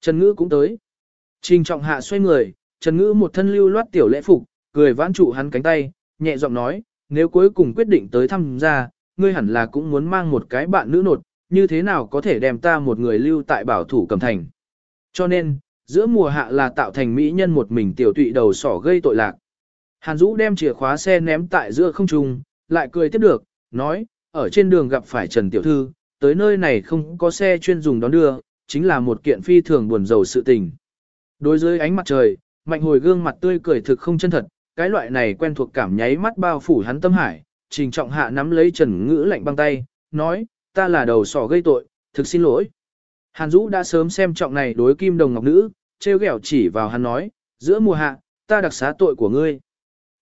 Trần Ngữ cũng tới. Trình trọng hạ xoay người, Trần Ngữ một thân lưu loát tiểu lễ phục, cười vãn trụ hắn cánh tay, nhẹ giọng nói, nếu cuối cùng quyết định tới thăm gia, ngươi hẳn là cũng muốn mang một cái bạn nữ nột, như thế nào có thể đem ta một người lưu tại bảo thủ cầm thành. Cho nên, giữa mùa hạ là tạo thành mỹ nhân một mình tiểu tụy đầu sỏ gây tội lạc. Hàn Dũ đem chìa khóa xe ném tại giữa không trung, lại cười tiếp được, nói, ở trên đường gặp phải Trần Tiểu Thư, tới nơi này không có xe chuyên dùng đón đưa, chính là một kiện phi thường buồn rầu sự tình. Đối dưới ánh mặt trời, mạnh hồi gương mặt tươi cười thực không chân thật, cái loại này quen thuộc cảm nháy mắt bao phủ hắn tâm hải, trình trọng hạ nắm lấy Trần Ngữ lạnh băng tay, nói, ta là đầu sỏ gây tội, thực xin lỗi. Hàn Dũ đã sớm xem trọng này đối kim đồng ngọc nữ, treo ghẹo chỉ vào hắn nói, giữa mùa hạ, ta đặc xá tội của ngươi.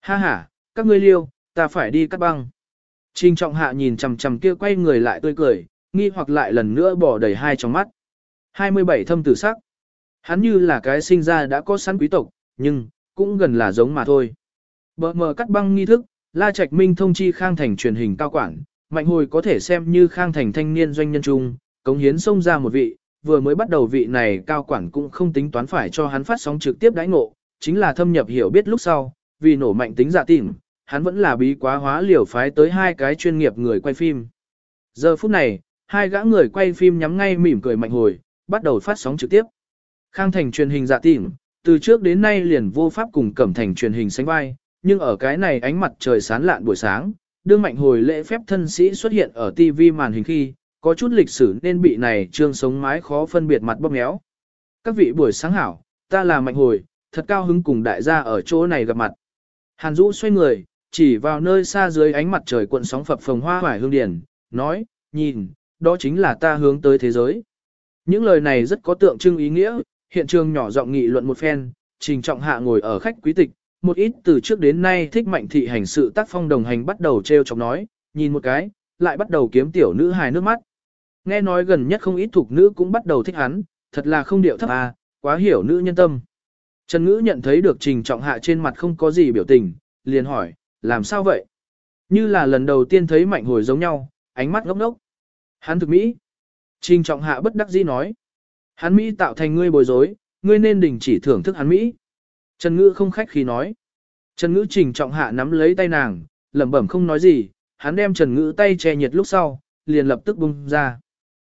Ha ha, các ngươi liêu, ta phải đi cắt băng. Trình trọng hạ nhìn chằm chằm kia quay người lại tươi cười, nghi hoặc lại lần nữa bỏ đầy hai trong mắt. 27 thâm tử sắc. Hắn như là cái sinh ra đã có sẵn quý tộc, nhưng, cũng gần là giống mà thôi. Bờ mờ cắt băng nghi thức, La Trạch Minh thông chi Khang Thành truyền hình cao quản, mạnh hồi có thể xem như Khang Thành thanh niên doanh nhân trung, cống hiến xông ra một vị, vừa mới bắt đầu vị này cao quản cũng không tính toán phải cho hắn phát sóng trực tiếp đãi ngộ, chính là thâm nhập hiểu biết lúc sau, vì nổ mạnh tính giả tìm, hắn vẫn là bí quá hóa liều phái tới hai cái chuyên nghiệp người quay phim. Giờ phút này, hai gã người quay phim nhắm ngay mỉm cười mạnh hồi, bắt đầu phát sóng trực tiếp. Khang Thành truyền hình dạ tìm, từ trước đến nay liền vô pháp cùng Cẩm Thành truyền hình sánh vai, nhưng ở cái này ánh mặt trời sáng lạn buổi sáng, đương mạnh hồi lễ phép thân sĩ xuất hiện ở TV màn hình khi, có chút lịch sử nên bị này trương sống mái khó phân biệt mặt bóp méo. Các vị buổi sáng hảo, ta là mạnh hồi, thật cao hứng cùng đại gia ở chỗ này gặp mặt. Hàn Dũ xoay người, chỉ vào nơi xa dưới ánh mặt trời cuộn sóng phập phồng hoa hoài hương điển, nói, nhìn, đó chính là ta hướng tới thế giới. Những lời này rất có tượng trưng ý nghĩa, hiện trường nhỏ giọng nghị luận một phen, trình trọng hạ ngồi ở khách quý tịch, một ít từ trước đến nay thích mạnh thị hành sự tác phong đồng hành bắt đầu treo chọc nói, nhìn một cái, lại bắt đầu kiếm tiểu nữ hài nước mắt. Nghe nói gần nhất không ít thuộc nữ cũng bắt đầu thích hắn, thật là không điệu thấp à, quá hiểu nữ nhân tâm. Trần Ngữ nhận thấy được trình trọng hạ trên mặt không có gì biểu tình, liền hỏi, làm sao vậy? Như là lần đầu tiên thấy mạnh hồi giống nhau, ánh mắt ngốc ngốc. Hắn thực mỹ. Trình trọng hạ bất đắc dĩ nói. Hắn mỹ tạo thành ngươi bối rối, ngươi nên đình chỉ thưởng thức hắn mỹ. Trần Ngữ không khách khí nói. Trần Ngữ trình trọng hạ nắm lấy tay nàng, lẩm bẩm không nói gì, hắn đem Trần Ngữ tay che nhiệt lúc sau, liền lập tức bung ra.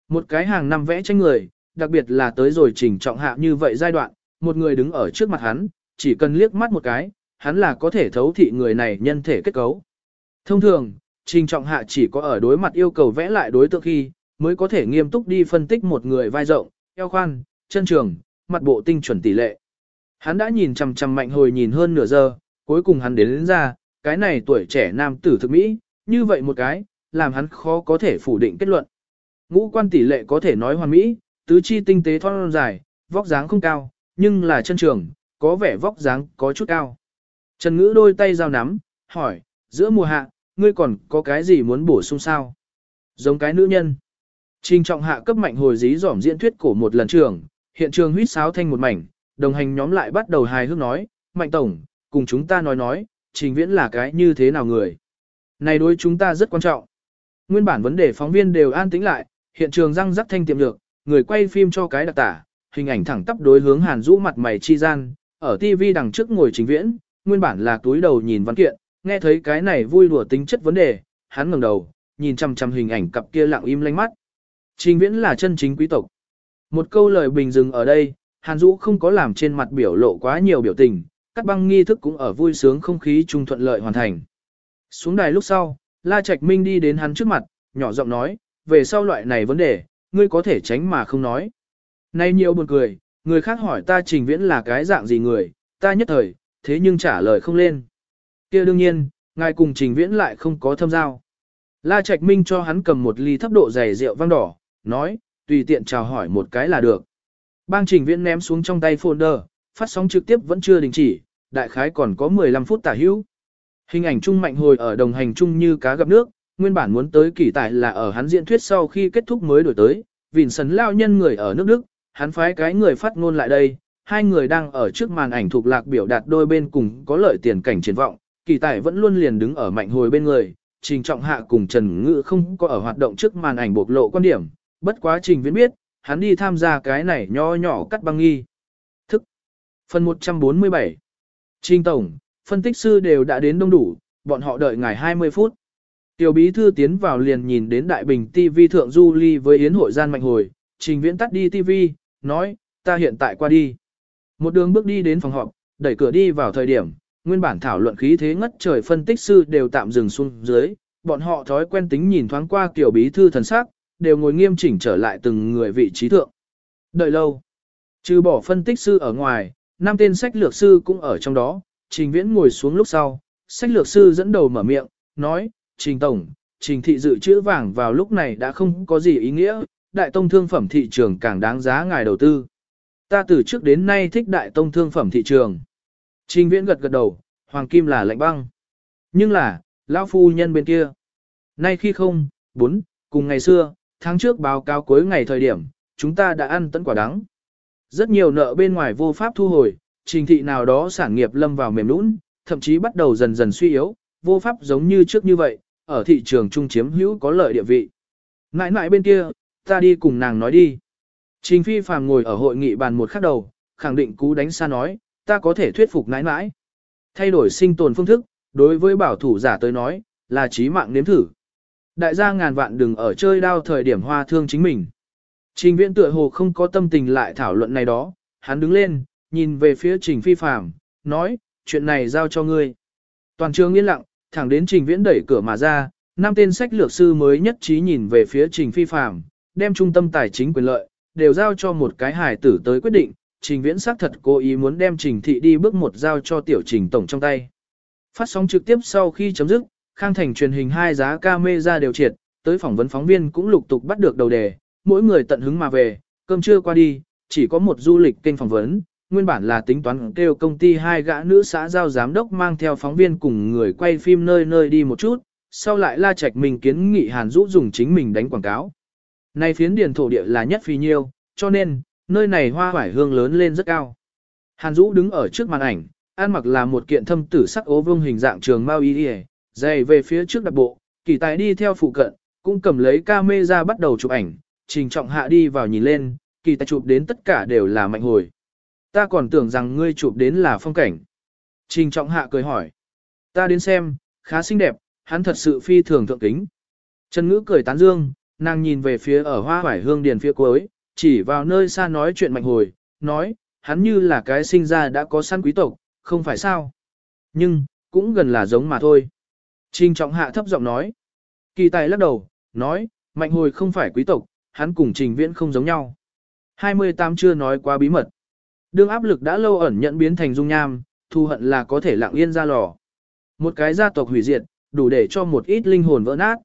Một cái hàng năm vẽ tranh người, đặc biệt là tới rồi trình trọng hạ như vậy giai đoạn, một người đứng ở trước mặt hắn, chỉ cần liếc mắt một cái, hắn là có thể thấu thị người này nhân thể kết cấu. Thông thường, trình trọng hạ chỉ có ở đối mặt yêu cầu vẽ lại đối tượng khi, mới có thể nghiêm túc đi phân tích một người vai rộng, eo khoan, chân trường, mặt bộ tinh chuẩn tỷ lệ. Hắn đã nhìn chằm chằm mạnh hồi nhìn hơn nửa giờ, cuối cùng hắn đến, đến ra, cái này tuổi trẻ nam tử thực mỹ, như vậy một cái, làm hắn khó có thể phủ định kết luận. Ngũ quan tỷ lệ có thể nói hoàn mỹ, tứ chi tinh tế thon dài, vóc dáng không cao, nhưng là chân trường, có vẻ vóc dáng có chút cao. Trần Ngữ đôi tay giao nắm, hỏi, giữa mùa hạ, ngươi còn có cái gì muốn bổ sung sao? Giống cái nữ nhân. Trình trọng hạ cấp mạnh hồi dí dỏm diễn thuyết cổ một lần trường, hiện trường huyết sáo thanh một mảnh, đồng hành nhóm lại bắt đầu hài hước nói, mạnh tổng, cùng chúng ta nói nói, trình viễn là cái như thế nào người. Này đối chúng ta rất quan trọng. Nguyên bản vấn đề phóng viên đều an tĩnh lại, hiện trường răng rắc thanh tiệm được, người quay phim cho cái đặc tả, hình ảnh thẳng tắp đối hướng Hàn rũ mặt mày chi gian, ở TV đằng trước ngồi trình viễn, nguyên bản là túi đầu nhìn văn kiện, nghe thấy cái này vui đùa tính chất vấn đề, hắn ngẩng đầu, nhìn chằm chằm hình ảnh cặp kia lặng im lanh mắt. Trình viễn là chân chính quý tộc. Một câu lời bình dừng ở đây, Hàn Dũ không có làm trên mặt biểu lộ quá nhiều biểu tình, cắt băng nghi thức cũng ở vui sướng không khí trung thuận lợi hoàn thành. Xuống đài lúc sau, La Trạch Minh đi đến hắn trước mặt, nhỏ giọng nói, về sau loại này vấn đề, ngươi có thể tránh mà không nói. Nay nhiều buồn cười, người khác hỏi ta trình viễn là cái dạng gì người, ta nhất thời, thế nhưng trả lời không lên. kia đương nhiên, ngài cùng trình viễn lại không có thâm giao. La Trạch Minh cho hắn cầm một ly thấp độ dày rượu vang đỏ, nói, tùy tiện chào hỏi một cái là được. Bang trình viễn ném xuống trong tay folder, phát sóng trực tiếp vẫn chưa đình chỉ, đại khái còn có 15 phút tả hữu. Hình ảnh trung mạnh hồi ở đồng hành chung như cá gặp nước, nguyên bản muốn tới kỳ tài là ở hắn diễn thuyết sau khi kết thúc mới đổi tới, Vịn sấn lao nhân người ở nước Đức, hắn phái cái người phát ngôn lại đây, hai người đang ở trước màn ảnh thuộc lạc biểu đạt đôi bên cùng có lợi tiền cảnh triển vọng, kỳ tài vẫn luôn liền đứng ở mạnh hồi bên người, trình trọng hạ cùng Trần Ngự không có ở hoạt động trước màn ảnh bộc lộ quan điểm, bất quá trình viễn biết, hắn đi tham gia cái này nho nhỏ cắt băng nghi. Thức. Phần 147. Trình Tổng, phân tích sư đều đã đến đông đủ, bọn họ đợi ngài 20 phút. Tiểu bí thư tiến vào liền nhìn đến đại bình TV thượng du ly với yến hội gian mạnh hồi, trình viễn tắt đi TV, nói, ta hiện tại qua đi. Một đường bước đi đến phòng họp, đẩy cửa đi vào thời điểm, nguyên bản thảo luận khí thế ngất trời phân tích sư đều tạm dừng xuống dưới, bọn họ thói quen tính nhìn thoáng qua kiểu bí thư thần sắc, đều ngồi nghiêm chỉnh trở lại từng người vị trí thượng. Đợi lâu, trừ bỏ phân tích sư ở ngoài, năm tên sách lược sư cũng ở trong đó, trình viễn ngồi xuống lúc sau, sách lược sư dẫn đầu mở miệng, nói, trình tổng, trình thị dự trữ vàng vào lúc này đã không có gì ý nghĩa, đại tông thương phẩm thị trường càng đáng giá ngài đầu tư. Ta từ trước đến nay thích đại tông thương phẩm thị trường. Trình viễn gật gật đầu, hoàng kim là lạnh băng. Nhưng là, lão phu nhân bên kia. Nay khi không, bốn, cùng ngày xưa, tháng trước báo cáo cuối ngày thời điểm, chúng ta đã ăn tận quả đắng. Rất nhiều nợ bên ngoài vô pháp thu hồi, trình thị nào đó sản nghiệp lâm vào mềm nũng, thậm chí bắt đầu dần dần suy yếu, vô pháp giống như trước như vậy, ở thị trường trung chiếm hữu có lợi địa vị. Ngại ngại bên kia, ta đi cùng nàng nói đi. Trình phi phàm ngồi ở hội nghị bàn một khắc đầu, khẳng định cú đánh xa nói, ta có thể thuyết phục nãi nãi. Thay đổi sinh tồn phương thức, đối với bảo thủ giả tới nói, là trí mạng nếm thử. Đại gia ngàn vạn đừng ở chơi đao thời điểm hoa thương chính mình. Trình viễn tựa hồ không có tâm tình lại thảo luận này đó, hắn đứng lên, nhìn về phía trình phi phàm, nói, chuyện này giao cho ngươi. Toàn trường yên lặng, thẳng đến trình viễn đẩy cửa mà ra, năm tên sách lược sư mới nhất trí nhìn về phía trình phi phàm, đem trung tâm tài chính quyền lợi, đều giao cho một cái hải tử tới quyết định, trình viễn xác thật cố ý muốn đem trình thị đi bước một giao cho tiểu trình tổng trong tay. Phát sóng trực tiếp sau khi chấm dứt, Khang Thành truyền hình hai giá camera đều triệt, tới phỏng vấn phóng viên cũng lục tục bắt được đầu đề, mỗi người tận hứng mà về, cơm trưa qua đi, chỉ có một du lịch kênh phỏng vấn, nguyên bản là tính toán kêu công ty hai gã nữ xã giao giám đốc mang theo phóng viên cùng người quay phim nơi nơi đi một chút, sau lại la Trạch mình kiến nghị Hàn Dũ dùng chính mình đánh quảng cáo. Này phiến điền thổ địa là nhất phi nhiêu, cho nên, nơi này hoa hoải hương lớn lên rất cao. Hàn Dũ đứng ở trước màn ảnh, ăn mặc là một kiện thâm tử sắc ố vương hình dạng trường mao y y, dày về phía trước đặc bộ, kỳ tài đi theo phụ cận, cũng cầm lấy camera bắt đầu chụp ảnh, trình trọng hạ đi vào nhìn lên, kỳ tài chụp đến tất cả đều là mạnh hồi. Ta còn tưởng rằng ngươi chụp đến là phong cảnh. Trình trọng hạ cười hỏi. Ta đến xem, khá xinh đẹp, hắn thật sự phi thường thượng kính. Trần ngữ cười tán dương, nàng nhìn về phía ở hoa hoải hương điền phía cuối, chỉ vào nơi xa nói chuyện mạnh hồi, nói, hắn như là cái sinh ra đã có săn quý tộc, không phải sao. Nhưng, cũng gần là giống mà thôi. Trình trọng hạ thấp giọng nói. Kỳ tài lắc đầu, nói, mạnh hồi không phải quý tộc, hắn cùng trình viễn không giống nhau. 28 chưa nói quá bí mật. Đương áp lực đã lâu ẩn nhận biến thành dung nham, thu hận là có thể lặng yên ra lò. Một cái gia tộc hủy diệt, đủ để cho một ít linh hồn vỡ nát.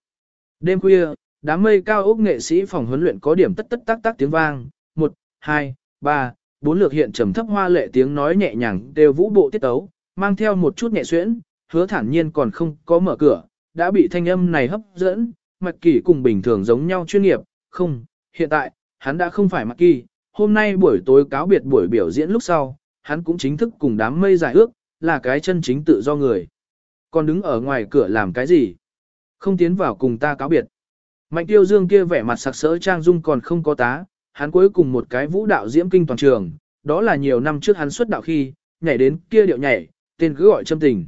Đêm khuya, đám mây cao ốc nghệ sĩ phòng huấn luyện có điểm tất tất tác tác tiếng vang, 1, 2, 3, 4 lượt hiện trầm thấp hoa lệ tiếng nói nhẹ nhàng đều vũ bộ tiết tấu, mang theo một chút nhẹ xuyễn, hứa thản nhiên còn không có mở cửa, đã bị thanh âm này hấp dẫn, Mạc Kỳ cùng bình thường giống nhau chuyên nghiệp, không, hiện tại, hắn đã không phải Mạc Kỳ, hôm nay buổi tối cáo biệt buổi biểu diễn lúc sau, hắn cũng chính thức cùng đám mây giải ước, là cái chân chính tự do người. Còn đứng ở ngoài cửa làm cái gì? Không tiến vào cùng ta cáo biệt. Mạnh tiêu dương kia vẻ mặt sặc sỡ trang dung còn không có tá, hắn cuối cùng một cái vũ đạo diễm kinh toàn trường, đó là nhiều năm trước hắn xuất đạo khi, nhảy đến kia điệu nhảy, tên cứ gọi châm tình.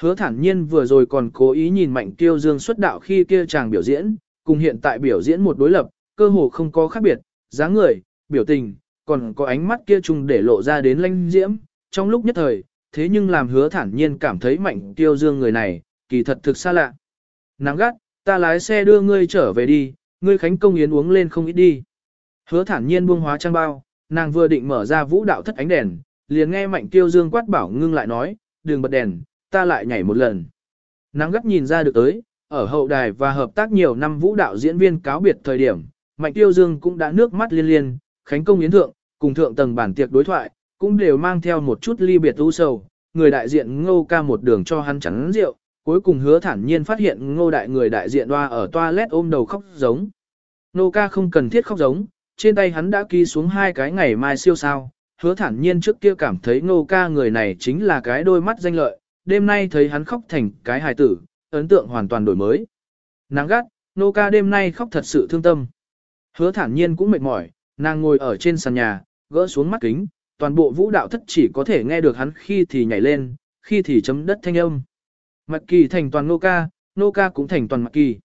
Hứa thản nhiên vừa rồi còn cố ý nhìn mạnh tiêu dương xuất đạo khi kia chàng biểu diễn, cùng hiện tại biểu diễn một đối lập, cơ hồ không có khác biệt, dáng người, biểu tình, còn có ánh mắt kia chung để lộ ra đến lanh diễm, trong lúc nhất thời, thế nhưng làm hứa thản nhiên cảm thấy mạnh tiêu dương người này, kỳ thật thực xa lạ. Nắng gắt, ta lái xe đưa ngươi trở về đi, ngươi khánh công yến uống lên không ít đi. Hứa thản nhiên buông hóa trang bao, nàng vừa định mở ra vũ đạo thất ánh đèn, liền nghe mạnh tiêu dương quát bảo ngưng lại nói, đừng bật đèn, ta lại nhảy một lần. Nắng gắt nhìn ra được tới, ở hậu đài và hợp tác nhiều năm vũ đạo diễn viên cáo biệt thời điểm, mạnh tiêu dương cũng đã nước mắt liên liên, khánh công yến thượng, cùng thượng tầng bản tiệc đối thoại, cũng đều mang theo một chút ly biệt u sầu, người đại diện ngô ca một đường cho hắn chắn rượu, cuối cùng hứa thản nhiên phát hiện ngô đại người đại diện đoa ở toilet ôm đầu khóc giống. Ngô ca không cần thiết khóc giống, trên tay hắn đã ký xuống hai cái ngày mai siêu sao, hứa thản nhiên trước kia cảm thấy ngô ca người này chính là cái đôi mắt danh lợi, đêm nay thấy hắn khóc thành cái hài tử, ấn tượng hoàn toàn đổi mới. Nàng gắt, Nô ca đêm nay khóc thật sự thương tâm. Hứa thản nhiên cũng mệt mỏi, Nàng ngồi ở trên sàn nhà, gỡ xuống mắt kính, toàn bộ vũ đạo thất chỉ có thể nghe được hắn khi thì nhảy lên, khi thì chấm đất thanh âm. Mạch kỳ thành toàn nô ca, nô ca cũng thành toàn mạch kỳ.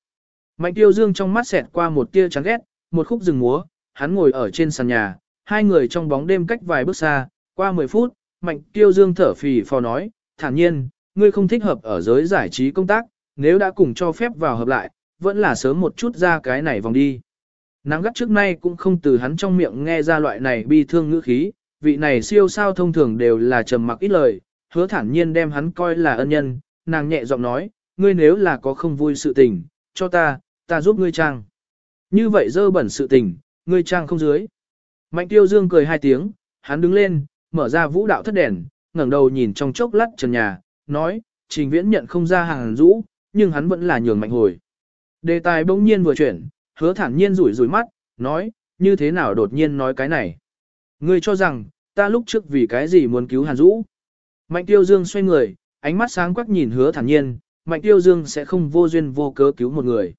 Mạnh tiêu dương trong mắt xẹt qua một tia chán ghét, một khúc rừng múa, hắn ngồi ở trên sàn nhà, hai người trong bóng đêm cách vài bước xa, qua 10 phút, mạnh tiêu dương thở phì phò nói, thản nhiên, ngươi không thích hợp ở giới giải trí công tác, nếu đã cùng cho phép vào hợp lại, vẫn là sớm một chút ra cái này vòng đi. Nắng gắt trước nay cũng không từ hắn trong miệng nghe ra loại này bi thương ngữ khí, vị này siêu sao thông thường đều là trầm mặc ít lời, hứa thản nhiên đem hắn coi là ân nhân, nàng nhẹ giọng nói, ngươi nếu là có không vui sự tình, cho ta, ta giúp ngươi trang. Như vậy dơ bẩn sự tình, ngươi trang không dưới. Mạnh tiêu dương cười hai tiếng, hắn đứng lên, mở ra vũ đạo thất đèn, ngẩng đầu nhìn trong chốc lát trần nhà, nói, trình viễn nhận không ra hàng rũ, nhưng hắn vẫn là nhường mạnh hồi. Đề tài bỗng nhiên vừa chuyển, hứa thản nhiên rủi rủi mắt, nói, như thế nào đột nhiên nói cái này. Ngươi cho rằng, ta lúc trước vì cái gì muốn cứu hàn rũ. Mạnh tiêu dương xoay người, ánh mắt sáng quắc nhìn hứa thản nhiên, mạnh tiêu dương sẽ không vô duyên vô cớ cứu một người.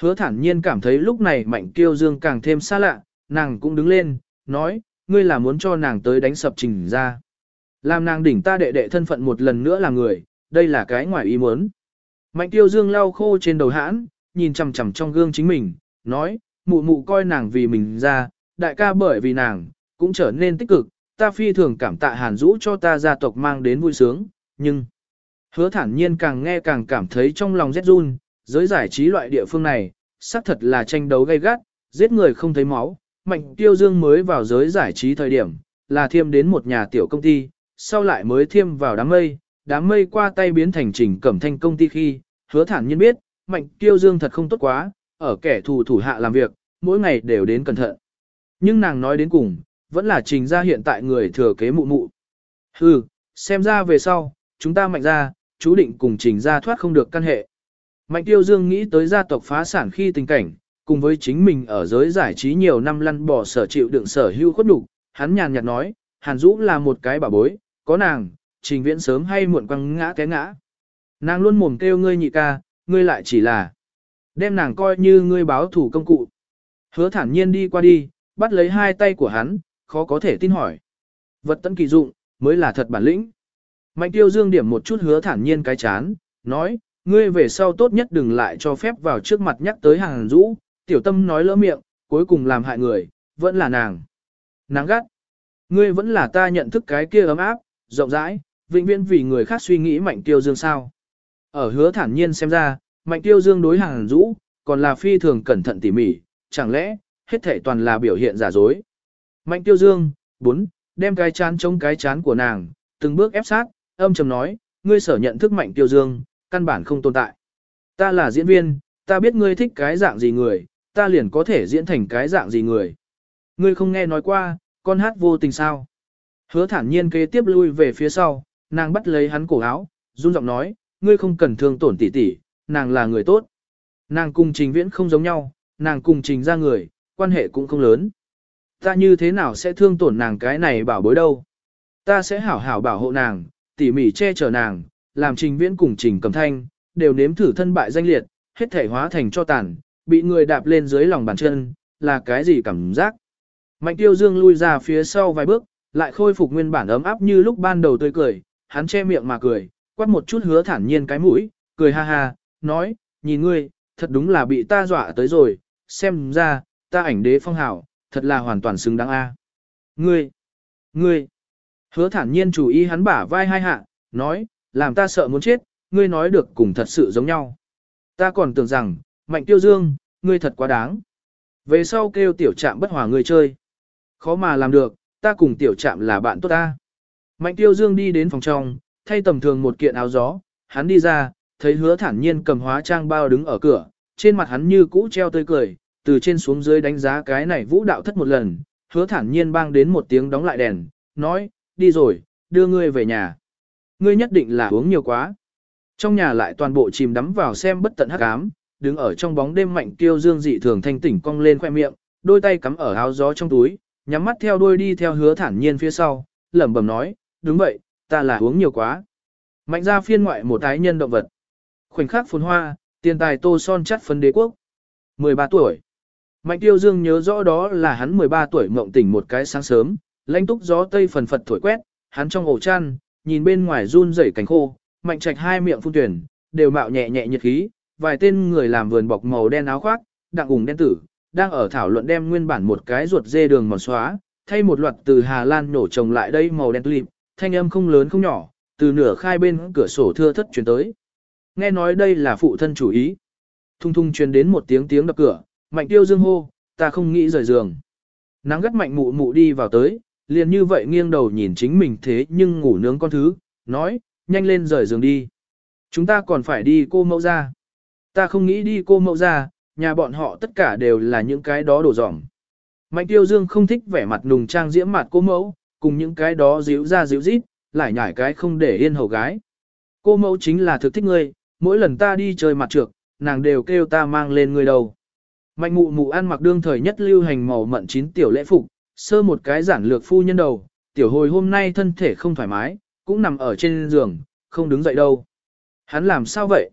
Hứa thản nhiên cảm thấy lúc này mạnh tiêu dương càng thêm xa lạ, nàng cũng đứng lên, nói, ngươi là muốn cho nàng tới đánh sập trình ra. Làm nàng đỉnh ta đệ đệ thân phận một lần nữa là người, đây là cái ngoài ý muốn. Mạnh tiêu dương lau khô trên đầu hãn, nhìn chằm chằm trong gương chính mình, nói, mụ mụ coi nàng vì mình ra, đại ca bởi vì nàng, cũng trở nên tích cực, ta phi thường cảm tạ hàn rũ cho ta gia tộc mang đến vui sướng, nhưng... Hứa thản nhiên càng nghe càng cảm thấy trong lòng rét run, giới giải trí loại địa phương này, xác thật là tranh đấu gay gắt, giết người không thấy máu. Mạnh tiêu dương mới vào giới giải trí thời điểm, là thiêm đến một nhà tiểu công ty, sau lại mới thiêm vào đám mây, đám mây qua tay biến thành trình cẩm thanh công ty khi, hứa thản nhiên biết, mạnh tiêu dương thật không tốt quá, ở kẻ thù thủ hạ làm việc, mỗi ngày đều đến cẩn thận. Nhưng nàng nói đến cùng, vẫn là trình ra hiện tại người thừa kế mụ mụ. Hừ, xem ra về sau, chúng ta mạnh ra, chú định cùng trình ra thoát không được căn hệ. Mạnh tiêu dương nghĩ tới gia tộc phá sản khi tình cảnh, cùng với chính mình ở giới giải trí nhiều năm lăn bỏ sở chịu đựng sở hưu khuất đủ, hắn nhàn nhạt nói, Hàn Dũ là một cái bà bối, có nàng, trình viễn sớm hay muộn quăng ngã té ngã. Nàng luôn mồm kêu ngươi nhị ca, ngươi lại chỉ là đem nàng coi như ngươi báo thủ công cụ. Hứa thản nhiên đi qua đi, bắt lấy hai tay của hắn, khó có thể tin hỏi. Vật tận kỳ dụng, mới là thật bản lĩnh. Mạnh tiêu dương điểm một chút hứa thản nhiên cái chán, nói, ngươi về sau tốt nhất đừng lại cho phép vào trước mặt nhắc tới hàng rũ, tiểu tâm nói lỡ miệng, cuối cùng làm hại người, vẫn là nàng. Nàng gắt, ngươi vẫn là ta nhận thức cái kia ấm áp, rộng rãi, vĩnh viễn vì người khác suy nghĩ mạnh tiêu dương sao. Ở hứa thản nhiên xem ra, mạnh tiêu dương đối hàng rũ, còn là phi thường cẩn thận tỉ mỉ, chẳng lẽ, hết thể toàn là biểu hiện giả dối. Mạnh tiêu dương, 4, đem cái chán chống cái chán của nàng, từng bước ép sát, âm trầm nói, ngươi sở nhận thức mạnh tiêu dương, căn bản không tồn tại. Ta là diễn viên, ta biết ngươi thích cái dạng gì người, ta liền có thể diễn thành cái dạng gì người. Ngươi không nghe nói qua, con hát vô tình sao. Hứa thản nhiên kế tiếp lui về phía sau, nàng bắt lấy hắn cổ áo, run giọng nói, ngươi không cần thương tổn tỷ tỷ, nàng là người tốt. Nàng cùng trình viễn không giống nhau, nàng cùng trình ra người, quan hệ cũng không lớn. Ta như thế nào sẽ thương tổn nàng cái này bảo bối đâu. Ta sẽ hảo hảo bảo hộ nàng, tỉ mỉ che chở nàng, làm trình viễn cùng trình cầm thanh, đều nếm thử thân bại danh liệt, hết thể hóa thành cho tàn, bị người đạp lên dưới lòng bàn chân, là cái gì cảm giác. Mạnh tiêu dương lui ra phía sau vài bước, lại khôi phục nguyên bản ấm áp như lúc ban đầu tươi cười, hắn che miệng mà cười, quát một chút hứa thản nhiên cái mũi, cười ha ha, nói, nhìn ngươi, thật đúng là bị ta dọa tới rồi, xem ra, ta ảnh đế phong hảo, thật là hoàn toàn xứng đáng a. Ngươi, ngươi, hứa thản nhiên chủ ý hắn bả vai hai hạ, nói, làm ta sợ muốn chết, ngươi nói được cùng thật sự giống nhau. Ta còn tưởng rằng, mạnh tiêu dương, ngươi thật quá đáng. Về sau kêu tiểu trạm bất hòa ngươi chơi. Khó mà làm được, ta cùng tiểu trạm là bạn tốt ta. Mạnh tiêu dương đi đến phòng trong, thay tầm thường một kiện áo gió, hắn đi ra, thấy hứa thản nhiên cầm hóa trang bao đứng ở cửa, trên mặt hắn như cũ treo tươi cười, từ trên xuống dưới đánh giá cái này vũ đạo thất một lần, hứa thản nhiên bang đến một tiếng đóng lại đèn, nói, đi rồi, đưa ngươi về nhà. Ngươi nhất định là uống nhiều quá. Trong nhà lại toàn bộ chìm đắm vào xem bất tận hắc ám, đứng ở trong bóng đêm mạnh tiêu dương dị thường thanh tỉnh cong lên khoe miệng, đôi tay cắm ở áo gió trong túi, nhắm mắt theo đuôi đi theo hứa thản nhiên phía sau, lẩm bẩm nói, đúng vậy, ta là uống nhiều quá. Mạnh ra phiên ngoại một tái nhân động vật. Khoảnh khắc phồn hoa, tiền tài tô son chắt phấn đế quốc. 13 tuổi. Mạnh Tiêu Dương nhớ rõ đó là hắn 13 tuổi mộng tỉnh một cái sáng sớm, lãnh túc gió tây phần phật thổi quét, hắn trong ổ chăn, nhìn bên ngoài run rẩy cánh khô, mạnh trạch hai miệng phun tuyển, đều mạo nhẹ nhẹ nhiệt khí, vài tên người làm vườn bọc màu đen áo khoác, đặng ủng đen tử, đang ở thảo luận đem nguyên bản một cái ruột dê đường mòn xóa, thay một loạt từ Hà Lan nổ trồng lại đây màu đen tulip, thanh âm không lớn không nhỏ, từ nửa khai bên cửa sổ thưa thất truyền tới. Nghe nói đây là phụ thân chủ ý. Thung thung truyền đến một tiếng tiếng đập cửa, mạnh tiêu dương hô, ta không nghĩ rời giường. Nắng gắt mạnh mụ mụ đi vào tới, liền như vậy nghiêng đầu nhìn chính mình thế nhưng ngủ nướng con thứ, nói, nhanh lên rời giường đi. Chúng ta còn phải đi cô mẫu ra. Ta không nghĩ đi cô mẫu ra, nhà bọn họ tất cả đều là những cái đó đổ dỏng. Mạnh tiêu dương không thích vẻ mặt nùng trang diễm mặt cô mẫu, cùng những cái đó díu ra díu rít, lại nhảy cái không để yên hầu gái. Cô mẫu chính là thực thích ngươi, mỗi lần ta đi chơi mặt trược, nàng đều kêu ta mang lên ngươi đầu. Mạnh mụ mụ ăn mặc đương thời nhất lưu hành màu mận chín tiểu lễ phục, sơ một cái giản lược phu nhân đầu, tiểu hồi hôm nay thân thể không thoải mái, cũng nằm ở trên giường, không đứng dậy đâu. Hắn làm sao vậy?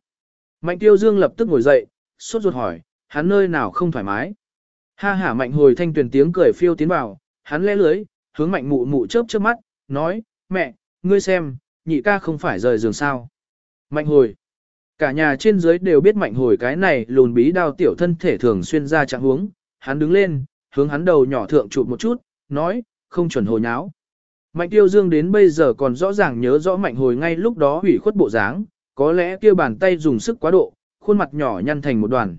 Mạnh tiêu dương lập tức ngồi dậy, sốt ruột hỏi, hắn nơi nào không thoải mái? Ha hả mạnh hồi thanh tuyển tiếng cười phiêu tiến vào, hắn lẽ lưới, hướng mạnh mụ mụ chớp chớp mắt, nói, mẹ, ngươi xem, nhị ca không phải rời giường sao. Mạnh hồi. Cả nhà trên dưới đều biết mạnh hồi cái này lùn bí đao tiểu thân thể thường xuyên ra trạng huống, hắn đứng lên, hướng hắn đầu nhỏ thượng chụp một chút, nói, không chuẩn hồi nháo. Mạnh tiêu dương đến bây giờ còn rõ ràng nhớ rõ mạnh hồi ngay lúc đó hủy khuất bộ dáng, có lẽ kia bàn tay dùng sức quá độ, khuôn mặt nhỏ nhăn thành một đoàn.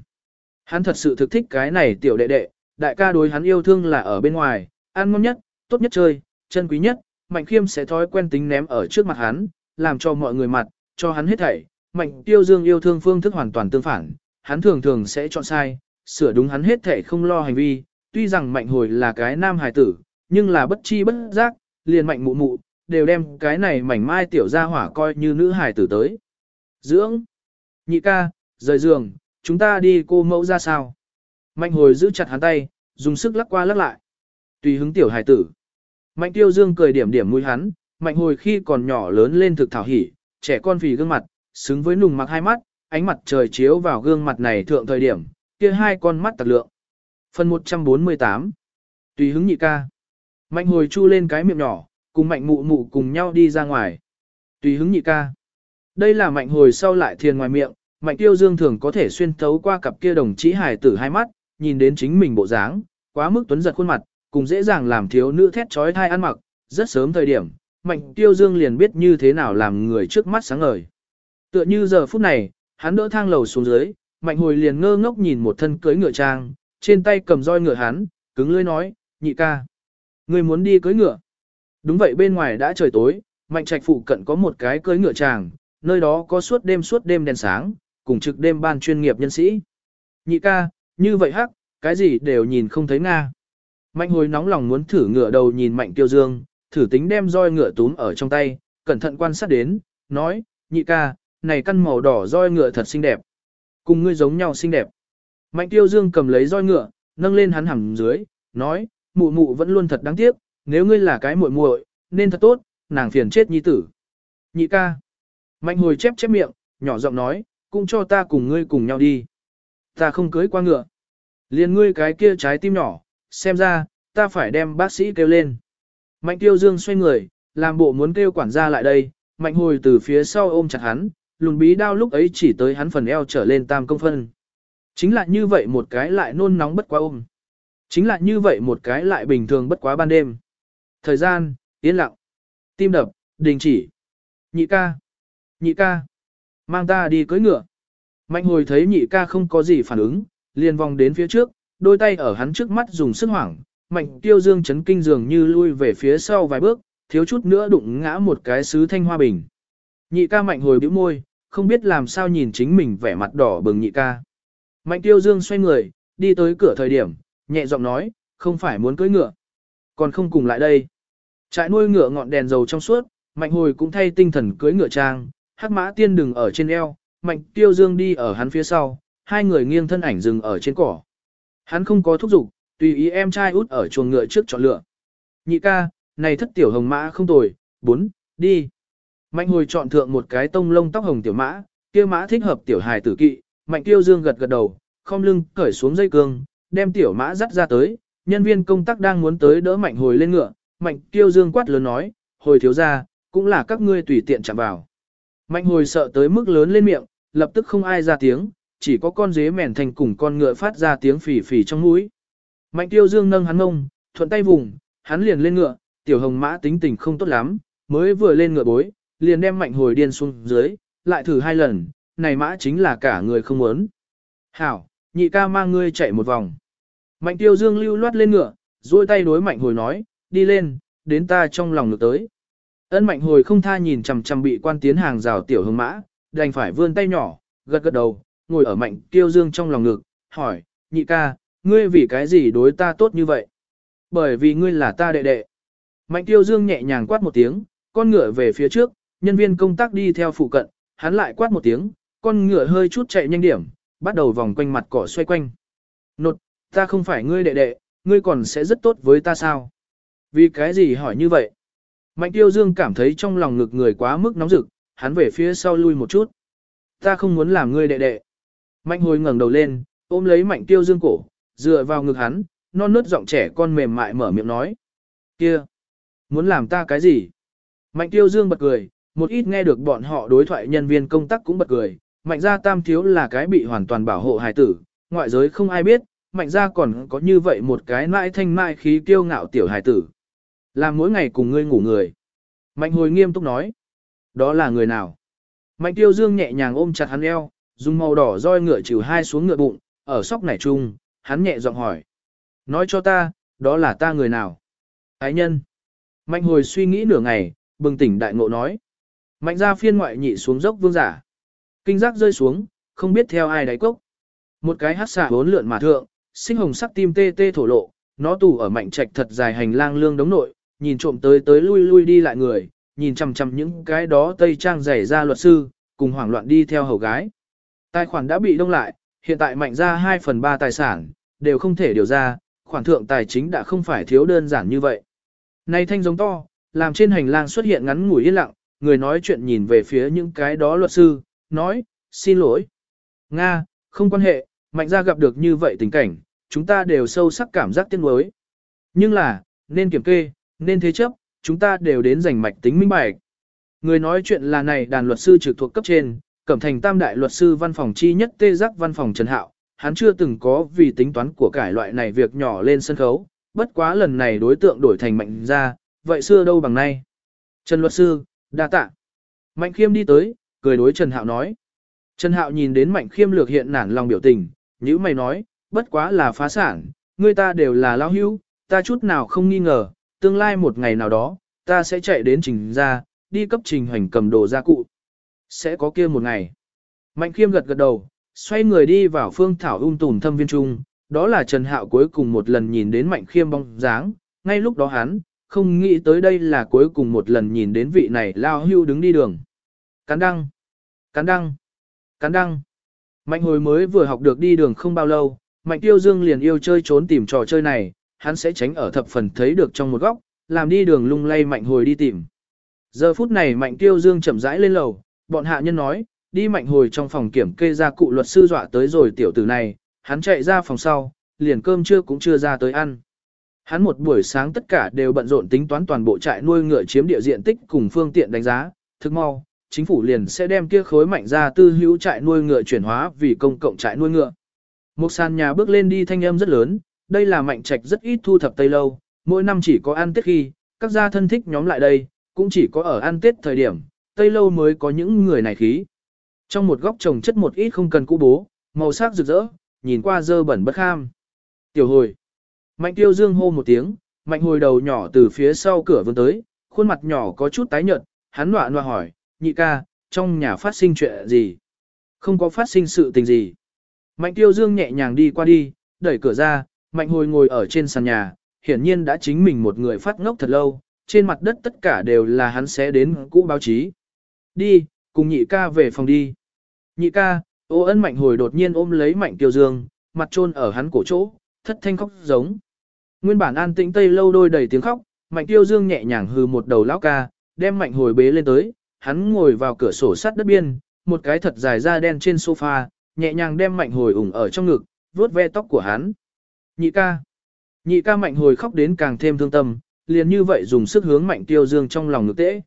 Hắn thật sự thực thích cái này tiểu đệ đệ, đại ca đối hắn yêu thương là ở bên ngoài, ăn ngon nhất, tốt nhất chơi, chân quý nhất, mạnh khiêm sẽ thói quen tính ném ở trước mặt hắn, làm cho mọi người mặt, cho hắn hết thảy. Mạnh tiêu dương yêu thương phương thức hoàn toàn tương phản, hắn thường thường sẽ chọn sai, sửa đúng hắn hết thảy không lo hành vi, tuy rằng mạnh hồi là cái nam hài tử, nhưng là bất chi bất giác, liền mạnh mụ mụ, đều đem cái này mảnh mai tiểu gia hỏa coi như nữ hài tử tới. Dưỡng, nhị ca, rời giường, chúng ta đi cô mẫu ra sao? Mạnh hồi giữ chặt hắn tay, dùng sức lắc qua lắc lại. Tùy hứng tiểu hài tử. Mạnh tiêu dương cười điểm điểm mũi hắn, mạnh hồi khi còn nhỏ lớn lên thực thảo hỉ, trẻ con vì gương mặt, xứng với nùng mặc hai mắt, ánh mặt trời chiếu vào gương mặt này thượng thời điểm, kia hai con mắt tạc lượng. Phần 148 Tùy hứng nhị ca Mạnh hồi chu lên cái miệng nhỏ, cùng mạnh mụ mụ cùng nhau đi ra ngoài. Tùy hứng nhị ca Đây là mạnh hồi sau lại thiền ngoài miệng, mạnh tiêu dương thường có thể xuyên thấu qua cặp kia đồng chí hài tử hai mắt, nhìn đến chính mình bộ dáng, quá mức tuấn giật khuôn mặt, cùng dễ dàng làm thiếu nữ thét chói thai ăn mặc, rất sớm thời điểm, mạnh tiêu dương liền biết như thế nào làm người trước mắt sáng ngời. Tựa như giờ phút này, hắn đỡ thang lầu xuống dưới, mạnh hồi liền ngơ ngốc nhìn một thân cưới ngựa trang, trên tay cầm roi ngựa hắn, cứng lưỡi nói, nhị ca. ngươi muốn đi cưới ngựa. Đúng vậy bên ngoài đã trời tối, mạnh trạch phụ cận có một cái cưới ngựa tràng, nơi đó có suốt đêm suốt đêm đèn sáng, cùng trực đêm ban chuyên nghiệp nhân sĩ. Nhị ca, như vậy hắc, cái gì đều nhìn không thấy Nga. Mạnh hồi nóng lòng muốn thử ngựa đầu nhìn mạnh tiêu dương, thử tính đem roi ngựa túm ở trong tay, cẩn thận quan sát đến, nói, nhị ca, này căn màu đỏ roi ngựa thật xinh đẹp. Cùng ngươi giống nhau xinh đẹp. Mạnh tiêu dương cầm lấy roi ngựa, nâng lên hắn hẳn dưới, nói, mụ mụ vẫn luôn thật đáng tiếc, nếu ngươi là cái muội muội, nên thật tốt, nàng phiền chết nhi tử. Nhị ca. Mạnh hồi chép chép miệng, nhỏ giọng nói, cũng cho ta cùng ngươi cùng nhau đi. Ta không cưới qua ngựa. Liền ngươi cái kia trái tim nhỏ, xem ra, ta phải đem bác sĩ kêu lên. Mạnh tiêu dương xoay người, làm bộ muốn kêu quản gia lại đây, mạnh hồi từ phía sau ôm chặt hắn, lùn bí đao lúc ấy chỉ tới hắn phần eo trở lên tam công phân. Chính là như vậy một cái lại nôn nóng bất quá ôm. Chính là như vậy một cái lại bình thường bất quá ban đêm. Thời gian, yên lặng. Tim đập, đình chỉ. Nhị ca. Nhị ca. Mang ta đi cưới ngựa. Mạnh hồi thấy nhị ca không có gì phản ứng, liền vòng đến phía trước, đôi tay ở hắn trước mắt dùng sức hoảng. Mạnh tiêu dương chấn kinh dường như lui về phía sau vài bước, thiếu chút nữa đụng ngã một cái sứ thanh hoa bình. Nhị ca mạnh hồi bĩu môi, không biết làm sao nhìn chính mình vẻ mặt đỏ bừng nhị ca. Mạnh tiêu dương xoay người, đi tới cửa thời điểm, nhẹ giọng nói, không phải muốn cưới ngựa. Còn không cùng lại đây. Trại nuôi ngựa ngọn đèn dầu trong suốt, mạnh hồi cũng thay tinh thần cưới ngựa trang, hắc mã tiên đừng ở trên eo, mạnh tiêu dương đi ở hắn phía sau, hai người nghiêng thân ảnh dừng ở trên cỏ. Hắn không có thúc giục, tùy ý em trai út ở chuồng ngựa trước chọn lựa. Nhị ca, này thất tiểu hồng mã không tồi, bốn, đi. Mạnh hồi chọn thượng một cái tông lông tóc hồng tiểu mã, kia mã thích hợp tiểu hài tử kỵ, mạnh tiêu dương gật gật đầu, không lưng cởi xuống dây cương, đem tiểu mã dắt ra tới, nhân viên công tác đang muốn tới đỡ mạnh hồi lên ngựa, mạnh tiêu dương quát lớn nói, hồi thiếu ra, cũng là các ngươi tùy tiện chạm vào. Mạnh hồi sợ tới mức lớn lên miệng, lập tức không ai ra tiếng, chỉ có con dế mèn thành cùng con ngựa phát ra tiếng phì phì trong mũi. Mạnh tiêu dương nâng hắn ngông, thuận tay vùng, hắn liền lên ngựa, tiểu hồng mã tính tình không tốt lắm, mới vừa lên ngựa bối, liền đem mạnh hồi điên xuống dưới, lại thử hai lần, này mã chính là cả người không muốn. Hảo, nhị ca mang ngươi chạy một vòng. Mạnh tiêu dương lưu loát lên ngựa, duỗi tay đối mạnh hồi nói, đi lên, đến ta trong lòng ngược tới. Ân mạnh hồi không tha nhìn chằm chằm bị quan tiến hàng rào tiểu hương mã, đành phải vươn tay nhỏ, gật gật đầu, ngồi ở mạnh tiêu dương trong lòng ngực, hỏi, nhị ca, ngươi vì cái gì đối ta tốt như vậy? Bởi vì ngươi là ta đệ đệ. Mạnh tiêu dương nhẹ nhàng quát một tiếng, con ngựa về phía trước, nhân viên công tác đi theo phụ cận, hắn lại quát một tiếng, con ngựa hơi chút chạy nhanh điểm, bắt đầu vòng quanh mặt cỏ xoay quanh. Nột, ta không phải ngươi đệ đệ, ngươi còn sẽ rất tốt với ta sao? Vì cái gì hỏi như vậy? Mạnh tiêu dương cảm thấy trong lòng ngực người quá mức nóng rực, hắn về phía sau lui một chút. Ta không muốn làm ngươi đệ đệ. Mạnh hồi ngẩng đầu lên, ôm lấy mạnh tiêu dương cổ, dựa vào ngực hắn, non nớt giọng trẻ con mềm mại mở miệng nói. Kia! Muốn làm ta cái gì? Mạnh tiêu dương bật cười, một ít nghe được bọn họ đối thoại nhân viên công tác cũng bật cười. Mạnh gia tam thiếu là cái bị hoàn toàn bảo hộ hài tử, ngoại giới không ai biết, mạnh gia còn có như vậy một cái mãi thanh mãi khí kiêu ngạo tiểu hài tử. Làm mỗi ngày cùng ngươi ngủ người. Mạnh hồi nghiêm túc nói. Đó là người nào? Mạnh tiêu dương nhẹ nhàng ôm chặt hắn eo, dùng màu đỏ roi ngựa trừ hai xuống ngựa bụng, ở sóc nảy chung, hắn nhẹ giọng hỏi. Nói cho ta, đó là ta người nào? Ái nhân. Mạnh hồi suy nghĩ nửa ngày, bừng tỉnh đại ngộ nói. Mạnh ra phiên ngoại nhị xuống dốc vương giả. Kinh giác rơi xuống, không biết theo ai đáy cốc. Một cái hát xả bốn lượn mà thượng, sinh hồng sắc tim tê tê thổ lộ, nó tù ở mạnh trạch thật dài hành lang lương đống nội, nhìn trộm tới tới lui lui đi lại người, nhìn chằm chằm những cái đó tây trang rải ra luật sư, cùng hoảng loạn đi theo hầu gái. Tài khoản đã bị đông lại, hiện tại mạnh ra 2 phần 3 tài sản, đều không thể điều ra, khoản thượng tài chính đã không phải thiếu đơn giản như vậy. nay thanh giống to, làm trên hành lang xuất hiện ngắn ngủi yên lặng, người nói chuyện nhìn về phía những cái đó luật sư, nói, xin lỗi. Nga, không quan hệ, mạnh ra gặp được như vậy tình cảnh, chúng ta đều sâu sắc cảm giác tiếc nuối. Nhưng là, nên kiểm kê, nên thế chấp, chúng ta đều đến giành mạch tính minh bạch. Người nói chuyện là này đàn luật sư trực thuộc cấp trên, cẩm thành tam đại luật sư văn phòng chi nhất tê giác văn phòng Trần Hạo, hắn chưa từng có vì tính toán của cải loại này việc nhỏ lên sân khấu, bất quá lần này đối tượng đổi thành mạnh ra, vậy xưa đâu bằng nay. Trần luật sư, đa tạ. Mạnh khiêm đi tới, cười đối Trần Hạo nói. Trần Hạo nhìn đến mạnh khiêm lược hiện nản lòng biểu tình, như mày nói, bất quá là phá sản, người ta đều là lao hữu, ta chút nào không nghi ngờ, tương lai một ngày nào đó, ta sẽ chạy đến trình ra, đi cấp trình hoành cầm đồ gia cụ. Sẽ có kia một ngày. Mạnh khiêm gật gật đầu, xoay người đi vào phương thảo ung tùm thâm viên trung, đó là Trần Hạo cuối cùng một lần nhìn đến mạnh khiêm bóng dáng, ngay lúc đó hắn, không nghĩ tới đây là cuối cùng một lần nhìn đến vị này lao hưu đứng đi đường. Cán đăng, cán đăng, cán đăng. Mạnh hồi mới vừa học được đi đường không bao lâu, mạnh tiêu dương liền yêu chơi trốn tìm trò chơi này, hắn sẽ tránh ở thập phần thấy được trong một góc, làm đi đường lung lay mạnh hồi đi tìm. Giờ phút này mạnh tiêu dương chậm rãi lên lầu, bọn hạ nhân nói, đi mạnh hồi trong phòng kiểm kê ra cụ luật sư dọa tới rồi tiểu tử này, hắn chạy ra phòng sau, liền cơm trưa cũng chưa ra tới ăn. Hắn một buổi sáng tất cả đều bận rộn tính toán toàn bộ trại nuôi ngựa chiếm địa diện tích cùng phương tiện đánh giá, thức mau, chính phủ liền sẽ đem kia khối mạnh ra tư hữu trại nuôi ngựa chuyển hóa vì công cộng trại nuôi ngựa. Một sàn nhà bước lên đi thanh âm rất lớn, đây là mạnh trạch rất ít thu thập tây lâu, mỗi năm chỉ có ăn tết khi, các gia thân thích nhóm lại đây, cũng chỉ có ở ăn tết thời điểm, tây lâu mới có những người này khí. Trong một góc trồng chất một ít không cần cũ bố, màu sắc rực rỡ, nhìn qua dơ bẩn bất kham. Tiểu hồi. Mạnh tiêu dương hô một tiếng, mạnh hồi đầu nhỏ từ phía sau cửa vươn tới, khuôn mặt nhỏ có chút tái nhợt, hắn nọa nọa hỏi, nhị ca, trong nhà phát sinh chuyện gì? Không có phát sinh sự tình gì. Mạnh tiêu dương nhẹ nhàng đi qua đi, đẩy cửa ra, mạnh hồi ngồi ở trên sàn nhà, hiển nhiên đã chính mình một người phát ngốc thật lâu, trên mặt đất tất cả đều là hắn sẽ đến cũ báo chí. Đi, cùng nhị ca về phòng đi. Nhị ca, ô ân mạnh hồi đột nhiên ôm lấy mạnh tiêu dương, mặt trôn ở hắn cổ chỗ, thất thanh khóc giống. Nguyên bản an tĩnh tây lâu đôi đầy tiếng khóc, mạnh tiêu dương nhẹ nhàng hừ một đầu lão ca, đem mạnh hồi bế lên tới, hắn ngồi vào cửa sổ sắt đất biên, một cái thật dài da đen trên sofa, nhẹ nhàng đem mạnh hồi ủng ở trong ngực, vuốt ve tóc của hắn. Nhị ca. Nhị ca mạnh hồi khóc đến càng thêm thương tâm, liền như vậy dùng sức hướng mạnh tiêu dương trong lòng ngực tễ.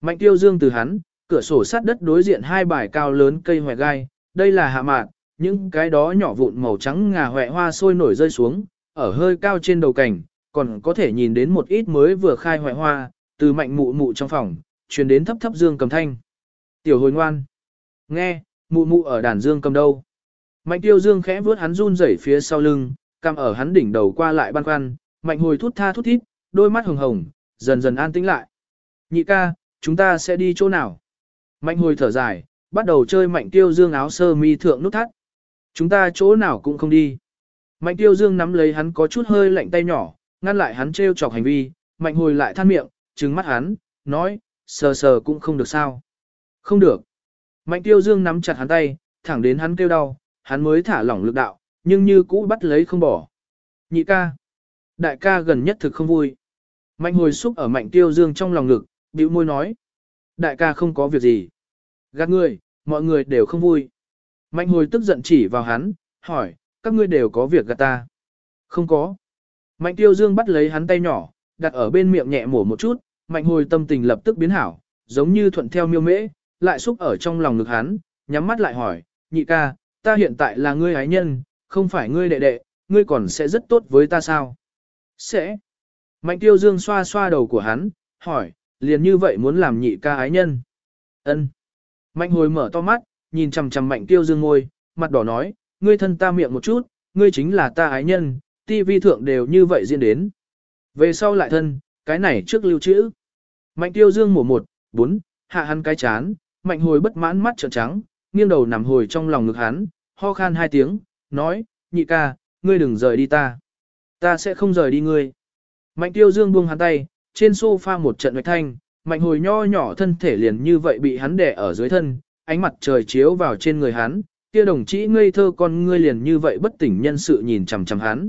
Mạnh tiêu dương từ hắn, cửa sổ sát đất đối diện hai bài cao lớn cây hoài gai, đây là hạ mạn, những cái đó nhỏ vụn màu trắng ngà hoẹ hoa sôi nổi rơi xuống, ở hơi cao trên đầu cảnh, còn có thể nhìn đến một ít mới vừa khai hoại hoa, từ mạnh mụ mụ trong phòng, truyền đến thấp thấp dương cầm thanh. Tiểu hồi ngoan. Nghe, mụ mụ ở đàn dương cầm đâu. Mạnh tiêu dương khẽ vuốt hắn run rẩy phía sau lưng, cằm ở hắn đỉnh đầu qua lại băn khoăn, mạnh hồi thút tha thút thít, đôi mắt hồng hồng, dần dần an tĩnh lại. Nhị ca, chúng ta sẽ đi chỗ nào? Mạnh hồi thở dài, bắt đầu chơi mạnh tiêu dương áo sơ mi thượng nút thắt. Chúng ta chỗ nào cũng không đi. Mạnh tiêu dương nắm lấy hắn có chút hơi lạnh tay nhỏ, ngăn lại hắn trêu chọc hành vi, mạnh hồi lại than miệng, trừng mắt hắn, nói, sờ sờ cũng không được sao. Không được. Mạnh tiêu dương nắm chặt hắn tay, thẳng đến hắn kêu đau, hắn mới thả lỏng lực đạo, nhưng như cũ bắt lấy không bỏ. Nhị ca. Đại ca gần nhất thực không vui. Mạnh hồi xúc ở mạnh tiêu dương trong lòng ngực, bĩu môi nói. Đại ca không có việc gì. Gạt người, mọi người đều không vui. Mạnh hồi tức giận chỉ vào hắn, hỏi, các ngươi đều có việc gạt ta. Không có. Mạnh tiêu dương bắt lấy hắn tay nhỏ, đặt ở bên miệng nhẹ mổ một chút, mạnh hồi tâm tình lập tức biến hảo, giống như thuận theo miêu mễ, lại xúc ở trong lòng ngực hắn, nhắm mắt lại hỏi, nhị ca, ta hiện tại là ngươi ái nhân, không phải ngươi đệ đệ, ngươi còn sẽ rất tốt với ta sao? Sẽ. Mạnh tiêu dương xoa xoa đầu của hắn, hỏi, liền như vậy muốn làm nhị ca ái nhân. ân Mạnh hồi mở to mắt, nhìn chằm chằm mạnh tiêu dương ngôi, mặt đỏ nói, ngươi thân ta miệng một chút, ngươi chính là ta ái nhân, ti vi thượng đều như vậy diễn đến. Về sau lại thân, cái này trước lưu trữ. Mạnh tiêu dương mổ một, bốn, hạ hắn cái chán, mạnh hồi bất mãn mắt trợn trắng, nghiêng đầu nằm hồi trong lòng ngực hắn, ho khan hai tiếng, nói, nhị ca, ngươi đừng rời đi ta. Ta sẽ không rời đi ngươi. Mạnh tiêu dương buông hắn tay, trên sofa một trận hoạch thanh, mạnh hồi nho nhỏ thân thể liền như vậy bị hắn đè ở dưới thân, ánh mặt trời chiếu vào trên người hắn, kia đồng chí ngây thơ con ngươi liền như vậy bất tỉnh nhân sự nhìn chằm chằm hắn.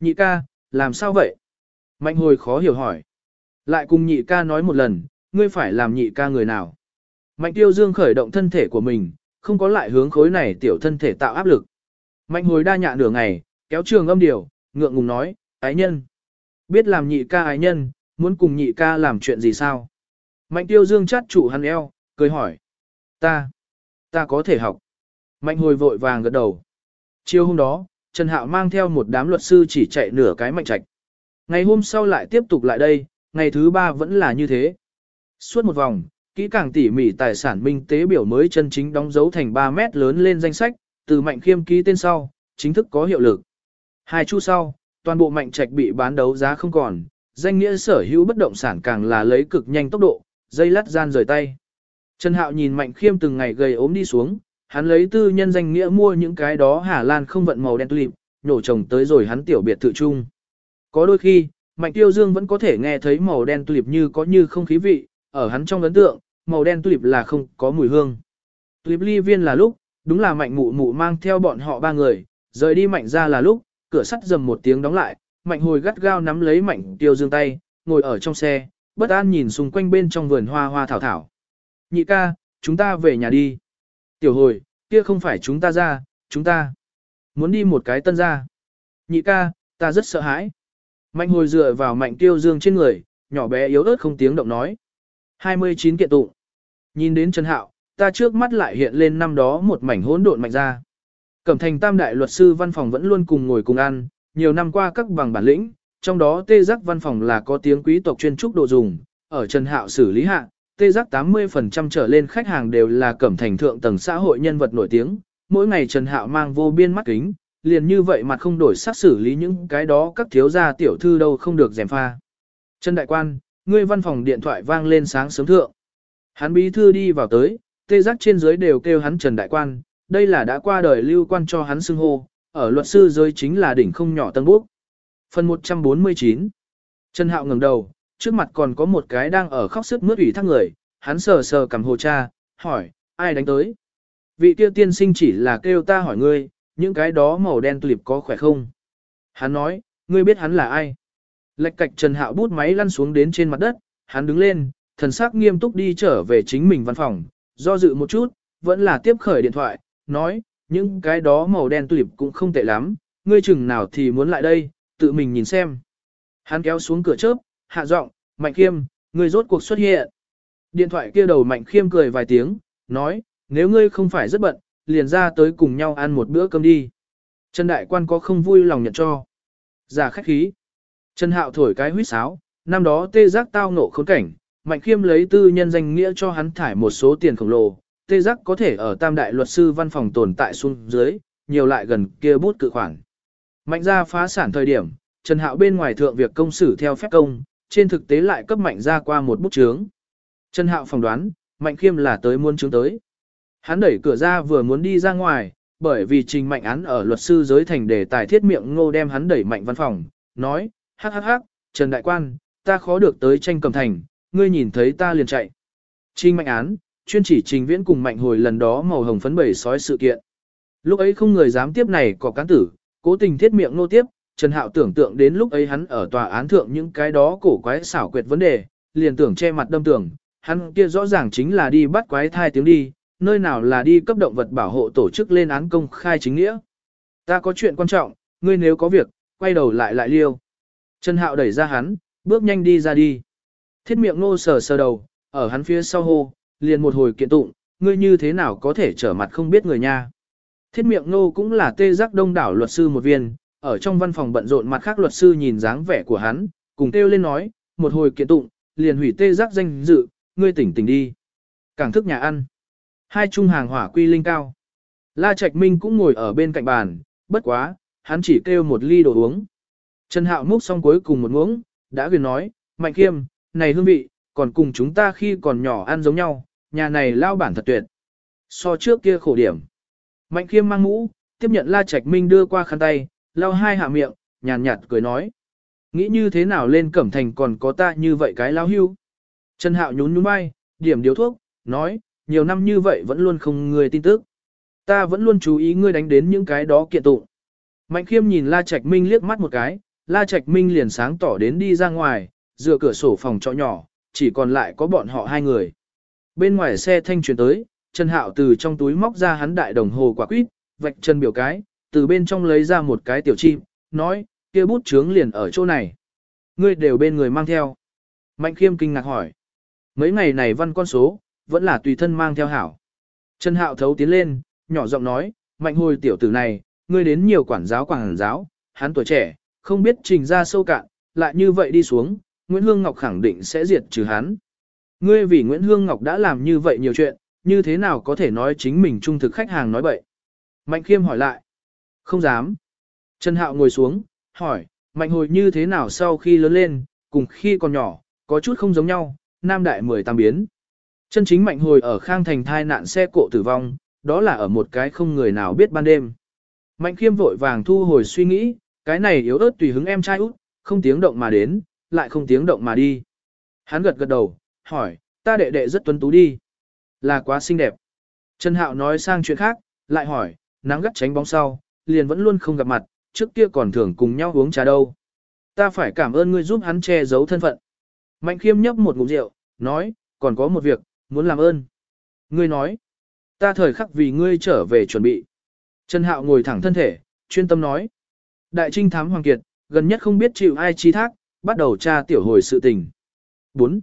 Nhị ca, làm sao vậy? Mạnh hồi khó hiểu hỏi. Lại cùng nhị ca nói một lần, ngươi phải làm nhị ca người nào? Mạnh tiêu dương khởi động thân thể của mình, không có lại hướng khối này tiểu thân thể tạo áp lực. Mạnh hồi đa nhạ nửa ngày, kéo trường âm điều, ngượng ngùng nói, ái nhân. Biết làm nhị ca ái nhân, muốn cùng nhị ca làm chuyện gì sao? Mạnh tiêu dương chát trụ hắn eo, cười hỏi. Ta, ta có thể học. Mạnh hồi vội vàng gật đầu. Chiều hôm đó, Trần Hạo mang theo một đám luật sư chỉ chạy nửa cái mạnh trạch. Ngày hôm sau lại tiếp tục lại đây, ngày thứ ba vẫn là như thế. Suốt một vòng, kỹ càng tỉ mỉ tài sản minh tế biểu mới chân chính đóng dấu thành 3 mét lớn lên danh sách, từ mạnh khiêm ký tên sau, chính thức có hiệu lực. Hai chu sau, toàn bộ mạnh trạch bị bán đấu giá không còn, danh nghĩa sở hữu bất động sản càng là lấy cực nhanh tốc độ, dây lắt gian rời tay. Trần Hạo nhìn mạnh khiêm từng ngày gầy ốm đi xuống, hắn lấy tư nhân danh nghĩa mua những cái đó Hà Lan không vận màu đen tulip, nhổ trồng tới rồi hắn tiểu biệt thự chung. Có đôi khi, Mạnh Tiêu Dương vẫn có thể nghe thấy màu đen tulip như có như không khí vị, ở hắn trong ấn tượng, màu đen tulip là không có mùi hương. Tulip ly viên là lúc, đúng là Mạnh Mụ Mụ mang theo bọn họ ba người, rời đi Mạnh ra là lúc, cửa sắt dầm một tiếng đóng lại, Mạnh hồi gắt gao nắm lấy Mạnh Tiêu Dương tay, ngồi ở trong xe, bất an nhìn xung quanh bên trong vườn hoa hoa thảo thảo. Nhị ca, chúng ta về nhà đi. Tiểu hồi, kia không phải chúng ta ra, chúng ta muốn đi một cái tân ra. Nhị ca, ta rất sợ hãi. Mạnh hồi dựa vào mạnh tiêu dương trên người, nhỏ bé yếu ớt không tiếng động nói. 29 kiện tụng. Nhìn đến Trần Hạo, ta trước mắt lại hiện lên năm đó một mảnh hỗn độn mạnh ra. Cẩm thành tam đại luật sư văn phòng vẫn luôn cùng ngồi cùng ăn, nhiều năm qua các bằng bản lĩnh, trong đó tê giác văn phòng là có tiếng quý tộc chuyên trúc độ dùng, ở Trần Hạo xử lý hạ, tê giác 80% trở lên khách hàng đều là cẩm thành thượng tầng xã hội nhân vật nổi tiếng, mỗi ngày Trần Hạo mang vô biên mắt kính, liền như vậy mặt không đổi sắc xử lý những cái đó các thiếu gia tiểu thư đâu không được dèm pha. Trần Đại Quan, ngươi văn phòng điện thoại vang lên sáng sớm thượng. Hắn bí thư đi vào tới, tê giác trên dưới đều kêu hắn Trần Đại Quan, đây là đã qua đời lưu quan cho hắn xưng hô, ở luật sư giới chính là đỉnh không nhỏ tân bốc. Phần 149 Trần Hạo ngẩng đầu, trước mặt còn có một cái đang ở khóc sức mướt ủy thác người, hắn sờ sờ cầm hồ cha, hỏi, ai đánh tới? Vị tiêu tiên sinh chỉ là kêu ta hỏi ngươi, những cái đó màu đen tulip có khỏe không? Hắn nói, ngươi biết hắn là ai? Lệch cạch Trần Hạo bút máy lăn xuống đến trên mặt đất, hắn đứng lên, thần sắc nghiêm túc đi trở về chính mình văn phòng, do dự một chút, vẫn là tiếp khởi điện thoại, nói, những cái đó màu đen tulip cũng không tệ lắm, ngươi chừng nào thì muốn lại đây, tự mình nhìn xem. Hắn kéo xuống cửa chớp, hạ giọng, Mạnh Khiêm, ngươi rốt cuộc xuất hiện. Điện thoại kia đầu Mạnh Khiêm cười vài tiếng, nói, nếu ngươi không phải rất bận, liền ra tới cùng nhau ăn một bữa cơm đi. Trần Đại Quan có không vui lòng nhận cho. Giả khách khí. Trần Hạo thổi cái huýt sáo, năm đó tê giác tao nộ khốn cảnh, Mạnh Khiêm lấy tư nhân danh nghĩa cho hắn thải một số tiền khổng lồ, tê giác có thể ở tam đại luật sư văn phòng tồn tại xuống dưới, nhiều lại gần kia bút cự khoản. Mạnh gia phá sản thời điểm, Trần Hạo bên ngoài thượng việc công xử theo phép công, trên thực tế lại cấp mạnh gia qua một bút chướng. Trần Hạo phỏng đoán, Mạnh Khiêm là tới muôn chứng tới. Hắn đẩy cửa ra vừa muốn đi ra ngoài, bởi vì trình mạnh án ở luật sư giới thành đề tài thiết miệng ngô đem hắn đẩy mạnh văn phòng, nói, hắc hắc hắc, Trần Đại Quan, ta khó được tới tranh cầm thành, ngươi nhìn thấy ta liền chạy. Trình mạnh án, chuyên chỉ trình viễn cùng mạnh hồi lần đó màu hồng phấn bẩy sói sự kiện. Lúc ấy không người dám tiếp này có cán tử, cố tình thiết miệng nô tiếp, Trần Hạo tưởng tượng đến lúc ấy hắn ở tòa án thượng những cái đó cổ quái xảo quyệt vấn đề, liền tưởng che mặt đâm tưởng, hắn kia rõ ràng chính là đi bắt quái thai tiếng đi, nơi nào là đi cấp động vật bảo hộ tổ chức lên án công khai chính nghĩa. Ta có chuyện quan trọng, ngươi nếu có việc, quay đầu lại lại liêu. Trần Hạo đẩy ra hắn, bước nhanh đi ra đi. Thiết miệng nô sờ sờ đầu, ở hắn phía sau hô, liền một hồi kiện tụng, ngươi như thế nào có thể trở mặt không biết người nha. Thiết miệng nô cũng là tê giác đông đảo luật sư một viên, ở trong văn phòng bận rộn mặt khác luật sư nhìn dáng vẻ của hắn, cùng kêu lên nói, một hồi kiện tụng, liền hủy tê giác danh dự, ngươi tỉnh tỉnh đi. Cảng thức nhà ăn. Hai trung hàng hỏa quy linh cao. La Trạch Minh cũng ngồi ở bên cạnh bàn, bất quá, hắn chỉ kêu một ly đồ uống. Trần Hạo múc xong cuối cùng một uống, đã quyền nói, Mạnh Khiêm, này hương vị, còn cùng chúng ta khi còn nhỏ ăn giống nhau, nhà này lao bản thật tuyệt. So trước kia khổ điểm. Mạnh Khiêm mang mũ, tiếp nhận La Trạch Minh đưa qua khăn tay, lau hai hạ miệng, nhàn nhạt cười nói. Nghĩ như thế nào lên cẩm thành còn có ta như vậy cái lao hưu. Trần Hạo nhún nhún vai, điểm điếu thuốc, nói, nhiều năm như vậy vẫn luôn không người tin tức. Ta vẫn luôn chú ý ngươi đánh đến những cái đó kiện tụng. Mạnh khiêm nhìn La Trạch Minh liếc mắt một cái, La Trạch Minh liền sáng tỏ đến đi ra ngoài, dựa cửa sổ phòng trọ nhỏ, chỉ còn lại có bọn họ hai người. Bên ngoài xe thanh chuyển tới, Trần Hạo từ trong túi móc ra hắn đại đồng hồ quả quýt, vạch chân biểu cái, từ bên trong lấy ra một cái tiểu chim, nói, kia bút chướng liền ở chỗ này. Ngươi đều bên người mang theo. Mạnh khiêm kinh ngạc hỏi. Mấy ngày này văn con số, vẫn là tùy thân mang theo hảo. Trần Hạo thấu tiến lên, nhỏ giọng nói, mạnh hồi tiểu tử này, ngươi đến nhiều quản giáo quản giáo, hắn tuổi trẻ, không biết trình ra sâu cạn, lại như vậy đi xuống, Nguyễn Hương Ngọc khẳng định sẽ diệt trừ hắn. Ngươi vì Nguyễn Hương Ngọc đã làm như vậy nhiều chuyện, như thế nào có thể nói chính mình trung thực khách hàng nói bậy? Mạnh Khiêm hỏi lại. Không dám. Trần Hạo ngồi xuống, hỏi, Mạnh hồi như thế nào sau khi lớn lên, cùng khi còn nhỏ, có chút không giống nhau, nam đại mười tam biến. Chân chính mạnh hồi ở khang thành thai nạn xe cộ tử vong, đó là ở một cái không người nào biết ban đêm. Mạnh khiêm vội vàng thu hồi suy nghĩ, cái này yếu ớt tùy hứng em trai út, không tiếng động mà đến, lại không tiếng động mà đi. Hắn gật gật đầu, hỏi, ta đệ đệ rất tuấn tú đi. Là quá xinh đẹp. Trần Hạo nói sang chuyện khác, lại hỏi, nắng gắt tránh bóng sau, liền vẫn luôn không gặp mặt, trước kia còn thường cùng nhau uống trà đâu. Ta phải cảm ơn ngươi giúp hắn che giấu thân phận. Mạnh khiêm nhấp một ngụm rượu, nói, còn có một việc, muốn làm ơn. Ngươi nói, ta thời khắc vì ngươi trở về chuẩn bị. Trần Hạo ngồi thẳng thân thể, chuyên tâm nói. Đại trinh thám Hoàng Kiệt, gần nhất không biết chịu ai chi thác, bắt đầu tra tiểu hồi sự tình. 4.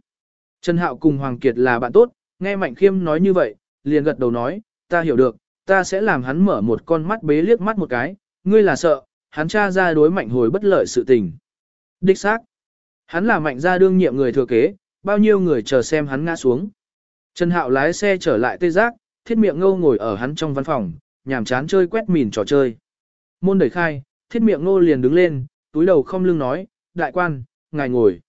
Trần Hạo cùng Hoàng Kiệt là bạn tốt, nghe Mạnh Khiêm nói như vậy, liền gật đầu nói, ta hiểu được, ta sẽ làm hắn mở một con mắt bế liếc mắt một cái, ngươi là sợ, hắn tra ra đối Mạnh hồi bất lợi sự tình. Đích xác. Hắn là Mạnh gia đương nhiệm người thừa kế, bao nhiêu người chờ xem hắn ngã xuống. Trần Hạo lái xe trở lại tê giác, thiết miệng ngô ngồi ở hắn trong văn phòng, nhàm chán chơi quét mìn trò chơi. Môn đẩy khai, thiết miệng ngô liền đứng lên, túi đầu không lưng nói, đại quan, ngài ngồi.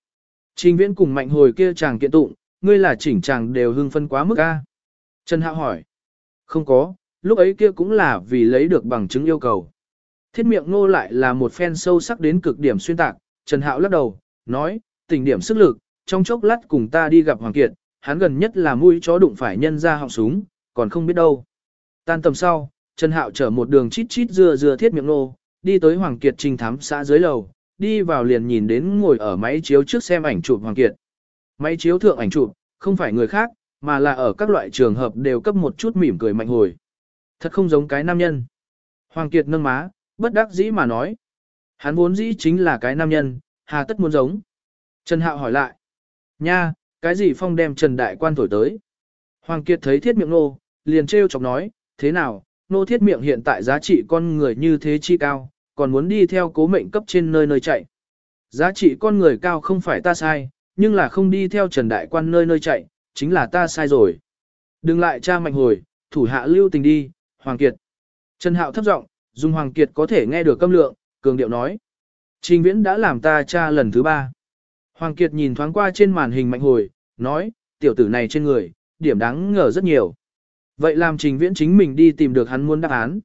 Trình viễn cùng mạnh hồi kia chàng kiện tụng, ngươi là chỉnh chàng đều hưng phân quá mức a. Trần Hạo hỏi. Không có, lúc ấy kia cũng là vì lấy được bằng chứng yêu cầu. Thiết miệng ngô lại là một phen sâu sắc đến cực điểm xuyên tạc, Trần Hạo lắc đầu, nói, tình điểm sức lực, trong chốc lát cùng ta đi gặp Hoàng Kiệt, hắn gần nhất là mũi chó đụng phải nhân ra họng súng, còn không biết đâu. Tan tầm sau, Trần Hạo chở một đường chít chít dưa dưa thiết miệng nô, đi tới Hoàng Kiệt trình thám xã dưới lầu, đi vào liền nhìn đến ngồi ở máy chiếu trước xem ảnh chụp Hoàng Kiệt. Máy chiếu thượng ảnh chụp, không phải người khác, mà là ở các loại trường hợp đều cấp một chút mỉm cười mạnh hồi. Thật không giống cái nam nhân. Hoàng Kiệt nâng má, bất đắc dĩ mà nói. Hắn vốn dĩ chính là cái nam nhân, hà tất muốn giống. Trần Hạo hỏi lại. Nha, cái gì phong đem Trần Đại Quan thổi tới? Hoàng Kiệt thấy thiết miệng nô, liền trêu chọc nói, thế nào, nô thiết miệng hiện tại giá trị con người như thế chi cao, còn muốn đi theo cố mệnh cấp trên nơi nơi chạy. Giá trị con người cao không phải ta sai, nhưng là không đi theo Trần Đại Quan nơi nơi chạy, chính là ta sai rồi. Đừng lại cha mạnh hồi, thủ hạ lưu tình đi, Hoàng Kiệt. Trần Hạo thấp giọng, dùng Hoàng Kiệt có thể nghe được câm lượng, cường điệu nói. Trình Viễn đã làm ta cha lần thứ ba. Hoàng Kiệt nhìn thoáng qua trên màn hình mạnh hồi, nói, tiểu tử này trên người, điểm đáng ngờ rất nhiều. Vậy làm Trình Viễn chính mình đi tìm được hắn muốn đáp án.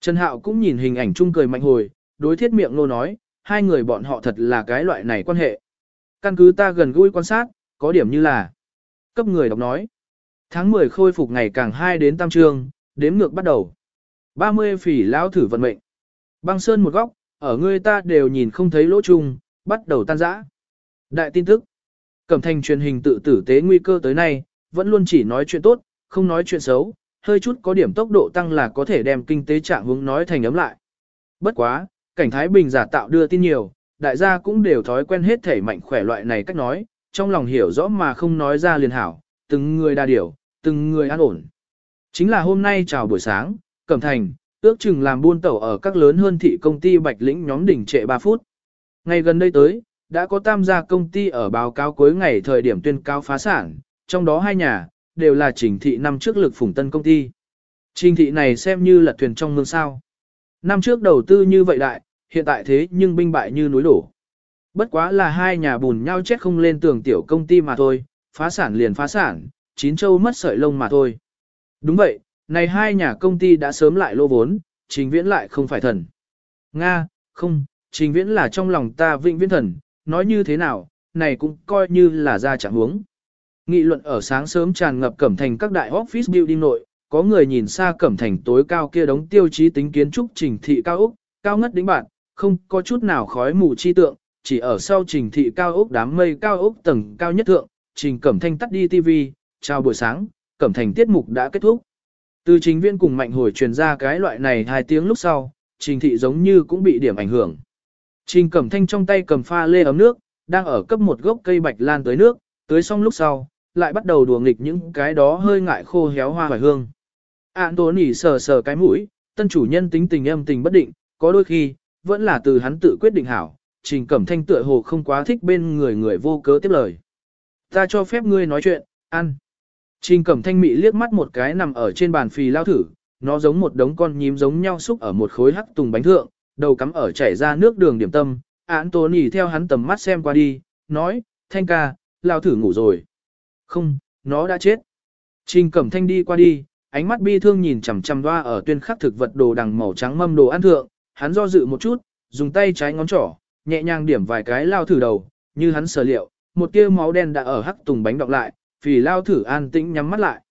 Trần Hạo cũng nhìn hình ảnh chung cười mạnh hồi, đối thiết miệng nô nói, hai người bọn họ thật là cái loại này quan hệ. Căn cứ ta gần gũi quan sát, có điểm như là cấp người đọc nói. Tháng 10 khôi phục ngày càng 2 đến tam trương, đếm ngược bắt đầu. 30 phỉ lão thử vận mệnh. Băng sơn một góc, ở người ta đều nhìn không thấy lỗ chung, bắt đầu tan rã. Đại tin tức. Cẩm thành truyền hình tự tử tế nguy cơ tới nay, vẫn luôn chỉ nói chuyện tốt, không nói chuyện xấu, hơi chút có điểm tốc độ tăng là có thể đem kinh tế trạng hướng nói thành ấm lại. Bất quá, cảnh Thái Bình giả tạo đưa tin nhiều, đại gia cũng đều thói quen hết thể mạnh khỏe loại này cách nói, trong lòng hiểu rõ mà không nói ra liền hảo, từng người đa điểu, từng người an ổn. Chính là hôm nay chào buổi sáng, Cẩm Thành, ước chừng làm buôn tẩu ở các lớn hơn thị công ty Bạch Lĩnh nhóm đỉnh trệ 3 phút. Ngày gần đây tới, đã có tam gia công ty ở báo cáo cuối ngày thời điểm tuyên cáo phá sản, trong đó hai nhà, đều là trình thị năm trước lực phủng tân công ty. Trình thị này xem như là thuyền trong mương sao. Năm trước đầu tư như vậy đại, hiện tại thế nhưng binh bại như núi đổ. Bất quá là hai nhà bùn nhau chết không lên tường tiểu công ty mà thôi, phá sản liền phá sản, chín châu mất sợi lông mà thôi. Đúng vậy, này hai nhà công ty đã sớm lại lô vốn, trình viễn lại không phải thần. Nga, không, trình viễn là trong lòng ta vĩnh viễn thần, nói như thế nào, này cũng coi như là ra trạng huống. Nghị luận ở sáng sớm tràn ngập cẩm thành các đại office building nội, có người nhìn xa cẩm thành tối cao kia đống tiêu chí tính kiến trúc trình thị cao ốc, cao ngất đỉnh bạn, không có chút nào khói mù chi tượng, chỉ ở sau trình thị cao ốc đám mây cao ốc tầng cao nhất thượng, trình cẩm thanh tắt đi TV, chào buổi sáng, cẩm thành tiết mục đã kết thúc. Từ chính viên cùng mạnh hồi truyền ra cái loại này hai tiếng lúc sau, trình thị giống như cũng bị điểm ảnh hưởng. Trình cẩm thanh trong tay cầm pha lê ấm nước, đang ở cấp một gốc cây bạch lan tới nước, tới xong lúc sau, lại bắt đầu đùa nghịch những cái đó hơi ngại khô héo hoa hoài hương. Anthony sờ sờ cái mũi, tân chủ nhân tính tình âm tình bất định, có đôi khi, vẫn là từ hắn tự quyết định hảo, trình cẩm thanh tựa hồ không quá thích bên người người vô cớ tiếp lời. Ta cho phép ngươi nói chuyện, ăn. Trình cẩm thanh mị liếc mắt một cái nằm ở trên bàn phì lao thử, nó giống một đống con nhím giống nhau xúc ở một khối hắc tùng bánh thượng, đầu cắm ở chảy ra nước đường điểm tâm. Anthony theo hắn tầm mắt xem qua đi, nói, thanh ca, lao thử ngủ rồi. Không, nó đã chết. Trình cẩm thanh đi qua đi, ánh mắt bi thương nhìn chằm chằm đoa ở tuyên khắc thực vật đồ đằng màu trắng mâm đồ ăn thượng, hắn do dự một chút, dùng tay trái ngón trỏ, nhẹ nhàng điểm vài cái lao thử đầu, như hắn sở liệu, một tia máu đen đã ở hắc tùng bánh đọc lại, vì lao thử an tĩnh nhắm mắt lại.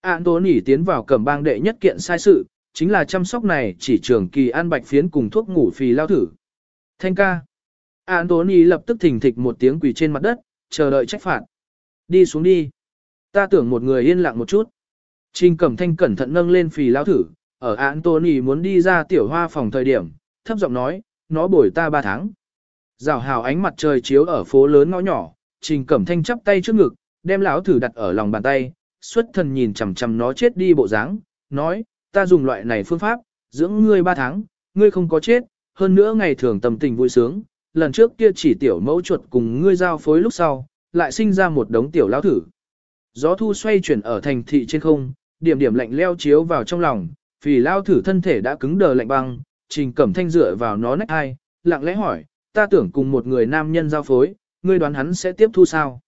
An tố nỉ tiến vào cẩm bang đệ nhất kiện sai sự, chính là chăm sóc này chỉ trường kỳ an bạch phiến cùng thuốc ngủ phì lao thử. Thanh ca. An tố nỉ lập tức thỉnh thịch một tiếng quỳ trên mặt đất, chờ đợi trách phạt. Đi xuống đi. Ta tưởng một người yên lặng một chút. Trình Cẩm Thanh cẩn thận nâng lên phì lao thử, ở Anthony muốn đi ra tiểu hoa phòng thời điểm, thấp giọng nói, nó bồi ta ba tháng. Rào hào ánh mặt trời chiếu ở phố lớn ngõ nhỏ, Trình Cẩm Thanh chắp tay trước ngực, đem lão thử đặt ở lòng bàn tay, xuất thần nhìn chằm chằm nó chết đi bộ dáng, nói, ta dùng loại này phương pháp, dưỡng ngươi ba tháng, ngươi không có chết, hơn nữa ngày thường tâm tình vui sướng, lần trước kia chỉ tiểu mẫu chuột cùng ngươi giao phối lúc sau, lại sinh ra một đống tiểu lão thử. Gió thu xoay chuyển ở thành thị trên không, điểm điểm lạnh leo chiếu vào trong lòng, vì lao thử thân thể đã cứng đờ lạnh băng, trình cẩm thanh dựa vào nó nách ai lặng lẽ hỏi, ta tưởng cùng một người nam nhân giao phối, ngươi đoán hắn sẽ tiếp thu sao?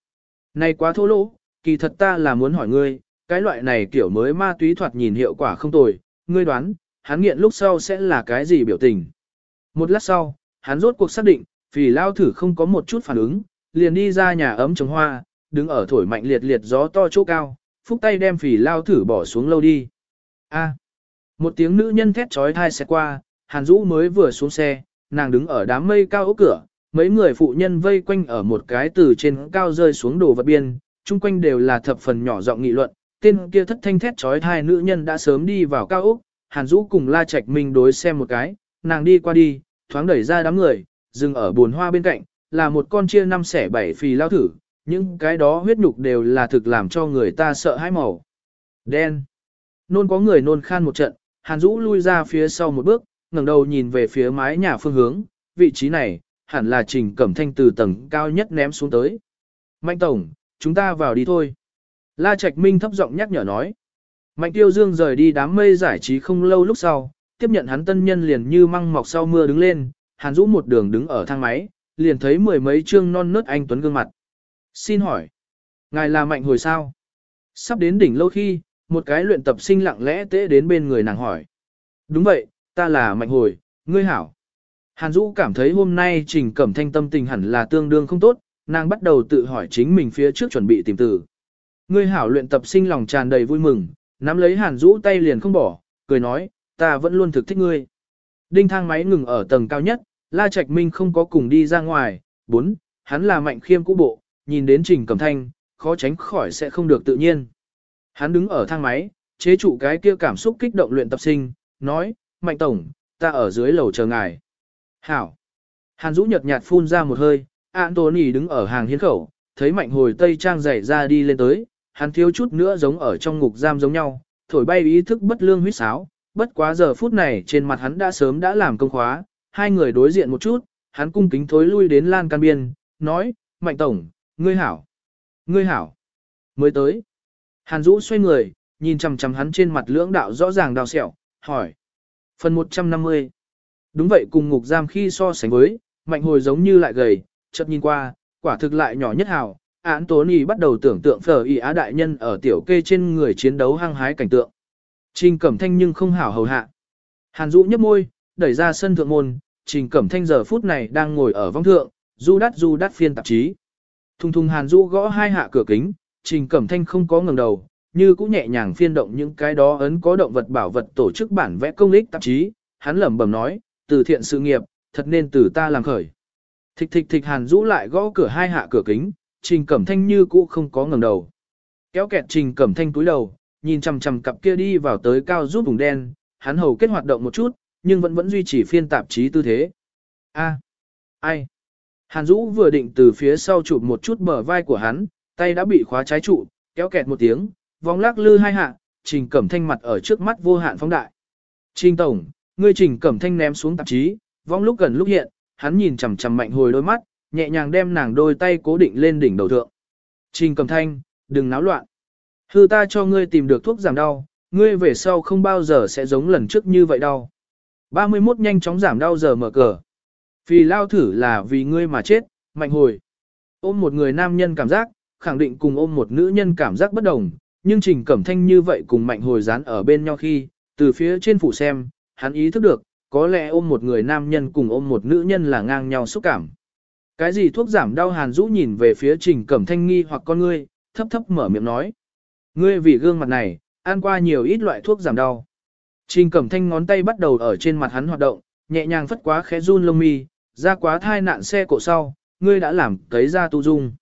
Này quá thô lỗ, kỳ thật ta là muốn hỏi ngươi, cái loại này kiểu mới ma túy thoạt nhìn hiệu quả không tồi, ngươi đoán, hắn nghiện lúc sau sẽ là cái gì biểu tình? Một lát sau, hắn rốt cuộc xác định, vì lao thử không có một chút phản ứng, liền đi ra nhà ấm trồng hoa, đứng ở thổi mạnh liệt liệt gió to chỗ cao, phúc tay đem phỉ lao thử bỏ xuống lâu đi. A. một tiếng nữ nhân thét trói thai xe qua, Hàn Dũ mới vừa xuống xe, nàng đứng ở đám mây cao ốc cửa, mấy người phụ nhân vây quanh ở một cái từ trên cao rơi xuống đồ vật biên, chung quanh đều là thập phần nhỏ giọng nghị luận, tên kia thất thanh thét trói thai nữ nhân đã sớm đi vào cao ốc, Hàn Dũ cùng La Trạch Minh đối xem một cái, nàng đi qua đi, thoáng đẩy ra đám người, dừng ở buồn hoa bên cạnh, là một con chia năm xẻ bảy phì lao thử, những cái đó huyết nhục đều là thực làm cho người ta sợ hãi màu. Đen. Nôn có người nôn khan một trận, Hàn Dũ lui ra phía sau một bước, ngẩng đầu nhìn về phía mái nhà phương hướng, vị trí này, hẳn là Trình Cẩm Thanh từ tầng cao nhất ném xuống tới. Mạnh Tổng, chúng ta vào đi thôi. La Trạch Minh thấp giọng nhắc nhở nói. Mạnh Tiêu Dương rời đi đám mây giải trí không lâu lúc sau, tiếp nhận hắn tân nhân liền như măng mọc sau mưa đứng lên, Hàn Dũ một đường đứng ở thang máy, liền thấy mười mấy chương non nớt anh tuấn gương mặt. Xin hỏi, ngài là mạnh hồi sao? Sắp đến đỉnh lâu khi, một cái luyện tập sinh lặng lẽ tế đến bên người nàng hỏi. Đúng vậy, ta là mạnh hồi, ngươi hảo. Hàn Dũ cảm thấy hôm nay Trình Cẩm Thanh tâm tình hẳn là tương đương không tốt, nàng bắt đầu tự hỏi chính mình phía trước chuẩn bị tìm từ. Ngươi hảo luyện tập sinh lòng tràn đầy vui mừng, nắm lấy Hàn Dũ tay liền không bỏ, cười nói, ta vẫn luôn thực thích ngươi. Đinh thang máy ngừng ở tầng cao nhất, La Trạch Minh không có cùng đi ra ngoài, bốn, hắn là mạnh khiêm cũ bộ, nhìn đến Trình Cẩm Thanh, khó tránh khỏi sẽ không được tự nhiên. Hắn đứng ở thang máy, chế trụ cái kia cảm xúc kích động luyện tập sinh, nói, Mạnh Tổng, ta ở dưới lầu chờ ngài. Hảo. Hàn Dũ nhật nhạt phun ra một hơi, Anthony đứng ở hàng hiến khẩu, thấy Mạnh hồi Tây Trang dày ra đi lên tới, hắn thiếu chút nữa giống ở trong ngục giam giống nhau, thổi bay ý thức bất lương huyết sáo, bất quá giờ phút này trên mặt hắn đã sớm đã làm công khóa, hai người đối diện một chút, hắn cung kính thối lui đến lan can biên, nói, Mạnh Tổng, ngươi hảo, ngươi hảo, mới tới. Hàn Dũ xoay người, nhìn chằm chằm hắn trên mặt lưỡng đạo rõ ràng đào sẹo, hỏi. Phần 150 Đúng vậy cùng ngục giam khi so sánh với, mạnh hồi giống như lại gầy, chợt nhìn qua, quả thực lại nhỏ nhất hào. Án Tony bắt đầu tưởng tượng phở y á đại nhân ở tiểu kê trên người chiến đấu hăng hái cảnh tượng. Trình Cẩm Thanh nhưng không hảo hầu hạ. Hàn Dũ nhấp môi, đẩy ra sân thượng môn, Trình Cẩm Thanh giờ phút này đang ngồi ở vong thượng, du đắt du đắt phiên tạp chí. Thùng thùng Hàn Dũ gõ hai hạ cửa kính, Trình Cẩm Thanh không có ngẩng đầu, như cũng nhẹ nhàng phiên động những cái đó ấn có động vật bảo vật tổ chức bản vẽ công lịch tạp chí, hắn lẩm bẩm nói, từ thiện sự nghiệp, thật nên từ ta làm khởi. Thịch thịch thịch Hàn Dũ lại gõ cửa hai hạ cửa kính, Trình Cẩm Thanh như cũ không có ngẩng đầu. Kéo kẹt Trình Cẩm Thanh túi đầu, nhìn chằm chằm cặp kia đi vào tới cao giúp vùng đen, hắn hầu kết hoạt động một chút, nhưng vẫn vẫn duy trì phiên tạp chí tư thế. A, ai? Hàn Dũ vừa định từ phía sau chụp một chút bờ vai của hắn, tay đã bị khóa trái trụ, kéo kẹt một tiếng, vòng lắc lư hai hạ, Trình Cẩm Thanh mặt ở trước mắt vô hạn phóng đại. Trình Tổng, ngươi Trình Cẩm Thanh ném xuống tạp chí, vong lúc gần lúc hiện, hắn nhìn chằm chằm mạnh hồi đôi mắt, nhẹ nhàng đem nàng đôi tay cố định lên đỉnh đầu thượng. Trình Cẩm Thanh, đừng náo loạn. Hư ta cho ngươi tìm được thuốc giảm đau, ngươi về sau không bao giờ sẽ giống lần trước như vậy đâu. 31 nhanh chóng giảm đau giờ mở cờ. Vì lao thử là vì ngươi mà chết, mạnh hồi. Ôm một người nam nhân cảm giác, khẳng định cùng ôm một nữ nhân cảm giác bất đồng, nhưng Trình Cẩm Thanh như vậy cùng mạnh hồi dán ở bên nhau khi, từ phía trên phủ xem, hắn ý thức được, có lẽ ôm một người nam nhân cùng ôm một nữ nhân là ngang nhau xúc cảm. Cái gì thuốc giảm đau hàn rũ nhìn về phía Trình Cẩm Thanh nghi hoặc con ngươi, thấp thấp mở miệng nói. Ngươi vì gương mặt này, ăn qua nhiều ít loại thuốc giảm đau. Trình Cẩm Thanh ngón tay bắt đầu ở trên mặt hắn hoạt động, nhẹ nhàng phất quá khẽ run lông mi, ra quá thai nạn xe cổ sau, ngươi đã làm cấy ra tu dung.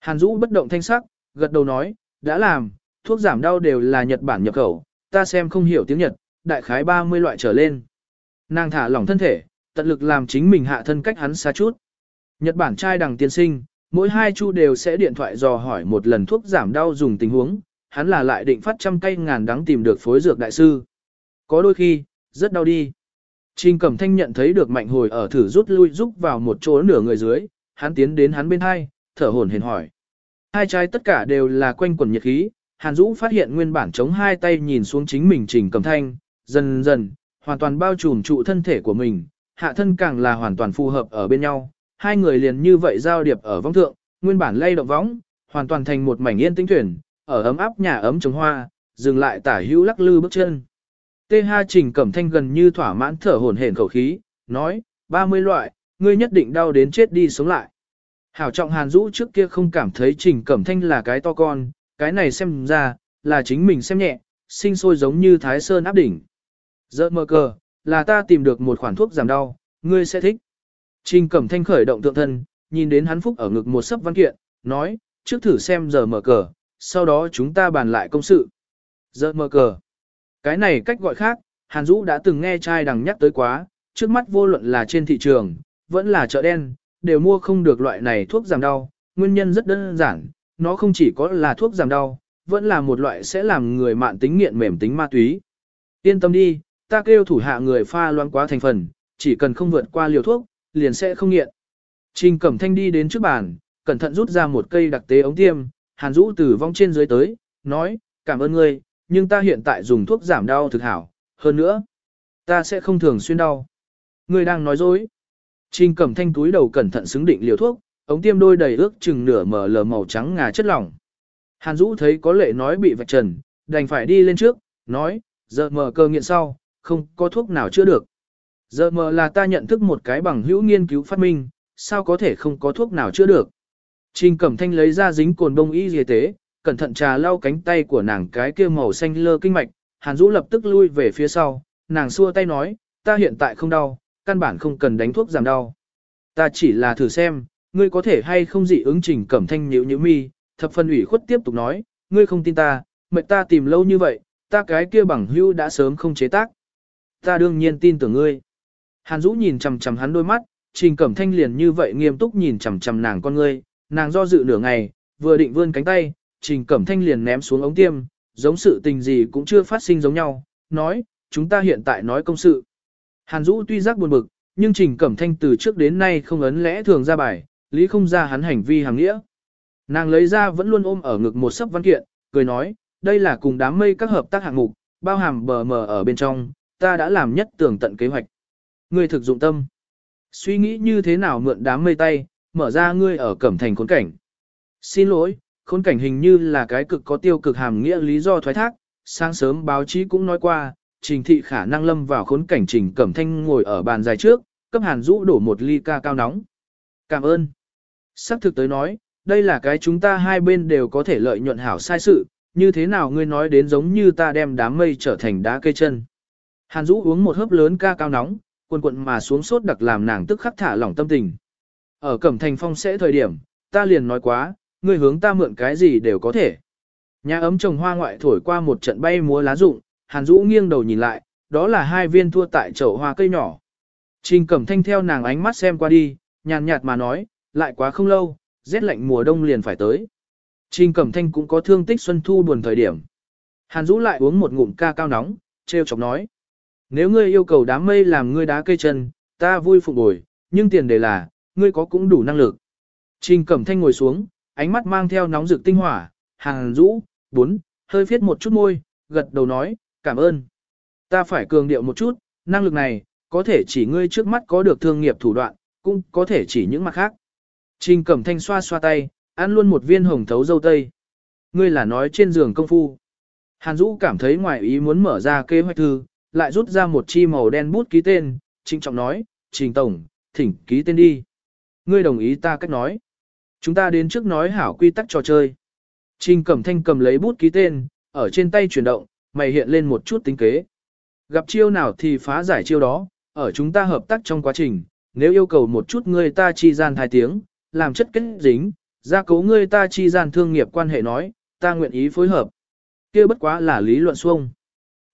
Hàn Dũ bất động thanh sắc, gật đầu nói, đã làm, thuốc giảm đau đều là Nhật Bản nhập khẩu, ta xem không hiểu tiếng Nhật, đại khái 30 loại trở lên. Nàng thả lỏng thân thể, tận lực làm chính mình hạ thân cách hắn xa chút. Nhật Bản trai đằng tiên sinh, mỗi hai chu đều sẽ điện thoại dò hỏi một lần thuốc giảm đau dùng tình huống, hắn là lại định phát trăm cây ngàn đắng tìm được phối dược đại sư. Có đôi khi, rất đau đi. Trình Cẩm Thanh nhận thấy được mạnh hồi ở thử rút lui rút vào một chỗ nửa người dưới, hắn tiến đến hắn bên hai, thở hổn hển hỏi. Hai trái tất cả đều là quanh quần nhiệt khí, Hàn Dũ phát hiện nguyên bản chống hai tay nhìn xuống chính mình Trình Cẩm Thanh, dần dần, hoàn toàn bao trùm trụ thân thể của mình, hạ thân càng là hoàn toàn phù hợp ở bên nhau, hai người liền như vậy giao điệp ở vong thượng, nguyên bản lay động võng, hoàn toàn thành một mảnh yên tĩnh thuyền, ở ấm áp nhà ấm trồng hoa, dừng lại tả hữu lắc lư bước chân. Tê Ha Trình Cẩm Thanh gần như thỏa mãn thở hổn hển khẩu khí, nói, 30 loại, ngươi nhất định đau đến chết đi sống lại. Hảo trọng Hàn Dũ trước kia không cảm thấy Trình Cẩm Thanh là cái to con, cái này xem ra, là chính mình xem nhẹ, sinh sôi giống như Thái Sơn áp đỉnh. Giờ mơ cờ, là ta tìm được một khoản thuốc giảm đau, ngươi sẽ thích. Trình Cẩm Thanh khởi động tượng thân, nhìn đến hắn phúc ở ngực một sấp văn kiện, nói, trước thử xem giờ mở cờ, sau đó chúng ta bàn lại công sự. Giờ mở cờ. Cái này cách gọi khác, Hàn Dũ đã từng nghe trai đằng nhắc tới quá, trước mắt vô luận là trên thị trường, vẫn là chợ đen, đều mua không được loại này thuốc giảm đau, nguyên nhân rất đơn giản, nó không chỉ có là thuốc giảm đau, vẫn là một loại sẽ làm người mạn tính nghiện mềm tính ma túy. Yên tâm đi, ta kêu thủ hạ người pha loãng quá thành phần, chỉ cần không vượt qua liều thuốc, liền sẽ không nghiện. Trình Cẩm Thanh đi đến trước bàn, cẩn thận rút ra một cây đặc tế ống tiêm, Hàn Dũ từ vong trên dưới tới, nói, cảm ơn ngươi, nhưng ta hiện tại dùng thuốc giảm đau thực hảo, hơn nữa, ta sẽ không thường xuyên đau. Ngươi đang nói dối. Trình Cẩm Thanh túi đầu cẩn thận xứng định liều thuốc, ống tiêm đôi đầy ước chừng nửa mở lờ màu trắng ngà chất lỏng. Hàn Dũ thấy có lệ nói bị vạch trần, đành phải đi lên trước, nói, giờ mở cơ nghiện sau, không có thuốc nào chữa được. Giờ mở là ta nhận thức một cái bằng hữu nghiên cứu phát minh, sao có thể không có thuốc nào chữa được. Trình Cẩm Thanh lấy ra dính cồn bông y y tế, cẩn thận trà lau cánh tay của nàng cái kia màu xanh lơ kinh mạch, Hàn Dũ lập tức lui về phía sau, nàng xua tay nói, ta hiện tại không đau, căn bản không cần đánh thuốc giảm đau. Ta chỉ là thử xem, ngươi có thể hay không dị ứng Trình Cẩm Thanh nhíu nhíu mi, thập phần ủy khuất tiếp tục nói, ngươi không tin ta, mệt ta tìm lâu như vậy, ta cái kia bằng hưu đã sớm không chế tác. Ta đương nhiên tin tưởng ngươi. Hàn Dũ nhìn chằm chằm hắn đôi mắt, Trình Cẩm Thanh liền như vậy nghiêm túc nhìn chằm chằm nàng con ngươi, nàng do dự nửa ngày, vừa định vươn cánh tay, Trình Cẩm Thanh liền ném xuống ống tiêm, giống sự tình gì cũng chưa phát sinh giống nhau, nói, chúng ta hiện tại nói công sự. Hàn Dũ tuy giác buồn bực, nhưng Trình Cẩm Thanh từ trước đến nay không ấn lẽ thường ra bài, lý không ra hắn hành vi hàng nghĩa. Nàng lấy ra vẫn luôn ôm ở ngực một sấp văn kiện, cười nói, đây là cùng đám mây các hợp tác hạng mục, bao hàm bờ mờ ở bên trong, ta đã làm nhất tưởng tận kế hoạch. Ngươi thực dụng tâm. Suy nghĩ như thế nào mượn đám mây tay, mở ra ngươi ở cẩm thành khốn cảnh. Xin lỗi, khốn cảnh hình như là cái cực có tiêu cực hàm nghĩa lý do thoái thác. Sáng sớm báo chí cũng nói qua, trình thị khả năng lâm vào khốn cảnh trình cẩm thanh ngồi ở bàn dài trước, cấp hàn rũ đổ một ly ca cao nóng. Cảm ơn. Sắc thực tới nói, đây là cái chúng ta hai bên đều có thể lợi nhuận hảo sai sự, như thế nào ngươi nói đến giống như ta đem đám mây trở thành đá cây chân. Hàn Dũ uống một hớp lớn ca cao nóng, quần quận mà xuống sốt đặc làm nàng tức khắc thả lỏng tâm tình. Ở Cẩm Thành Phong sẽ thời điểm, ta liền nói quá, ngươi hướng ta mượn cái gì đều có thể. Nhà ấm trồng hoa ngoại thổi qua một trận bay múa lá rụng, Hàn Dũ nghiêng đầu nhìn lại, đó là hai viên thua tại chậu hoa cây nhỏ. Trình Cẩm Thanh theo nàng ánh mắt xem qua đi, nhàn nhạt mà nói, lại quá không lâu, rét lạnh mùa đông liền phải tới. Trình Cẩm Thanh cũng có thương tích xuân thu buồn thời điểm. Hàn Dũ lại uống một ngụm ca cao nóng, treo chọc nói. Nếu ngươi yêu cầu đám mây làm ngươi đá cây chân, ta vui phục bồi, nhưng tiền đề là, ngươi có cũng đủ năng lực. Trình Cẩm Thanh ngồi xuống, ánh mắt mang theo nóng rực tinh hỏa, Hàn Dũ, bốn, hơi phiết một chút môi, gật đầu nói, cảm ơn. Ta phải cường điệu một chút, năng lực này, có thể chỉ ngươi trước mắt có được thương nghiệp thủ đoạn, cũng có thể chỉ những mặt khác. Trình Cẩm Thanh xoa xoa tay, ăn luôn một viên hồng thấu dâu tây. Ngươi là nói trên giường công phu. Hàn Dũ cảm thấy ngoài ý muốn mở ra kế hoạch thư, lại rút ra một chi màu đen bút ký tên, trinh trọng nói, Trình Tổng, thỉnh ký tên đi. Ngươi đồng ý ta cách nói. Chúng ta đến trước nói hảo quy tắc trò chơi. Trình Cẩm Thanh cầm lấy bút ký tên, ở trên tay chuyển động, mày hiện lên một chút tính kế. Gặp chiêu nào thì phá giải chiêu đó, ở chúng ta hợp tác trong quá trình, nếu yêu cầu một chút người ta chi gian hai tiếng, làm chất kết dính, gia cố người ta chi gian thương nghiệp quan hệ nói, ta nguyện ý phối hợp. kia bất quá là lý luận xuông.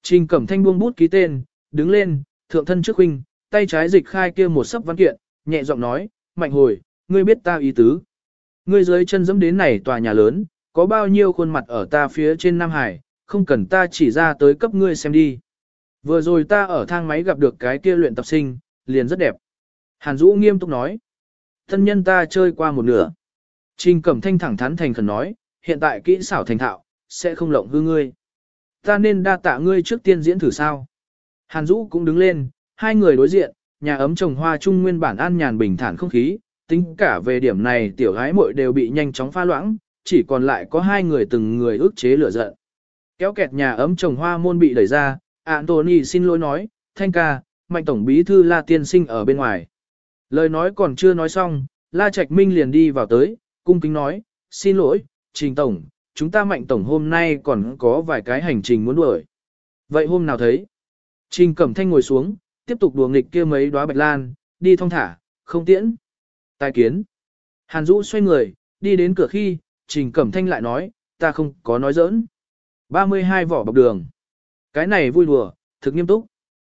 Trình Cẩm Thanh buông bút ký tên, đứng lên, thượng thân trước huynh, tay trái dịch khai kia một sấp văn kiện, nhẹ giọng nói, mạnh hồi, ngươi biết ta ý tứ. Ngươi dưới chân dẫm đến này tòa nhà lớn, có bao nhiêu khuôn mặt ở ta phía trên Nam Hải, không cần ta chỉ ra tới cấp ngươi xem đi. Vừa rồi ta ở thang máy gặp được cái kia luyện tập sinh, liền rất đẹp. Hàn Dũ nghiêm túc nói. Thân nhân ta chơi qua một nửa. Trình Cẩm Thanh thẳng thắn thành khẩn nói, hiện tại kỹ xảo thành thạo, sẽ không lộng hư ngươi. Ta nên đa tạ ngươi trước tiên diễn thử sao. Hàn Dũ cũng đứng lên, hai người đối diện, nhà ấm trồng hoa Trung nguyên bản an nhàn bình thản không khí, tính cả về điểm này tiểu gái muội đều bị nhanh chóng pha loãng, chỉ còn lại có hai người từng người ức chế lửa giận. Kéo kẹt nhà ấm trồng hoa môn bị đẩy ra, Anthony xin lỗi nói, thanh ca, mạnh tổng bí thư La Tiên Sinh ở bên ngoài. Lời nói còn chưa nói xong, La Trạch Minh liền đi vào tới, cung kính nói, xin lỗi, Trình Tổng, chúng ta mạnh tổng hôm nay còn có vài cái hành trình muốn đuổi. Vậy hôm nào thấy? Trình Cẩm Thanh ngồi xuống, tiếp tục đùa nghịch kia mấy đóa bạch lan, đi thong thả, không tiễn. Tài kiến. Hàn Dũ xoay người, đi đến cửa khi, Trình Cẩm Thanh lại nói, ta không có nói giỡn. 32 vỏ bọc đường. Cái này vui đùa, thực nghiêm túc.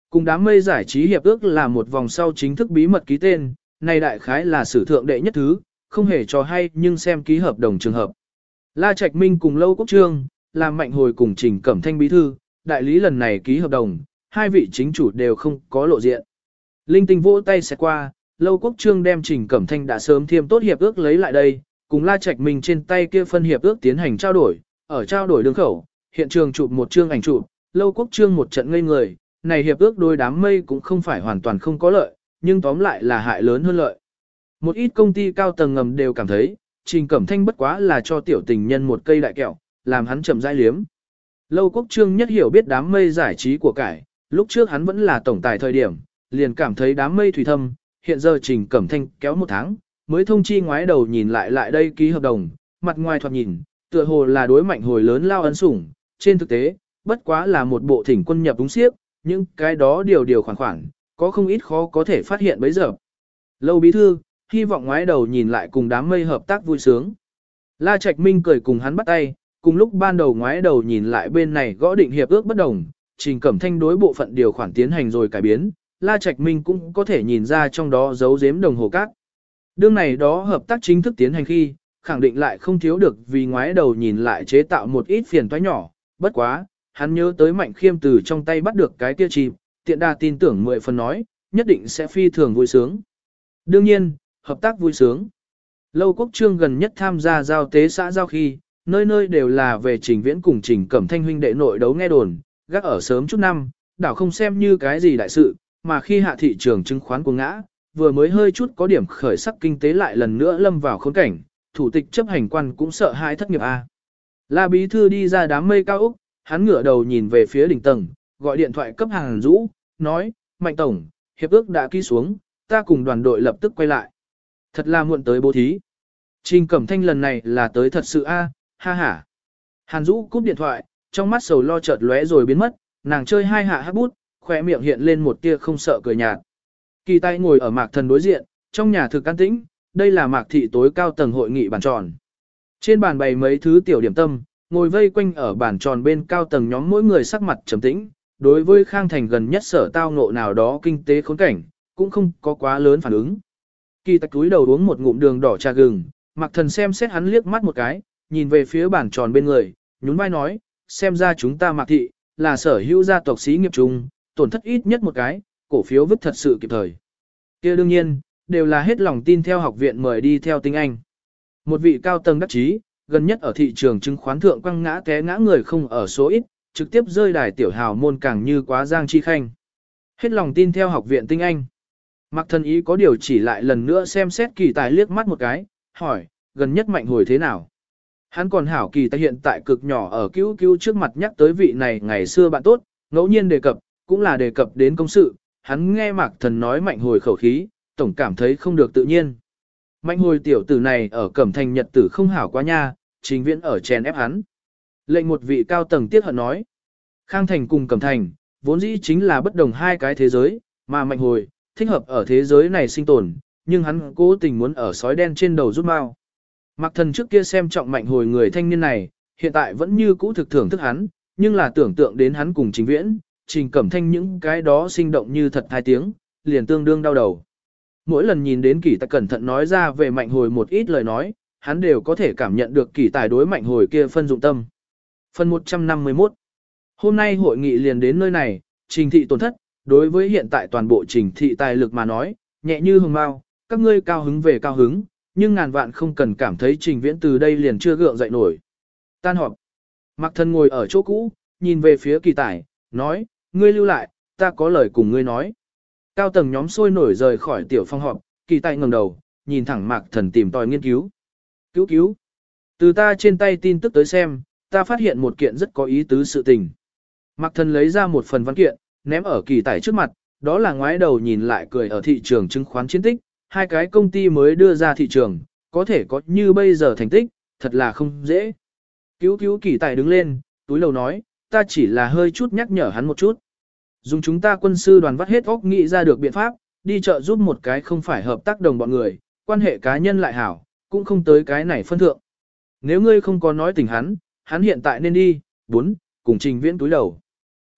Cùng đám mây giải trí hiệp ước là một vòng sau chính thức bí mật ký tên, này đại khái là sử thượng đệ nhất thứ, không hề cho hay nhưng xem ký hợp đồng trường hợp. La Trạch Minh cùng Lâu Quốc Trương, làm mạnh hồi cùng Trình Cẩm Thanh bí thư, đại lý lần này ký hợp đồng, hai vị chính chủ đều không có lộ diện. Linh tinh vỗ tay xẹt qua, Lâu Quốc Trương đem Trình Cẩm Thanh đã sớm thiêm tốt hiệp ước lấy lại đây, cùng La Trạch Minh trên tay kia phân hiệp ước tiến hành trao đổi, ở trao đổi đường khẩu, hiện trường chụp một chương ảnh chụp, Lâu Quốc Trương một trận ngây người, này hiệp ước đôi đám mây cũng không phải hoàn toàn không có lợi, nhưng tóm lại là hại lớn hơn lợi. Một ít công ty cao tầng ngầm đều cảm thấy, Trình Cẩm Thanh bất quá là cho tiểu tình nhân một cây đại kẹo, làm hắn chậm rãi liếm. Lâu Quốc Trương nhất hiểu biết đám mây giải trí của cải, lúc trước hắn vẫn là tổng tài thời điểm, liền cảm thấy đám mây thủy thâm, hiện giờ Trình Cẩm Thanh kéo một tháng, mới thông chi ngoái đầu nhìn lại lại đây ký hợp đồng, mặt ngoài thoạt nhìn, tựa hồ là đối mạnh hồi lớn lao ấn sủng, trên thực tế, bất quá là một bộ thỉnh quân nhập đúng siếp, nhưng cái đó điều điều khoản khoản, có không ít khó có thể phát hiện bấy giờ. Lâu bí thư, hy vọng ngoái đầu nhìn lại cùng đám mây hợp tác vui sướng. La Trạch Minh cười cùng hắn bắt tay, cùng lúc ban đầu ngoái đầu nhìn lại bên này gõ định hiệp ước bất đồng, Trình Cẩm Thanh đối bộ phận điều khoản tiến hành rồi cải biến, La Trạch Minh cũng có thể nhìn ra trong đó giấu giếm đồng hồ cát. Đương này đó hợp tác chính thức tiến hành khi, khẳng định lại không thiếu được vì ngoái đầu nhìn lại chế tạo một ít phiền toái nhỏ, bất quá, hắn nhớ tới mạnh khiêm từ trong tay bắt được cái kia chìm, tiện đà tin tưởng mười phần nói, nhất định sẽ phi thường vui sướng. Đương nhiên, hợp tác vui sướng. Lâu quốc trương gần nhất tham gia giao tế xã giao khi, nơi nơi đều là về trình viễn cùng trình cẩm thanh huynh đệ nội đấu nghe đồn, gác ở sớm chút năm, đảo không xem như cái gì đại sự, mà khi hạ thị trường chứng khoán của ngã, vừa mới hơi chút có điểm khởi sắc kinh tế lại lần nữa lâm vào khốn cảnh, thủ tịch chấp hành quan cũng sợ hãi thất nghiệp a. La bí thư đi ra đám mây cao úc, hắn ngửa đầu nhìn về phía đỉnh tầng, gọi điện thoại cấp hàng rũ, nói, Mạnh Tổng, hiệp ước đã ký xuống, ta cùng đoàn đội lập tức quay lại. Thật là muộn tới bố thí. Trình Cẩm Thanh lần này là tới thật sự a, ha ha. Hàn Dũ cúp điện thoại, trong mắt sầu lo chợt lóe rồi biến mất, nàng chơi hai hạ hát bút, khỏe miệng hiện lên một tia không sợ cười nhạt. Kỳ tay ngồi ở mạc thần đối diện, trong nhà thực an tĩnh, đây là mạc thị tối cao tầng hội nghị bàn tròn. Trên bàn bày mấy thứ tiểu điểm tâm, ngồi vây quanh ở bàn tròn bên cao tầng nhóm mỗi người sắc mặt trầm tĩnh, đối với Khang Thành gần nhất sở tao ngộ nào đó kinh tế khốn cảnh, cũng không có quá lớn phản ứng. Kỳ tạch túi đầu uống một ngụm đường đỏ trà gừng, mặc thần xem xét hắn liếc mắt một cái, nhìn về phía bàn tròn bên người, nhún vai nói, xem ra chúng ta mặc thị, là sở hữu gia tộc sĩ nghiệp chung, tổn thất ít nhất một cái, cổ phiếu vứt thật sự kịp thời. kia đương nhiên, đều là hết lòng tin theo học viện mời đi theo tiếng Anh. Một vị cao tầng đắc chí, gần nhất ở thị trường chứng khoán thượng quăng ngã té ngã người không ở số ít, trực tiếp rơi đài tiểu hào môn càng như quá giang chi khanh. Hết lòng tin theo học viện tinh Anh. Mặc thân ý có điều chỉ lại lần nữa xem xét kỳ tài liếc mắt một cái, hỏi, gần nhất mạnh hồi thế nào? Hắn còn hảo kỳ tài hiện tại cực nhỏ ở cứu cứu trước mặt nhắc tới vị này ngày xưa bạn tốt, ngẫu nhiên đề cập, cũng là đề cập đến công sự, hắn nghe mạc thần nói mạnh hồi khẩu khí, tổng cảm thấy không được tự nhiên. Mạnh hồi tiểu tử này ở cẩm thành nhật tử không hảo quá nha, chính viễn ở chèn ép hắn. Lệnh một vị cao tầng tiết hận nói. Khang thành cùng cẩm thành, vốn dĩ chính là bất đồng hai cái thế giới, mà mạnh hồi, thích hợp ở thế giới này sinh tồn, nhưng hắn cố tình muốn ở sói đen trên đầu rút mau. Mặc thần trước kia xem trọng mạnh hồi người thanh niên này, hiện tại vẫn như cũ thực thưởng thức hắn, nhưng là tưởng tượng đến hắn cùng chính viễn, trình cẩm thanh những cái đó sinh động như thật hai tiếng, liền tương đương đau đầu. Mỗi lần nhìn đến kỳ tài cẩn thận nói ra về mạnh hồi một ít lời nói, hắn đều có thể cảm nhận được kỳ tài đối mạnh hồi kia phân dụng tâm. Phần 151 Hôm nay hội nghị liền đến nơi này, trình thị tổn thất, đối với hiện tại toàn bộ trình thị tài lực mà nói, nhẹ như hồng mau, các ngươi cao hứng về cao hứng, nhưng ngàn vạn không cần cảm thấy trình viễn từ đây liền chưa gượng dậy nổi. Tan họp. Mặc thân ngồi ở chỗ cũ, nhìn về phía kỳ tài, nói, ngươi lưu lại, ta có lời cùng ngươi nói. Cao tầng nhóm sôi nổi rời khỏi tiểu phong họp, kỳ tài ngẩng đầu, nhìn thẳng mạc thần tìm tòi nghiên cứu. Cứu cứu. Từ ta trên tay tin tức tới xem, ta phát hiện một kiện rất có ý tứ sự tình. Mạc thần lấy ra một phần văn kiện, ném ở kỳ tài trước mặt, đó là ngoái đầu nhìn lại cười ở thị trường chứng khoán chiến tích, hai cái công ty mới đưa ra thị trường, có thể có như bây giờ thành tích, thật là không dễ. Cứu cứu kỳ tài đứng lên, túi lầu nói, ta chỉ là hơi chút nhắc nhở hắn một chút. Dùng chúng ta quân sư đoàn vắt hết óc nghĩ ra được biện pháp, đi chợ giúp một cái không phải hợp tác đồng bọn người, quan hệ cá nhân lại hảo, cũng không tới cái này phân thượng. Nếu ngươi không có nói tình hắn, hắn hiện tại nên đi, bốn, cùng trình viễn túi đầu.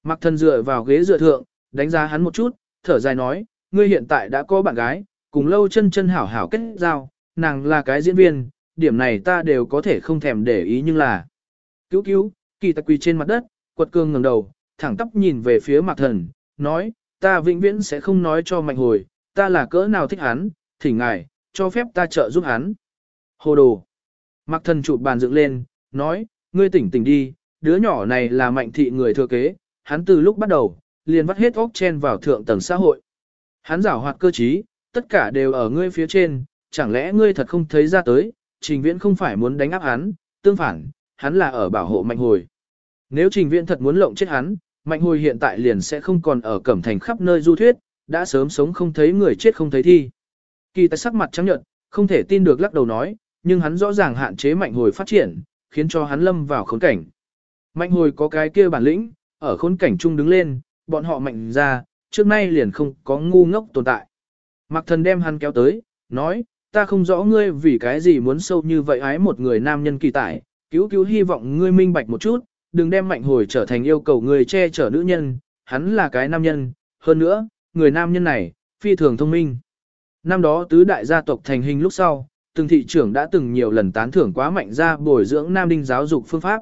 Mặc thần dựa vào ghế dựa thượng, đánh giá hắn một chút, thở dài nói, ngươi hiện tại đã có bạn gái, cùng lâu chân chân hảo hảo kết giao, nàng là cái diễn viên, điểm này ta đều có thể không thèm để ý nhưng là. Cứu cứu, kỳ tặc quỳ trên mặt đất, quật cương ngẩng đầu, thẳng tóc nhìn về phía mạc thần, nói, ta vĩnh viễn sẽ không nói cho mạnh hồi, ta là cỡ nào thích hắn, thỉnh ngài, cho phép ta trợ giúp hắn. Hồ đồ. Mạc thần chụp bàn dựng lên, nói, ngươi tỉnh tỉnh đi, đứa nhỏ này là mạnh thị người thừa kế, hắn từ lúc bắt đầu, liền vắt hết óc chen vào thượng tầng xã hội. Hắn giảo hoạt cơ trí, tất cả đều ở ngươi phía trên, chẳng lẽ ngươi thật không thấy ra tới, trình viễn không phải muốn đánh áp hắn, tương phản, hắn là ở bảo hộ mạnh hồi. Nếu trình viễn thật muốn lộng chết hắn, mạnh hồi hiện tại liền sẽ không còn ở cẩm thành khắp nơi du thuyết, đã sớm sống không thấy người chết không thấy thi. Kỳ tài sắc mặt trắng nhợt, không thể tin được lắc đầu nói, nhưng hắn rõ ràng hạn chế mạnh hồi phát triển, khiến cho hắn lâm vào khốn cảnh. Mạnh hồi có cái kia bản lĩnh, ở khốn cảnh chung đứng lên, bọn họ mạnh ra, trước nay liền không có ngu ngốc tồn tại. Mạc thần đem hắn kéo tới, nói, ta không rõ ngươi vì cái gì muốn sâu như vậy ái một người nam nhân kỳ tài, cứu cứu hy vọng ngươi minh bạch một chút, đừng đem mạnh hồi trở thành yêu cầu người che chở nữ nhân, hắn là cái nam nhân, hơn nữa, người nam nhân này, phi thường thông minh. Năm đó tứ đại gia tộc thành hình lúc sau, từng thị trưởng đã từng nhiều lần tán thưởng quá mạnh ra bồi dưỡng nam đinh giáo dục phương pháp.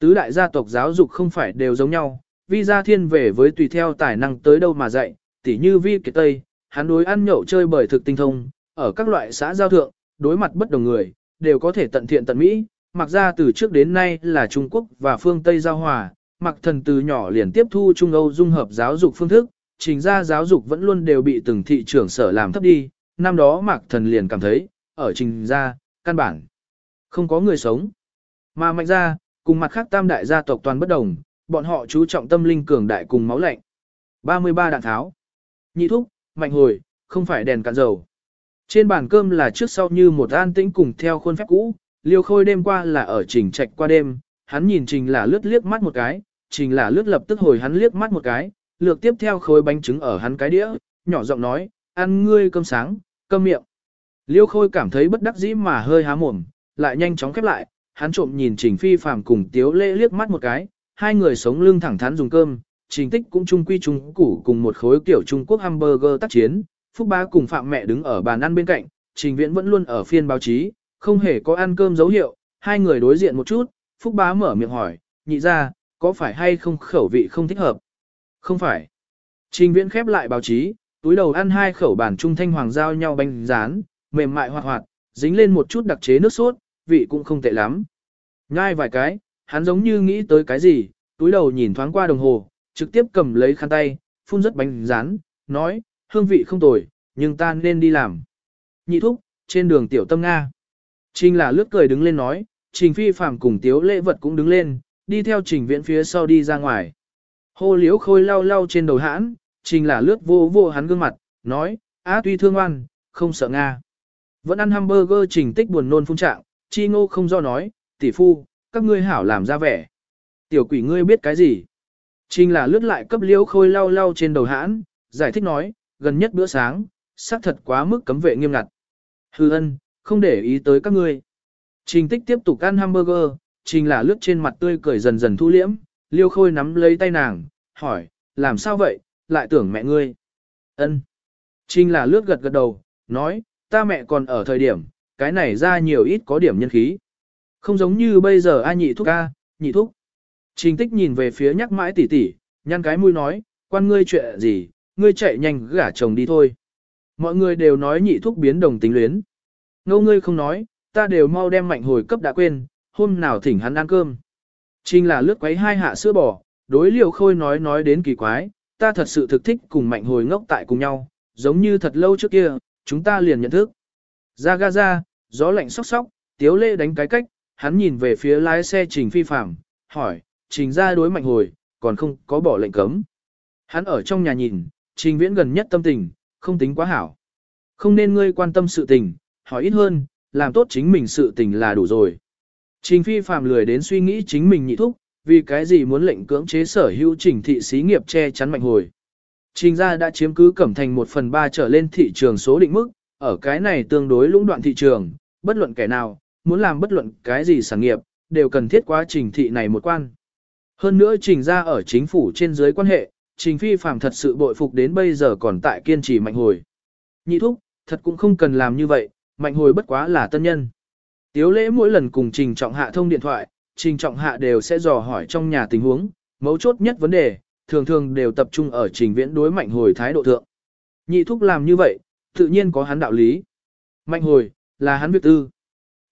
Tứ đại gia tộc giáo dục không phải đều giống nhau, vi gia thiên về với tùy theo tài năng tới đâu mà dạy, tỉ như vi kiệt tây, hắn đối ăn nhậu chơi bởi thực tinh thông, ở các loại xã giao thượng, đối mặt bất đồng người, đều có thể tận thiện tận mỹ, mặc ra từ trước đến nay là Trung Quốc và phương Tây giao hòa, mặc thần từ nhỏ liền tiếp thu Trung Âu dung hợp giáo dục phương thức, trình ra giáo dục vẫn luôn đều bị từng thị trưởng sở làm thấp đi, năm đó mạc thần liền cảm thấy, ở trình ra, căn bản, không có người sống. Mà mạnh ra, cùng mặt khác tam đại gia tộc toàn bất đồng, bọn họ chú trọng tâm linh cường đại cùng máu lạnh. 33 đạn tháo. Nhị thúc, mạnh hồi, không phải đèn cạn dầu. Trên bàn cơm là trước sau như một an tĩnh cùng theo khuôn phép cũ, liêu khôi đêm qua là ở trình trạch qua đêm, hắn nhìn trình là lướt liếc mắt một cái, trình là lướt lập tức hồi hắn liếc mắt một cái, lược tiếp theo khối bánh trứng ở hắn cái đĩa, nhỏ giọng nói, ăn ngươi cơm sáng, cơm miệng. Liêu khôi cảm thấy bất đắc dĩ mà hơi há mồm, lại nhanh chóng khép lại, hắn trộm nhìn trình phi phàm cùng tiếu lễ liếc mắt một cái, hai người sống lưng thẳng thắn dùng cơm, trình tích cũng chung quy chung củ cùng một khối kiểu Trung Quốc hamburger tác chiến, Phúc Bá cùng Phạm mẹ đứng ở bàn ăn bên cạnh, trình viễn vẫn luôn ở phiên báo chí, không hề có ăn cơm dấu hiệu, hai người đối diện một chút, Phúc Bá mở miệng hỏi, nhị ra, có phải hay không khẩu vị không thích hợp? Không phải. Trình viễn khép lại báo chí, túi đầu ăn hai khẩu bản trung thanh hoàng giao nhau bánh rán, mềm mại hoạt hoạt, dính lên một chút đặc chế nước sốt, vị cũng không tệ lắm. Nhai vài cái, hắn giống như nghĩ tới cái gì, túi đầu nhìn thoáng qua đồng hồ, trực tiếp cầm lấy khăn tay, phun rất bánh rán, nói, hương vị không tồi, nhưng ta nên đi làm. Nhị thúc, trên đường tiểu tâm Nga. Trình là lướt cười đứng lên nói, trình phi phạm cùng tiếu lễ vật cũng đứng lên, đi theo trình viễn phía sau đi ra ngoài. Hô liếu khôi lau lau trên đầu hãn, trình là lướt vô vô hắn gương mặt, nói, á tuy thương oan, không sợ Nga. Vẫn ăn hamburger trình tích buồn nôn phun trạng, chi ngô không do nói, tỷ phu, các ngươi hảo làm ra vẻ. Tiểu quỷ ngươi biết cái gì? Trình là lướt lại cấp liếu khôi lau lau trên đầu hãn, giải thích nói, gần nhất bữa sáng, xác thật quá mức cấm vệ nghiêm ngặt. Hư ân, không để ý tới các ngươi. Trình tích tiếp tục ăn hamburger, trình là lướt trên mặt tươi cười dần dần thu liễm, liêu khôi nắm lấy tay nàng, hỏi, làm sao vậy, lại tưởng mẹ ngươi. ân Trình là lướt gật gật đầu, nói, ta mẹ còn ở thời điểm, cái này ra nhiều ít có điểm nhân khí. Không giống như bây giờ ai nhị thúc a, nhị thúc. Trình tích nhìn về phía nhắc mãi tỉ tỉ, nhăn cái mũi nói, quan ngươi chuyện gì, ngươi chạy nhanh gả chồng đi thôi. Mọi người đều nói nhị thúc biến đồng tính luyến. Ngô ngươi không nói, ta đều mau đem mạnh hồi cấp đã quên, hôm nào thỉnh hắn ăn cơm. Trình là lướt quấy hai hạ sữa bò, đối liều khôi nói nói đến kỳ quái, ta thật sự thực thích cùng mạnh hồi ngốc tại cùng nhau, giống như thật lâu trước kia, chúng ta liền nhận thức. Ra ga ra, gió lạnh sóc sóc, tiếu lê đánh cái cách, hắn nhìn về phía lái xe trình phi phạm, hỏi, trình ra đối mạnh hồi, còn không có bỏ lệnh cấm. Hắn ở trong nhà nhìn, trình viễn gần nhất tâm tình, không tính quá hảo. Không nên ngươi quan tâm sự tình, hỏi ít hơn, làm tốt chính mình sự tình là đủ rồi. Trình phi Phàm lười đến suy nghĩ chính mình nhị thúc, vì cái gì muốn lệnh cưỡng chế sở hữu trình thị xí nghiệp che chắn mạnh hồi. Trình gia đã chiếm cứ cẩm thành một phần ba trở lên thị trường số định mức, ở cái này tương đối lũng đoạn thị trường, bất luận kẻ nào, muốn làm bất luận cái gì sản nghiệp, đều cần thiết quá trình thị này một quan. Hơn nữa trình gia ở chính phủ trên dưới quan hệ, Trình Phi Phàm thật sự bội phục đến bây giờ còn tại kiên trì mạnh hồi. Nhị thúc, thật cũng không cần làm như vậy, mạnh hồi bất quá là tân nhân. Tiếu lễ mỗi lần cùng Trình Trọng Hạ thông điện thoại, Trình Trọng Hạ đều sẽ dò hỏi trong nhà tình huống, mấu chốt nhất vấn đề, thường thường đều tập trung ở Trình Viễn đối mạnh hồi thái độ thượng. Nhị thúc làm như vậy, tự nhiên có hắn đạo lý. Mạnh hồi, là hắn việc tư.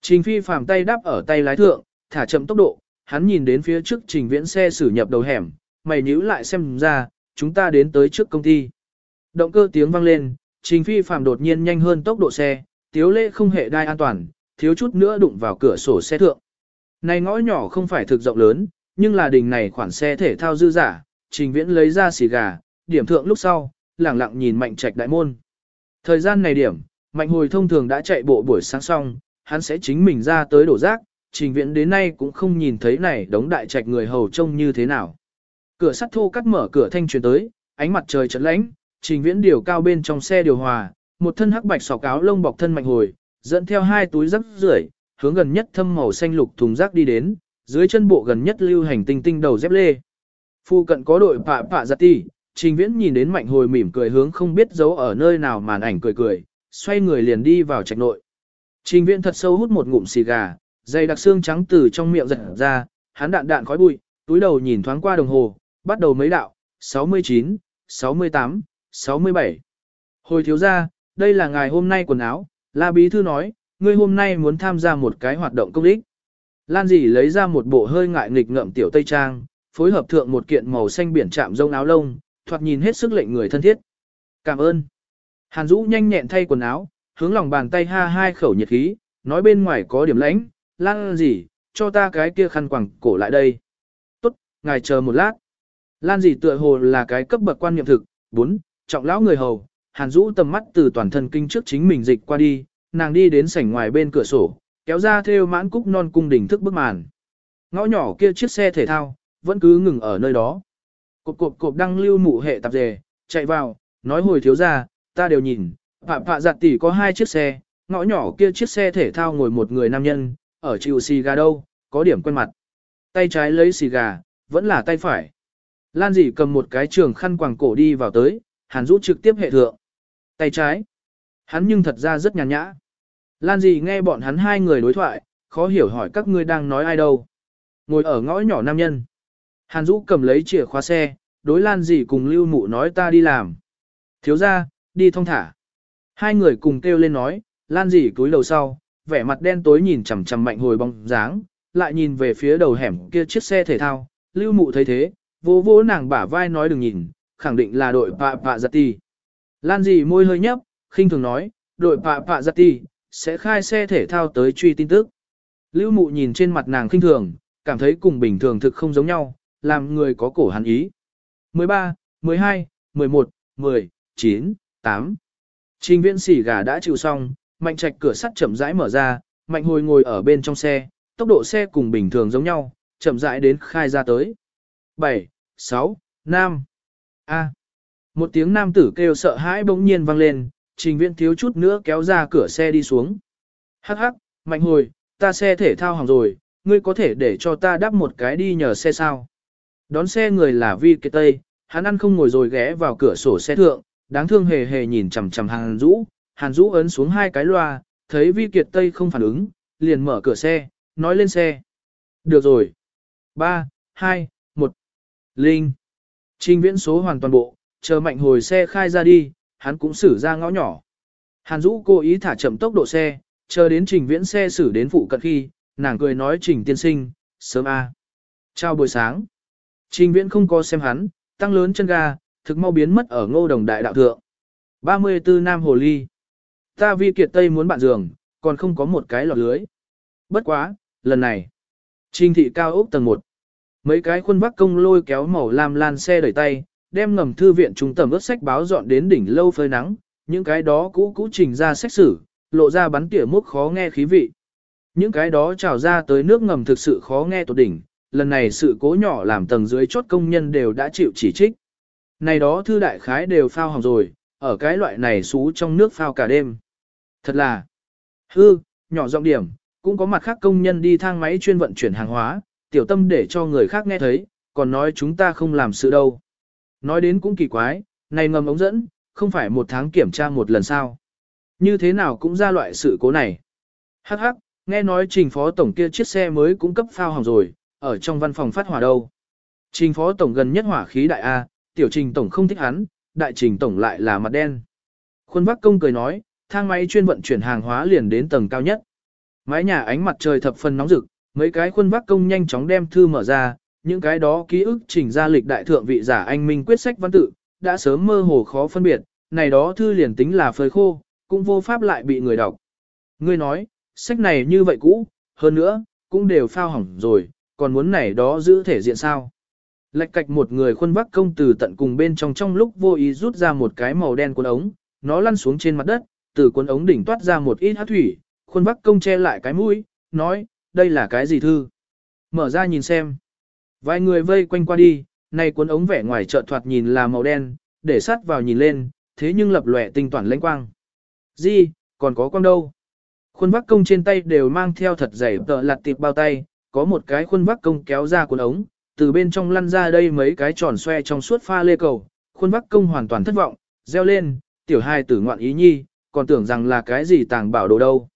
Trình Phi Phạm tay đáp ở tay lái thượng, thả chậm tốc độ, hắn nhìn đến phía trước Trình Viễn xe xử nhập đầu hẻm, mày nhíu lại xem ra, chúng ta đến tới trước công ty. Động cơ tiếng vang lên, Trình Phi Phạm đột nhiên nhanh hơn tốc độ xe, tiếu lễ không hệ đai an toàn, thiếu chút nữa đụng vào cửa sổ xe thượng. Này ngõ nhỏ không phải thực rộng lớn, nhưng là đình này khoản xe thể thao dư giả, Trình Viễn lấy ra xì gà, điểm thượng lúc sau, lẳng lặng nhìn Mạnh Trạch đại môn. Thời gian này điểm, Mạnh Hồi thông thường đã chạy bộ buổi sáng xong, hắn sẽ chính mình ra tới đổ rác, Trình Viễn đến nay cũng không nhìn thấy này đống đại trạch người hầu trông như thế nào. Cửa sắt thô cắt mở cửa thanh truyền tới, ánh mặt trời chợt lánh, Trình Viễn điều cao bên trong xe điều hòa, một thân hắc bạch sọc áo lông bọc thân Mạnh Hồi, dẫn theo hai túi rác rưởi, hướng gần nhất thâm màu xanh lục thùng rác đi đến, dưới chân bộ gần nhất lưu hành tinh tinh đầu dép lê. Phu cận có đội pạ pạ giặt dạ ti, trình viễn nhìn đến mạnh hồi mỉm cười hướng không biết giấu ở nơi nào màn ảnh cười cười, xoay người liền đi vào trạch nội. Trình viễn thật sâu hút một ngụm xì gà, dây đặc xương trắng từ trong miệng giật ra, hắn đạn đạn khói bụi, túi đầu nhìn thoáng qua đồng hồ, bắt đầu mấy đạo, 69, 68, 67. Hồi thiếu ra, đây là ngày hôm nay quần áo, La Bí Thư nói, ngươi hôm nay muốn tham gia một cái hoạt động công ích. Lan dì lấy ra một bộ hơi ngại nghịch ngợm tiểu tây trang, phối hợp thượng một kiện màu xanh biển chạm rông áo lông, thoạt nhìn hết sức lệnh người thân thiết. Cảm ơn. Hàn Dũ nhanh nhẹn thay quần áo, hướng lòng bàn tay ha hai khẩu nhiệt khí, nói bên ngoài có điểm lãnh, Lan dì, cho ta cái kia khăn quàng cổ lại đây. Tốt, ngài chờ một lát. Lan dì tựa hồ là cái cấp bậc quan niệm thực, bốn, trọng lão người hầu, Hàn Dũ tầm mắt từ toàn thân kinh trước chính mình dịch qua đi, nàng đi đến sảnh ngoài bên cửa sổ, kéo ra theo mãn cúc non cung đỉnh thức bức màn. Ngõ nhỏ kia chiếc xe thể thao, vẫn cứ ngừng ở nơi đó. Cộp cộp cộp đăng lưu mụ hệ tạp dề, chạy vào, nói hồi thiếu ra, ta đều nhìn, phạm phạ giặt tỷ có hai chiếc xe, ngõ nhỏ kia chiếc xe thể thao ngồi một người nam nhân, ở chịu xì gà đâu, có điểm quen mặt. Tay trái lấy xì gà, vẫn là tay phải. Lan dì cầm một cái trường khăn quàng cổ đi vào tới, hàn rũ trực tiếp hệ thượng. Tay trái. Hắn nhưng thật ra rất nhàn nhã. Lan gì nghe bọn hắn hai người đối thoại, khó hiểu hỏi các ngươi đang nói ai đâu. Ngồi ở ngõ nhỏ nam nhân. Hàn Dũ cầm lấy chìa khóa xe, đối Lan gì cùng lưu mụ nói ta đi làm. Thiếu ra, đi thông thả. Hai người cùng kêu lên nói, Lan gì cúi đầu sau, vẻ mặt đen tối nhìn chằm chằm mạnh hồi bóng dáng, lại nhìn về phía đầu hẻm kia chiếc xe thể thao. Lưu mụ thấy thế, vô vô nàng bả vai nói đừng nhìn, khẳng định là đội pạ pạ giật tì. Lan dì môi hơi nhấp, khinh thường nói, đội pạ pạ giặt tì, sẽ khai xe thể thao tới truy tin tức. Lưu mụ nhìn trên mặt nàng khinh thường, cảm thấy cùng bình thường thực không giống nhau, làm người có cổ hắn ý. 13, 12, 11, 10, 9, 8. Trình viễn xỉ gà đã chịu xong, mạnh trạch cửa sắt chậm rãi mở ra, mạnh hồi ngồi ở bên trong xe, tốc độ xe cùng bình thường giống nhau, chậm rãi đến khai ra tới. 7, 6, 5. A. Một tiếng nam tử kêu sợ hãi bỗng nhiên vang lên, trình viễn thiếu chút nữa kéo ra cửa xe đi xuống. Hắc hắc, mạnh hồi, ta xe thể thao hỏng rồi, ngươi có thể để cho ta đắp một cái đi nhờ xe sao. Đón xe người là Vi Kiệt Tây, hắn ăn không ngồi rồi ghé vào cửa sổ xe thượng, đáng thương hề hề nhìn chằm chằm Hàn Dũ, Hàn Dũ ấn xuống hai cái loa, thấy Vi Kiệt Tây không phản ứng, liền mở cửa xe, nói lên xe. Được rồi. 3, 2, 1. Linh. Trình viễn số hoàn toàn bộ, chờ mạnh hồi xe khai ra đi, hắn cũng xử ra ngõ nhỏ. Hàn Dũ cố ý thả chậm tốc độ xe, chờ đến trình viễn xe xử đến phụ cận khi, nàng cười nói trình tiên sinh, sớm a. Chào buổi sáng. Trình viễn không có xem hắn, tăng lớn chân ga, thực mau biến mất ở ngô đồng đại đạo thượng. 34 Nam Hồ Ly. Ta vi kiệt Tây muốn bạn giường, còn không có một cái lọt lưới. Bất quá, lần này. Trình thị cao ốc tầng 1. Mấy cái khuôn vác công lôi kéo màu lam lan xe đẩy tay, đem ngầm thư viện trung tầm ướt sách báo dọn đến đỉnh lâu phơi nắng, những cái đó cũ cũ trình ra sách sử, lộ ra bắn tỉa múc khó nghe khí vị. Những cái đó trào ra tới nước ngầm thực sự khó nghe tột đỉnh, lần này sự cố nhỏ làm tầng dưới chốt công nhân đều đã chịu chỉ trích. Này đó thư đại khái đều phao hỏng rồi, ở cái loại này xú trong nước phao cả đêm. Thật là, hư, nhỏ giọng điểm, cũng có mặt khác công nhân đi thang máy chuyên vận chuyển hàng hóa, tiểu tâm để cho người khác nghe thấy, còn nói chúng ta không làm sự đâu nói đến cũng kỳ quái, này ngầm ống dẫn, không phải một tháng kiểm tra một lần sao. Như thế nào cũng ra loại sự cố này. Hắc hắc, nghe nói trình phó tổng kia chiếc xe mới cũng cấp phao hỏng rồi, ở trong văn phòng phát hỏa đâu. Trình phó tổng gần nhất hỏa khí đại A, tiểu trình tổng không thích hắn, đại trình tổng lại là mặt đen. Khuôn vác công cười nói, thang máy chuyên vận chuyển hàng hóa liền đến tầng cao nhất. Mái nhà ánh mặt trời thập phần nóng rực, mấy cái khuôn vác công nhanh chóng đem thư mở ra, những cái đó ký ức trình ra lịch đại thượng vị giả anh minh quyết sách văn tự, đã sớm mơ hồ khó phân biệt, này đó thư liền tính là phơi khô, cũng vô pháp lại bị người đọc. Ngươi nói, sách này như vậy cũ, hơn nữa, cũng đều phao hỏng rồi, còn muốn này đó giữ thể diện sao. Lạch cạch một người khuôn vác công từ tận cùng bên trong trong lúc vô ý rút ra một cái màu đen cuốn ống, nó lăn xuống trên mặt đất, từ cuốn ống đỉnh toát ra một ít hát thủy, khuôn vác công che lại cái mũi, nói, đây là cái gì thư? Mở ra nhìn xem. Vài người vây quanh qua đi, này cuốn ống vẻ ngoài chợt thoạt nhìn là màu đen, để sát vào nhìn lên, thế nhưng lập lòe tinh toàn lãnh quang. Gì, còn có quang đâu? Khuôn vác công trên tay đều mang theo thật dày tợ lặt tiệp bao tay, có một cái khuôn vác công kéo ra cuốn ống, từ bên trong lăn ra đây mấy cái tròn xoe trong suốt pha lê cầu, khuôn vác công hoàn toàn thất vọng, reo lên, tiểu hai tử ngoạn ý nhi, còn tưởng rằng là cái gì tàng bảo đồ đâu.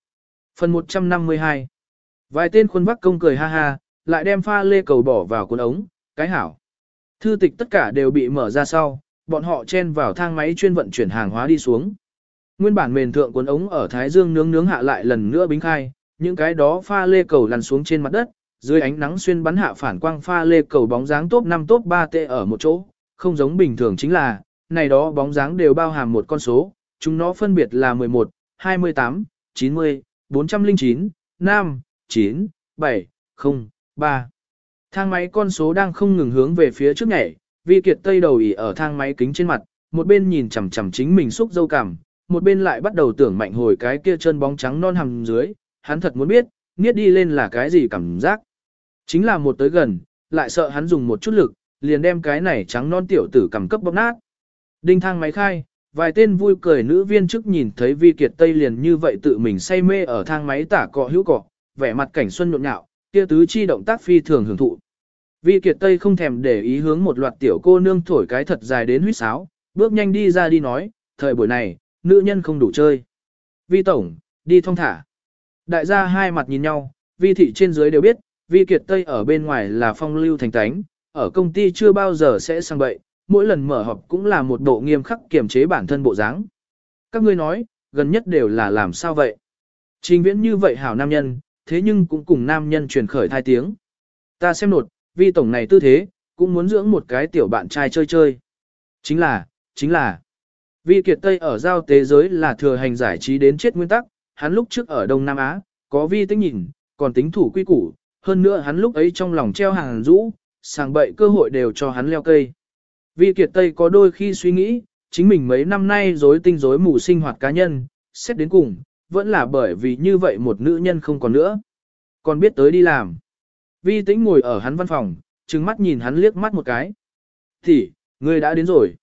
Phần 152 Vài tên khuôn vác công cười ha ha, lại đem pha lê cầu bỏ vào cuốn ống, cái hảo. Thư tịch tất cả đều bị mở ra sau, bọn họ chen vào thang máy chuyên vận chuyển hàng hóa đi xuống. Nguyên bản mền thượng cuốn ống ở Thái Dương nướng nướng hạ lại lần nữa bính khai, những cái đó pha lê cầu lăn xuống trên mặt đất, dưới ánh nắng xuyên bắn hạ phản quang pha lê cầu bóng dáng top 5 top 3 tệ ở một chỗ, không giống bình thường chính là, này đó bóng dáng đều bao hàm một con số, chúng nó phân biệt là 11, 28, 90, 409, 5, 9, 7, 0, 3. Thang máy con số đang không ngừng hướng về phía trước nhảy, vi kiệt tây đầu ỉ ở thang máy kính trên mặt, một bên nhìn chằm chằm chính mình xúc dâu cằm, một bên lại bắt đầu tưởng mạnh hồi cái kia chân bóng trắng non hầm dưới, hắn thật muốn biết, niết đi lên là cái gì cảm giác. Chính là một tới gần, lại sợ hắn dùng một chút lực, liền đem cái này trắng non tiểu tử cầm cấp bóp nát. Đinh thang máy khai, vài tên vui cười nữ viên trước nhìn thấy vi kiệt tây liền như vậy tự mình say mê ở thang máy tả cọ hữu cọ, vẻ mặt cảnh xuân nhộn nhạo, kia tứ chi động tác phi thường hưởng thụ. Vi kiệt tây không thèm để ý hướng một loạt tiểu cô nương thổi cái thật dài đến huýt sáo, bước nhanh đi ra đi nói, thời buổi này, nữ nhân không đủ chơi. Vi tổng, đi thong thả. Đại gia hai mặt nhìn nhau, vi thị trên dưới đều biết, vi kiệt tây ở bên ngoài là phong lưu thành tánh, ở công ty chưa bao giờ sẽ sang bậy, mỗi lần mở họp cũng là một bộ nghiêm khắc kiềm chế bản thân bộ dáng. Các ngươi nói, gần nhất đều là làm sao vậy? Trình viễn như vậy hảo nam nhân, thế nhưng cũng cùng nam nhân truyền khởi thai tiếng. Ta xem nột, vi tổng này tư thế, cũng muốn dưỡng một cái tiểu bạn trai chơi chơi. Chính là, chính là, vi kiệt Tây ở giao tế giới là thừa hành giải trí đến chết nguyên tắc, hắn lúc trước ở Đông Nam Á, có vi tính nhìn, còn tính thủ quy củ, hơn nữa hắn lúc ấy trong lòng treo hàng rũ, sàng bậy cơ hội đều cho hắn leo cây. Vi Kiệt Tây có đôi khi suy nghĩ, chính mình mấy năm nay rối tinh rối mù sinh hoạt cá nhân, xét đến cùng, vẫn là bởi vì như vậy một nữ nhân không còn nữa. Còn biết tới đi làm. Vi tĩnh ngồi ở hắn văn phòng, trừng mắt nhìn hắn liếc mắt một cái. Thì, ngươi đã đến rồi.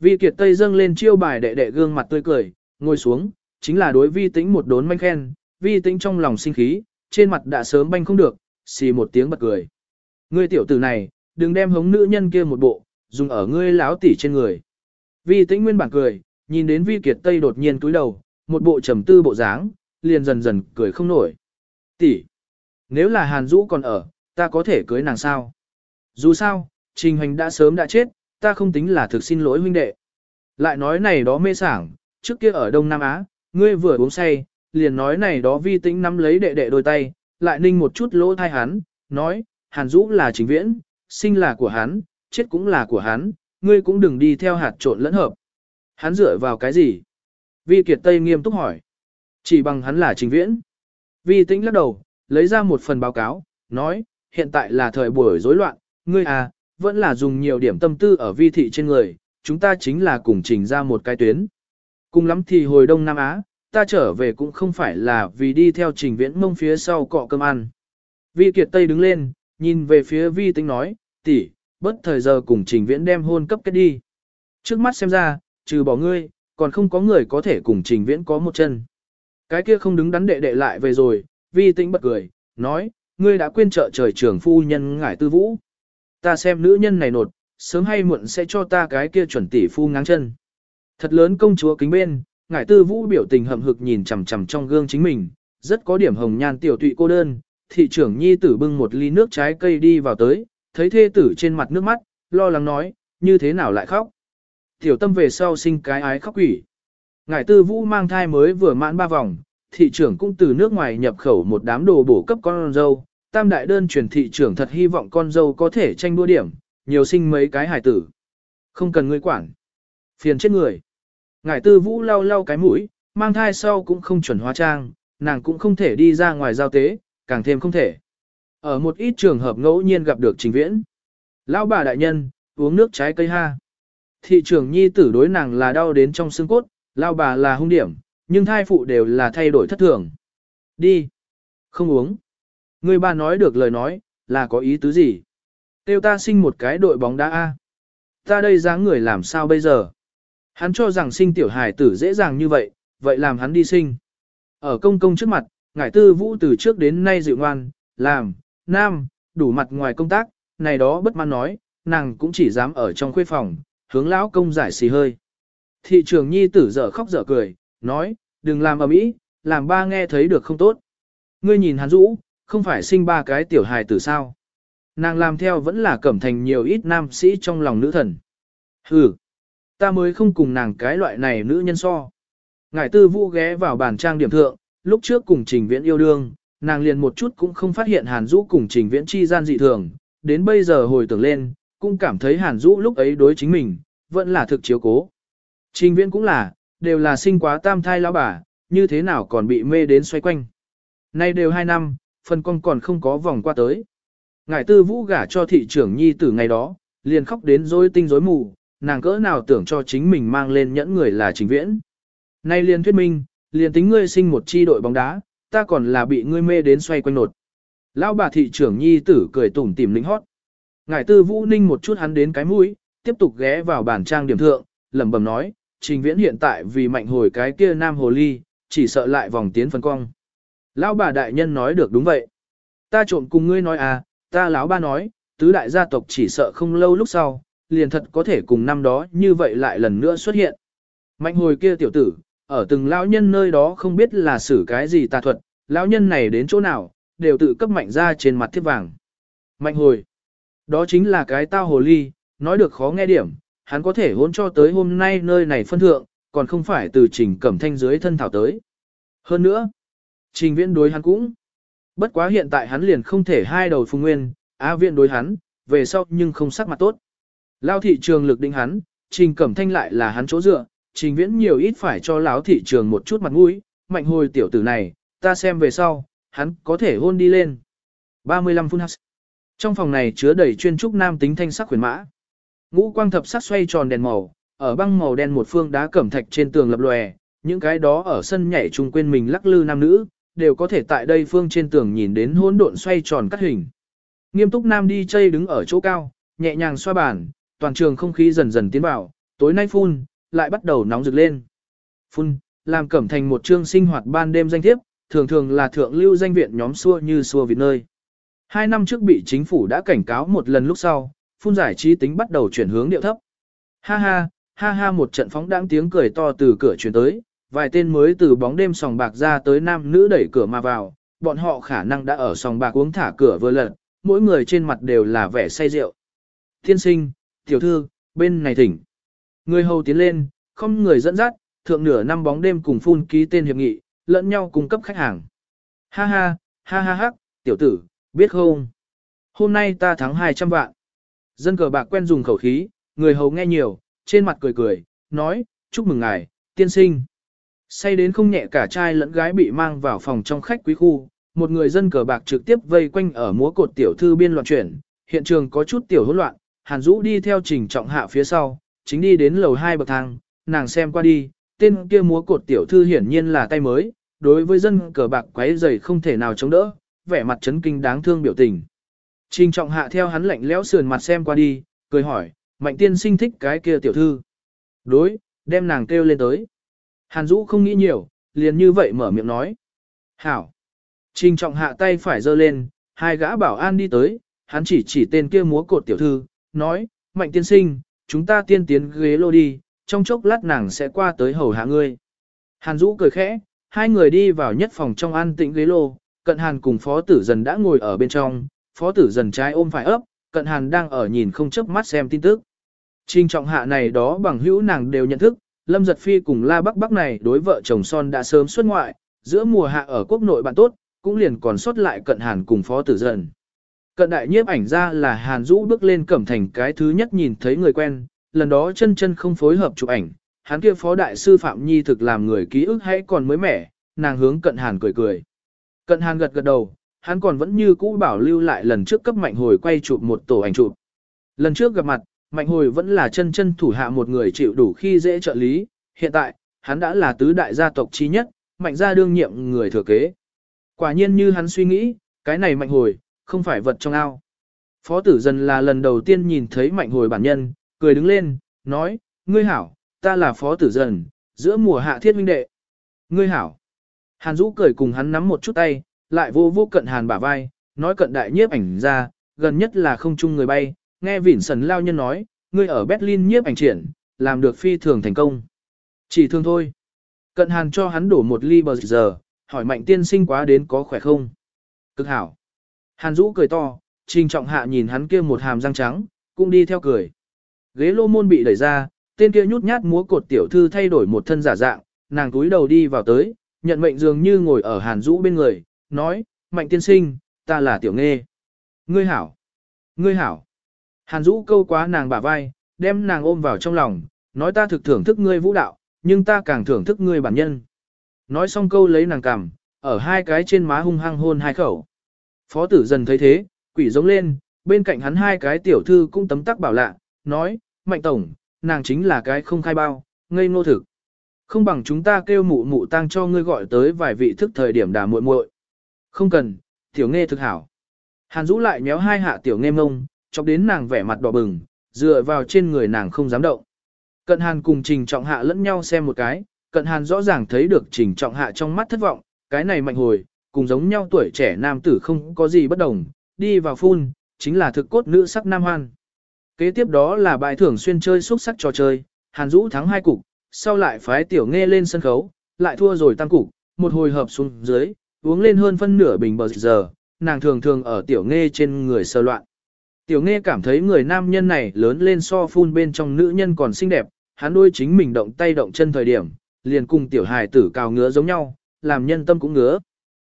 Vi Kiệt Tây dâng lên chiêu bài đệ đệ gương mặt tươi cười, ngồi xuống, chính là đối vi tĩnh một đốn manh khen, vi tĩnh trong lòng sinh khí, trên mặt đã sớm banh không được, xì một tiếng bật cười. Ngươi tiểu tử này, đừng đem hống nữ nhân kia một bộ, dùng ở ngươi láo tỉ trên người. Vi tĩnh nguyên bản cười, nhìn đến vi kiệt tây đột nhiên túi đầu, một bộ trầm tư bộ dáng, liền dần dần cười không nổi. Tỷ, nếu là Hàn Dũ còn ở, ta có thể cưới nàng sao? Dù sao, Trình Hành đã sớm đã chết, ta không tính là thực xin lỗi huynh đệ. Lại nói này đó mê sảng, trước kia ở Đông Nam Á, ngươi vừa uống say, liền nói này đó vi tính nắm lấy đệ đệ đôi tay, lại ninh một chút lỗ thai hắn, nói, Hàn Dũ là chính viễn, sinh là của hắn, chết cũng là của hắn, ngươi cũng đừng đi theo hạt trộn lẫn hợp. Hắn dựa vào cái gì? Vi Kiệt Tây nghiêm túc hỏi. Chỉ bằng hắn là trình viễn. Vi tĩnh lắc đầu, lấy ra một phần báo cáo, nói, hiện tại là thời buổi rối loạn, ngươi à, vẫn là dùng nhiều điểm tâm tư ở vi thị trên người, chúng ta chính là cùng trình ra một cái tuyến. Cùng lắm thì hồi Đông Nam Á, ta trở về cũng không phải là vì đi theo trình viễn mông phía sau cọ cơm ăn. Vi Kiệt Tây đứng lên, nhìn về phía Vi Tĩnh nói, tỷ, bất thời giờ cùng trình viễn đem hôn cấp kết đi. Trước mắt xem ra, trừ bỏ ngươi, còn không có người có thể cùng trình viễn có một chân. Cái kia không đứng đắn đệ đệ lại về rồi, Vi Tĩnh bật cười, nói, ngươi đã quên trợ trời trưởng phu nhân ngải tư vũ. Ta xem nữ nhân này nột, sớm hay muộn sẽ cho ta cái kia chuẩn tỷ phu ngáng chân. Thật lớn công chúa kính bên, ngải tư vũ biểu tình hậm hực nhìn chằm chằm trong gương chính mình, rất có điểm hồng nhan tiểu tụy cô đơn, thị trưởng nhi tử bưng một ly nước trái cây đi vào tới, thấy thê tử trên mặt nước mắt, lo lắng nói, như thế nào lại khóc. Tiểu tâm về sau sinh cái ái khóc quỷ. Ngải tư vũ mang thai mới vừa mãn ba vòng, thị trưởng cũng từ nước ngoài nhập khẩu một đám đồ bổ cấp con dâu, tam đại đơn truyền thị trưởng thật hy vọng con dâu có thể tranh đua điểm, nhiều sinh mấy cái hải tử. Không cần ngươi quản. Phiền chết người. Ngải tư vũ lau lau cái mũi, mang thai sau cũng không chuẩn hóa trang, nàng cũng không thể đi ra ngoài giao tế, càng thêm không thể. Ở một ít trường hợp ngẫu nhiên gặp được trình viễn. Lão bà đại nhân, uống nước trái cây ha. Thị trường nhi tử đối nàng là đau đến trong xương cốt, lao bà là hung điểm, nhưng thai phụ đều là thay đổi thất thường. Đi. Không uống. Người bà nói được lời nói, là có ý tứ gì? Tiêu ta sinh một cái đội bóng đá A. Ta đây dáng người làm sao bây giờ? Hắn cho rằng sinh tiểu hài tử dễ dàng như vậy, vậy làm hắn đi sinh. Ở công công trước mặt, ngải tư vũ từ trước đến nay dịu ngoan, làm, nam, đủ mặt ngoài công tác, này đó bất mãn nói, nàng cũng chỉ dám ở trong khuê phòng, hướng lão công giải xì hơi. Thị trường nhi tử dở khóc dở cười, nói, đừng làm ở mỹ, làm ba nghe thấy được không tốt. Ngươi nhìn hắn rũ, không phải sinh ba cái tiểu hài tử sao. Nàng làm theo vẫn là cẩm thành nhiều ít nam sĩ trong lòng nữ thần. Hừ, ta mới không cùng nàng cái loại này nữ nhân so. Ngải tư vũ ghé vào bàn trang điểm thượng, lúc trước cùng trình viễn yêu đương, nàng liền một chút cũng không phát hiện Hàn rũ cùng trình viễn chi gian dị thường, đến bây giờ hồi tưởng lên, cũng cảm thấy Hàn Dũ lúc ấy đối chính mình, vẫn là thực chiếu cố. Trình viễn cũng là, đều là sinh quá tam thai lão bà, như thế nào còn bị mê đến xoay quanh. Nay đều hai năm, phần con còn không có vòng qua tới. Ngải tư vũ gả cho thị trưởng nhi tử ngày đó, liền khóc đến rối tinh rối mù, nàng cỡ nào tưởng cho chính mình mang lên nhẫn người là trình viễn. Nay liền thuyết minh, liền tính ngươi sinh một chi đội bóng đá, ta còn là bị ngươi mê đến xoay quanh nột. Lão bà thị trưởng nhi tử cười tủm tỉm lính hót. Ngải tư vũ ninh một chút hắn đến cái mũi, tiếp tục ghé vào bàn trang điểm thượng, lẩm bẩm nói, trình viễn hiện tại vì mạnh hồi cái kia nam hồ ly, chỉ sợ lại vòng tiến phân cong. Lão bà đại nhân nói được đúng vậy. Ta trộm cùng ngươi nói à, ta lão ba nói, tứ đại gia tộc chỉ sợ không lâu lúc sau, liền thật có thể cùng năm đó như vậy lại lần nữa xuất hiện. Mạnh hồi kia tiểu tử, ở từng lão nhân nơi đó không biết là xử cái gì tà thuật, lão nhân này đến chỗ nào, đều tự cấp mạnh ra trên mặt thiết vàng. Mạnh hồi, đó chính là cái tao hồ ly, nói được khó nghe điểm, hắn có thể hôn cho tới hôm nay nơi này phân thượng, còn không phải từ trình cẩm thanh dưới thân thảo tới. Hơn nữa, trình viễn đối hắn cũng, bất quá hiện tại hắn liền không thể hai đầu phùng nguyên, á viện đối hắn, về sau nhưng không sắc mặt tốt. Lao thị trường lực định hắn, trình cẩm thanh lại là hắn chỗ dựa, trình viễn nhiều ít phải cho lão thị trường một chút mặt mũi, mạnh hồi tiểu tử này, ta xem về sau, hắn có thể hôn đi lên. 35 phút trong phòng này chứa đầy chuyên trúc nam tính thanh sắc huyền mã. Ngũ quang thập sắc xoay tròn đèn màu, ở băng màu đen một phương đá cẩm thạch trên tường lập lòe, những cái đó ở sân nhảy chung quên mình lắc lư nam nữ, đều có thể tại đây phương trên tường nhìn đến hỗn độn xoay tròn cắt hình. Nghiêm túc nam đi chơi đứng ở chỗ cao, nhẹ nhàng xoa bàn, toàn trường không khí dần dần tiến vào, tối nay phun, lại bắt đầu nóng rực lên. Phun, làm cẩm thành một chương sinh hoạt ban đêm danh thiếp, thường thường là thượng lưu danh viện nhóm xua như xua vịt nơi. Hai năm trước bị chính phủ đã cảnh cáo một lần lúc sau, phun giải trí tính bắt đầu chuyển hướng điệu thấp. Ha ha, ha ha một trận phóng đáng tiếng cười to từ cửa chuyển tới, vài tên mới từ bóng đêm sòng bạc ra tới nam nữ đẩy cửa mà vào, bọn họ khả năng đã ở sòng bạc uống thả cửa vừa lật, mỗi người trên mặt đều là vẻ say rượu. Thiên sinh, tiểu thư, bên này thỉnh. Người hầu tiến lên, không người dẫn dắt, thượng nửa năm bóng đêm cùng phun ký tên hiệp nghị, lẫn nhau cung cấp khách hàng. Ha ha, ha ha ha, tiểu tử, biết không? Hôm nay ta thắng 200 vạn. Dân cờ bạc quen dùng khẩu khí, người hầu nghe nhiều, trên mặt cười cười, nói, chúc mừng ngài, tiên sinh. Say đến không nhẹ cả trai lẫn gái bị mang vào phòng trong khách quý khu, một người dân cờ bạc trực tiếp vây quanh ở múa cột tiểu thư biên loạn chuyển, hiện trường có chút tiểu hỗn loạn, Hàn Dũ đi theo trình trọng hạ phía sau, chính đi đến lầu hai bậc thang, nàng xem qua đi, tên kia múa cột tiểu thư hiển nhiên là tay mới, đối với dân cờ bạc quấy dày không thể nào chống đỡ, vẻ mặt chấn kinh đáng thương biểu tình. Trình trọng hạ theo hắn lạnh lẽo sườn mặt xem qua đi, cười hỏi, mạnh tiên sinh thích cái kia tiểu thư. Đối, đem nàng kêu lên tới. Hàn Dũ không nghĩ nhiều, liền như vậy mở miệng nói. Hảo. Trình trọng hạ tay phải giơ lên, hai gã bảo an đi tới, hắn chỉ chỉ tên kia múa cột tiểu thư, nói, mạnh tiên sinh, chúng ta tiên tiến ghế lô đi, trong chốc lát nàng sẽ qua tới hầu hạ ngươi. Hàn Dũ cười khẽ, hai người đi vào nhất phòng trong an tĩnh ghế lô, cận hàn cùng phó tử dần đã ngồi ở bên trong, phó tử dần trái ôm phải ấp, cận hàn đang ở nhìn không chớp mắt xem tin tức. Trình trọng hạ này đó bằng hữu nàng đều nhận thức, Lâm Giật Phi cùng La Bắc Bắc này đối vợ chồng son đã sớm xuất ngoại, giữa mùa hạ ở quốc nội bạn tốt, cũng liền còn xuất lại cận hàn cùng phó tử dần. Cận đại nhiếp ảnh ra là hàn rũ bước lên cẩm thành cái thứ nhất nhìn thấy người quen, lần đó chân chân không phối hợp chụp ảnh, hắn kia phó đại sư Phạm Nhi thực làm người ký ức hãy còn mới mẻ, nàng hướng cận hàn cười cười. Cận hàn gật gật đầu, hắn còn vẫn như cũ bảo lưu lại lần trước cấp mạnh hồi quay chụp một tổ ảnh chụp. Lần trước gặp mặt, mạnh hồi vẫn là chân chân thủ hạ một người chịu đủ khi dễ trợ lý, hiện tại, hắn đã là tứ đại gia tộc chi nhất, mạnh gia đương nhiệm người thừa kế. Quả nhiên như hắn suy nghĩ, cái này mạnh hồi, không phải vật trong ao. Phó tử dần là lần đầu tiên nhìn thấy mạnh hồi bản nhân, cười đứng lên, nói, ngươi hảo, ta là phó tử dần, giữa mùa hạ thiết huynh đệ. Ngươi hảo. Hàn Dũ cười cùng hắn nắm một chút tay, lại vô vô cận hàn bả vai, nói cận đại nhiếp ảnh ra, gần nhất là không chung người bay, nghe vỉn sần lao nhân nói, ngươi ở Berlin nhiếp ảnh triển, làm được phi thường thành công. Chỉ thương thôi. Cận hàn cho hắn đổ một ly bờ giờ, hỏi mạnh tiên sinh quá đến có khỏe không? Cực hảo. Hàn Dũ cười to, trình trọng hạ nhìn hắn kia một hàm răng trắng, cũng đi theo cười. Ghế lô môn bị đẩy ra, tên kia nhút nhát múa cột tiểu thư thay đổi một thân giả dạng, nàng túi đầu đi vào tới, nhận mệnh dường như ngồi ở Hàn Dũ bên người, nói, mạnh tiên sinh, ta là tiểu nghê. Ngươi hảo. Ngươi hảo. Hàn Dũ câu quá nàng bả vai, đem nàng ôm vào trong lòng, nói ta thực thưởng thức ngươi vũ đạo, nhưng ta càng thưởng thức ngươi bản nhân. Nói xong câu lấy nàng cằm, ở hai cái trên má hung hăng hôn hai khẩu. Phó tử dần thấy thế, quỷ giống lên, bên cạnh hắn hai cái tiểu thư cũng tấm tắc bảo lạ, nói, mạnh tổng, nàng chính là cái không khai bao, ngây ngô thực. Không bằng chúng ta kêu mụ mụ tang cho ngươi gọi tới vài vị thức thời điểm đà muội muội. Không cần, tiểu nghe thực hảo. Hàn Dũ lại méo hai hạ tiểu nghe mông, chọc đến nàng vẻ mặt đỏ bừng, dựa vào trên người nàng không dám động. Cận Hàn cùng Trình Trọng Hạ lẫn nhau xem một cái, Cận Hàn rõ ràng thấy được Trình Trọng Hạ trong mắt thất vọng, cái này mạnh hồi, cùng giống nhau tuổi trẻ nam tử không có gì bất đồng, đi vào phun, chính là thực cốt nữ sắc nam hoan. Kế tiếp đó là bài thưởng xuyên chơi xúc sắc trò chơi, Hàn Dũ thắng hai cục, sau lại phái tiểu nghe lên sân khấu, lại thua rồi tăng cục, một hồi hợp xuống dưới, uống lên hơn phân nửa bình bờ giờ, nàng thường thường ở tiểu nghe trên người sơ loạn. Tiểu nghe cảm thấy người nam nhân này lớn lên so phun bên trong nữ nhân còn xinh đẹp, hắn đôi chính mình động tay động chân thời điểm, liền cùng tiểu hài tử cào ngứa giống nhau, làm nhân tâm cũng ngứa.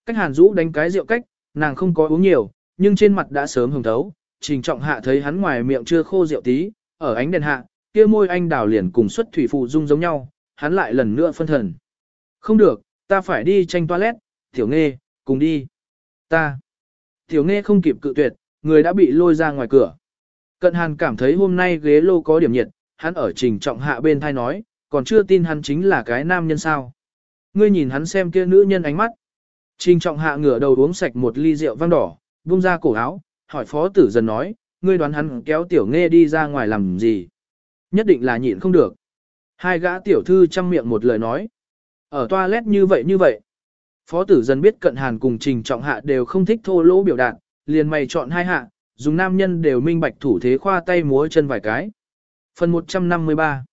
Cách hàn rũ đánh cái rượu cách, nàng không có uống nhiều, nhưng trên mặt đã sớm hồng thấu, trình trọng hạ thấy hắn ngoài miệng chưa khô rượu tí, ở ánh đèn hạ, kia môi anh đào liền cùng xuất thủy phụ dung giống nhau, hắn lại lần nữa phân thần. Không được, ta phải đi tranh toilet, tiểu nghe, cùng đi. Ta. Tiểu nghe không kịp cự tuyệt, người đã bị lôi ra ngoài cửa. Cận hàn cảm thấy hôm nay ghế lô có điểm nhiệt, hắn ở trình trọng hạ bên thai nói, còn chưa tin hắn chính là cái nam nhân sao. Ngươi nhìn hắn xem kia nữ nhân ánh mắt. Trình trọng hạ ngửa đầu uống sạch một ly rượu vang đỏ, buông ra cổ áo, hỏi phó tử dần nói, ngươi đoán hắn kéo tiểu nghe đi ra ngoài làm gì. Nhất định là nhịn không được. Hai gã tiểu thư chăm miệng một lời nói. Ở toilet như vậy như vậy. Phó tử dần biết cận hàn cùng trình trọng hạ đều không thích thô lỗ biểu đạt, liền mày chọn hai hạ, dùng nam nhân đều minh bạch thủ thế khoa tay múa chân vài cái. Phần 153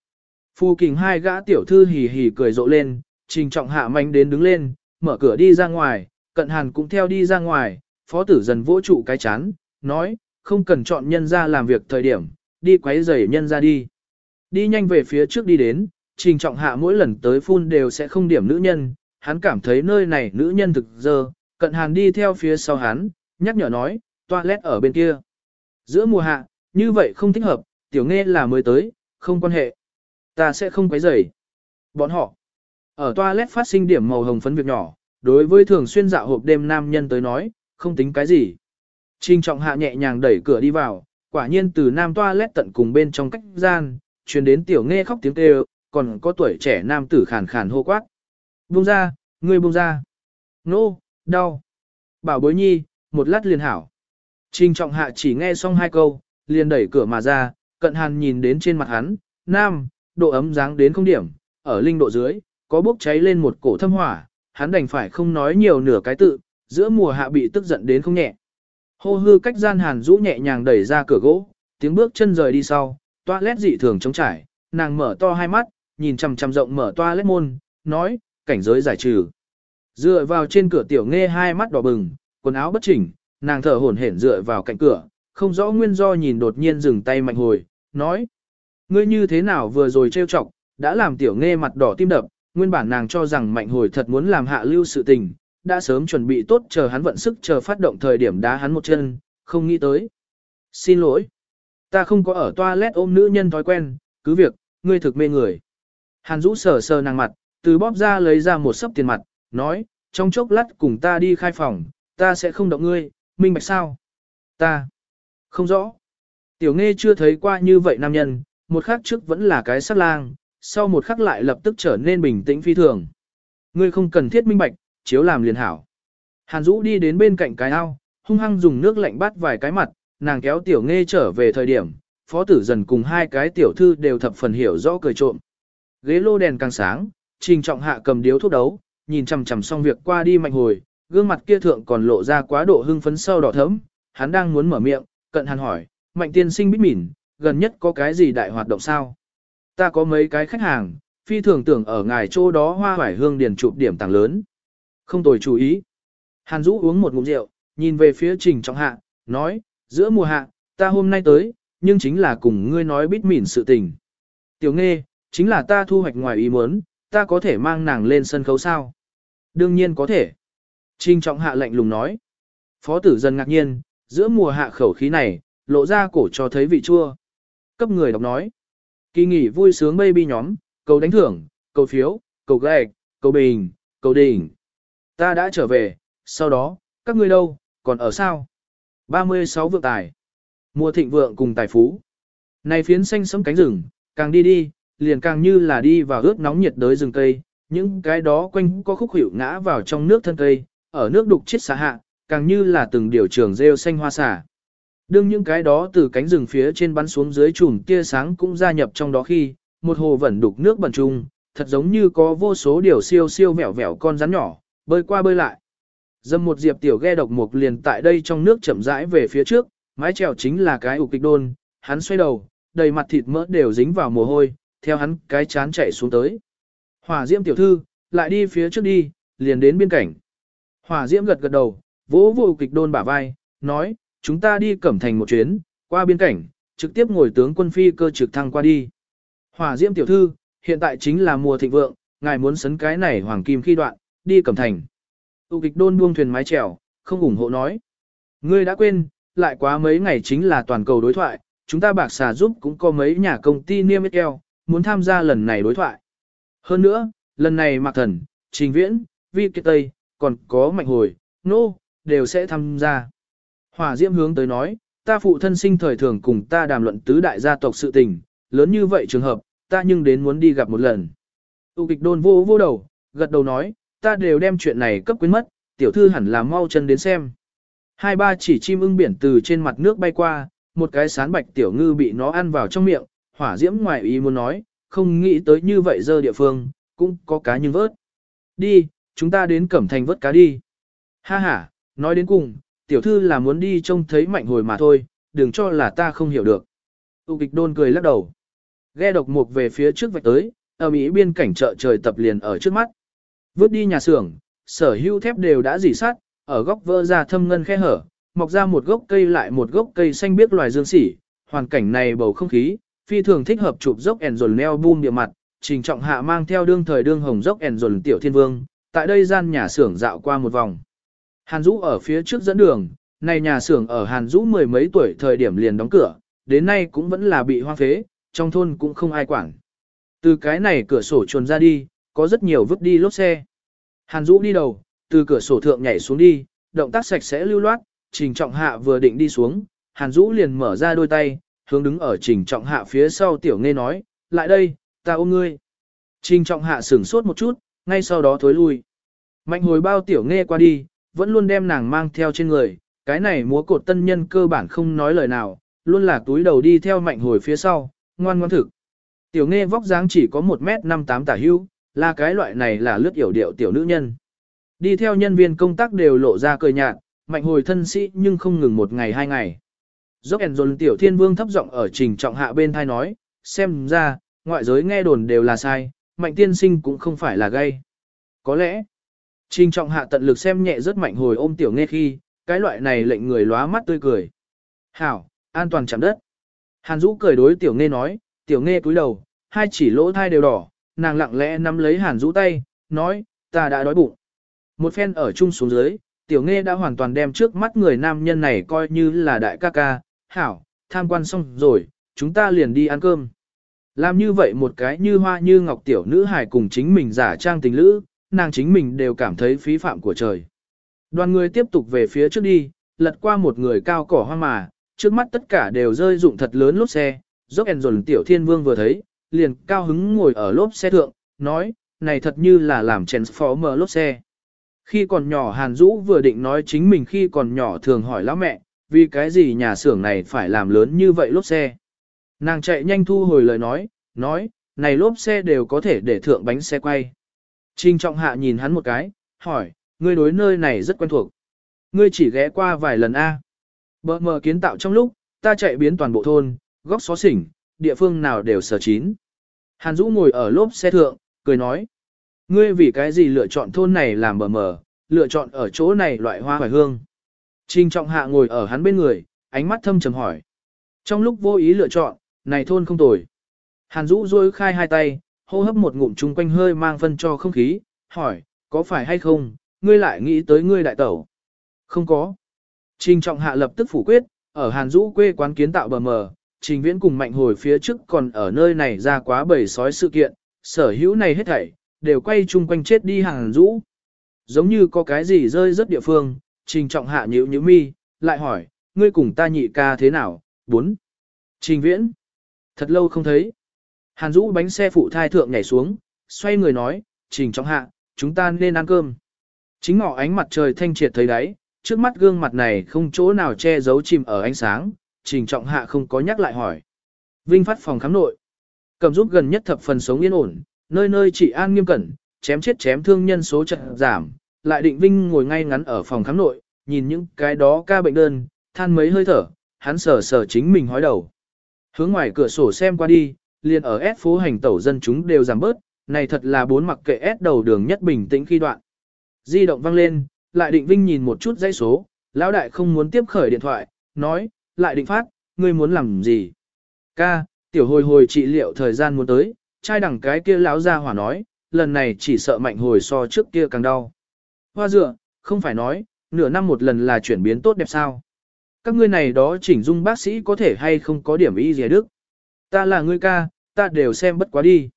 Phu kình hai gã tiểu thư hì hì cười rộ lên, trình trọng hạ manh đến đứng lên, mở cửa đi ra ngoài, cận hàn cũng theo đi ra ngoài, phó tử dần vỗ trụ cái chán, nói, không cần chọn nhân ra làm việc thời điểm, đi quấy rầy nhân ra đi. Đi nhanh về phía trước đi đến, trình trọng hạ mỗi lần tới phun đều sẽ không điểm nữ nhân, hắn cảm thấy nơi này nữ nhân thực dơ, cận hàn đi theo phía sau hắn, nhắc nhở nói, toilet ở bên kia. Giữa mùa hạ, như vậy không thích hợp, tiểu nghe là mới tới, không quan hệ. Ta sẽ không quấy rầy. Bọn họ, ở toilet phát sinh điểm màu hồng phấn việc nhỏ, đối với thường xuyên dạo hộp đêm nam nhân tới nói, không tính cái gì. Trình trọng hạ nhẹ nhàng đẩy cửa đi vào, quả nhiên từ nam toilet tận cùng bên trong cách gian, truyền đến tiểu nghe khóc tiếng kêu, còn có tuổi trẻ nam tử khàn khàn hô quát. Buông ra, ngươi buông ra. Nô, đau. Bảo bối nhi, một lát liền hảo. Trình trọng hạ chỉ nghe xong hai câu, liền đẩy cửa mà ra, cận hàn nhìn đến trên mặt hắn, nam, độ ấm dáng đến không điểm, ở linh độ dưới, có bốc cháy lên một cổ thâm hỏa, hắn đành phải không nói nhiều nửa cái tự, giữa mùa hạ bị tức giận đến không nhẹ. Hô hư cách gian hàn rũ nhẹ nhàng đẩy ra cửa gỗ, tiếng bước chân rời đi sau, toilet dị thường trống trải, nàng mở to hai mắt, nhìn chằm chằm rộng mở toilet môn, nói, cảnh giới giải trừ. Dựa vào trên cửa tiểu nghe hai mắt đỏ bừng, quần áo bất chỉnh, nàng thở hổn hển dựa vào cạnh cửa, không rõ nguyên do nhìn đột nhiên dừng tay mạnh hồi, nói. Ngươi như thế nào vừa rồi trêu chọc, đã làm tiểu nghe mặt đỏ tim đập, nguyên bản nàng cho rằng mạnh hồi thật muốn làm hạ lưu sự tình, đã sớm chuẩn bị tốt chờ hắn vận sức chờ phát động thời điểm đá hắn một chân, không nghĩ tới. Xin lỗi. Ta không có ở toilet ôm nữ nhân thói quen, cứ việc, ngươi thực mê người. Hàn Dũ sờ sờ nàng mặt, từ bóp ra lấy ra một sấp tiền mặt, nói, trong chốc lát cùng ta đi khai phòng, ta sẽ không động ngươi, minh bạch sao? Ta. Không rõ. Tiểu nghe chưa thấy qua như vậy nam nhân, một khắc trước vẫn là cái sát lang, sau một khắc lại lập tức trở nên bình tĩnh phi thường. Ngươi không cần thiết minh bạch, chiếu làm liền hảo. Hàn Dũ đi đến bên cạnh cái ao, hung hăng dùng nước lạnh bắt vài cái mặt, nàng kéo tiểu nghe trở về thời điểm, phó tử dần cùng hai cái tiểu thư đều thập phần hiểu rõ cười trộm. Ghế lô đèn càng sáng, trình trọng hạ cầm điếu thuốc đấu, nhìn chằm chằm xong việc qua đi mạnh hồi, gương mặt kia thượng còn lộ ra quá độ hưng phấn sâu đỏ thấm, hắn đang muốn mở miệng, cận hàn hỏi, mạnh tiên sinh bít mỉn, gần nhất có cái gì đại hoạt động sao? Ta có mấy cái khách hàng, phi thường tưởng ở ngài chỗ đó hoa hoải hương điền chụp điểm tàng lớn. Không tồi chú ý. Hàn Dũ uống một ngụm rượu, nhìn về phía trình trọng hạ, nói, giữa mùa hạ, ta hôm nay tới, nhưng chính là cùng ngươi nói bít mỉn sự tình. Tiểu nghe, chính là ta thu hoạch ngoài ý muốn, ta có thể mang nàng lên sân khấu sao? Đương nhiên có thể. Trình trọng hạ lạnh lùng nói. Phó tử dân ngạc nhiên, giữa mùa hạ khẩu khí này, lộ ra cổ cho thấy vị chua. Cấp người đọc nói. Kỳ nghỉ vui sướng baby nhóm, cầu đánh thưởng, cầu phiếu, cầu gạch, cầu bình, cầu đỉnh. Ta đã trở về, sau đó, các ngươi đâu, còn ở sao? 36 vượng tài. Mùa thịnh vượng cùng tài phú. Này phiến xanh sẫm cánh rừng, càng đi đi, liền càng như là đi vào ướt nóng nhiệt đới rừng cây, những cái đó quanh có khúc hiệu ngã vào trong nước thân cây, ở nước đục chết xả hạ, càng như là từng điều trường rêu xanh hoa xả. Đương những cái đó từ cánh rừng phía trên bắn xuống dưới chùm tia sáng cũng gia nhập trong đó khi, một hồ vẫn đục nước bẩn trung, thật giống như có vô số điều siêu siêu vẹo vẹo con rắn nhỏ, bơi qua bơi lại. Dâm một diệp tiểu ghe độc mục liền tại đây trong nước chậm rãi về phía trước, mái trèo chính là cái ục kịch đôn, hắn xoay đầu, đầy mặt thịt mỡ đều dính vào mồ hôi, theo hắn cái chán chạy xuống tới. Hỏa diễm tiểu thư, lại đi phía trước đi, liền đến biên cảnh. Hỏa diễm gật gật đầu, vỗ vụ kịch đôn bả vai, nói, chúng ta đi cẩm thành một chuyến, qua biên cảnh, trực tiếp ngồi tướng quân phi cơ trực thăng qua đi. Hỏa diễm tiểu thư, hiện tại chính là mùa thịnh vượng, ngài muốn sấn cái này hoàng kim khi đoạn, đi cẩm thành. Tu kịch đôn buông thuyền mái chèo, không ủng hộ nói. Ngươi đã quên, lại quá mấy ngày chính là toàn cầu đối thoại, chúng ta bạc xà giúp cũng có mấy nhà công ty niêm yết keo, muốn tham gia lần này đối thoại. Hơn nữa, lần này Mạc Thần, Trình Viễn, Vi Kiệt Tây, còn có Mạnh Hồi, Nô, no, đều sẽ tham gia. Hỏa Diễm hướng tới nói, ta phụ thân sinh thời thường cùng ta đàm luận tứ đại gia tộc sự tình, lớn như vậy trường hợp, ta nhưng đến muốn đi gặp một lần. Tu kịch đôn vô vô đầu, gật đầu nói, ta đều đem chuyện này cấp quyến mất, tiểu thư hẳn là mau chân đến xem. Hai ba chỉ chim ưng biển từ trên mặt nước bay qua, một cái sán bạch tiểu ngư bị nó ăn vào trong miệng, hỏa diễm ngoài ý muốn nói, không nghĩ tới như vậy dơ địa phương, cũng có cá nhưng vớt. Đi, chúng ta đến cẩm thành vớt cá đi. Ha ha, nói đến cùng, tiểu thư là muốn đi trông thấy mạnh hồi mà thôi, đừng cho là ta không hiểu được. Tụ kịch đôn cười lắc đầu. Ghe độc mục về phía trước vạch tới, ở Mỹ biên cảnh chợ trời tập liền ở trước mắt. Vớt đi nhà xưởng, sở hữu thép đều đã dỉ sát, ở góc vỡ ra thâm ngân khe hở, mọc ra một gốc cây lại một gốc cây xanh biếc loài dương sỉ. Hoàn cảnh này bầu không khí, phi thường thích hợp chụp dốc ẻn dồn neo boom địa mặt, trình trọng hạ mang theo đương thời đương hồng dốc ẻn dồn tiểu thiên vương, tại đây gian nhà xưởng dạo qua một vòng. Hàn Dũ ở phía trước dẫn đường, này nhà xưởng ở Hàn Dũ mười mấy tuổi thời điểm liền đóng cửa, đến nay cũng vẫn là bị hoang phế, trong thôn cũng không ai quản. Từ cái này cửa sổ chuồn ra đi, có rất nhiều vứt đi lốp xe. Hàn Dũ đi đầu, từ cửa sổ thượng nhảy xuống đi, động tác sạch sẽ lưu loát, Trình Trọng Hạ vừa định đi xuống, Hàn Dũ liền mở ra đôi tay, hướng đứng ở Trình Trọng Hạ phía sau Tiểu Nghe nói, lại đây, ta ôm ngươi. Trình Trọng Hạ sửng sốt một chút, ngay sau đó thối lui. Mạnh hồi bao Tiểu Nghe qua đi, vẫn luôn đem nàng mang theo trên người, cái này múa cột tân nhân cơ bản không nói lời nào, luôn là túi đầu đi theo mạnh hồi phía sau, ngoan ngoan thực. Tiểu Nghe vóc dáng chỉ có 1m58 tả hưu, là cái loại này là lướt yểu điệu tiểu nữ nhân. Đi theo nhân viên công tác đều lộ ra cười nhạt, mạnh hồi thân sĩ nhưng không ngừng một ngày hai ngày. Dốc ẻn dồn tiểu thiên vương thấp giọng ở trình trọng hạ bên thai nói, xem ra, ngoại giới nghe đồn đều là sai, mạnh tiên sinh cũng không phải là gay. Có lẽ, trình trọng hạ tận lực xem nhẹ rất mạnh hồi ôm tiểu nghe khi, cái loại này lệnh người lóa mắt tươi cười. Hảo, an toàn chạm đất. Hàn Dũ cười đối tiểu nghe nói, tiểu nghe cúi đầu, hai chỉ lỗ thai đều đỏ, nàng lặng lẽ nắm lấy Hàn rũ tay, nói, ta đã đói bụng. Một phen ở chung xuống dưới, tiểu nghe đã hoàn toàn đem trước mắt người nam nhân này coi như là đại ca ca, hảo, tham quan xong rồi, chúng ta liền đi ăn cơm. Làm như vậy một cái như hoa như ngọc tiểu nữ hài cùng chính mình giả trang tình lữ, nàng chính mình đều cảm thấy phí phạm của trời. Đoàn người tiếp tục về phía trước đi, lật qua một người cao cỏ hoa mà, trước mắt tất cả đều rơi dụng thật lớn lốt xe, dốc ẻn dồn tiểu thiên vương vừa thấy, liền cao hứng ngồi ở lốp xe thượng, nói, này thật như là làm transformer lốp xe. Khi còn nhỏ Hàn Dũ vừa định nói chính mình khi còn nhỏ thường hỏi lão mẹ, vì cái gì nhà xưởng này phải làm lớn như vậy lốp xe. Nàng chạy nhanh thu hồi lời nói, nói, này lốp xe đều có thể để thượng bánh xe quay. Trình trọng hạ nhìn hắn một cái, hỏi, ngươi đối nơi này rất quen thuộc. Ngươi chỉ ghé qua vài lần A. Bờ mờ kiến tạo trong lúc, ta chạy biến toàn bộ thôn, góc xó xỉnh, địa phương nào đều sở chín. Hàn Dũ ngồi ở lốp xe thượng, cười nói. Ngươi vì cái gì lựa chọn thôn này làm bờ mờ, lựa chọn ở chỗ này loại hoa hoài hương. Trình trọng hạ ngồi ở hắn bên người, ánh mắt thâm trầm hỏi. Trong lúc vô ý lựa chọn, này thôn không tồi. Hàn Dũ rôi khai hai tay, hô hấp một ngụm chung quanh hơi mang phân cho không khí, hỏi, có phải hay không, ngươi lại nghĩ tới ngươi đại tẩu? Không có. Trình trọng hạ lập tức phủ quyết, ở Hàn Dũ quê quán kiến tạo bờ mờ, trình viễn cùng mạnh hồi phía trước còn ở nơi này ra quá bầy sói sự kiện, sở hữu này hết thảy, đều quay chung quanh chết đi Hàn Dũ. Giống như có cái gì rơi rất địa phương, trình trọng hạ nhữ nhữ mi, lại hỏi, ngươi cùng ta nhị ca thế nào? bốn. Trình viễn. Thật lâu không thấy. Hàn Dũ bánh xe phụ thai thượng nhảy xuống, xoay người nói, trình trọng hạ, chúng ta nên ăn cơm. Chính ngọ ánh mặt trời thanh triệt thấy đáy, trước mắt gương mặt này không chỗ nào che giấu chìm ở ánh sáng, trình trọng hạ không có nhắc lại hỏi. Vinh phát phòng khám nội. Cầm giúp gần nhất thập phần sống yên ổn, nơi nơi chỉ an nghiêm cẩn, chém chết chém thương nhân số trận giảm, lại định Vinh ngồi ngay ngắn ở phòng khám nội, nhìn những cái đó ca bệnh đơn, than mấy hơi thở, hắn sờ sờ chính mình hói đầu. Hướng ngoài cửa sổ xem qua đi, liền ở S phố hành tẩu dân chúng đều giảm bớt, này thật là bốn mặc kệ S đầu đường nhất bình tĩnh khi đoạn. Di động vang lên, lại định Vinh nhìn một chút dãy số, lão đại không muốn tiếp khởi điện thoại, nói, lại định phát, ngươi muốn làm gì? Ca, tiểu hồi hồi trị liệu thời gian muốn tới, trai đẳng cái kia lão ra hỏa nói, lần này chỉ sợ mạnh hồi so trước kia càng đau. Hoa dựa, không phải nói, nửa năm một lần là chuyển biến tốt đẹp sao? Các ngươi này đó chỉnh dung bác sĩ có thể hay không có điểm y gì đức? Ta là ngươi ca, ta đều xem bất quá đi.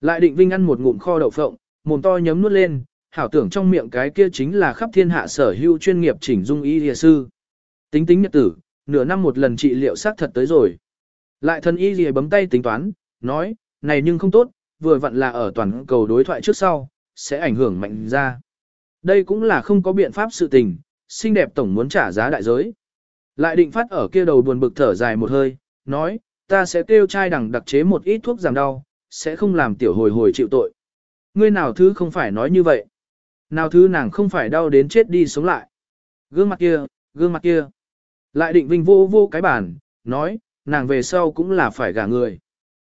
Lại định Vinh ăn một ngụm kho đậu phộng, mồm to nhấm nuốt lên, hảo tưởng trong miệng cái kia chính là khắp thiên hạ sở hữu chuyên nghiệp chỉnh dung y địa sư. Tính tính nhật tử, nửa năm một lần trị liệu xác thật tới rồi. Lại thần y gì bấm tay tính toán, nói, này nhưng không tốt, vừa vặn là ở toàn cầu đối thoại trước sau, sẽ ảnh hưởng mạnh ra. Đây cũng là không có biện pháp sự tình, xinh đẹp tổng muốn trả giá đại giới. Lại định phát ở kia đầu buồn bực thở dài một hơi, nói, ta sẽ kêu trai đằng đặc chế một ít thuốc giảm đau, sẽ không làm tiểu hồi hồi chịu tội. Ngươi nào thứ không phải nói như vậy. Nào thứ nàng không phải đau đến chết đi sống lại. Gương mặt kia, gương mặt kia. Lại định vinh vô vô cái bản, nói, nàng về sau cũng là phải gả người.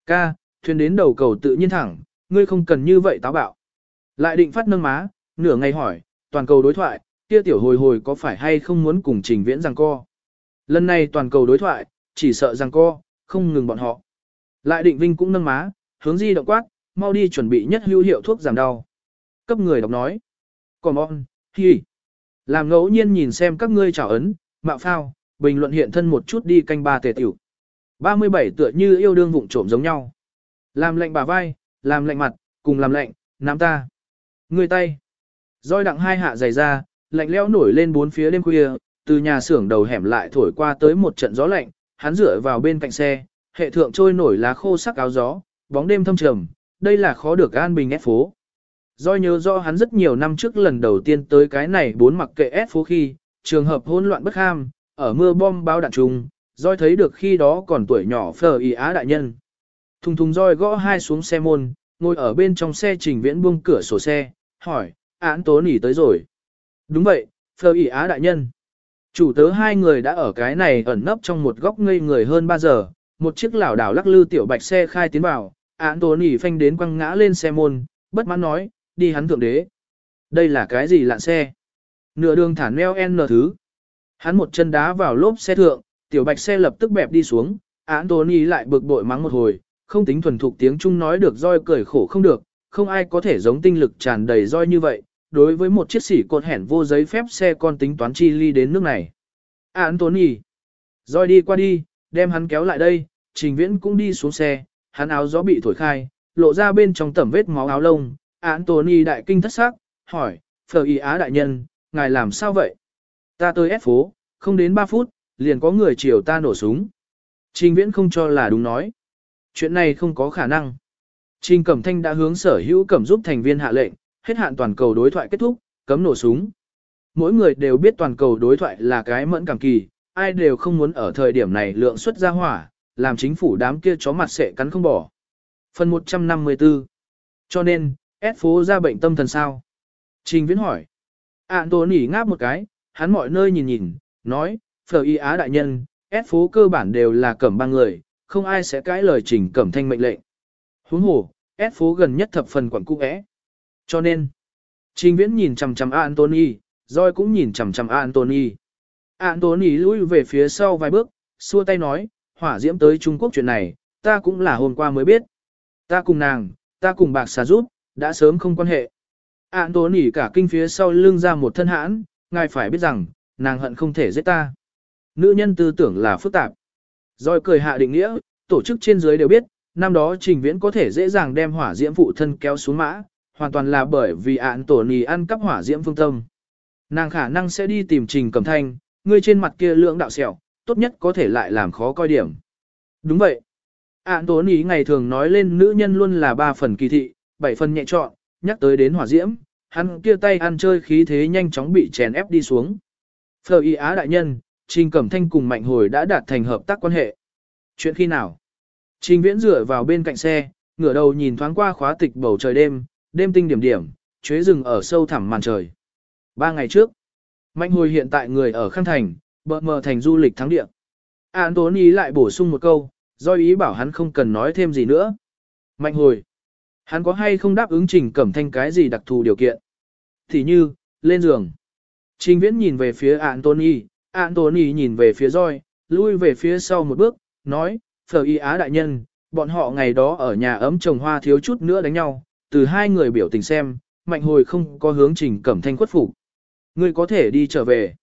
Ca, thuyền đến đầu cầu tự nhiên thẳng, ngươi không cần như vậy táo bạo. Lại định phát nâng má, nửa ngày hỏi, toàn cầu đối thoại, kia tiểu hồi hồi có phải hay không muốn cùng trình viễn rằng co. Lần này toàn cầu đối thoại, chỉ sợ rằng co, không ngừng bọn họ. Lại định vinh cũng nâng má, hướng di động quát, mau đi chuẩn bị nhất hữu hiệu thuốc giảm đau. Cấp người đọc nói. Còn on, hi. Làm ngẫu nhiên nhìn xem các ngươi trả ấn, mạo phao, bình luận hiện thân một chút đi canh ba tề tiểu. 37 tựa như yêu đương vụng trộm giống nhau. Làm lệnh bà vai, làm lệnh mặt, cùng làm lệnh, nắm ta. Người tay. Rồi đặng hai hạ dày ra, lạnh leo nổi lên bốn phía đêm khuya, từ nhà xưởng đầu hẻm lại thổi qua tới một trận gió lạnh, hắn dựa vào bên cạnh xe, hệ thượng trôi nổi lá khô sắc áo gió, bóng đêm thâm trầm, đây là khó được an bình ép phố. Do nhớ do hắn rất nhiều năm trước lần đầu tiên tới cái này bốn mặc kệ ép phố khi, trường hợp hỗn loạn bất ham, ở mưa bom báo đạn trùng, roi thấy được khi đó còn tuổi nhỏ phờ y á đại nhân. Thùng thùng roi gõ hai xuống xe môn, ngồi ở bên trong xe trình viễn buông cửa sổ xe, hỏi, án tố nỉ tới rồi. Đúng vậy, phờ y á đại nhân. Chủ tớ hai người đã ở cái này ẩn nấp trong một góc ngây người hơn 3 giờ, một chiếc lảo đảo lắc lư tiểu bạch xe khai tiến vào, án tố nỉ phanh đến quăng ngã lên xe môn, bất mãn nói, đi hắn thượng đế. Đây là cái gì lạn xe? Nửa đường thản meo N thứ. Hắn một chân đá vào lốp xe thượng, tiểu bạch xe lập tức bẹp đi xuống, án lại bực bội mắng một hồi, không tính thuần thục tiếng Trung nói được roi cười khổ không được, không ai có thể giống tinh lực tràn đầy roi như vậy, đối với một chiếc xỉ cột hẻn vô giấy phép xe con tính toán chi ly đến nước này. Anthony. roi đi qua đi, đem hắn kéo lại đây, trình viễn cũng đi xuống xe, hắn áo gió bị thổi khai, lộ ra bên trong tẩm vết máu áo lông. Anthony đại kinh thất sắc, hỏi, phở y á đại nhân, ngài làm sao vậy? Ta tới ép phố, không đến 3 phút, liền có người chiều ta nổ súng. Trình viễn không cho là đúng nói. Chuyện này không có khả năng. Trình Cẩm Thanh đã hướng sở hữu cẩm giúp thành viên hạ lệnh, hết hạn toàn cầu đối thoại kết thúc, cấm nổ súng. Mỗi người đều biết toàn cầu đối thoại là cái mẫn cảm kỳ, ai đều không muốn ở thời điểm này lượng xuất ra hỏa, làm chính phủ đám kia chó mặt sẽ cắn không bỏ. Phần 154 Cho nên, ép phố ra bệnh tâm thần sao? Trình Viễn hỏi. Anthony nỉ ngáp một cái, hắn mọi nơi nhìn nhìn, nói, Phở Y Á đại nhân, ép phố cơ bản đều là cẩm ba người, không ai sẽ cãi lời trình cẩm thanh mệnh lệnh. Huống hồ, ép phố gần nhất thập phần quận cung ẽ. Cho nên, Trình Viễn nhìn chằm chằm Anthony, Joy cũng nhìn chằm chằm Anthony. Anthony lùi về phía sau vài bước, xua tay nói, hỏa diễm tới Trung Quốc chuyện này, ta cũng là hôm qua mới biết. Ta cùng nàng, ta cùng bạc xà rút, đã sớm không quan hệ. Anthony cả kinh phía sau lưng ra một thân hãn, ngài phải biết rằng, nàng hận không thể giết ta. Nữ nhân tư tưởng là phức tạp. Rồi cười hạ định nghĩa, tổ chức trên dưới đều biết, năm đó trình viễn có thể dễ dàng đem hỏa diễm phụ thân kéo xuống mã, hoàn toàn là bởi vì ạn tổ nì ăn cắp hỏa diễm phương tâm. Nàng khả năng sẽ đi tìm trình cầm thanh, người trên mặt kia lượng đạo sẹo, tốt nhất có thể lại làm khó coi điểm. Đúng vậy. Ạn tổ nì ngày thường nói lên nữ nhân luôn là ba phần kỳ thị, bảy phần nhẹ trọn, nhắc tới đến hỏa diễm, hắn kia tay ăn chơi khí thế nhanh chóng bị chèn ép đi xuống. Phờ y á đại nhân, trình cẩm thanh cùng mạnh hồi đã đạt thành hợp tác quan hệ. Chuyện khi nào? Trình viễn dựa vào bên cạnh xe, ngửa đầu nhìn thoáng qua khóa tịch bầu trời đêm, đêm tinh điểm điểm, chuế rừng ở sâu thẳm màn trời. Ba ngày trước, Mạnh hồi hiện tại người ở Khang Thành, bờ mờ thành du lịch thắng địa. An tốn ý lại bổ sung một câu, do ý bảo hắn không cần nói thêm gì nữa. Mạnh hồi, hắn có hay không đáp ứng trình cẩm thanh cái gì đặc thù điều kiện? Thì như, lên giường. Trình viễn nhìn về phía Anthony, Anthony nhìn về phía roi, lui về phía sau một bước, nói, Phở Y Á đại nhân, bọn họ ngày đó ở nhà ấm trồng hoa thiếu chút nữa đánh nhau, từ hai người biểu tình xem, mạnh hồi không có hướng trình cẩm thanh khuất phục. Ngươi có thể đi trở về.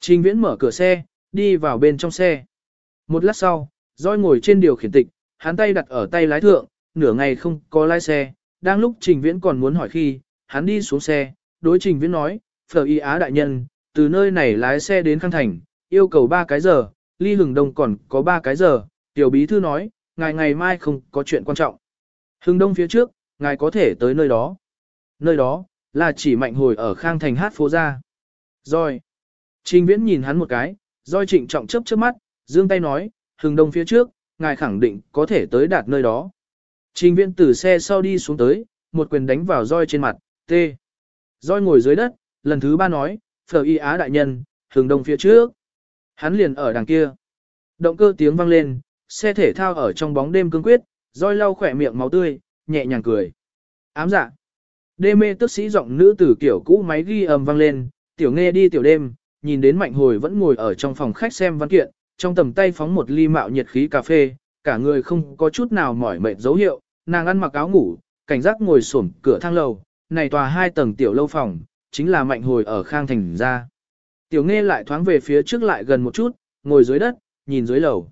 Trình viễn mở cửa xe, đi vào bên trong xe. Một lát sau, roi ngồi trên điều khiển tịch, hắn tay đặt ở tay lái thượng, nửa ngày không có lái xe, đang lúc trình viễn còn muốn hỏi khi, hắn đi xuống xe, đối trình viễn nói, Phở Y Á đại nhân, từ nơi này lái xe đến Khang Thành, yêu cầu 3 cái giờ, ly hừng đông còn có 3 cái giờ, tiểu bí thư nói, ngài ngày mai không có chuyện quan trọng. Hừng đông phía trước, ngài có thể tới nơi đó. Nơi đó, là chỉ mạnh hồi ở khang thành hát phố ra. Rồi. Trình viễn nhìn hắn một cái, rồi trịnh trọng chấp chớp mắt, dương tay nói, hừng đông phía trước, ngài khẳng định có thể tới đạt nơi đó. Trình viễn từ xe sau đi xuống tới, một quyền đánh vào roi trên mặt, tê. Roi ngồi dưới đất, lần thứ ba nói, phở y á đại nhân, hướng đông phía trước. Hắn liền ở đằng kia. Động cơ tiếng vang lên, xe thể thao ở trong bóng đêm cương quyết, roi lau khỏe miệng máu tươi, nhẹ nhàng cười. Ám dạ. Đê mê tức sĩ giọng nữ tử kiểu cũ máy ghi âm vang lên, tiểu nghe đi tiểu đêm, nhìn đến mạnh hồi vẫn ngồi ở trong phòng khách xem văn kiện, trong tầm tay phóng một ly mạo nhiệt khí cà phê, cả người không có chút nào mỏi mệt dấu hiệu, nàng ăn mặc áo ngủ, cảnh giác ngồi xổm cửa thang lầu, này tòa hai tầng tiểu lâu phòng, chính là mạnh hồi ở khang thành ra. Tiểu nghe lại thoáng về phía trước lại gần một chút, ngồi dưới đất, nhìn dưới lầu.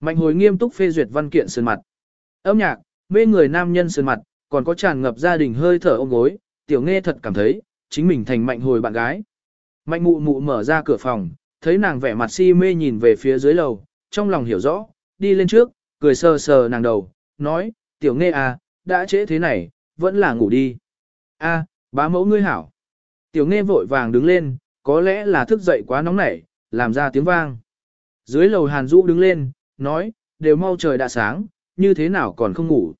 Mạnh hồi nghiêm túc phê duyệt văn kiện sơn mặt. Âm nhạc, mê người nam nhân sơn mặt, còn có tràn ngập gia đình hơi thở ôm gối, tiểu nghe thật cảm thấy, chính mình thành mạnh hồi bạn gái. Mạnh mụ mụ mở ra cửa phòng, thấy nàng vẻ mặt si mê nhìn về phía dưới lầu, trong lòng hiểu rõ, đi lên trước, cười sờ sờ nàng đầu, nói, tiểu nghe à, đã trễ thế này, vẫn là ngủ đi a bá mẫu ngươi hảo. Tiểu nghe vội vàng đứng lên, có lẽ là thức dậy quá nóng nảy, làm ra tiếng vang. Dưới lầu hàn Dũ đứng lên, nói, đều mau trời đã sáng, như thế nào còn không ngủ.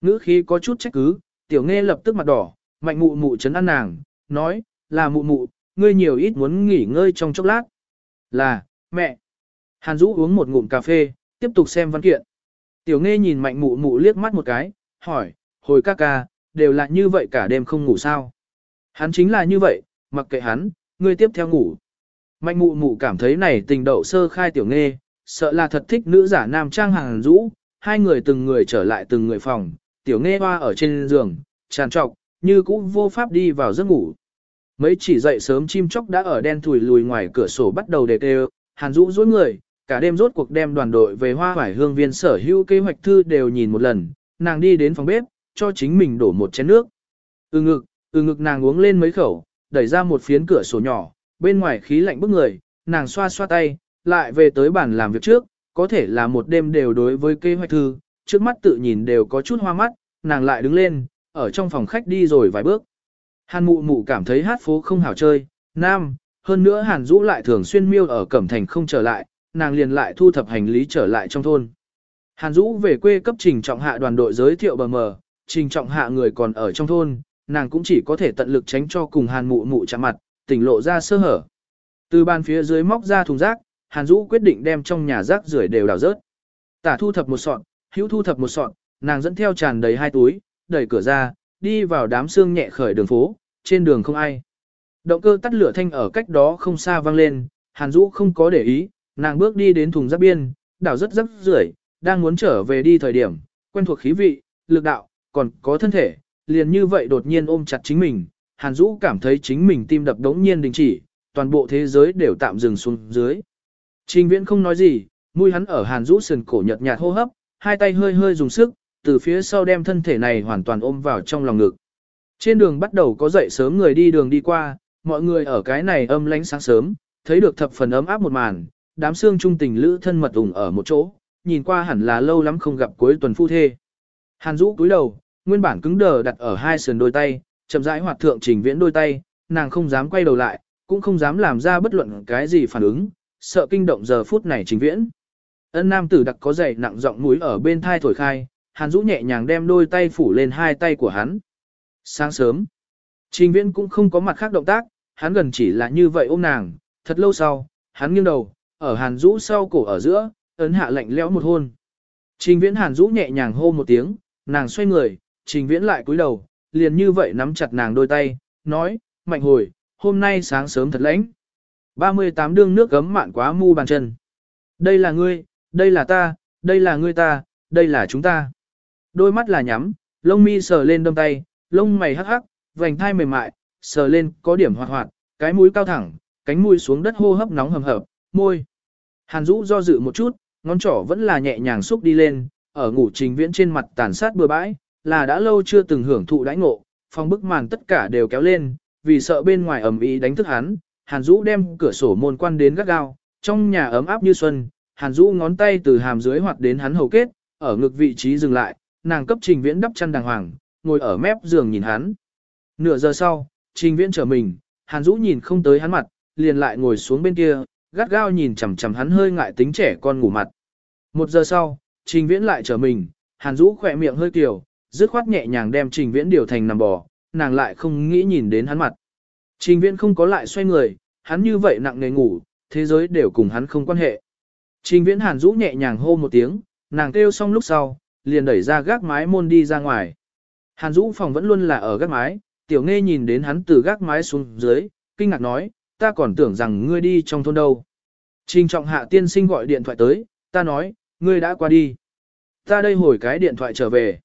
Ngữ khí có chút trách cứ, tiểu nghe lập tức mặt đỏ, mạnh mụ mụ chấn an nàng, nói, là mụ mụ, ngươi nhiều ít muốn nghỉ ngơi trong chốc lát. Là, mẹ. Hàn Dũ uống một ngụm cà phê, tiếp tục xem văn kiện. Tiểu nghe nhìn mạnh mụ mụ liếc mắt một cái, hỏi, hồi ca ca, đều là như vậy cả đêm không ngủ sao. Hắn chính là như vậy, mặc kệ hắn, ngươi tiếp theo ngủ. Mạnh mụ mụ cảm thấy này tình đậu sơ khai tiểu nghe, sợ là thật thích nữ giả nam trang hàng rũ, hai người từng người trở lại từng người phòng, tiểu nghe hoa ở trên giường, tràn trọc, như cũ vô pháp đi vào giấc ngủ. Mấy chỉ dậy sớm chim chóc đã ở đen thùi lùi ngoài cửa sổ bắt đầu đề kêu, hàn rũ dối người, cả đêm rốt cuộc đem đoàn đội về hoa hoải hương viên sở hữu kế hoạch thư đều nhìn một lần, nàng đi đến phòng bếp, cho chính mình đổ một chén nước. Ừ ngực, ừ ngực nàng uống lên mấy khẩu, đẩy ra một phiến cửa sổ nhỏ, bên ngoài khí lạnh bức người, nàng xoa xoa tay, lại về tới bàn làm việc trước, có thể là một đêm đều đối với kế hoạch thư, trước mắt tự nhìn đều có chút hoa mắt, nàng lại đứng lên, ở trong phòng khách đi rồi vài bước. Hàn mụ mụ cảm thấy hát phố không hảo chơi, nam, hơn nữa hàn rũ lại thường xuyên miêu ở Cẩm Thành không trở lại, nàng liền lại thu thập hành lý trở lại trong thôn. Hàn Dũ về quê cấp trình trọng hạ đoàn đội giới thiệu bờ mờ, trình trọng hạ người còn ở trong thôn, nàng cũng chỉ có thể tận lực tránh cho cùng hàn mụ mụ chạm mặt, tỉnh lộ ra sơ hở. Từ bàn phía dưới móc ra thùng rác, hàn Dũ quyết định đem trong nhà rác rưởi đều đào rớt. Tả thu thập một sọn, hữu thu thập một sọn, nàng dẫn theo tràn đầy hai túi, đẩy cửa ra, đi vào đám xương nhẹ khởi đường phố, trên đường không ai. Động cơ tắt lửa thanh ở cách đó không xa vang lên, hàn Dũ không có để ý, nàng bước đi đến thùng rác biên, đảo rất rắc rưởi, đang muốn trở về đi thời điểm, quen thuộc khí vị, lực đạo, còn có thân thể, liền như vậy đột nhiên ôm chặt chính mình, Hàn Dũ cảm thấy chính mình tim đập đống nhiên đình chỉ, toàn bộ thế giới đều tạm dừng xuống dưới. Trình Viễn không nói gì, mũi hắn ở Hàn Dũ sườn cổ nhợt nhạt hô hấp, hai tay hơi hơi dùng sức, từ phía sau đem thân thể này hoàn toàn ôm vào trong lòng ngực. Trên đường bắt đầu có dậy sớm người đi đường đi qua, mọi người ở cái này âm lánh sáng sớm, thấy được thập phần ấm áp một màn, đám xương trung tình lữ thân mật ủng ở một chỗ, nhìn qua hẳn là lâu lắm không gặp cuối tuần phu thê. Hàn Dũ cúi đầu, nguyên bản cứng đờ đặt ở hai sườn đôi tay, chậm rãi hoạt thượng trình viễn đôi tay, nàng không dám quay đầu lại, cũng không dám làm ra bất luận cái gì phản ứng, sợ kinh động giờ phút này trình viễn. Ân nam tử đặc có dày nặng giọng mũi ở bên thai thổi khai, Hàn Dũ nhẹ nhàng đem đôi tay phủ lên hai tay của hắn. Sáng sớm, trình viễn cũng không có mặt khác động tác, hắn gần chỉ là như vậy ôm nàng, thật lâu sau, hắn nghiêng đầu, ở Hàn Dũ sau cổ ở giữa, ấn hạ lạnh lẽo một hôn. Trình viễn Hàn Dũ nhẹ nhàng hô một tiếng, nàng xoay người, trình viễn lại cúi đầu, liền như vậy nắm chặt nàng đôi tay, nói, mạnh hồi, hôm nay sáng sớm thật lạnh. 38 đương nước gấm mạn quá mu bàn chân. Đây là ngươi, đây là ta, đây là ngươi ta, đây là chúng ta. Đôi mắt là nhắm, lông mi sờ lên đâm tay, lông mày hắc hắc, vành thai mềm mại, sờ lên có điểm hoạt hoạt, cái mũi cao thẳng, cánh mũi xuống đất hô hấp nóng hầm hập, môi. Hàn Dũ do dự một chút, ngón trỏ vẫn là nhẹ nhàng xúc đi lên, ở ngủ trình viễn trên mặt tàn sát bừa bãi, là đã lâu chưa từng hưởng thụ đãi ngộ, phong bức màn tất cả đều kéo lên, vì sợ bên ngoài ẩm ý đánh thức hắn, Hàn Dũ đem cửa sổ môn quan đến gắt gao, trong nhà ấm áp như xuân, Hàn Dũ ngón tay từ hàm dưới hoạt đến hắn hầu kết, ở ngực vị trí dừng lại, nàng cấp trình viễn đắp chăn đàng hoàng, ngồi ở mép giường nhìn hắn. Nửa giờ sau, trình viễn trở mình, Hàn Dũ nhìn không tới hắn mặt, liền lại ngồi xuống bên kia, gắt gao nhìn chằm chằm hắn hơi ngại tính trẻ con ngủ mặt. Một giờ sau, Trình Viễn lại trở mình, Hàn Dũ khỏe miệng hơi kiều, dứt khoát nhẹ nhàng đem Trình Viễn điều thành nằm bò, nàng lại không nghĩ nhìn đến hắn mặt. Trình Viễn không có lại xoay người, hắn như vậy nặng nề ngủ, thế giới đều cùng hắn không quan hệ. Trình Viễn Hàn Dũ nhẹ nhàng hô một tiếng, nàng kêu xong lúc sau, liền đẩy ra gác mái môn đi ra ngoài. Hàn Dũ phòng vẫn luôn là ở gác mái, Tiểu Nghe nhìn đến hắn từ gác mái xuống dưới, kinh ngạc nói, ta còn tưởng rằng ngươi đi trong thôn đâu. Trình trọng hạ tiên sinh gọi điện thoại tới, ta nói, ngươi đã qua đi. Ta đây hồi cái điện thoại trở về.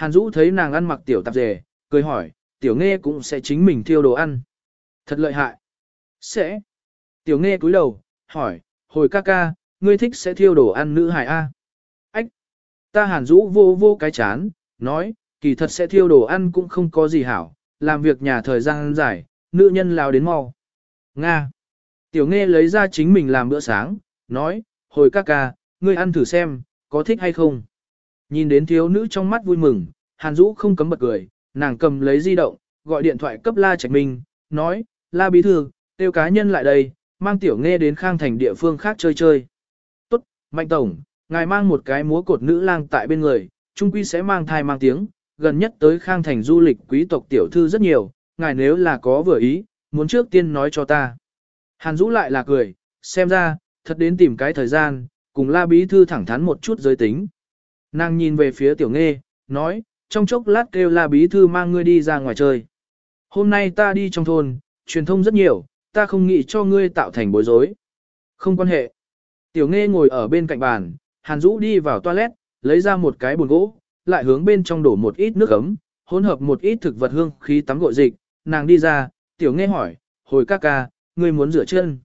Hàn Dũ thấy nàng ăn mặc tiểu tạp dề, cười hỏi, tiểu nghe cũng sẽ chính mình thiêu đồ ăn. Thật lợi hại. Sẽ. Tiểu nghe cúi đầu, hỏi, hồi ca ca, ngươi thích sẽ thiêu đồ ăn nữ hài A. Ách. Ta Hàn Dũ vô vô cái chán, nói, kỳ thật sẽ thiêu đồ ăn cũng không có gì hảo, làm việc nhà thời gian dài, nữ nhân lao đến mau. Nga. Tiểu nghe lấy ra chính mình làm bữa sáng, nói, hồi ca ca, ngươi ăn thử xem, có thích hay không. Nhìn đến thiếu nữ trong mắt vui mừng, Hàn Dũ không cấm bật cười, nàng cầm lấy di động, gọi điện thoại cấp La Trạch Minh, nói, La Bí Thư, tiêu cá nhân lại đây, mang tiểu nghe đến khang thành địa phương khác chơi chơi. Tốt, Mạnh Tổng, ngài mang một cái múa cột nữ lang tại bên người, trung quy sẽ mang thai mang tiếng, gần nhất tới khang thành du lịch quý tộc tiểu thư rất nhiều, ngài nếu là có vừa ý, muốn trước tiên nói cho ta. Hàn Dũ lại là cười, Xem ra, thật đến tìm cái thời gian, cùng la bí thư thẳng thắn một chút giới tính. Nàng nhìn về phía tiểu nghe, nói, trong chốc lát kêu la bí thư mang ngươi đi ra ngoài chơi. Hôm nay ta đi trong thôn, truyền thông rất nhiều, ta không nghĩ cho ngươi tạo thành bối rối. Không quan hệ. Tiểu nghe ngồi ở bên cạnh bàn, Hàn Dũ đi vào toilet, lấy ra một cái bồn gỗ, lại hướng bên trong đổ một ít nước ấm, hỗn hợp một ít thực vật hương khí tắm gội dịch, nàng đi ra, tiểu nghe hỏi, hồi ca ca, ngươi muốn rửa chân.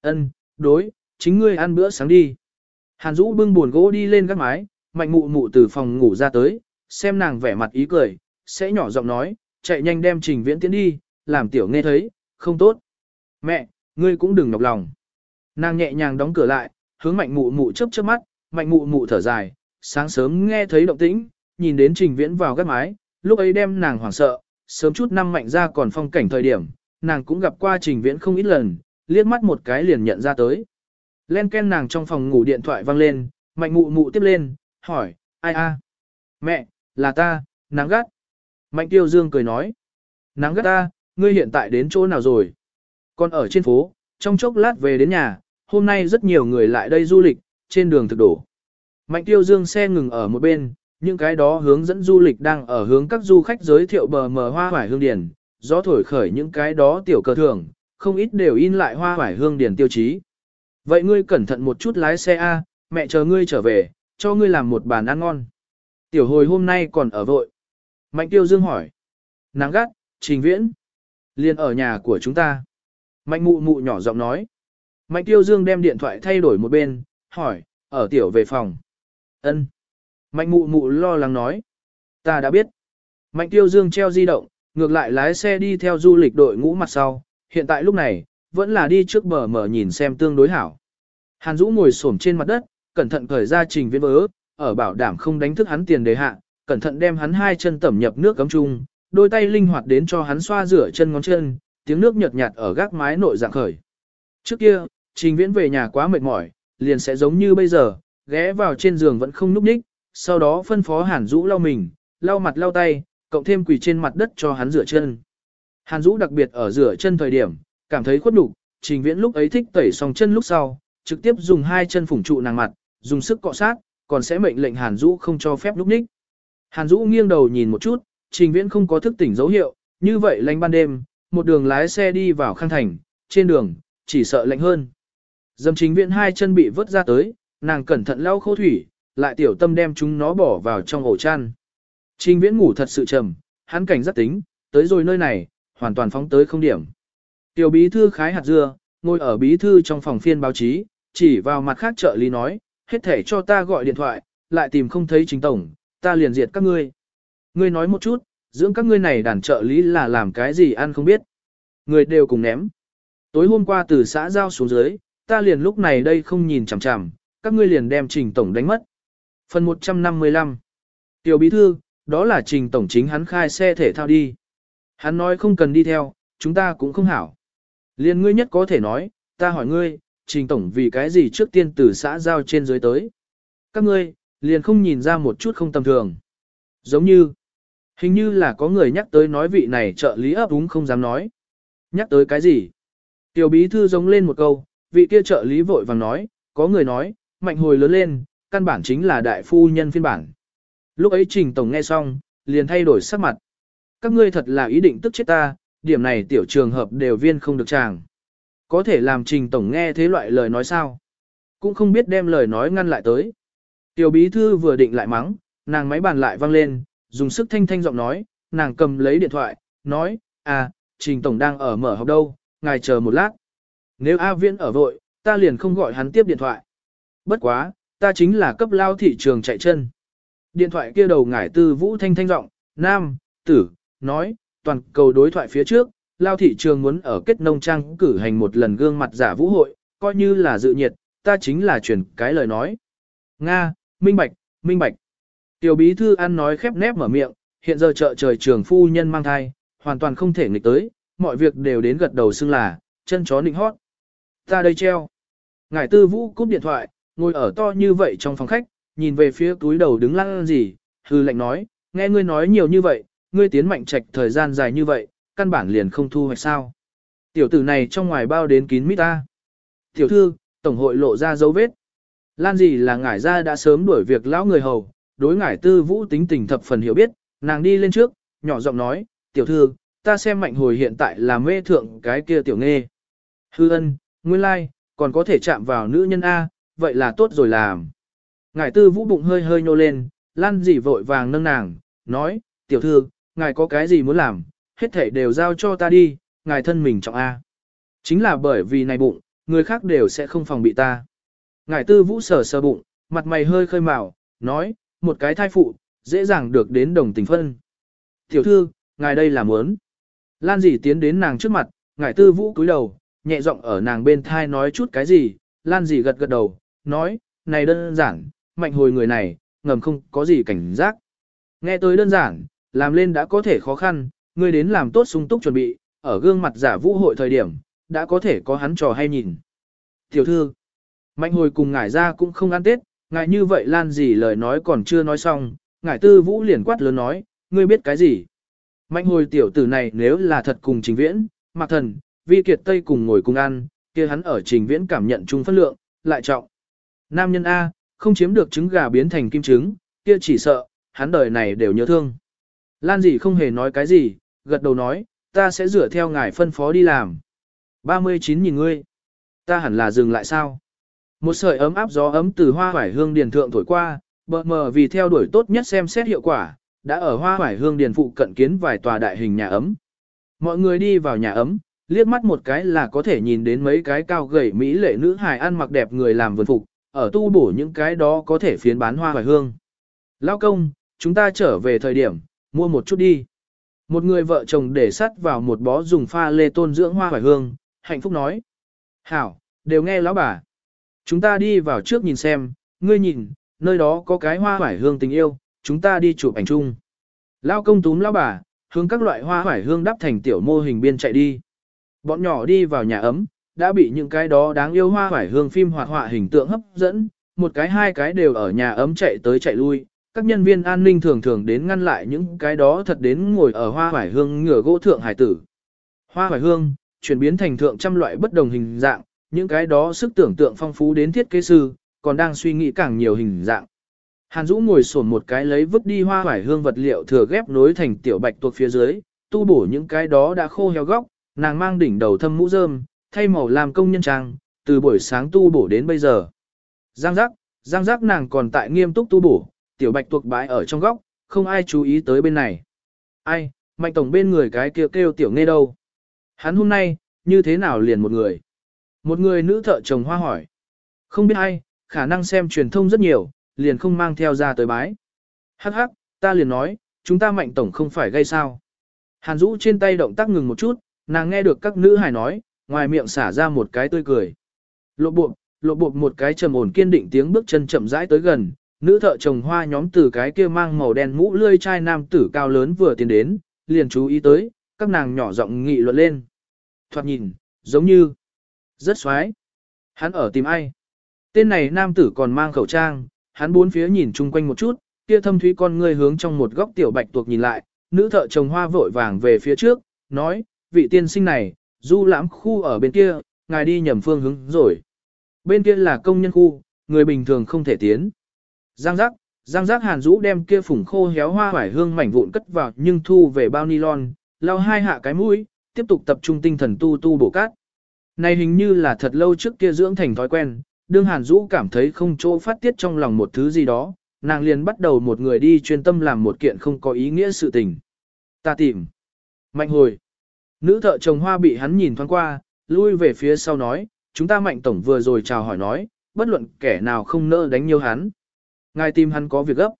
Ân, đối, chính ngươi ăn bữa sáng đi. Hàn Dũ bưng buồn gỗ đi lên gác mái, mạnh mụ mụ từ phòng ngủ ra tới, xem nàng vẻ mặt ý cười, sẽ nhỏ giọng nói, chạy nhanh đem trình viễn tiến đi, làm tiểu nghe thấy, không tốt. Mẹ, ngươi cũng đừng nhọc lòng. Nàng nhẹ nhàng đóng cửa lại, hướng mạnh mụ mụ chớp chớp mắt, mạnh mụ mụ thở dài, sáng sớm nghe thấy động tĩnh, nhìn đến trình viễn vào gác mái, lúc ấy đem nàng hoảng sợ, sớm chút năm mạnh ra còn phong cảnh thời điểm, nàng cũng gặp qua trình viễn không ít lần, liếc mắt một cái liền nhận ra tới. Len ken nàng trong phòng ngủ điện thoại vang lên, mạnh mụ mụ tiếp lên, hỏi, ai a? Mẹ, là ta, nắng gắt. Mạnh tiêu dương cười nói, nắng gắt ta, ngươi hiện tại đến chỗ nào rồi? Còn ở trên phố, trong chốc lát về đến nhà, hôm nay rất nhiều người lại đây du lịch, trên đường thực đổ. Mạnh tiêu dương xe ngừng ở một bên, những cái đó hướng dẫn du lịch đang ở hướng các du khách giới thiệu bờ mờ hoa hoải hương điển, gió thổi khởi những cái đó tiểu cờ thường, không ít đều in lại hoa hoải hương điển tiêu chí. Vậy ngươi cẩn thận một chút lái xe A, mẹ chờ ngươi trở về, cho ngươi làm một bàn ăn ngon. Tiểu hồi hôm nay còn ở vội. Mạnh tiêu dương hỏi. Nắng gắt, trình viễn. liền ở nhà của chúng ta. Mạnh mụ mụ nhỏ giọng nói. Mạnh tiêu dương đem điện thoại thay đổi một bên, hỏi, ở tiểu về phòng. ân Mạnh mụ mụ lo lắng nói. Ta đã biết. Mạnh tiêu dương treo di động, ngược lại lái xe đi theo du lịch đội ngũ mặt sau. Hiện tại lúc này, vẫn là đi trước bờ mở nhìn xem tương đối hảo. Hàn Dũ ngồi xổm trên mặt đất, cẩn thận cởi ra trình viễn vớ, ở bảo đảm không đánh thức hắn tiền đề hạ, cẩn thận đem hắn hai chân tẩm nhập nước cấm chung, đôi tay linh hoạt đến cho hắn xoa rửa chân ngón chân, tiếng nước nhợt nhạt ở gác mái nội dạng khởi. Trước kia, trình viễn về nhà quá mệt mỏi, liền sẽ giống như bây giờ, ghé vào trên giường vẫn không núp ních, sau đó phân phó Hàn Dũ lau mình, lau mặt lau tay, cộng thêm quỳ trên mặt đất cho hắn rửa chân. Hàn Dũ đặc biệt ở rửa chân thời điểm, cảm thấy khuất nhục, Trình Viễn lúc ấy thích tẩy xong chân lúc sau, trực tiếp dùng hai chân phủng trụ nàng mặt, dùng sức cọ sát, còn sẽ mệnh lệnh Hàn Dũ không cho phép lúc ních. Hàn Dũ nghiêng đầu nhìn một chút, Trình Viễn không có thức tỉnh dấu hiệu, như vậy lạnh ban đêm, một đường lái xe đi vào khang thành, trên đường, chỉ sợ lạnh hơn. Dầm Trình Viễn hai chân bị vớt ra tới, nàng cẩn thận lau khô thủy, lại tiểu tâm đem chúng nó bỏ vào trong ổ chăn. Trình Viễn ngủ thật sự trầm, hắn cảnh rất tính, tới rồi nơi này, hoàn toàn phóng tới không điểm. Tiểu bí thư khái hạt dưa, ngồi ở bí thư trong phòng phiên báo chí, chỉ vào mặt khác trợ lý nói, hết thể cho ta gọi điện thoại, lại tìm không thấy chính tổng, ta liền diệt các ngươi. Ngươi nói một chút, dưỡng các ngươi này đàn trợ lý là làm cái gì ăn không biết. Người đều cùng ném. Tối hôm qua từ xã giao xuống dưới, ta liền lúc này đây không nhìn chằm chằm, các ngươi liền đem trình tổng đánh mất. Phần 155 Tiểu bí thư, đó là trình tổng chính hắn khai xe thể thao đi. Hắn nói không cần đi theo, chúng ta cũng không hảo. Liên ngươi nhất có thể nói, ta hỏi ngươi, trình tổng vì cái gì trước tiên từ xã giao trên dưới tới. Các ngươi, liền không nhìn ra một chút không tầm thường. Giống như, hình như là có người nhắc tới nói vị này trợ lý ấp úng không dám nói. Nhắc tới cái gì? Tiểu bí thư giống lên một câu, vị kia trợ lý vội vàng nói, có người nói, mạnh hồi lớn lên, căn bản chính là đại phu nhân phiên bản. Lúc ấy trình tổng nghe xong, liền thay đổi sắc mặt. Các ngươi thật là ý định tức chết ta, điểm này tiểu trường hợp đều viên không được chàng. Có thể làm trình tổng nghe thế loại lời nói sao? Cũng không biết đem lời nói ngăn lại tới. Tiểu bí thư vừa định lại mắng, nàng máy bàn lại văng lên, dùng sức thanh thanh giọng nói, nàng cầm lấy điện thoại, nói, à, trình tổng đang ở mở học đâu, ngài chờ một lát. Nếu A Viễn ở vội, ta liền không gọi hắn tiếp điện thoại. Bất quá, ta chính là cấp lao thị trường chạy chân. Điện thoại kia đầu ngải tư vũ thanh thanh giọng, nam, tử, nói, toàn cầu đối thoại phía trước, lao thị trường muốn ở kết nông trang cử hành một lần gương mặt giả vũ hội, coi như là dự nhiệt, ta chính là truyền cái lời nói. Nga, minh bạch, minh bạch. Tiểu bí thư ăn nói khép nép mở miệng, hiện giờ chợ trời trường phu nhân mang thai, hoàn toàn không thể nghịch tới, mọi việc đều đến gật đầu xưng là, chân chó nịnh hót. Ta đây treo. Ngải tư vũ cúp điện thoại, ngồi ở to như vậy trong phòng khách, nhìn về phía túi đầu đứng lăng gì, hư lệnh nói, nghe ngươi nói nhiều như vậy, ngươi tiến mạnh trạch thời gian dài như vậy, căn bản liền không thu hoạch sao. Tiểu tử này trong ngoài bao đến kín mít ta. Tiểu thư, tổng hội lộ ra dấu vết. Lan gì là ngải ra đã sớm đuổi việc lão người hầu, đối ngải tư vũ tính tình thập phần hiểu biết, nàng đi lên trước, nhỏ giọng nói, tiểu thư, ta xem mạnh hồi hiện tại là mê thượng cái kia tiểu nghe. Hư ân, nguyên lai, còn có thể chạm vào nữ nhân A, vậy là tốt rồi làm. Ngải tư vũ bụng hơi hơi nhô lên, lan gì vội vàng nâng nàng, nói, tiểu thư, ngài có cái gì muốn làm, hết thảy đều giao cho ta đi, ngài thân mình trọng A. Chính là bởi vì này bụng, người khác đều sẽ không phòng bị ta. Ngải tư vũ sờ sờ bụng, mặt mày hơi khơi mào, nói, một cái thai phụ, dễ dàng được đến đồng tình phân. Tiểu thư, ngài đây là muốn. Lan dì tiến đến nàng trước mặt, ngải tư vũ cúi đầu, nhẹ giọng ở nàng bên thai nói chút cái gì, Lan dì gật gật đầu, nói, này đơn giản, mạnh hồi người này, ngầm không có gì cảnh giác. Nghe tới đơn giản, làm lên đã có thể khó khăn, ngươi đến làm tốt sung túc chuẩn bị, ở gương mặt giả vũ hội thời điểm, đã có thể có hắn trò hay nhìn. Tiểu thư, mạnh hồi cùng ngải ra cũng không ăn tết, ngài như vậy lan gì lời nói còn chưa nói xong, ngải tư vũ liền quát lớn nói, ngươi biết cái gì. Mạnh hồi tiểu tử này nếu là thật cùng trình viễn, mặc thần, vi kiệt tây cùng ngồi cùng ăn, kia hắn ở trình viễn cảm nhận chung phân lượng, lại trọng. Nam nhân A, không chiếm được trứng gà biến thành kim trứng, kia chỉ sợ, hắn đời này đều nhớ thương. Lan gì không hề nói cái gì, gật đầu nói, ta sẽ dựa theo ngài phân phó đi làm. 39 nhìn ngươi. Ta hẳn là dừng lại sao? Một sợi ấm áp gió ấm từ hoa hoải hương điền thượng thổi qua, bờ mờ vì theo đuổi tốt nhất xem xét hiệu quả, đã ở hoa hoải hương điền phụ cận kiến vài tòa đại hình nhà ấm. Mọi người đi vào nhà ấm, liếc mắt một cái là có thể nhìn đến mấy cái cao gầy mỹ lệ nữ hài ăn mặc đẹp người làm vườn phục, ở tu bổ những cái đó có thể phiến bán hoa hoài hương. Lao công, chúng ta trở về thời điểm, mua một chút đi. Một người vợ chồng để sắt vào một bó dùng pha lê tôn dưỡng hoa hoài hương, hạnh phúc nói. Hảo, đều nghe lão bà. Chúng ta đi vào trước nhìn xem, ngươi nhìn, nơi đó có cái hoa hoài hương tình yêu, chúng ta đi chụp ảnh chung. Lao công túm lão bà, hướng các loại hoa hoài hương đắp thành tiểu mô hình biên chạy đi. Bọn nhỏ đi vào nhà ấm, đã bị những cái đó đáng yêu hoa hoài hương phim hoạt họa hình tượng hấp dẫn, một cái hai cái đều ở nhà ấm chạy tới chạy lui. Các nhân viên an ninh thường thường đến ngăn lại những cái đó thật đến ngồi ở hoa hoài hương ngửa gỗ thượng hải tử. Hoa hoài hương, chuyển biến thành thượng trăm loại bất đồng hình dạng, những cái đó sức tưởng tượng phong phú đến thiết kế sư, còn đang suy nghĩ càng nhiều hình dạng. Hàn Dũ ngồi sổn một cái lấy vứt đi hoa hoài hương vật liệu thừa ghép nối thành tiểu bạch tuộc phía dưới, tu bổ những cái đó đã khô heo góc, nàng mang đỉnh đầu thâm mũ rơm, thay màu làm công nhân trang, từ buổi sáng tu bổ đến bây giờ. Giang giác, giang giác nàng còn tại nghiêm túc tu bổ, tiểu bạch tuộc bãi ở trong góc, không ai chú ý tới bên này. Ai, mạnh tổng bên người cái kia kêu, kêu tiểu nghe đâu. Hắn hôm nay, như thế nào liền một người? Một người nữ thợ chồng hoa hỏi. Không biết ai, khả năng xem truyền thông rất nhiều, liền không mang theo ra tới bái. Hắc hắc, ta liền nói, chúng ta mạnh tổng không phải gây sao. Hàn Dũ trên tay động tác ngừng một chút, nàng nghe được các nữ hài nói, ngoài miệng xả ra một cái tươi cười. Lộ bộ, lộ bộ một cái trầm ổn kiên định tiếng bước chân chậm rãi tới gần, nữ thợ trồng hoa nhóm từ cái kia mang màu đen mũ lươi chai nam tử cao lớn vừa tiến đến, liền chú ý tới, các nàng nhỏ giọng nghị luận lên. Thoạt nhìn, giống như, rất xoái. Hắn ở tìm ai? Tên này nam tử còn mang khẩu trang, hắn bốn phía nhìn chung quanh một chút, kia thâm thúy con ngươi hướng trong một góc tiểu bạch tuộc nhìn lại, nữ thợ trồng hoa vội vàng về phía trước, nói, vị tiên sinh này, du lãm khu ở bên kia, ngài đi nhầm phương hướng rồi. Bên kia là công nhân khu, người bình thường không thể tiến. Giang giác, Giang giác hàn rũ đem kia phủng khô héo hoa hoải hương mảnh vụn cất vào nhưng thu về bao nylon, lau hai hạ cái mũi, tiếp tục tập trung tinh thần tu tu bổ cát. Này hình như là thật lâu trước kia dưỡng thành thói quen, đương hàn rũ cảm thấy không chỗ phát tiết trong lòng một thứ gì đó, nàng liền bắt đầu một người đi chuyên tâm làm một kiện không có ý nghĩa sự tình. Ta tìm. Mạnh hồi. Nữ thợ trồng hoa bị hắn nhìn thoáng qua, lui về phía sau nói, chúng ta mạnh tổng vừa rồi chào hỏi nói, bất luận kẻ nào không nỡ đánh nhiều hắn. Ngài tìm hắn có việc gấp.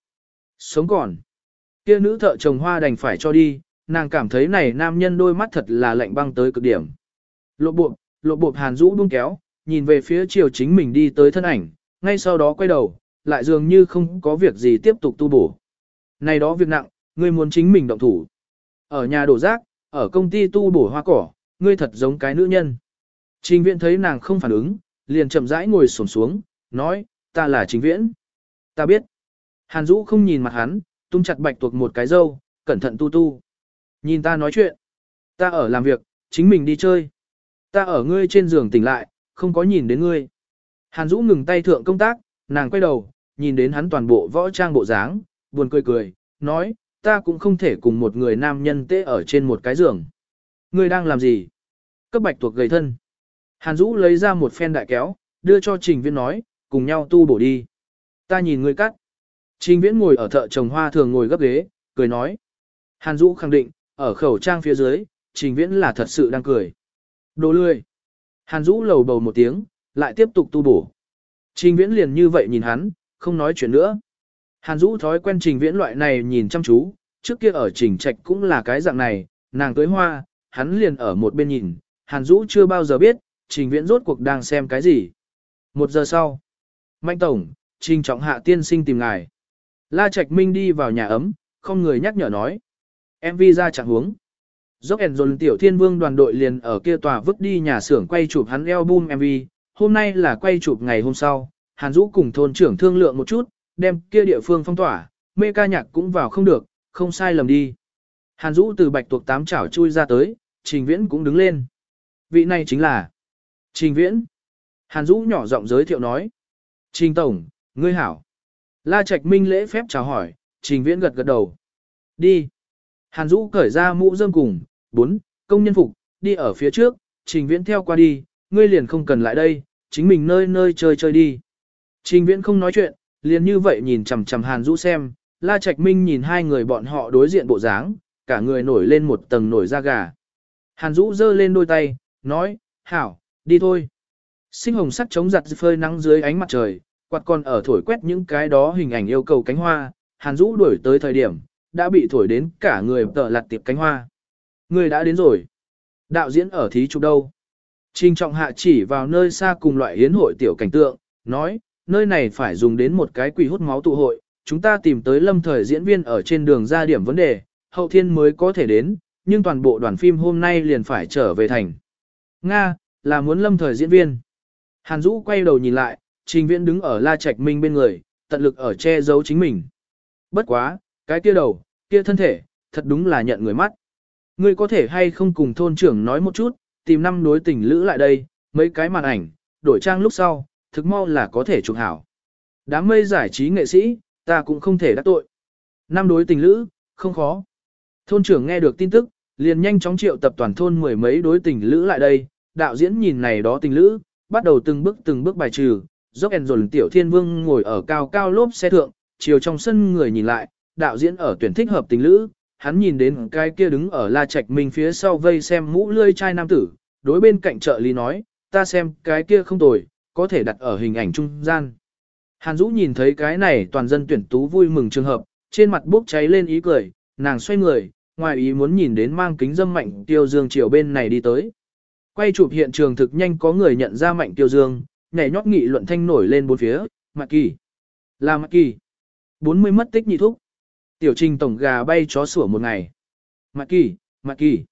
Sống còn. Kia nữ thợ trồng hoa đành phải cho đi, nàng cảm thấy này nam nhân đôi mắt thật là lạnh băng tới cực điểm. Lộ buộc, lộ buộc hàn rũ buông kéo, nhìn về phía chiều chính mình đi tới thân ảnh, ngay sau đó quay đầu, lại dường như không có việc gì tiếp tục tu bổ. Này đó việc nặng, ngươi muốn chính mình động thủ. Ở nhà đổ rác, ở công ty tu bổ hoa cỏ, ngươi thật giống cái nữ nhân. Trình viễn thấy nàng không phản ứng, liền chậm rãi ngồi xổm xuống, nói, ta là trình viễn. Ta biết. Hàn Dũ không nhìn mặt hắn, tung chặt bạch tuộc một cái dâu, cẩn thận tu tu. Nhìn ta nói chuyện. Ta ở làm việc, chính mình đi chơi. Ta ở ngươi trên giường tỉnh lại, không có nhìn đến ngươi. Hàn Dũ ngừng tay thượng công tác, nàng quay đầu, nhìn đến hắn toàn bộ võ trang bộ dáng, buồn cười cười, nói, ta cũng không thể cùng một người nam nhân tê ở trên một cái giường. Ngươi đang làm gì? Cấp bạch tuộc gầy thân. Hàn Dũ lấy ra một phen đại kéo, đưa cho Trình Viên nói, cùng nhau tu bổ đi. Ta nhìn ngươi cắt. Trình Viễn ngồi ở thợ trồng hoa thường ngồi gấp ghế, cười nói. Hàn Dũ khẳng định, ở khẩu trang phía dưới, Trình Viễn là thật sự đang cười. Đồ lười. Hàn Dũ lầu bầu một tiếng, lại tiếp tục tu bổ. Trình Viễn liền như vậy nhìn hắn, không nói chuyện nữa. Hàn Dũ thói quen Trình Viễn loại này nhìn chăm chú, trước kia ở Trình Trạch cũng là cái dạng này, nàng tới hoa, hắn liền ở một bên nhìn, Hàn Dũ chưa bao giờ biết, Trình Viễn rốt cuộc đang xem cái gì. Một giờ sau, Mạnh Tổng, Trình Trọng Hạ tiên sinh tìm ngài. La Trạch Minh đi vào nhà ấm, không người nhắc nhở nói. em Vi ra chẳng huống. Dốc ẻn dồn tiểu thiên vương đoàn đội liền ở kia tòa vứt đi nhà xưởng quay chụp hắn album MV. Hôm nay là quay chụp ngày hôm sau, Hàn Dũ cùng thôn trưởng thương lượng một chút, đem kia địa phương phong tỏa, mê ca nhạc cũng vào không được, không sai lầm đi. Hàn Dũ từ bạch tuộc tám chảo chui ra tới, Trình Viễn cũng đứng lên. Vị này chính là Trình Viễn. Hàn Dũ nhỏ giọng giới thiệu nói. Trình Tổng, ngươi hảo. La Trạch Minh lễ phép chào hỏi, Trình Viễn gật gật đầu. Đi. Hàn Dũ cởi ra mũ rơm cùng, bốn, công nhân phục, đi ở phía trước, Trình Viễn theo qua đi, ngươi liền không cần lại đây, chính mình nơi nơi chơi chơi đi. Trình Viễn không nói chuyện, liền như vậy nhìn chằm chằm Hàn Dũ xem, La Trạch Minh nhìn hai người bọn họ đối diện bộ dáng, cả người nổi lên một tầng nổi da gà. Hàn Dũ giơ lên đôi tay, nói, hảo, đi thôi. Sinh hồng sắc chống giặt phơi nắng dưới ánh mặt trời, quạt còn ở thổi quét những cái đó hình ảnh yêu cầu cánh hoa, Hàn Dũ đuổi tới thời điểm, đã bị thổi đến cả người tợ lặt tiệp cánh hoa. Người đã đến rồi. Đạo diễn ở thí chụp đâu? Trình trọng hạ chỉ vào nơi xa cùng loại hiến hội tiểu cảnh tượng, nói, nơi này phải dùng đến một cái quỷ hút máu tụ hội, chúng ta tìm tới lâm thời diễn viên ở trên đường ra điểm vấn đề, hậu thiên mới có thể đến, nhưng toàn bộ đoàn phim hôm nay liền phải trở về thành. Nga, là muốn lâm thời diễn viên. Hàn Dũ quay đầu nhìn lại, Trình Viễn đứng ở La Trạch Minh bên người, tận lực ở che giấu chính mình. Bất quá, cái kia đầu, kia thân thể, thật đúng là nhận người mắt. Ngươi có thể hay không cùng thôn trưởng nói một chút, tìm năm đối tình lữ lại đây, mấy cái màn ảnh, đổi trang lúc sau, thực mau là có thể chụp hảo. Đám mây giải trí nghệ sĩ, ta cũng không thể đắc tội. Năm đối tình lữ, không khó. Thôn trưởng nghe được tin tức, liền nhanh chóng triệu tập toàn thôn mười mấy đối tình lữ lại đây, đạo diễn nhìn này đó tình lữ, bắt đầu từng bước từng bước bài trừ, dốc ẻn dồn tiểu thiên vương ngồi ở cao cao lốp xe thượng, chiều trong sân người nhìn lại, đạo diễn ở tuyển thích hợp tình lữ, hắn nhìn đến cái kia đứng ở la trạch mình phía sau vây xem mũ lươi trai nam tử, đối bên cạnh trợ lý nói, ta xem cái kia không tồi, có thể đặt ở hình ảnh trung gian. Hàn Dũ nhìn thấy cái này toàn dân tuyển tú vui mừng trường hợp, trên mặt bốc cháy lên ý cười, nàng xoay người, ngoài ý muốn nhìn đến mang kính dâm mạnh tiêu dương chiều bên này đi tới. Quay chụp hiện trường thực nhanh có người nhận ra mạnh tiêu dương, nhảy nhót nghị luận thanh nổi lên bốn phía, Mạc Kỳ. Là Mạc Kỳ. 40 mất tích nhị thúc. Tiểu trình tổng gà bay chó sủa một ngày. Mạc Kỳ, Mạc Kỳ.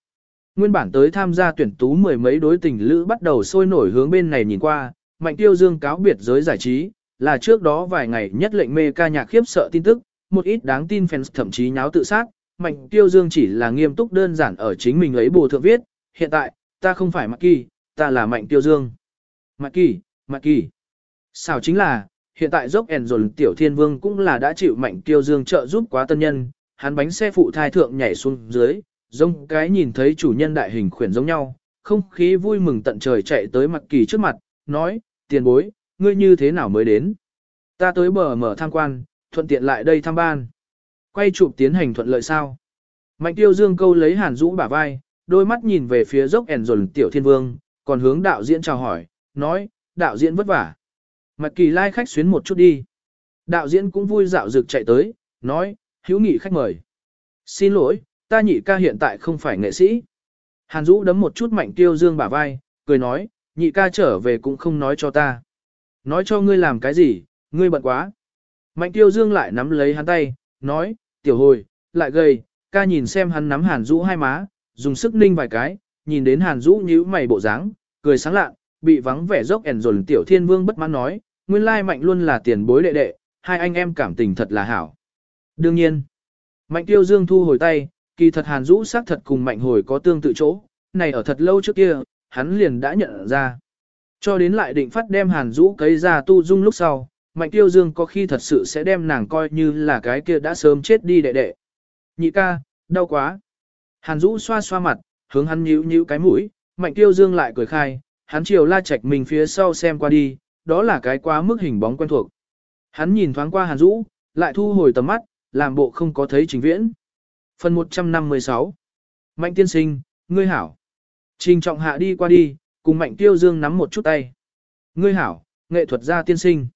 Nguyên bản tới tham gia tuyển tú mười mấy đối tình lữ bắt đầu sôi nổi hướng bên này nhìn qua, mạnh tiêu dương cáo biệt giới giải trí, là trước đó vài ngày nhất lệnh mê ca nhạc khiếp sợ tin tức, một ít đáng tin fans thậm chí nháo tự sát, mạnh tiêu dương chỉ là nghiêm túc đơn giản ở chính mình ấy bù thượng viết, hiện tại, ta không phải Mạc Kỳ, ta là mạnh tiêu dương. Mạc Kỳ, Mạc Kỳ. Sao chính là, hiện tại dốc ẻn dồn tiểu thiên vương cũng là đã chịu mạnh tiêu dương trợ giúp quá tân nhân, hắn bánh xe phụ thai thượng nhảy xuống dưới, giống cái nhìn thấy chủ nhân đại hình khuyển giống nhau, không khí vui mừng tận trời chạy tới Mạc Kỳ trước mặt, nói, tiền bối, ngươi như thế nào mới đến? Ta tới bờ mở tham quan, thuận tiện lại đây thăm ban. Quay chụp tiến hành thuận lợi sao? Mạnh tiêu dương câu lấy hàn rũ bả vai, đôi mắt nhìn về phía dốc ẻn dồn tiểu thiên vương, còn hướng đạo diễn chào hỏi, nói, đạo diễn vất vả. mặt kỳ lai khách xuyến một chút đi. Đạo diễn cũng vui dạo dực chạy tới, nói, hữu nghị khách mời. Xin lỗi, ta nhị ca hiện tại không phải nghệ sĩ. Hàn Dũ đấm một chút mạnh tiêu dương bả vai, cười nói, nhị ca trở về cũng không nói cho ta. Nói cho ngươi làm cái gì, ngươi bận quá. Mạnh tiêu dương lại nắm lấy hắn tay, nói, tiểu hồi, lại gầy, ca nhìn xem hắn nắm hàn Dũ hai má, dùng sức ninh vài cái, nhìn đến hàn Dũ nhíu mày bộ dáng, cười sáng lạ, bị vắng vẻ dốc ẻn dồn tiểu thiên vương bất mãn nói, nguyên lai mạnh luôn là tiền bối đệ đệ, hai anh em cảm tình thật là hảo. Đương nhiên, mạnh tiêu dương thu hồi tay, kỳ thật hàn Dũ xác thật cùng mạnh hồi có tương tự chỗ, này ở thật lâu trước kia, hắn liền đã nhận ra. Cho đến lại định phát đem Hàn Dũ cấy ra tu dung lúc sau, Mạnh Tiêu Dương có khi thật sự sẽ đem nàng coi như là cái kia đã sớm chết đi đệ đệ. Nhị ca, đau quá. Hàn Dũ xoa xoa mặt, hướng hắn nhíu nhíu cái mũi, Mạnh Tiêu Dương lại cười khai, hắn chiều la chạch mình phía sau xem qua đi, đó là cái quá mức hình bóng quen thuộc. Hắn nhìn thoáng qua Hàn Dũ, lại thu hồi tầm mắt, làm bộ không có thấy trình viễn. Phần 156 Mạnh tiên sinh, ngươi hảo. Trình trọng hạ đi qua đi, cùng Mạnh Tiêu Dương nắm một chút tay. Ngươi hảo, nghệ thuật gia tiên sinh.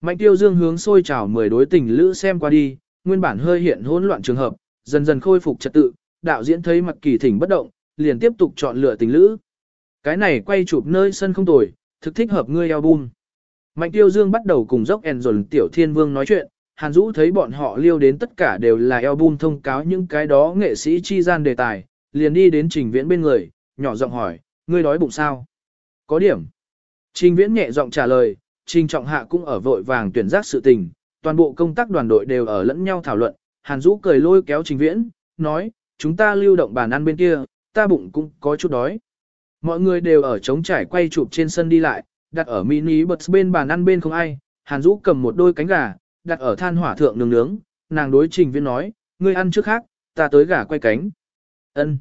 Mạnh Tiêu Dương hướng xôi chào mười đối tình lữ xem qua đi, nguyên bản hơi hiện hỗn loạn trường hợp, dần dần khôi phục trật tự, đạo diễn thấy mặt kỳ thỉnh bất động, liền tiếp tục chọn lựa tình lữ. Cái này quay chụp nơi sân không tồi, thực thích hợp ngươi album. Mạnh Tiêu Dương bắt đầu cùng dốc en dồn tiểu thiên vương nói chuyện, Hàn Dũ thấy bọn họ liêu đến tất cả đều là album thông cáo những cái đó nghệ sĩ chi gian đề tài, liền đi đến trình viễn bên người, nhỏ giọng hỏi, ngươi đói bụng sao? Có điểm. Trình viễn nhẹ giọng trả lời, trình trọng hạ cũng ở vội vàng tuyển giác sự tình, toàn bộ công tác đoàn đội đều ở lẫn nhau thảo luận, Hàn Dũ cười lôi kéo trình viễn, nói, chúng ta lưu động bàn ăn bên kia, ta bụng cũng có chút đói. Mọi người đều ở trống trải quay chụp trên sân đi lại, đặt ở mini bật bên bàn ăn bên không ai, Hàn Dũ cầm một đôi cánh gà, đặt ở than hỏa thượng nướng nướng, nàng đối Trình Viễn nói, ngươi ăn trước khác, ta tới gà quay cánh. Ân.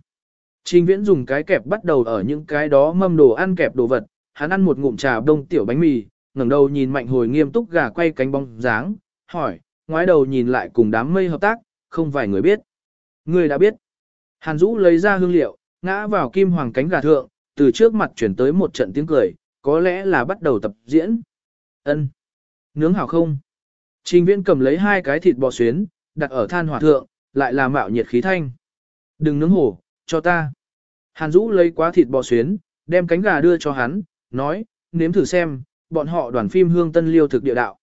Trình Viễn dùng cái kẹp bắt đầu ở những cái đó mâm đồ ăn kẹp đồ vật, hắn ăn một ngụm trà đông tiểu bánh mì, ngẩng đầu nhìn mạnh hồi nghiêm túc gà quay cánh bóng dáng, hỏi, ngoái đầu nhìn lại cùng đám mây hợp tác, không vài người biết. Ngươi đã biết. Hàn Dũ lấy ra hương liệu, ngã vào kim hoàng cánh gà thượng, từ trước mặt chuyển tới một trận tiếng cười, có lẽ là bắt đầu tập diễn. Ân, Nướng hảo không? Trình viễn cầm lấy hai cái thịt bò xuyến, đặt ở than hỏa thượng, lại là mạo nhiệt khí thanh. Đừng nướng hổ, cho ta. Hàn Dũ lấy quá thịt bò xuyến, đem cánh gà đưa cho hắn, nói, nếm thử xem, bọn họ đoàn phim hương tân liêu thực địa đạo.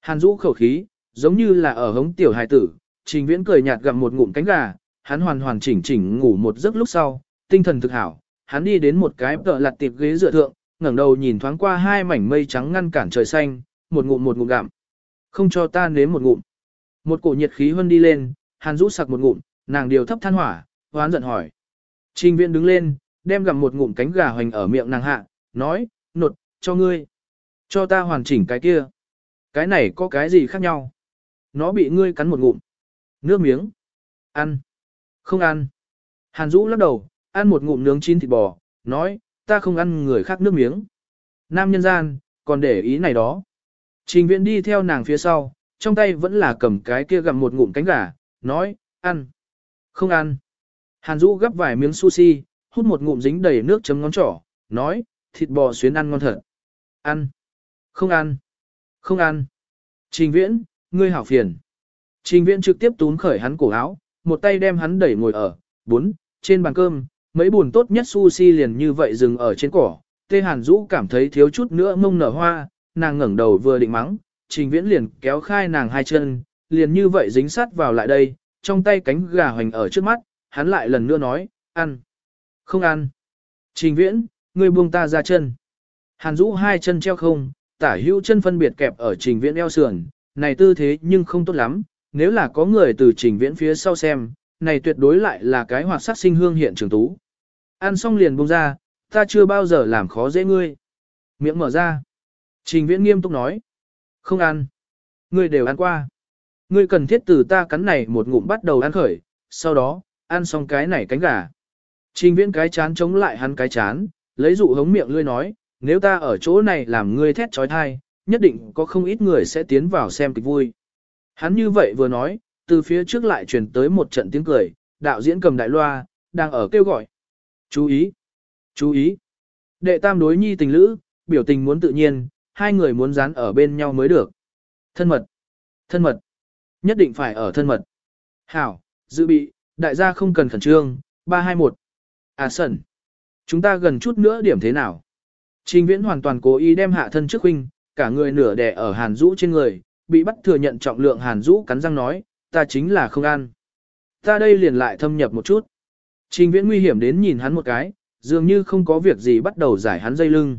Hàn Dũ khẩu khí, giống như là ở hống tiểu hài tử, trình viễn cười nhạt gặm một ngụm cánh gà, hắn hoàn hoàn chỉnh chỉnh ngủ một giấc lúc sau, tinh thần thực hảo, hắn đi đến một cái tợ lặt tiệp ghế dựa thượng, ngẩng đầu nhìn thoáng qua hai mảnh mây trắng ngăn cản trời xanh, một ngụm một ngụm gặm. Không cho ta nếm một ngụm. Một cổ nhiệt khí hơn đi lên, Hàn rũ sặc một ngụm, nàng điều thấp than hỏa, hoán giận hỏi. Trình viện đứng lên, đem gặm một ngụm cánh gà hoành ở miệng nàng hạ, nói, nột, cho ngươi. Cho ta hoàn chỉnh cái kia. Cái này có cái gì khác nhau? Nó bị ngươi cắn một ngụm. Nước miếng. Ăn. Không ăn. Hàn Dũ lắc đầu, ăn một ngụm nướng chín thịt bò, nói, ta không ăn người khác nước miếng. Nam nhân gian, còn để ý này đó. Trình viện đi theo nàng phía sau, trong tay vẫn là cầm cái kia gặm một ngụm cánh gà, nói, ăn. Không ăn. Hàn Dũ gấp vài miếng sushi, hút một ngụm dính đầy nước chấm ngón trỏ, nói, thịt bò xuyến ăn ngon thật. Ăn. Không ăn. Không ăn. Trình viễn, ngươi hảo phiền. Trình viễn trực tiếp tún khởi hắn cổ áo, một tay đem hắn đẩy ngồi ở, bốn, trên bàn cơm, mấy buồn tốt nhất sushi liền như vậy dừng ở trên cỏ. Tê Hàn Dũ cảm thấy thiếu chút nữa mông nở hoa, nàng ngẩng đầu vừa định mắng, trình viễn liền kéo khai nàng hai chân, liền như vậy dính sát vào lại đây, trong tay cánh gà hoành ở trước mắt, hắn lại lần nữa nói, ăn, không ăn. Trình viễn, ngươi buông ta ra chân. Hàn Dũ hai chân treo không, tả hữu chân phân biệt kẹp ở trình viễn eo sườn, này tư thế nhưng không tốt lắm, nếu là có người từ trình viễn phía sau xem, này tuyệt đối lại là cái hoạt sắc sinh hương hiện trường tú. Ăn xong liền buông ra, ta chưa bao giờ làm khó dễ ngươi. Miệng mở ra. Trình viễn nghiêm túc nói. Không ăn. Ngươi đều ăn qua. Ngươi cần thiết từ ta cắn này một ngụm bắt đầu ăn khởi, sau đó, ăn xong cái này cánh gà. Trình viễn cái chán chống lại hắn cái chán, lấy dụ hống miệng ngươi nói, nếu ta ở chỗ này làm ngươi thét trói thai, nhất định có không ít người sẽ tiến vào xem kịch vui. Hắn như vậy vừa nói, từ phía trước lại truyền tới một trận tiếng cười, đạo diễn cầm đại loa, đang ở kêu gọi. Chú ý! Chú ý! Đệ tam đối nhi tình lữ, biểu tình muốn tự nhiên, hai người muốn dán ở bên nhau mới được. Thân mật! Thân mật! Nhất định phải ở thân mật. Hảo, dự bị, đại gia không cần khẩn trương, 321. À sẩn! Chúng ta gần chút nữa điểm thế nào? Trình viễn hoàn toàn cố ý đem hạ thân trước huynh, cả người nửa đè ở hàn rũ trên người, bị bắt thừa nhận trọng lượng hàn rũ cắn răng nói, ta chính là không ăn. Ta đây liền lại thâm nhập một chút. Trình viễn nguy hiểm đến nhìn hắn một cái, dường như không có việc gì bắt đầu giải hắn dây lưng.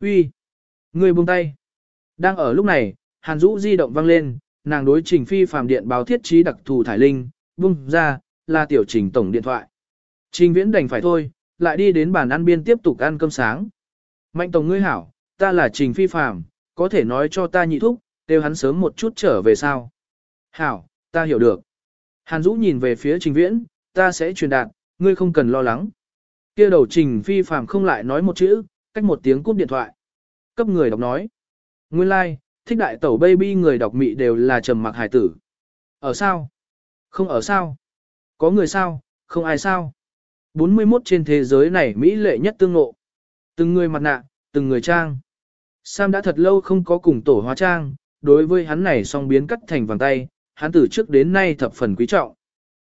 Uy, Người buông tay. Đang ở lúc này, hàn rũ di động vang lên, nàng đối trình phi phàm điện báo thiết trí đặc thù thải linh, buông ra, là tiểu trình tổng điện thoại. Trình viễn đành phải thôi, lại đi đến bàn ăn biên tiếp tục ăn cơm sáng. Mạnh tổng ngươi hảo, ta là Trình Phi Phạm, có thể nói cho ta nhị thúc, kêu hắn sớm một chút trở về sao. Hảo, ta hiểu được. Hàn Dũ nhìn về phía Trình Viễn, ta sẽ truyền đạt, ngươi không cần lo lắng. Kia đầu Trình Phi phàm không lại nói một chữ, cách một tiếng cúp điện thoại. Cấp người đọc nói. Nguyên lai, like, thích đại tẩu baby người đọc mị đều là trầm mặc hải tử. Ở sao? Không ở sao? Có người sao? Không ai sao? 41 trên thế giới này Mỹ lệ nhất tương ngộ. Từng người mặt nạ, từng người trang. Sam đã thật lâu không có cùng tổ hóa trang, đối với hắn này song biến cắt thành vàng tay, hắn từ trước đến nay thập phần quý trọng.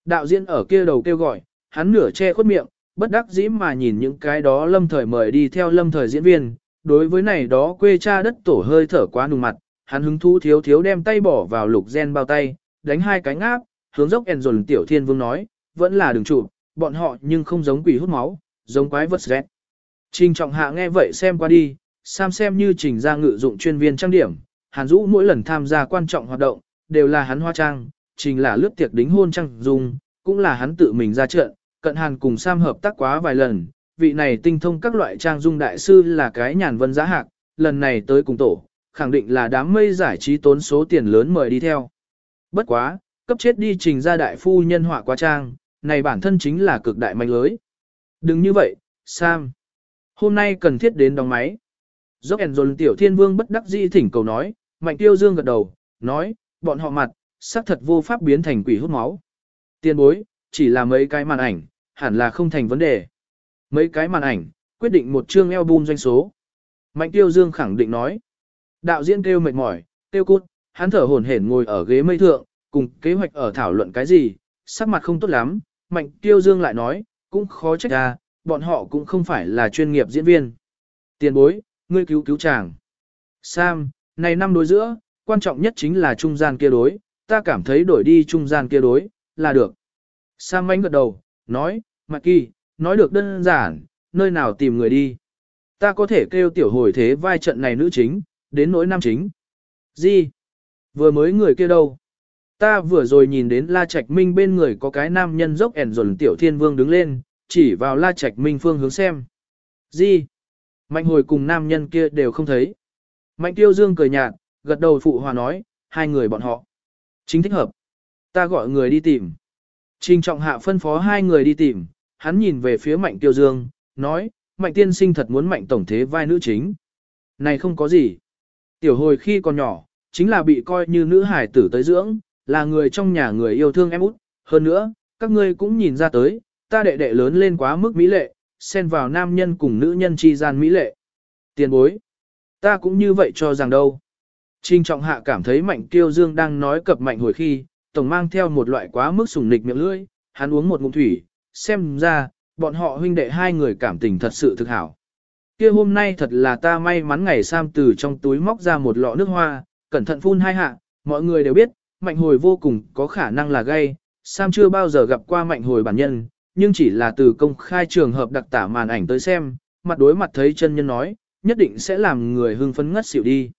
Đạo diễn ở kia đầu kêu gọi, hắn nửa che khuất miệng, bất đắc dĩ mà nhìn những cái đó lâm thời mời đi theo lâm thời diễn viên, đối với này đó quê cha đất tổ hơi thở quá nùng mặt, hắn hứng thú thiếu thiếu đem tay bỏ vào lục gen bao tay, đánh hai cánh áp, hướng dốc en dồn tiểu thiên vương nói, vẫn là đừng trụ, bọn họ nhưng không giống quỷ hút máu, giống quái vật rét. Trình trọng hạ nghe vậy xem qua đi, Sam xem như trình ra ngự dụng chuyên viên trang điểm, Hàn Dũ mỗi lần tham gia quan trọng hoạt động, đều là hắn hoa trang, trình là lướt tiệc đính hôn trang dùng, cũng là hắn tự mình ra trận, cận Hàn cùng Sam hợp tác quá vài lần, vị này tinh thông các loại trang dung đại sư là cái nhàn vân giá hạc, lần này tới cùng tổ, khẳng định là đám mây giải trí tốn số tiền lớn mời đi theo. Bất quá, cấp chết đi trình ra đại phu nhân họa quá trang, này bản thân chính là cực đại mạnh lưới. Đừng như vậy, Sam. Hôm nay cần thiết đến đóng máy. Dốc ẻn dồn tiểu thiên vương bất đắc dĩ thỉnh cầu nói, mạnh tiêu dương gật đầu, nói, bọn họ mặt, xác thật vô pháp biến thành quỷ hút máu. Tiên bối, chỉ là mấy cái màn ảnh, hẳn là không thành vấn đề. Mấy cái màn ảnh, quyết định một chương album doanh số. Mạnh tiêu dương khẳng định nói. Đạo diễn kêu mệt mỏi, kêu cút, hắn thở hổn hển ngồi ở ghế mây thượng, cùng kế hoạch ở thảo luận cái gì, sắc mặt không tốt lắm. Mạnh tiêu dương lại nói, cũng khó trách ra, bọn họ cũng không phải là chuyên nghiệp diễn viên. Tiền bối, ngươi cứu cứu chàng. Sam, này năm đối giữa, quan trọng nhất chính là trung gian kia đối, ta cảm thấy đổi đi trung gian kia đối, là được. Sam anh gật đầu, nói, Mạc Kỳ, nói được đơn giản, nơi nào tìm người đi. Ta có thể kêu tiểu hồi thế vai trận này nữ chính, đến nỗi nam chính. Gì? Vừa mới người kia đâu? Ta vừa rồi nhìn đến La Trạch Minh bên người có cái nam nhân dốc ẻn dồn tiểu thiên vương đứng lên, chỉ vào La Trạch Minh phương hướng xem. Gì? Mạnh hồi cùng nam nhân kia đều không thấy. Mạnh tiêu dương cười nhạt, gật đầu phụ hòa nói, hai người bọn họ. Chính thích hợp. Ta gọi người đi tìm. Trình trọng hạ phân phó hai người đi tìm, hắn nhìn về phía mạnh tiêu dương, nói, mạnh tiên sinh thật muốn mạnh tổng thế vai nữ chính. Này không có gì. Tiểu hồi khi còn nhỏ, chính là bị coi như nữ hải tử tới dưỡng, là người trong nhà người yêu thương em út. Hơn nữa, các ngươi cũng nhìn ra tới, ta đệ đệ lớn lên quá mức mỹ lệ, xen vào nam nhân cùng nữ nhân chi gian mỹ lệ. Tiền bối. Ta cũng như vậy cho rằng đâu. Trình trọng hạ cảm thấy mạnh tiêu dương đang nói cập mạnh hồi khi, tổng mang theo một loại quá mức sùng nịch miệng lưỡi, hắn uống một ngụm thủy, xem ra, bọn họ huynh đệ hai người cảm tình thật sự thực hảo. Kia hôm nay thật là ta may mắn ngày Sam từ trong túi móc ra một lọ nước hoa, cẩn thận phun hai hạ, mọi người đều biết, mạnh hồi vô cùng có khả năng là gay, Sam chưa bao giờ gặp qua mạnh hồi bản nhân, nhưng chỉ là từ công khai trường hợp đặc tả màn ảnh tới xem, mặt đối mặt thấy chân nhân nói, nhất định sẽ làm người hưng phấn ngất xỉu đi.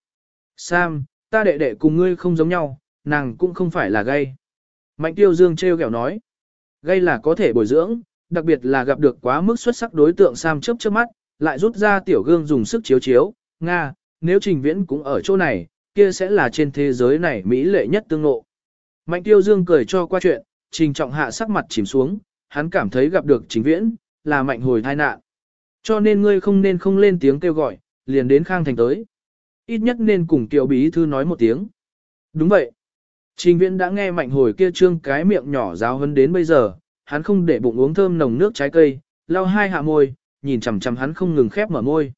Sam, ta đệ đệ cùng ngươi không giống nhau, nàng cũng không phải là gay. Mạnh tiêu dương treo kẹo nói, gay là có thể bồi dưỡng, đặc biệt là gặp được quá mức xuất sắc đối tượng Sam chớp chớp mắt, lại rút ra tiểu gương dùng sức chiếu chiếu, Nga, nếu trình viễn cũng ở chỗ này, kia sẽ là trên thế giới này mỹ lệ nhất tương ngộ. Mạnh tiêu dương cười cho qua chuyện, trình trọng hạ sắc mặt chìm xuống, hắn cảm thấy gặp được trình viễn, là mạnh hồi thai nạn. Cho nên ngươi không nên không lên tiếng kêu gọi, liền đến Khang Thành tới. Ít nhất nên cùng tiểu Bí Thư nói một tiếng. Đúng vậy. Trình viễn đã nghe mạnh hồi kia trương cái miệng nhỏ giáo hơn đến bây giờ, hắn không để bụng uống thơm nồng nước trái cây, lau hai hạ môi, nhìn chằm chằm hắn không ngừng khép mở môi.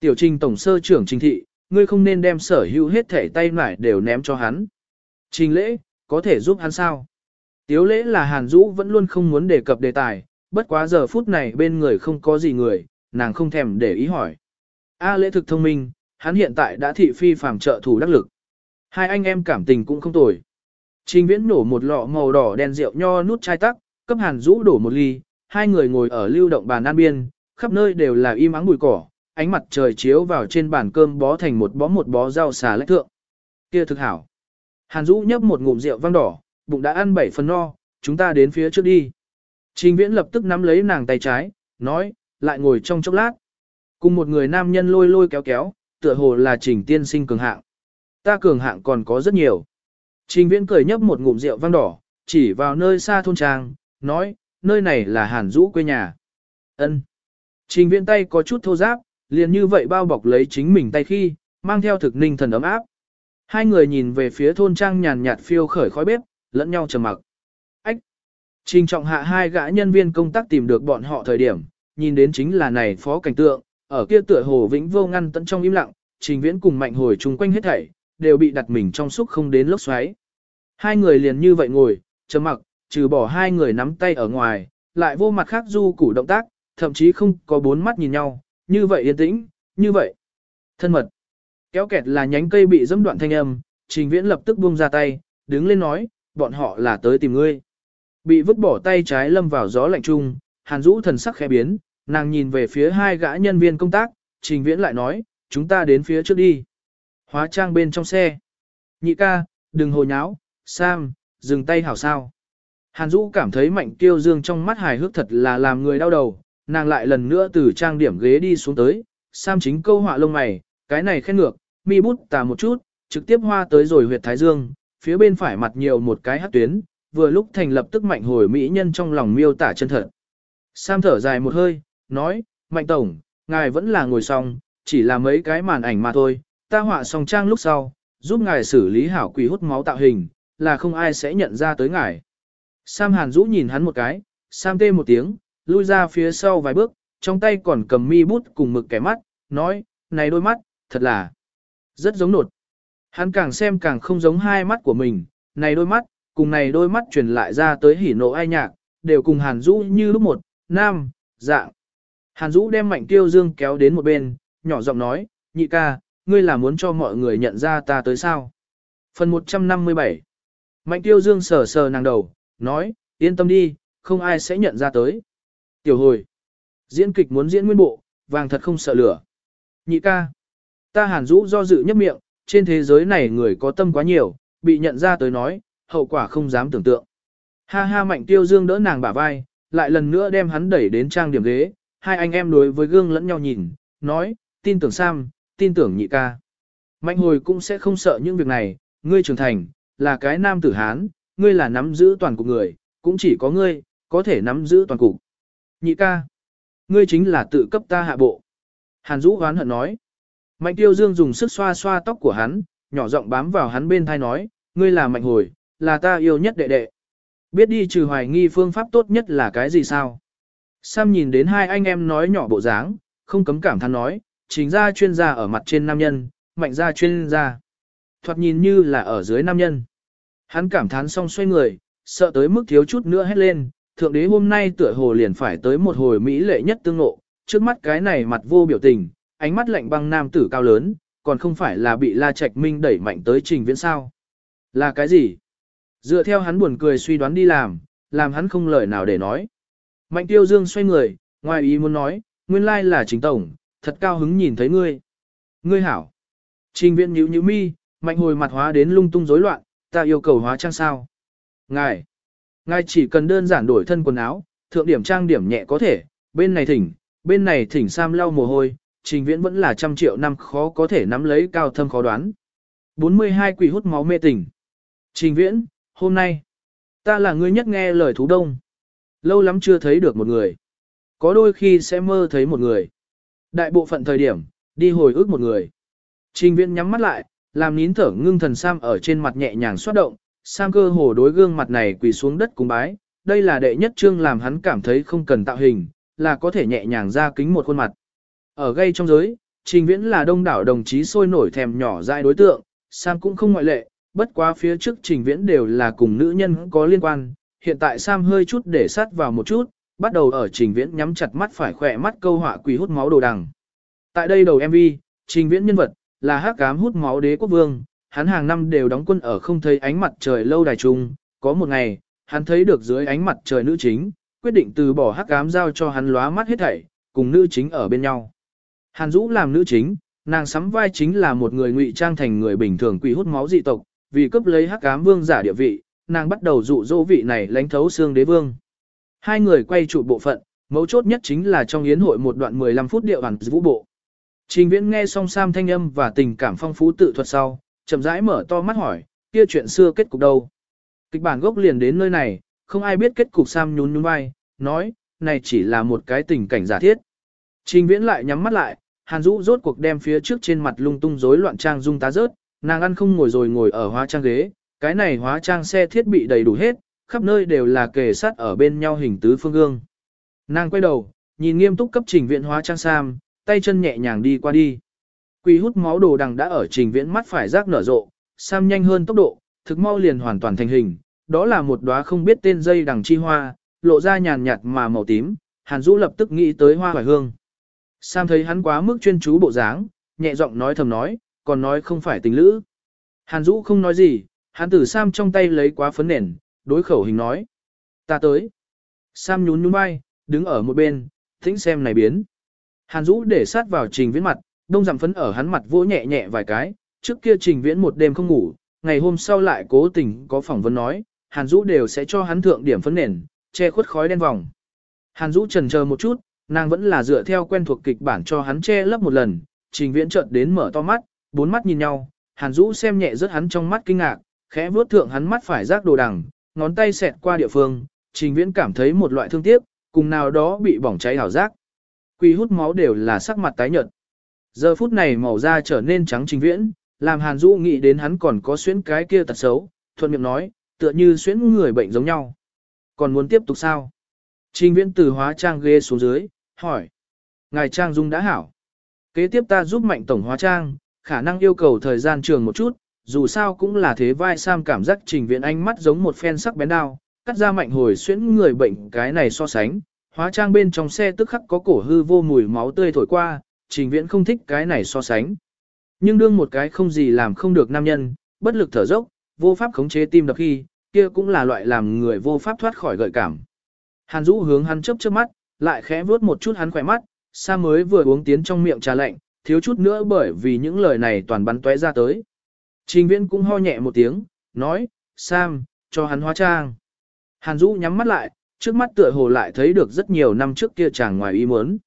Tiểu trình tổng sơ trưởng trình thị, ngươi không nên đem sở hữu hết thể tay nải đều ném cho hắn. Trình lễ, có thể giúp hắn sao? Tiếu lễ là Hàn Dũ vẫn luôn không muốn đề cập đề tài, bất quá giờ phút này bên người không có gì người, nàng không thèm để ý hỏi. A lễ thực thông minh, hắn hiện tại đã thị phi phàm trợ thủ đắc lực. Hai anh em cảm tình cũng không tồi. Trình viễn nổ một lọ màu đỏ đen rượu nho nút chai tắc, cấp hàn rũ đổ một ly, hai người ngồi ở lưu động bàn an biên, khắp nơi đều là im ắng bụi cỏ, ánh mặt trời chiếu vào trên bàn cơm bó thành một bó một bó rau xà lách thượng. Kia thực hảo. Hàn Dũ nhấp một ngụm rượu vang đỏ, bụng đã ăn bảy phần no, chúng ta đến phía trước đi. Trình Viễn lập tức nắm lấy nàng tay trái, nói, lại ngồi trong chốc lát. Cùng một người nam nhân lôi lôi kéo kéo, tựa hồ là trình tiên sinh cường hạng. Ta cường hạng còn có rất nhiều. Trình viễn cười nhấp một ngụm rượu vang đỏ, chỉ vào nơi xa thôn trang, nói, nơi này là hàn rũ quê nhà. ân Trình viễn tay có chút thô giáp, liền như vậy bao bọc lấy chính mình tay khi, mang theo thực ninh thần ấm áp. Hai người nhìn về phía thôn trang nhàn nhạt phiêu khởi khói bếp, lẫn nhau trầm mặc. Ách! Trình trọng hạ hai gã nhân viên công tác tìm được bọn họ thời điểm, nhìn đến chính là này phó cảnh tượng, ở kia tựa hồ vĩnh vô ngăn tận trong im lặng, trình viễn cùng mạnh hồi chung quanh hết thảy, đều bị đặt mình trong xúc không đến lốc xoáy. Hai người liền như vậy ngồi, trầm mặc, trừ bỏ hai người nắm tay ở ngoài, lại vô mặt khác du củ động tác, thậm chí không có bốn mắt nhìn nhau, như vậy yên tĩnh, như vậy. Thân mật. Kéo kẹt là nhánh cây bị dẫm đoạn thanh âm, trình viễn lập tức buông ra tay, đứng lên nói, bọn họ là tới tìm ngươi. Bị vứt bỏ tay trái lâm vào gió lạnh trung, hàn rũ thần sắc khẽ biến, nàng nhìn về phía hai gã nhân viên công tác, trình viễn lại nói, chúng ta đến phía trước đi. Hóa trang bên trong xe. Nhị ca, đừng hồ nháo, Sam, dừng tay hảo sao. Hàn Dũ cảm thấy mạnh tiêu dương trong mắt hài hước thật là làm người đau đầu, nàng lại lần nữa từ trang điểm ghế đi xuống tới, Sam chính câu họa lông mày, cái này khen ngược, mi bút tà một chút, trực tiếp hoa tới rồi huyệt thái dương, phía bên phải mặt nhiều một cái hát tuyến, vừa lúc thành lập tức mạnh hồi mỹ nhân trong lòng miêu tả chân thật. Sam thở dài một hơi, nói, mạnh tổng, ngài vẫn là ngồi xong, chỉ là mấy cái màn ảnh mà thôi, ta họa xong trang lúc sau, giúp ngài xử lý hảo quỷ hút máu tạo hình, là không ai sẽ nhận ra tới ngài. Sam Hàn Dũ nhìn hắn một cái, Sam tê một tiếng, lui ra phía sau vài bước, trong tay còn cầm mi bút cùng mực kẻ mắt, nói, này đôi mắt, thật là rất giống nột. Hắn càng xem càng không giống hai mắt của mình, này đôi mắt, cùng này đôi mắt truyền lại ra tới hỉ nộ ai nhạc, đều cùng Hàn Dũ như lúc một, nam, dạng. Hàn Dũ đem mạnh tiêu dương kéo đến một bên, nhỏ giọng nói, nhị ca, ngươi là muốn cho mọi người nhận ra ta tới sao. Phần 157 Mạnh tiêu dương sờ sờ nàng đầu, nói, yên tâm đi, không ai sẽ nhận ra tới. Tiểu hồi, diễn kịch muốn diễn nguyên bộ, vàng thật không sợ lửa. Nhị ca, ta hàn rũ do dự nhấp miệng, trên thế giới này người có tâm quá nhiều, bị nhận ra tới nói, hậu quả không dám tưởng tượng. Ha ha mạnh tiêu dương đỡ nàng bả vai, lại lần nữa đem hắn đẩy đến trang điểm ghế, hai anh em đối với gương lẫn nhau nhìn, nói, tin tưởng Sam, tin tưởng nhị ca. Mạnh hồi cũng sẽ không sợ những việc này, ngươi trưởng thành, là cái nam tử Hán, ngươi là nắm giữ toàn cục người, cũng chỉ có ngươi, có thể nắm giữ toàn cục. Nhị ca, ngươi chính là tự cấp ta hạ bộ. Hàn Dũ hoán hận nói. Mạnh tiêu dương dùng sức xoa xoa tóc của hắn, nhỏ giọng bám vào hắn bên thai nói, ngươi là mạnh hồi, là ta yêu nhất đệ đệ. Biết đi trừ hoài nghi phương pháp tốt nhất là cái gì sao? Sam nhìn đến hai anh em nói nhỏ bộ dáng, không cấm cảm thán nói, chính gia chuyên gia ở mặt trên nam nhân, mạnh gia chuyên gia. Thoạt nhìn như là ở dưới nam nhân. Hắn cảm thán xong xoay người, sợ tới mức thiếu chút nữa hét lên, thượng đế hôm nay tựa hồ liền phải tới một hồi mỹ lệ nhất tương ngộ, trước mắt cái này mặt vô biểu tình, ánh mắt lạnh băng nam tử cao lớn, còn không phải là bị La Trạch Minh đẩy mạnh tới trình viễn sao. Là cái gì? Dựa theo hắn buồn cười suy đoán đi làm, làm hắn không lời nào để nói. Mạnh tiêu dương xoay người, ngoài ý muốn nói, nguyên lai là chính tổng, thật cao hứng nhìn thấy ngươi. Ngươi hảo. Trình viễn nhíu nhíu mi, mạnh hồi mặt hóa đến lung tung rối loạn, ta yêu cầu hóa trang sao. Ngài, ngài chỉ cần đơn giản đổi thân quần áo, thượng điểm trang điểm nhẹ có thể, bên này thỉnh, bên này thỉnh Sam lau mồ hôi, trình viễn vẫn là trăm triệu năm khó có thể nắm lấy cao thâm khó đoán. 42 quỷ hút máu mê tỉnh, Trình viễn, hôm nay, ta là người nhất nghe lời thú đông. Lâu lắm chưa thấy được một người. Có đôi khi sẽ mơ thấy một người. Đại bộ phận thời điểm, đi hồi ức một người. Trình viễn nhắm mắt lại, làm nín thở ngưng thần Sam ở trên mặt nhẹ nhàng xoát động. Sam cơ hồ đối gương mặt này quỳ xuống đất cùng bái. Đây là đệ nhất trương làm hắn cảm thấy không cần tạo hình, là có thể nhẹ nhàng ra kính một khuôn mặt. Ở gây trong giới, trình viễn là đông đảo đồng chí sôi nổi thèm nhỏ dại đối tượng, Sam cũng không ngoại lệ, bất quá phía trước trình viễn đều là cùng nữ nhân có liên quan, hiện tại Sam hơi chút để sát vào một chút, bắt đầu ở trình viễn nhắm chặt mắt phải khỏe mắt câu họa quỷ hút máu đồ đằng. Tại đây đầu MV, trình viễn nhân vật, là hắc cám hút máu đế quốc vương, hắn hàng năm đều đóng quân ở không thấy ánh mặt trời lâu đài trung, có một ngày, hắn thấy được dưới ánh mặt trời nữ chính, quyết định từ bỏ hắc cám giao cho hắn lóa mắt hết thảy, cùng nữ chính ở bên nhau. Hàn Dũ làm nữ chính, nàng sắm vai chính là một người ngụy trang thành người bình thường quỷ hút máu dị tộc, vì cấp lấy hắc ám vương giả địa vị, nàng bắt đầu dụ dỗ vị này lãnh thấu xương đế vương. Hai người quay trụ bộ phận, mấu chốt nhất chính là trong yến hội một đoạn 15 phút điệu hoàn vũ bộ. Trình viễn nghe song Sam thanh âm và tình cảm phong phú tự thuật sau, chậm rãi mở to mắt hỏi, kia chuyện xưa kết cục đâu. Kịch bản gốc liền đến nơi này, không ai biết kết cục Sam nhún nhún vai, nói, này chỉ là một cái tình cảnh giả thiết. Trình viễn lại nhắm mắt lại, Hàn Dũ rốt cuộc đem phía trước trên mặt lung tung rối loạn trang dung tá rớt, nàng ăn không ngồi rồi ngồi ở hóa trang ghế, cái này hóa trang xe thiết bị đầy đủ hết, khắp nơi đều là kề sát ở bên nhau hình tứ phương gương. Nàng quay đầu, nhìn nghiêm túc cấp trình viện hóa trang sam, tay chân nhẹ nhàng đi qua đi. Quỷ hút máu đồ đằng đã ở trình viễn mắt phải rác nở rộ, sam nhanh hơn tốc độ, thực mau liền hoàn toàn thành hình, đó là một đóa không biết tên dây đằng chi hoa, lộ ra nhàn nhạt mà màu tím, Hàn Dũ lập tức nghĩ tới hoa hoài hương. Sam thấy hắn quá mức chuyên chú bộ dáng, nhẹ giọng nói thầm nói, còn nói không phải tình lữ. Hàn Dũ không nói gì, hắn từ Sam trong tay lấy quá phấn nền, đối khẩu hình nói. Ta tới. Sam nhún nhún vai, đứng ở một bên, thính xem này biến. Hàn Dũ để sát vào trình viễn mặt, đông giảm phấn ở hắn mặt vỗ nhẹ nhẹ vài cái, trước kia trình viễn một đêm không ngủ, ngày hôm sau lại cố tình có phỏng vấn nói, Hàn Dũ đều sẽ cho hắn thượng điểm phấn nền, che khuất khói đen vòng. Hàn Dũ trần chờ một chút, nàng vẫn là dựa theo quen thuộc kịch bản cho hắn che lấp một lần, trình viễn chợt đến mở to mắt, bốn mắt nhìn nhau, Hàn Dũ xem nhẹ rất hắn trong mắt kinh ngạc, khẽ vuốt thượng hắn mắt phải rác đồ đằng, ngón tay xẹt qua địa phương, trình viễn cảm thấy một loại thương tiếc, cùng nào đó bị bỏng cháy hảo giác. Quỳ hút máu đều là sắc mặt tái nhợt. Giờ phút này màu da trở nên trắng trình viễn, làm Hàn Dũ nghĩ đến hắn còn có xuyến cái kia tật xấu, thuận miệng nói, tựa như xuyến người bệnh giống nhau. Còn muốn tiếp tục sao? Trình viễn từ hóa trang ghê xuống dưới, hỏi. Ngài Trang Dung đã hảo. Kế tiếp ta giúp mạnh tổng hóa trang, khả năng yêu cầu thời gian trường một chút, dù sao cũng là thế vai Sam cảm giác trình viện ánh mắt giống một phen sắc bén đao, cắt ra mạnh hồi xuyễn người bệnh cái này so sánh. Hóa trang bên trong xe tức khắc có cổ hư vô mùi máu tươi thổi qua, trình viễn không thích cái này so sánh. Nhưng đương một cái không gì làm không được nam nhân, bất lực thở dốc, vô pháp khống chế tim đập khi, kia cũng là loại làm người vô pháp thoát khỏi gợi cảm. Hàn Dũ hướng hắn chớp chớp mắt, lại khẽ vuốt một chút hắn khỏe mắt, Sa mới vừa uống tiến trong miệng trà lạnh, thiếu chút nữa bởi vì những lời này toàn bắn tóe ra tới. Trình viễn cũng ho nhẹ một tiếng, nói, Sam, cho hắn hóa trang. Hàn Dũ nhắm mắt lại, trước mắt tựa hồ lại thấy được rất nhiều năm trước kia chàng ngoài ý muốn.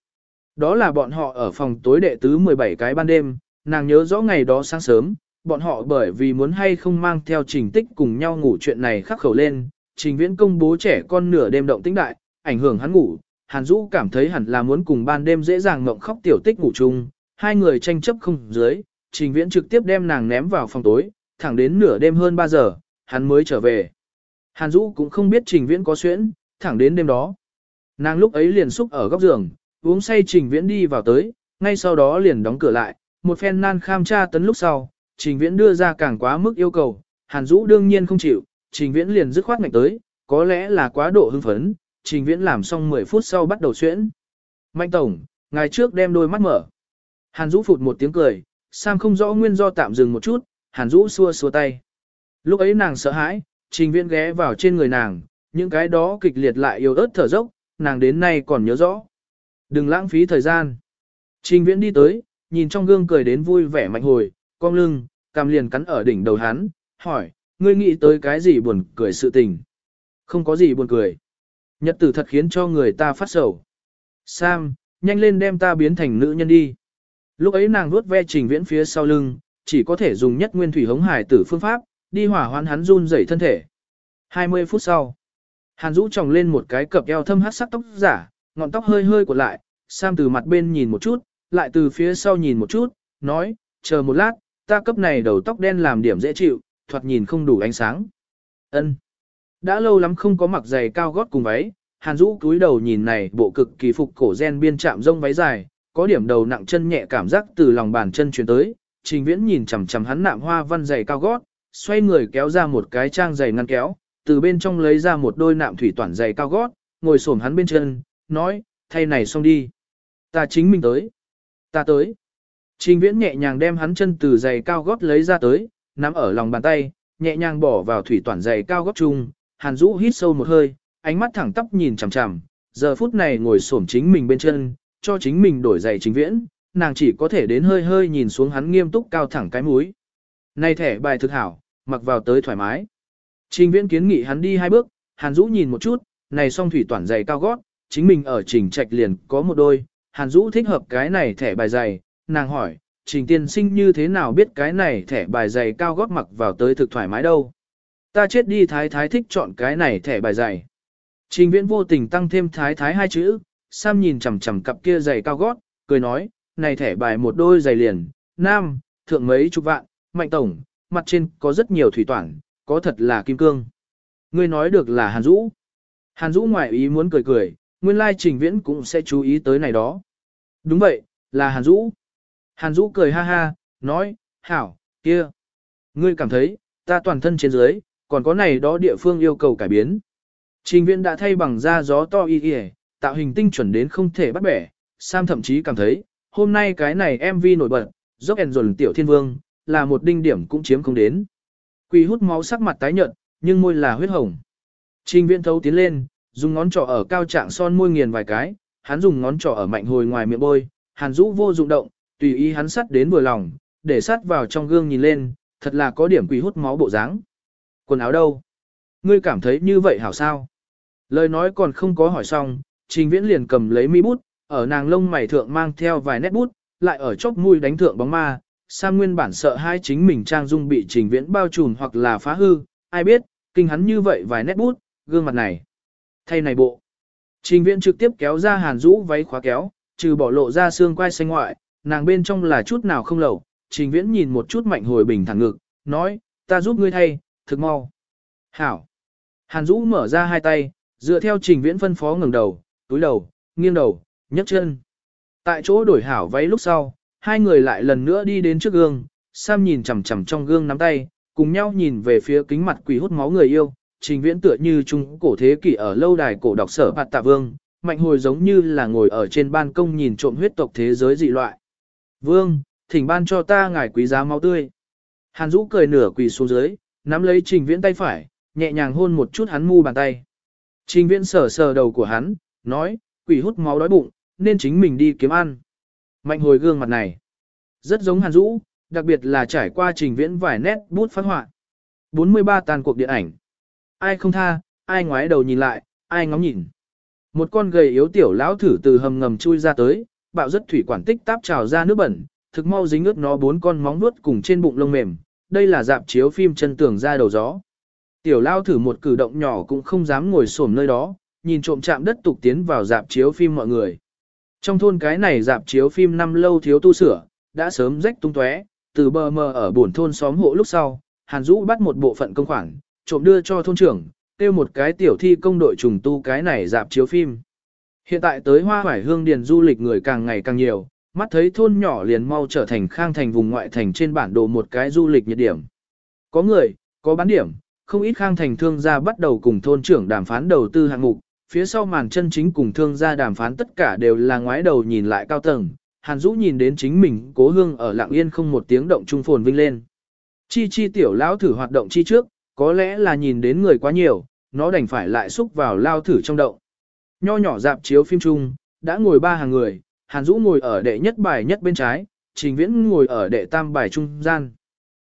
Đó là bọn họ ở phòng tối đệ tứ 17 cái ban đêm, nàng nhớ rõ ngày đó sáng sớm, bọn họ bởi vì muốn hay không mang theo trình tích cùng nhau ngủ chuyện này khắc khẩu lên, trình viễn công bố trẻ con nửa đêm động tĩnh đại, ảnh hưởng hắn ngủ, Hàn Dũ cảm thấy hẳn là muốn cùng ban đêm dễ dàng ngộng khóc tiểu tích ngủ chung, hai người tranh chấp không dưới, trình viễn trực tiếp đem nàng ném vào phòng tối, thẳng đến nửa đêm hơn 3 giờ, hắn mới trở về. Hàn Dũ cũng không biết trình viễn có xuyễn, thẳng đến đêm đó. Nàng lúc ấy liền xúc ở góc giường, uống say trình viễn đi vào tới, ngay sau đó liền đóng cửa lại, một phen nan kham tra tấn lúc sau, trình viễn đưa ra càng quá mức yêu cầu, Hàn Dũ đương nhiên không chịu, trình viễn liền dứt khoát ngạch tới, có lẽ là quá độ hưng phấn, trình viễn làm xong 10 phút sau bắt đầu xuyễn. Mạnh tổng, ngày trước đem đôi mắt mở. Hàn Dũ phụt một tiếng cười, Sam không rõ nguyên do tạm dừng một chút, Hàn Dũ xua xua tay. Lúc ấy nàng sợ hãi, trình viễn ghé vào trên người nàng, những cái đó kịch liệt lại yếu ớt thở dốc, nàng đến nay còn nhớ rõ. Đừng lãng phí thời gian. Trình viễn đi tới, nhìn trong gương cười đến vui vẻ mạnh hồi, cong lưng, cằm liền cắn ở đỉnh đầu hắn, hỏi, ngươi nghĩ tới cái gì buồn cười sự tình? Không có gì buồn cười. Nhật tử thật khiến cho người ta phát sầu. Sam, nhanh lên đem ta biến thành nữ nhân đi. Lúc ấy nàng vuốt ve trình viễn phía sau lưng, chỉ có thể dùng nhất nguyên thủy hống hải tử phương pháp, đi hỏa hoãn hắn run rẩy thân thể. 20 phút sau, Hàn Dũ tròng lên một cái cặp eo thâm hát sắc tóc giả, ngọn tóc hơi hơi của lại, Sam từ mặt bên nhìn một chút, lại từ phía sau nhìn một chút, nói, chờ một lát, ta cấp này đầu tóc đen làm điểm dễ chịu, thoạt nhìn không đủ ánh sáng. Ân. Đã lâu lắm không có mặc giày cao gót cùng váy, Hàn Dũ cúi đầu nhìn này bộ cực kỳ phục cổ gen biên chạm rông váy dài, có điểm đầu nặng chân nhẹ cảm giác từ lòng bàn chân truyền tới, Trình Viễn nhìn chằm chằm hắn nạm hoa văn giày cao gót, xoay người kéo ra một cái trang giày ngăn kéo, từ bên trong lấy ra một đôi nạm thủy toàn giày cao gót, ngồi xổm hắn bên chân, nói, thay này xong đi. Ta chính mình tới. Ta tới. Trình Viễn nhẹ nhàng đem hắn chân từ giày cao gót lấy ra tới, nắm ở lòng bàn tay, nhẹ nhàng bỏ vào thủy toàn giày cao gót chung, Hàn Dũ hít sâu một hơi, ánh mắt thẳng tắp nhìn chằm chằm, giờ phút này ngồi xổm chính mình bên chân, cho chính mình đổi giày chính viễn, nàng chỉ có thể đến hơi hơi nhìn xuống hắn nghiêm túc cao thẳng cái mũi. Này thẻ bài thực hảo, mặc vào tới thoải mái. Trình viễn kiến nghị hắn đi hai bước, Hàn Dũ nhìn một chút, này song thủy toàn giày cao gót, chính mình ở trình trạch liền có một đôi, Hàn Dũ thích hợp cái này thẻ bài giày, nàng hỏi, trình tiên sinh như thế nào biết cái này thẻ bài giày cao gót mặc vào tới thực thoải mái đâu. Ta chết đi thái thái thích chọn cái này thẻ bài giày. Trình viễn vô tình tăng thêm thái thái hai chữ, Sam nhìn chằm chằm cặp kia giày cao gót, cười nói, này thẻ bài một đôi giày liền, nam, thượng mấy chục vạn, mạnh tổng, mặt trên có rất nhiều thủy toản, có thật là kim cương. Ngươi nói được là Hàn Dũ. Hàn Dũ ngoại ý muốn cười cười, nguyên lai trình viễn cũng sẽ chú ý tới này đó. Đúng vậy, là Hàn Dũ. Hàn Dũ cười ha ha, nói, hảo, kia. Ngươi cảm thấy, ta toàn thân trên dưới, còn có này đó địa phương yêu cầu cải biến. Trình viễn đã thay bằng da gió to y y, tạo hình tinh chuẩn đến không thể bắt bẻ. Sam thậm chí cảm thấy, hôm nay cái này MV nổi bật, dốc ẻn dồn tiểu thiên vương, là một đinh điểm cũng chiếm không đến. Quỳ hút máu sắc mặt tái nhợt, nhưng môi là huyết hồng. Trình viễn thấu tiến lên, dùng ngón trỏ ở cao trạng son môi nghiền vài cái, hắn dùng ngón trỏ ở mạnh hồi ngoài miệng bôi, hàn rũ vô dụng động, tùy ý hắn sắt đến vừa lòng, để sắt vào trong gương nhìn lên, thật là có điểm quỳ hút máu bộ dáng. Quần áo đâu? Ngươi cảm thấy như vậy hảo sao? Lời nói còn không có hỏi xong, trình viễn liền cầm lấy mi bút, ở nàng lông mày thượng mang theo vài nét bút, lại ở chốc mũi đánh thượng bóng ma. Sam nguyên bản sợ hai chính mình trang dung bị trình viễn bao trùm hoặc là phá hư, ai biết, kinh hắn như vậy vài nét bút, gương mặt này. Thay này bộ. Trình viễn trực tiếp kéo ra hàn rũ váy khóa kéo, trừ bỏ lộ ra xương quai xanh ngoại, nàng bên trong là chút nào không lẩu. Trình viễn nhìn một chút mạnh hồi bình thẳng ngực, nói, ta giúp ngươi thay, thực mau. Hảo. Hàn rũ mở ra hai tay, dựa theo trình viễn phân phó ngẩng đầu, túi đầu, nghiêng đầu, nhấc chân. Tại chỗ đổi hảo váy lúc sau, hai người lại lần nữa đi đến trước gương, Sam nhìn chằm chằm trong gương nắm tay, cùng nhau nhìn về phía kính mặt quỷ hút máu người yêu, trình viễn tựa như trung cổ thế kỷ ở lâu đài cổ đọc sở hạt tạ vương, mạnh hồi giống như là ngồi ở trên ban công nhìn trộm huyết tộc thế giới dị loại. Vương, thỉnh ban cho ta ngài quý giá máu tươi. Hàn Dũ cười nửa quỳ xuống dưới, nắm lấy trình viễn tay phải, nhẹ nhàng hôn một chút hắn mu bàn tay. Trình viễn sờ sờ đầu của hắn, nói, quỷ hút máu đói bụng, nên chính mình đi kiếm ăn. Mạnh hồi gương mặt này, rất giống Hàn Dũ, đặc biệt là trải qua trình viễn vài nét bút phát họa. 43 tàn cuộc điện ảnh. Ai không tha, ai ngoái đầu nhìn lại, ai ngóng nhìn. Một con gầy yếu tiểu lão thử từ hầm ngầm chui ra tới, bạo rất thủy quản tích táp trào ra nước bẩn, thực mau dính ướt nó bốn con móng vuốt cùng trên bụng lông mềm. Đây là dạp chiếu phim chân tường ra đầu gió. Tiểu lao thử một cử động nhỏ cũng không dám ngồi xổm nơi đó, nhìn trộm chạm đất tục tiến vào dạp chiếu phim mọi người. Trong thôn cái này dạp chiếu phim năm lâu thiếu tu sửa, đã sớm rách tung tóe, từ bờ mờ ở buồn thôn xóm hộ lúc sau, Hàn Dũ bắt một bộ phận công khoản, trộm đưa cho thôn trưởng, tiêu một cái tiểu thi công đội trùng tu cái này dạp chiếu phim. Hiện tại tới Hoa Hoải Hương Điền du lịch người càng ngày càng nhiều, mắt thấy thôn nhỏ liền mau trở thành khang thành vùng ngoại thành trên bản đồ một cái du lịch nhiệt điểm. Có người, có bán điểm, không ít khang thành thương gia bắt đầu cùng thôn trưởng đàm phán đầu tư hạng mục, phía sau màn chân chính cùng thương gia đàm phán tất cả đều là ngoái đầu nhìn lại cao tầng. Hàn Dũ nhìn đến chính mình cố hương ở lạng yên không một tiếng động trung phồn vinh lên. Chi chi tiểu lão thử hoạt động chi trước, có lẽ là nhìn đến người quá nhiều, nó đành phải lại xúc vào lao thử trong động. Nho nhỏ dạp chiếu phim chung, đã ngồi ba hàng người, Hàn Dũ ngồi ở đệ nhất bài nhất bên trái, Trình Viễn ngồi ở đệ tam bài trung gian.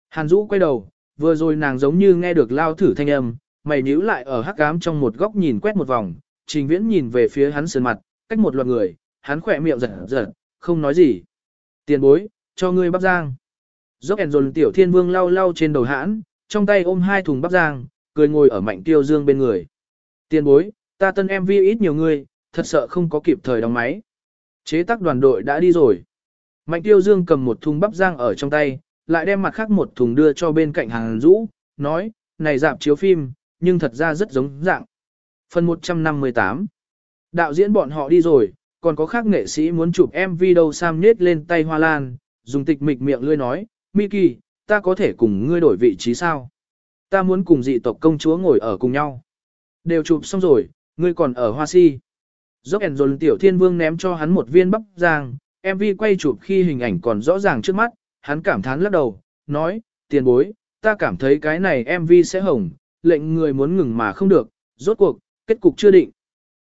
Hàn Dũ quay đầu, vừa rồi nàng giống như nghe được lao thử thanh âm, mày nhíu lại ở hắc ám trong một góc nhìn quét một vòng, Trình Viễn nhìn về phía hắn sườn mặt, cách một loạt người, hắn khỏe miệng giật giật, không nói gì. Tiền bối, cho ngươi bắp giang. Dốc ẻn dồn tiểu thiên vương lau lau trên đầu hãn, trong tay ôm hai thùng bắp giang, cười ngồi ở mạnh tiêu dương bên người. Tiền bối, ta tân em vi ít nhiều người, thật sợ không có kịp thời đóng máy. Chế tác đoàn đội đã đi rồi. Mạnh tiêu dương cầm một thùng bắp giang ở trong tay, lại đem mặt khác một thùng đưa cho bên cạnh hàng rũ, nói, này dạp chiếu phim, nhưng thật ra rất giống dạng. Phần 158 Đạo diễn bọn họ đi rồi, còn có khác nghệ sĩ muốn chụp MV đâu Sam nết lên tay hoa lan, dùng tịch mịch miệng lươi nói, Miki, ta có thể cùng ngươi đổi vị trí sao? Ta muốn cùng dị tộc công chúa ngồi ở cùng nhau. Đều chụp xong rồi, ngươi còn ở hoa si. Dốc ẻn dồn tiểu thiên vương ném cho hắn một viên bắp giang, MV quay chụp khi hình ảnh còn rõ ràng trước mắt, hắn cảm thán lắc đầu, nói, tiền bối, ta cảm thấy cái này MV sẽ hồng, lệnh người muốn ngừng mà không được, rốt cuộc, kết cục chưa định.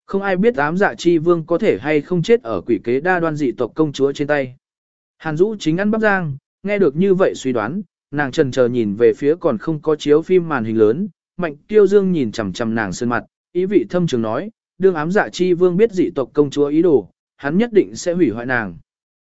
Không ai biết ám dạ chi vương có thể hay không chết ở quỷ kế đa đoan dị tộc công chúa trên tay. Hàn Dũ chính ăn bắp giang, nghe được như vậy suy đoán, nàng trần chờ nhìn về phía còn không có chiếu phim màn hình lớn, mạnh tiêu dương nhìn chằm chằm nàng sơn mặt, ý vị thâm trường nói, đương ám dạ chi vương biết dị tộc công chúa ý đồ, hắn nhất định sẽ hủy hoại nàng.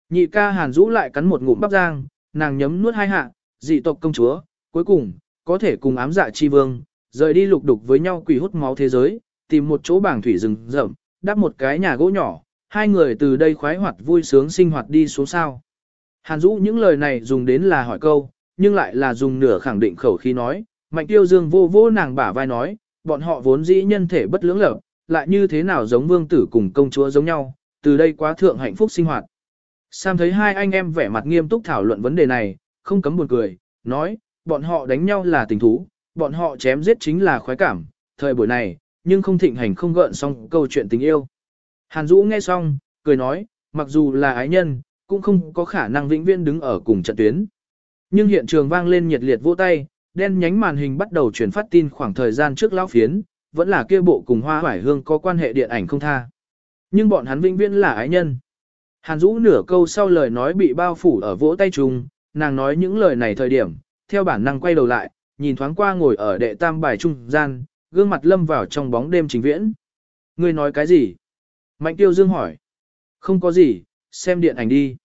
Nhị ca Hàn Dũ lại cắn một ngụm bắp giang, nàng nhấm nuốt hai hạ, dị tộc công chúa, cuối cùng, có thể cùng ám dạ chi vương, rời đi lục đục với nhau quỷ hút máu thế giới, tìm một chỗ bảng thủy rừng rậm, đắp một cái nhà gỗ nhỏ, hai người từ đây khoái hoạt vui sướng sinh hoạt đi xuống sao. Hàn Dũ những lời này dùng đến là hỏi câu, nhưng lại là dùng nửa khẳng định khẩu khí nói, Mạnh Tiêu Dương vô vô nàng bả vai nói, bọn họ vốn dĩ nhân thể bất lưỡng lập, lại như thế nào giống vương tử cùng công chúa giống nhau, từ đây quá thượng hạnh phúc sinh hoạt. Sam thấy hai anh em vẻ mặt nghiêm túc thảo luận vấn đề này, không cấm buồn cười, nói, bọn họ đánh nhau là tình thú, bọn họ chém giết chính là khoái cảm, thời buổi này, nhưng không thịnh hành không gợn xong câu chuyện tình yêu. Hàn Dũ nghe xong, cười nói, mặc dù là ái nhân, cũng không có khả năng vĩnh viễn đứng ở cùng trận tuyến. Nhưng hiện trường vang lên nhiệt liệt vỗ tay, đen nhánh màn hình bắt đầu truyền phát tin khoảng thời gian trước lão phiến, vẫn là kia bộ cùng hoa hoải hương có quan hệ điện ảnh không tha. Nhưng bọn hắn vĩnh viễn là ái nhân. Hàn Dũ nửa câu sau lời nói bị bao phủ ở vỗ tay trùng, nàng nói những lời này thời điểm, theo bản năng quay đầu lại, nhìn thoáng qua ngồi ở đệ tam bài trung gian, gương mặt lâm vào trong bóng đêm trình viễn. Ngươi nói cái gì? Mạnh tiêu dương hỏi. Không có gì, xem điện ảnh đi.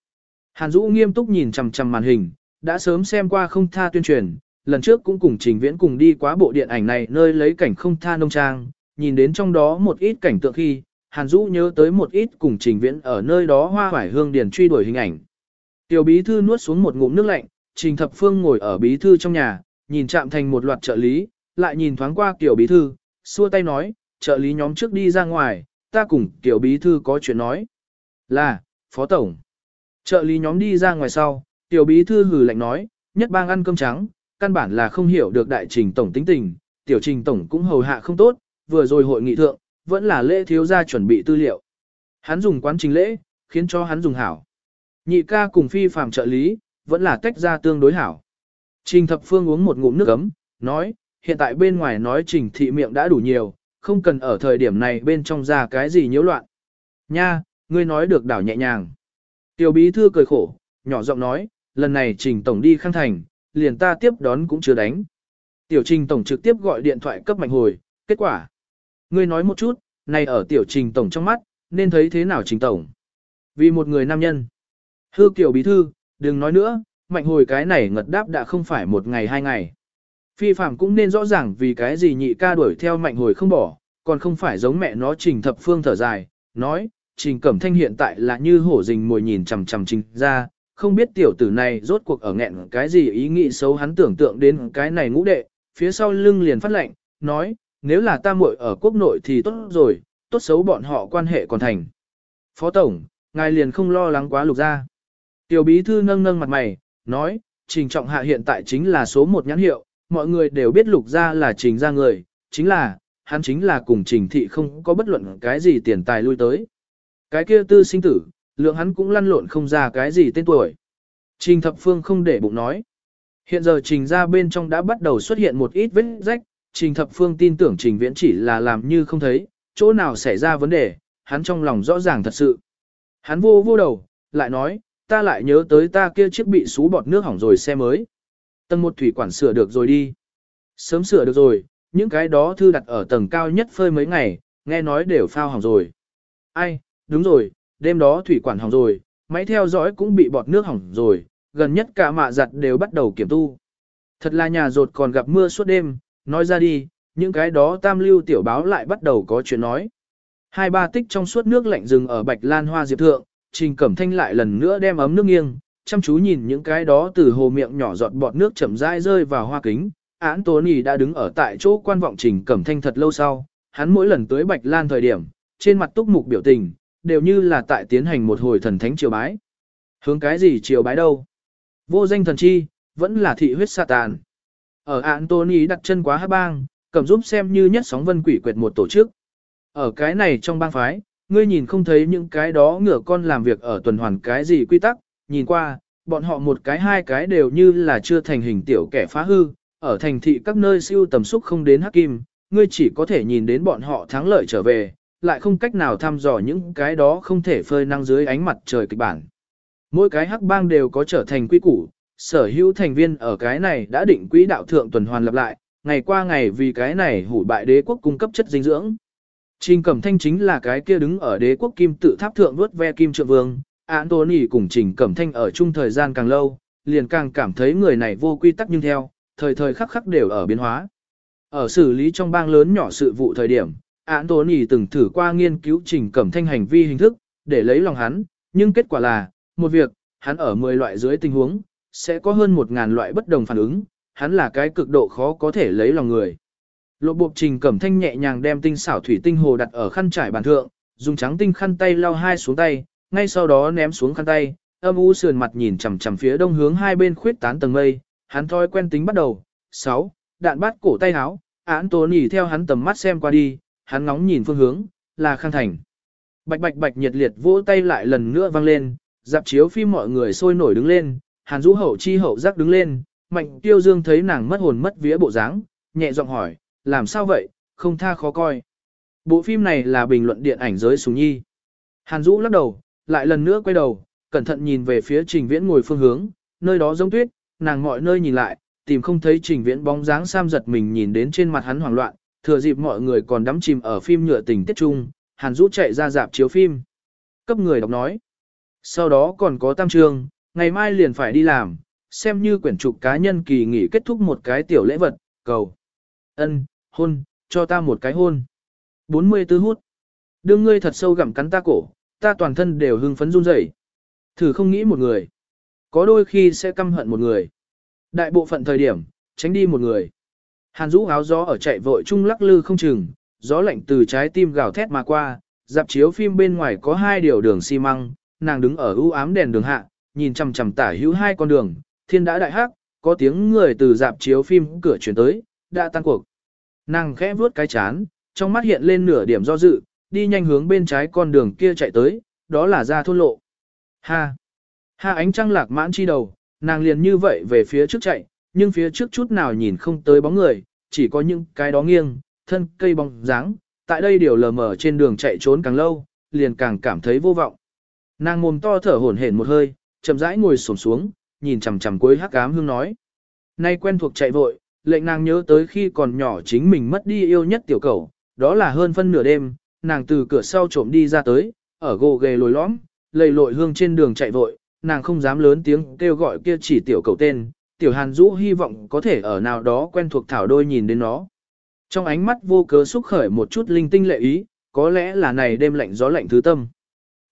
Hàn Dũ nghiêm túc nhìn chằm chằm màn hình, đã sớm xem qua không tha tuyên truyền, lần trước cũng cùng trình viễn cùng đi quá bộ điện ảnh này nơi lấy cảnh không tha nông trang, nhìn đến trong đó một ít cảnh tượng khi, Hàn Dũ nhớ tới một ít cùng trình viễn ở nơi đó hoa hoải hương điền truy đuổi hình ảnh. Tiểu bí thư nuốt xuống một ngụm nước lạnh, trình thập phương ngồi ở bí thư trong nhà, nhìn chạm thành một loạt trợ lý, lại nhìn thoáng qua tiểu bí thư, xua tay nói, trợ lý nhóm trước đi ra ngoài, ta cùng tiểu bí thư có chuyện nói. Là, phó tổng. Trợ lý nhóm đi ra ngoài sau, tiểu bí thư hừ lạnh nói, nhất bang ăn cơm trắng, căn bản là không hiểu được đại trình tổng tính tình, tiểu trình tổng cũng hầu hạ không tốt, vừa rồi hội nghị thượng, vẫn là lễ thiếu gia chuẩn bị tư liệu. Hắn dùng quán trình lễ, khiến cho hắn dùng hảo. Nhị ca cùng phi phàm trợ lý, vẫn là tách ra tương đối hảo. Trình thập phương uống một ngụm nước ấm, nói, hiện tại bên ngoài nói trình thị miệng đã đủ nhiều, không cần ở thời điểm này bên trong ra cái gì nhiễu loạn. Nha, ngươi nói được đảo nhẹ nhàng. Tiểu bí thư cười khổ, nhỏ giọng nói, lần này trình tổng đi khang thành, liền ta tiếp đón cũng chưa đánh. Tiểu trình tổng trực tiếp gọi điện thoại cấp mạnh hồi, kết quả. Ngươi nói một chút, này ở tiểu trình tổng trong mắt, nên thấy thế nào trình tổng. Vì một người nam nhân. Hư kiểu bí thư, đừng nói nữa, mạnh hồi cái này ngật đáp đã không phải một ngày hai ngày. Phi phạm cũng nên rõ ràng vì cái gì nhị ca đuổi theo mạnh hồi không bỏ, còn không phải giống mẹ nó trình thập phương thở dài, nói, trình cẩm thanh hiện tại là như hổ rình mồi nhìn chằm chằm trình ra, không biết tiểu tử này rốt cuộc ở nghẹn cái gì ý nghĩ xấu hắn tưởng tượng đến cái này ngũ đệ, phía sau lưng liền phát lệnh, nói, nếu là ta muội ở quốc nội thì tốt rồi, tốt xấu bọn họ quan hệ còn thành. Phó Tổng, ngài liền không lo lắng quá lục ra. Tiểu bí thư nâng nâng mặt mày, nói, trình trọng hạ hiện tại chính là số một nhãn hiệu, mọi người đều biết lục gia là trình gia người, chính là, hắn chính là cùng trình thị không có bất luận cái gì tiền tài lui tới. Cái kia tư sinh tử, lượng hắn cũng lăn lộn không ra cái gì tên tuổi. Trình thập phương không để bụng nói. Hiện giờ trình ra bên trong đã bắt đầu xuất hiện một ít vết rách, trình thập phương tin tưởng trình viễn chỉ là làm như không thấy, chỗ nào xảy ra vấn đề, hắn trong lòng rõ ràng thật sự. Hắn vô vô đầu, lại nói, ta lại nhớ tới ta kia chiếc bị xú bọt nước hỏng rồi xe mới. Tầng một thủy quản sửa được rồi đi. Sớm sửa được rồi, những cái đó thư đặt ở tầng cao nhất phơi mấy ngày, nghe nói đều phao hỏng rồi. Ai, đúng rồi, đêm đó thủy quản hỏng rồi, máy theo dõi cũng bị bọt nước hỏng rồi, gần nhất cả mạ giặt đều bắt đầu kiểm tu. Thật là nhà rột còn gặp mưa suốt đêm, nói ra đi, những cái đó tam lưu tiểu báo lại bắt đầu có chuyện nói. Hai ba tích trong suốt nước lạnh rừng ở bạch lan hoa diệp thượng, trình cẩm thanh lại lần nữa đem ấm nước nghiêng, chăm chú nhìn những cái đó từ hồ miệng nhỏ giọt bọt nước chậm rãi rơi vào hoa kính. Án Tony đã đứng ở tại chỗ quan vọng trình cẩm thanh thật lâu sau, hắn mỗi lần tới bạch lan thời điểm, trên mặt túc mục biểu tình, đều như là tại tiến hành một hồi thần thánh triều bái. Hướng cái gì triều bái đâu? Vô danh thần chi, vẫn là thị huyết sa tàn. Ở Anthony đặt chân quá hát bang, cầm giúp xem như nhất sóng vân quỷ quyệt một tổ chức. Ở cái này trong bang phái, ngươi nhìn không thấy những cái đó ngựa con làm việc ở tuần hoàn cái gì quy tắc, nhìn qua, bọn họ một cái hai cái đều như là chưa thành hình tiểu kẻ phá hư, ở thành thị các nơi siêu tầm xúc không đến hắc kim, ngươi chỉ có thể nhìn đến bọn họ thắng lợi trở về, lại không cách nào thăm dò những cái đó không thể phơi năng dưới ánh mặt trời kịch bản. Mỗi cái hắc bang đều có trở thành quy củ, sở hữu thành viên ở cái này đã định quỹ đạo thượng tuần hoàn lặp lại, ngày qua ngày vì cái này hủ bại đế quốc cung cấp chất dinh dưỡng. Trình Cẩm Thanh chính là cái kia đứng ở đế quốc kim tự tháp thượng vuốt ve kim trượng vương, Anthony cùng Trình Cẩm Thanh ở chung thời gian càng lâu, liền càng cảm thấy người này vô quy tắc nhưng theo, thời thời khắc khắc đều ở biến hóa. Ở xử lý trong bang lớn nhỏ sự vụ thời điểm, Anthony từng thử qua nghiên cứu Trình Cẩm Thanh hành vi hình thức, để lấy lòng hắn, nhưng kết quả là, một việc, hắn ở 10 loại dưới tình huống, sẽ có hơn 1.000 loại bất đồng phản ứng, hắn là cái cực độ khó có thể lấy lòng người. Lộ bộ trình cẩm thanh nhẹ nhàng đem tinh xảo thủy tinh hồ đặt ở khăn trải bàn thượng, dùng trắng tinh khăn tay lau hai xuống tay, ngay sau đó ném xuống khăn tay, âm u sườn mặt nhìn chằm chằm phía đông hướng hai bên khuyết tán tầng mây, hắn thói quen tính bắt đầu. 6. Đạn bát cổ tay háo, án tố nỉ theo hắn tầm mắt xem qua đi, hắn ngóng nhìn phương hướng, là khang thành. Bạch bạch bạch nhiệt liệt vỗ tay lại lần nữa vang lên, dạp chiếu phim mọi người sôi nổi đứng lên, hàn rũ hậu chi hậu giác đứng lên, mạnh tiêu dương thấy nàng mất hồn mất vía bộ dáng, nhẹ giọng hỏi, làm sao vậy, không tha khó coi. Bộ phim này là bình luận điện ảnh giới sùng nhi. Hàn Dũ lắc đầu, lại lần nữa quay đầu, cẩn thận nhìn về phía trình viễn ngồi phương hướng, nơi đó giống tuyết, nàng mọi nơi nhìn lại, tìm không thấy trình viễn bóng dáng sam giật mình nhìn đến trên mặt hắn hoảng loạn, thừa dịp mọi người còn đắm chìm ở phim nhựa tình tiết chung, Hàn Dũ chạy ra dạp chiếu phim. Cấp người đọc nói. Sau đó còn có tam trường, ngày mai liền phải đi làm, xem như quyển trục cá nhân kỳ nghỉ kết thúc một cái tiểu lễ vật, cầu. ân hôn, cho ta một cái hôn. 44 hút. Đương ngươi thật sâu gặm cắn ta cổ, ta toàn thân đều hưng phấn run rẩy. Thử không nghĩ một người. Có đôi khi sẽ căm hận một người. Đại bộ phận thời điểm, tránh đi một người. Hàn rũ áo gió ở chạy vội chung lắc lư không chừng, gió lạnh từ trái tim gào thét mà qua, dạp chiếu phim bên ngoài có hai điều đường xi măng, nàng đứng ở ưu ám đèn đường hạ, nhìn chằm chằm tả hữu hai con đường, thiên đã đại hắc, có tiếng người từ dạp chiếu phim cửa chuyển tới, đã tan cuộc. Nàng khẽ vuốt cái chán, trong mắt hiện lên nửa điểm do dự, đi nhanh hướng bên trái con đường kia chạy tới, đó là ra thôn lộ. Ha! Ha ánh trăng lạc mãn chi đầu, nàng liền như vậy về phía trước chạy, nhưng phía trước chút nào nhìn không tới bóng người, chỉ có những cái đó nghiêng, thân cây bóng dáng. Tại đây điều lờ mờ trên đường chạy trốn càng lâu, liền càng cảm thấy vô vọng. Nàng mồm to thở hổn hển một hơi, chậm rãi ngồi xổm xuống, nhìn chằm chằm cuối hắc ám hương nói. Nay quen thuộc chạy vội, lệnh nàng nhớ tới khi còn nhỏ chính mình mất đi yêu nhất tiểu cầu, đó là hơn phân nửa đêm, nàng từ cửa sau trộm đi ra tới, ở gồ ghề lồi lõm, lầy lội hương trên đường chạy vội, nàng không dám lớn tiếng kêu gọi kia chỉ tiểu cầu tên, tiểu hàn rũ hy vọng có thể ở nào đó quen thuộc thảo đôi nhìn đến nó. Trong ánh mắt vô cớ xúc khởi một chút linh tinh lệ ý, có lẽ là này đêm lạnh gió lạnh thứ tâm.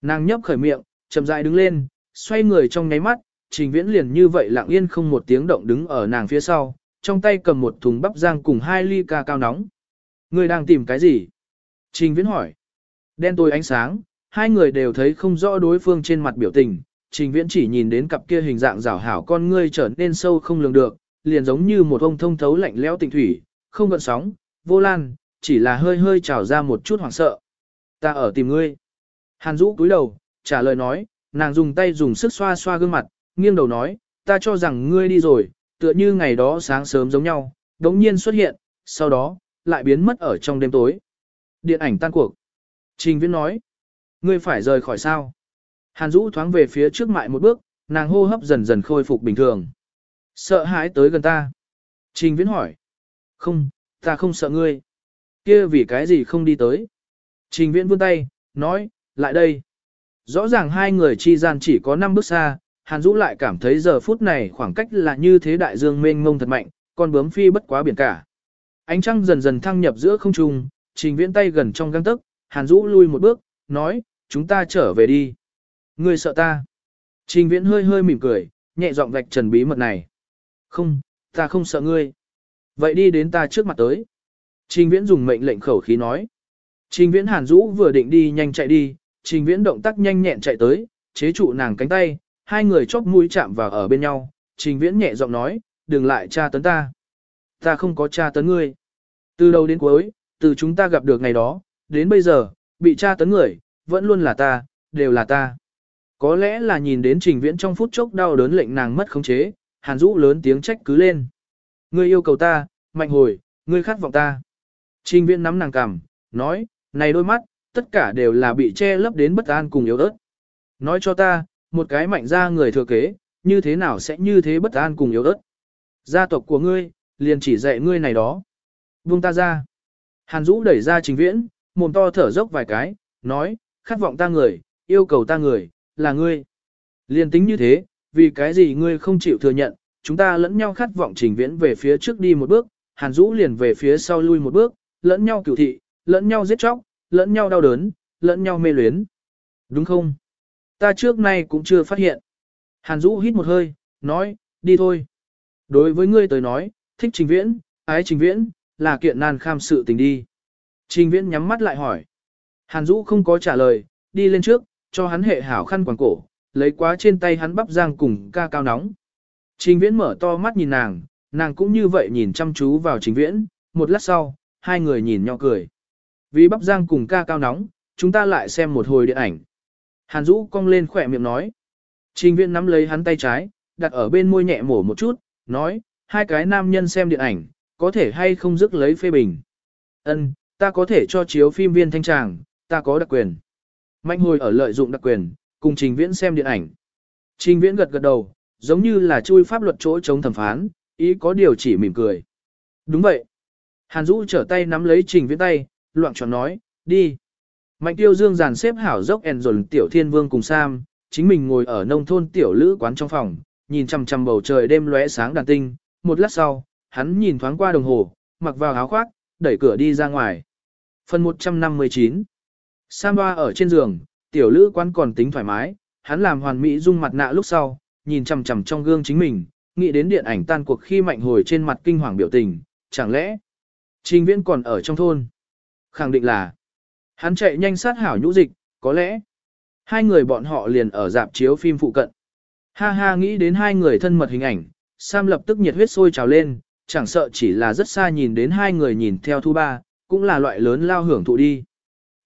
Nàng nhấp khởi miệng, chậm rãi đứng lên, xoay người trong nháy mắt, trình viễn liền như vậy lặng yên không một tiếng động đứng ở nàng phía sau, trong tay cầm một thùng bắp rang cùng hai ly ca cao nóng. Người đang tìm cái gì? Trình viễn hỏi. Đen tối ánh sáng, hai người đều thấy không rõ đối phương trên mặt biểu tình. Trình viễn chỉ nhìn đến cặp kia hình dạng rảo hảo con ngươi trở nên sâu không lường được, liền giống như một ông thông thấu lạnh lẽo tịnh thủy, không gợn sóng, vô lan, chỉ là hơi hơi trào ra một chút hoảng sợ. Ta ở tìm ngươi. Hàn Dũ cúi đầu, trả lời nói, nàng dùng tay dùng sức xoa xoa gương mặt, nghiêng đầu nói, ta cho rằng ngươi đi rồi, tựa như ngày đó sáng sớm giống nhau, đống nhiên xuất hiện, sau đó, lại biến mất ở trong đêm tối. Điện ảnh tan cuộc. Trình Viễn nói, ngươi phải rời khỏi sao. Hàn Dũ thoáng về phía trước mại một bước, nàng hô hấp dần dần khôi phục bình thường. Sợ hãi tới gần ta. Trình Viễn hỏi, không, ta không sợ ngươi. kia vì cái gì không đi tới. Trình Viễn vươn tay, nói, lại đây. Rõ ràng hai người chi gian chỉ có 5 bước xa, Hàn Dũ lại cảm thấy giờ phút này khoảng cách là như thế đại dương mênh mông thật mạnh, con bướm phi bất quá biển cả. Ánh trăng dần dần thăng nhập giữa không trung, trình viễn tay gần trong găng tức, Hàn Dũ lui một bước, nói, chúng ta trở về đi. Ngươi sợ ta. Trình viễn hơi hơi mỉm cười, nhẹ giọng vạch trần bí mật này. Không, ta không sợ ngươi. Vậy đi đến ta trước mặt tới. Trình viễn dùng mệnh lệnh khẩu khí nói. Trình viễn Hàn Dũ vừa định đi nhanh chạy đi, trình viễn động tác nhanh nhẹn chạy tới, chế trụ nàng cánh tay, hai người chóp mũi chạm vào ở bên nhau, trình viễn nhẹ giọng nói, đừng lại tra tấn ta. Ta không có tra tấn ngươi. Từ đầu đến cuối, từ chúng ta gặp được ngày đó, đến bây giờ, bị tra tấn người, vẫn luôn là ta, đều là ta. Có lẽ là nhìn đến trình viễn trong phút chốc đau đớn lệnh nàng mất khống chế, hàn rũ lớn tiếng trách cứ lên. Ngươi yêu cầu ta, mạnh hồi, ngươi khát vọng ta. Trình viễn nắm nàng cằm, nói, này đôi mắt, tất cả đều là bị che lấp đến bất an cùng yếu ớt. Nói cho ta, một cái mạnh ra người thừa kế, như thế nào sẽ như thế bất an cùng yếu ớt. Gia tộc của ngươi, liền chỉ dạy ngươi này đó. Buông ta ra. Hàn Dũ đẩy ra trình viễn, mồm to thở dốc vài cái, nói, khát vọng ta người, yêu cầu ta người, là ngươi. Liên tính như thế, vì cái gì ngươi không chịu thừa nhận, chúng ta lẫn nhau khát vọng trình viễn về phía trước đi một bước, Hàn Dũ liền về phía sau lui một bước, lẫn nhau cửu thị, lẫn nhau giết chóc, lẫn nhau đau đớn, lẫn nhau mê luyến. Đúng không? Ta trước nay cũng chưa phát hiện. Hàn Dũ hít một hơi, nói, đi thôi. Đối với ngươi tới nói, thích trình viễn, ái trình viễn, là kiện nan kham sự tình đi. Trình viễn nhắm mắt lại hỏi. Hàn Dũ không có trả lời, đi lên trước, cho hắn hệ hảo khăn quàng cổ, lấy quá trên tay hắn bắp giang cùng ca cao nóng. Trình viễn mở to mắt nhìn nàng, nàng cũng như vậy nhìn chăm chú vào trình viễn, một lát sau, hai người nhìn nhau cười. Vì bắp giang cùng ca cao nóng, chúng ta lại xem một hồi điện ảnh. Hàn Dũ cong lên khỏe miệng nói. Trình viễn nắm lấy hắn tay trái, đặt ở bên môi nhẹ mổ một chút, nói, hai cái nam nhân xem điện ảnh, có thể hay không dứt lấy phê bình. Ân, ta có thể cho chiếu phim viên thanh tràng, ta có đặc quyền. Mạnh hồi ở lợi dụng đặc quyền, cùng trình viễn xem điện ảnh. Trình viễn gật gật đầu, giống như là chui pháp luật chỗ chống thẩm phán, ý có điều chỉ mỉm cười. Đúng vậy. Hàn Dũ trở tay nắm lấy trình viễn tay, loạn tròn nói, đi. Mạnh tiêu dương dàn xếp hảo dốc ẻn dồn tiểu thiên vương cùng Sam, chính mình ngồi ở nông thôn tiểu lữ quán trong phòng, nhìn chằm chằm bầu trời đêm lóe sáng đàn tinh, một lát sau, hắn nhìn thoáng qua đồng hồ, mặc vào áo khoác, đẩy cửa đi ra ngoài. Phần 159 Sam Ba ở trên giường, tiểu lữ quán còn tính thoải mái, hắn làm hoàn mỹ dung mặt nạ lúc sau, nhìn chằm chằm trong gương chính mình, nghĩ đến điện ảnh tan cuộc khi mạnh hồi trên mặt kinh hoàng biểu tình, chẳng lẽ Trình Viễn còn ở trong thôn? Khẳng định là hắn chạy nhanh sát hảo nhũ dịch, có lẽ hai người bọn họ liền ở dạp chiếu phim phụ cận. Ha ha nghĩ đến hai người thân mật hình ảnh, Sam lập tức nhiệt huyết sôi trào lên, chẳng sợ chỉ là rất xa nhìn đến hai người nhìn theo thu ba, cũng là loại lớn lao hưởng thụ đi.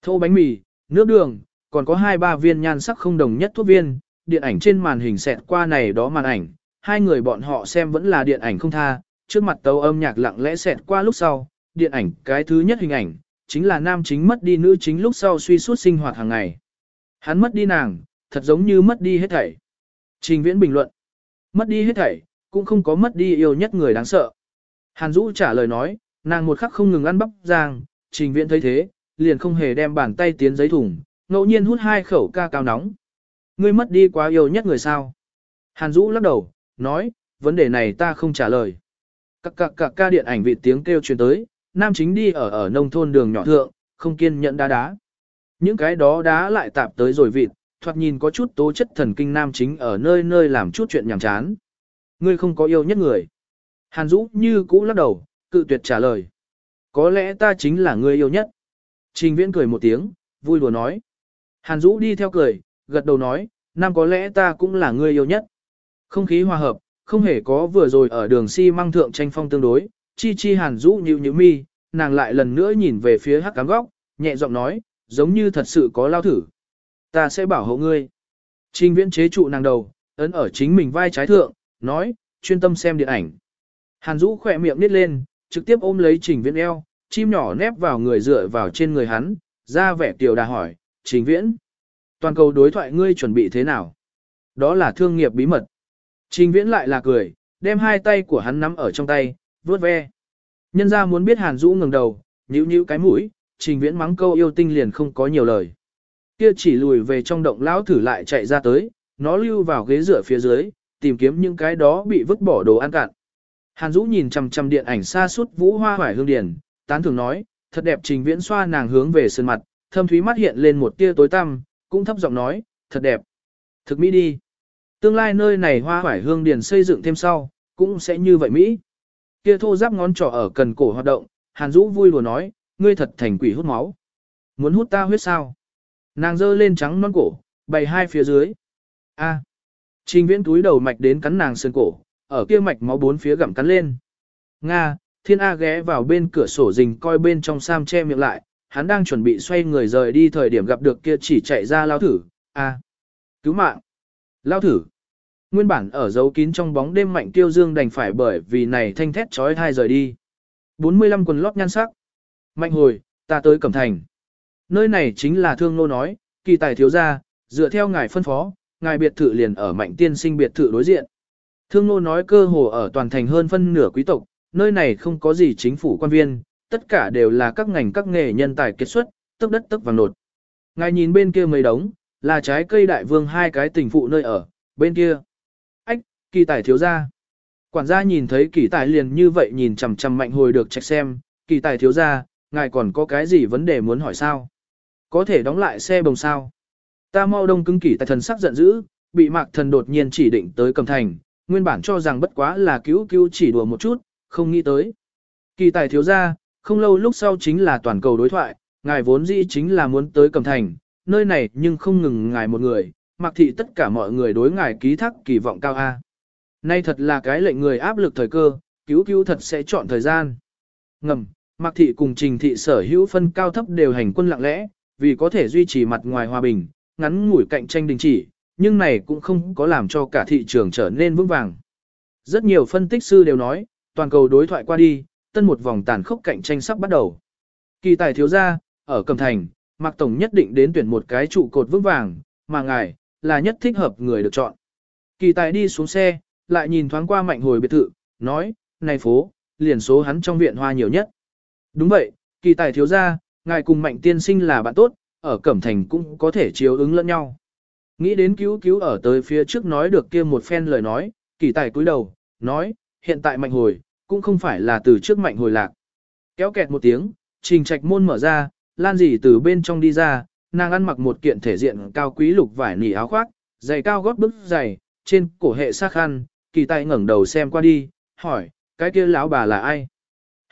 Thô bánh mì, nước đường, còn có hai ba viên nhan sắc không đồng nhất thuốc viên, điện ảnh trên màn hình xẹt qua này đó màn ảnh, hai người bọn họ xem vẫn là điện ảnh không tha, trước mặt tấu âm nhạc lặng lẽ xẹt qua lúc sau, điện ảnh cái thứ nhất hình ảnh, chính là nam chính mất đi nữ chính lúc sau suy suốt sinh hoạt hàng ngày. Hắn mất đi nàng, thật giống như mất đi hết thảy. Trình viễn bình luận, mất đi hết thảy, cũng không có mất đi yêu nhất người đáng sợ. Hàn Dũ trả lời nói, nàng một khắc không ngừng ăn bắp giang, trình viễn thấy thế, liền không hề đem bàn tay tiến giấy thùng, ngẫu nhiên hút hai khẩu ca cao nóng. Ngươi mất đi quá yêu nhất người sao? Hàn Dũ lắc đầu, nói, vấn đề này ta không trả lời. Các cạc cạc ca điện ảnh vị tiếng kêu truyền tới, nam chính đi ở ở nông thôn đường nhỏ thượng, không kiên nhẫn đá đá. Những cái đó đá lại tạp tới rồi vịt, thoạt nhìn có chút tố chất thần kinh nam chính ở nơi nơi làm chút chuyện nhảm chán. Ngươi không có yêu nhất người. Hàn Dũ như cũ lắc đầu, cự tuyệt trả lời. Có lẽ ta chính là người yêu nhất. Trình Viễn cười một tiếng, vui đùa nói. Hàn Dũ đi theo cười, gật đầu nói, nam có lẽ ta cũng là người yêu nhất. Không khí hòa hợp, không hề có vừa rồi ở đường si măng thượng tranh phong tương đối, chi chi Hàn Dũ nhíu nhíu mi, nàng lại lần nữa nhìn về phía hắc cám góc, nhẹ giọng nói, giống như thật sự có lao thử. Ta sẽ bảo hộ ngươi. Trình Viễn chế trụ nàng đầu, ấn ở chính mình vai trái thượng, nói, chuyên tâm xem điện ảnh. Hàn Dũ khỏe miệng nít lên, trực tiếp ôm lấy Trình Viễn eo, chim nhỏ nép vào người dựa vào trên người hắn, ra vẻ tiểu đà hỏi, Trình Viễn. Toàn cầu đối thoại ngươi chuẩn bị thế nào? Đó là thương nghiệp bí mật. Trình Viễn lại là cười, đem hai tay của hắn nắm ở trong tay, vuốt ve. Nhân ra muốn biết Hàn Dũ ngẩng đầu, nhíu nhíu cái mũi, Trình Viễn mắng câu yêu tinh liền không có nhiều lời. Kia chỉ lùi về trong động lão thử lại chạy ra tới, nó lưu vào ghế dựa phía dưới, tìm kiếm những cái đó bị vứt bỏ đồ ăn cạn. Hàn Dũ nhìn chằm chằm điện ảnh xa suốt vũ hoa hoài hương điển, tán thường nói, thật đẹp trình viễn xoa nàng hướng về sơn mặt, thâm thúy mắt hiện lên một tia tối tăm, cũng thấp giọng nói, thật đẹp. Thực mỹ đi. Tương lai nơi này hoa hoài hương điển xây dựng thêm sau, cũng sẽ như vậy Mỹ. Kia thô giáp ngón trỏ ở cần cổ hoạt động, Hàn Dũ vui lùa nói, ngươi thật thành quỷ hút máu. Muốn hút ta huyết sao? Nàng giơ lên trắng non cổ, bày hai phía dưới. A. Trình viễn túi đầu mạch đến cắn nàng sơn cổ, ở kia mạch máu bốn phía gặm cắn lên. Nga, thiên A ghé vào bên cửa sổ rình coi bên trong Sam che miệng lại, hắn đang chuẩn bị xoay người rời đi thời điểm gặp được kia chỉ chạy ra lao thử, A. Cứu mạng. Lao thử. Nguyên bản ở dấu kín trong bóng đêm mạnh tiêu dương đành phải bởi vì này thanh thét trói thai rời đi. 45 quần lót nhan sắc. Mạnh hồi, ta tới Cẩm Thành. Nơi này chính là thương nô nói, kỳ tài thiếu gia, dựa theo ngài phân phó, ngài biệt thự liền ở mạnh tiên sinh biệt thự đối diện. Thương nô nói cơ hồ ở toàn thành hơn phân nửa quý tộc, nơi này không có gì chính phủ quan viên, tất cả đều là các ngành các nghề nhân tài kết xuất, tức đất tức vàng nột. Ngài nhìn bên kia mấy đống, là trái cây đại vương hai cái tình phụ nơi ở, bên kia. Ách, kỳ tài thiếu gia. Quản gia nhìn thấy kỳ tài liền như vậy nhìn chằm chằm mạnh hồi được trạch xem, kỳ tài thiếu gia, ngài còn có cái gì vấn đề muốn hỏi sao? Có thể đóng lại xe bồng sao? Ta mau đông cứng kỳ tài thần sắc giận dữ, bị mạc thần đột nhiên chỉ định tới cầm thành, nguyên bản cho rằng bất quá là cứu cứu chỉ đùa một chút, không nghĩ tới. Kỳ tài thiếu gia, không lâu lúc sau chính là toàn cầu đối thoại, ngài vốn dĩ chính là muốn tới cầm thành, nơi này nhưng không ngừng ngài một người, mặc thị tất cả mọi người đối ngài ký thác kỳ vọng cao A. Nay thật là cái lệnh người áp lực thời cơ, cứu cứu thật sẽ chọn thời gian. Ngầm, mặc thị cùng trình thị sở hữu phân cao thấp đều hành quân lặng lẽ, vì có thể duy trì mặt ngoài hòa bình, ngắn ngủi cạnh tranh đình chỉ, nhưng này cũng không có làm cho cả thị trường trở nên vững vàng. Rất nhiều phân tích sư đều nói, toàn cầu đối thoại qua đi, tân một vòng tàn khốc cạnh tranh sắp bắt đầu. Kỳ tài thiếu gia, ở Cẩm Thành, Mạc Tổng nhất định đến tuyển một cái trụ cột vững vàng, mà ngài, là nhất thích hợp người được chọn. Kỳ tài đi xuống xe, lại nhìn thoáng qua mạnh hồi biệt thự, nói, này phố, liền số hắn trong viện hoa nhiều nhất. Đúng vậy, kỳ tài thiếu gia, ngài cùng mạnh tiên sinh là bạn tốt, ở Cẩm Thành cũng có thể chiếu ứng lẫn nhau. Nghĩ đến cứu cứu ở tới phía trước nói được kia một phen lời nói, kỳ tài cúi đầu, nói, hiện tại mạnh hồi, cũng không phải là từ trước mạnh hồi lạc. Kéo kẹt một tiếng, trình trạch môn mở ra, lan dì từ bên trong đi ra, nàng ăn mặc một kiện thể diện cao quý lục vải nỉ áo khoác, giày cao gót bức giày, trên cổ hệ sắc khăn, kỳ tài ngẩng đầu xem qua đi, hỏi, cái kia lão bà là ai?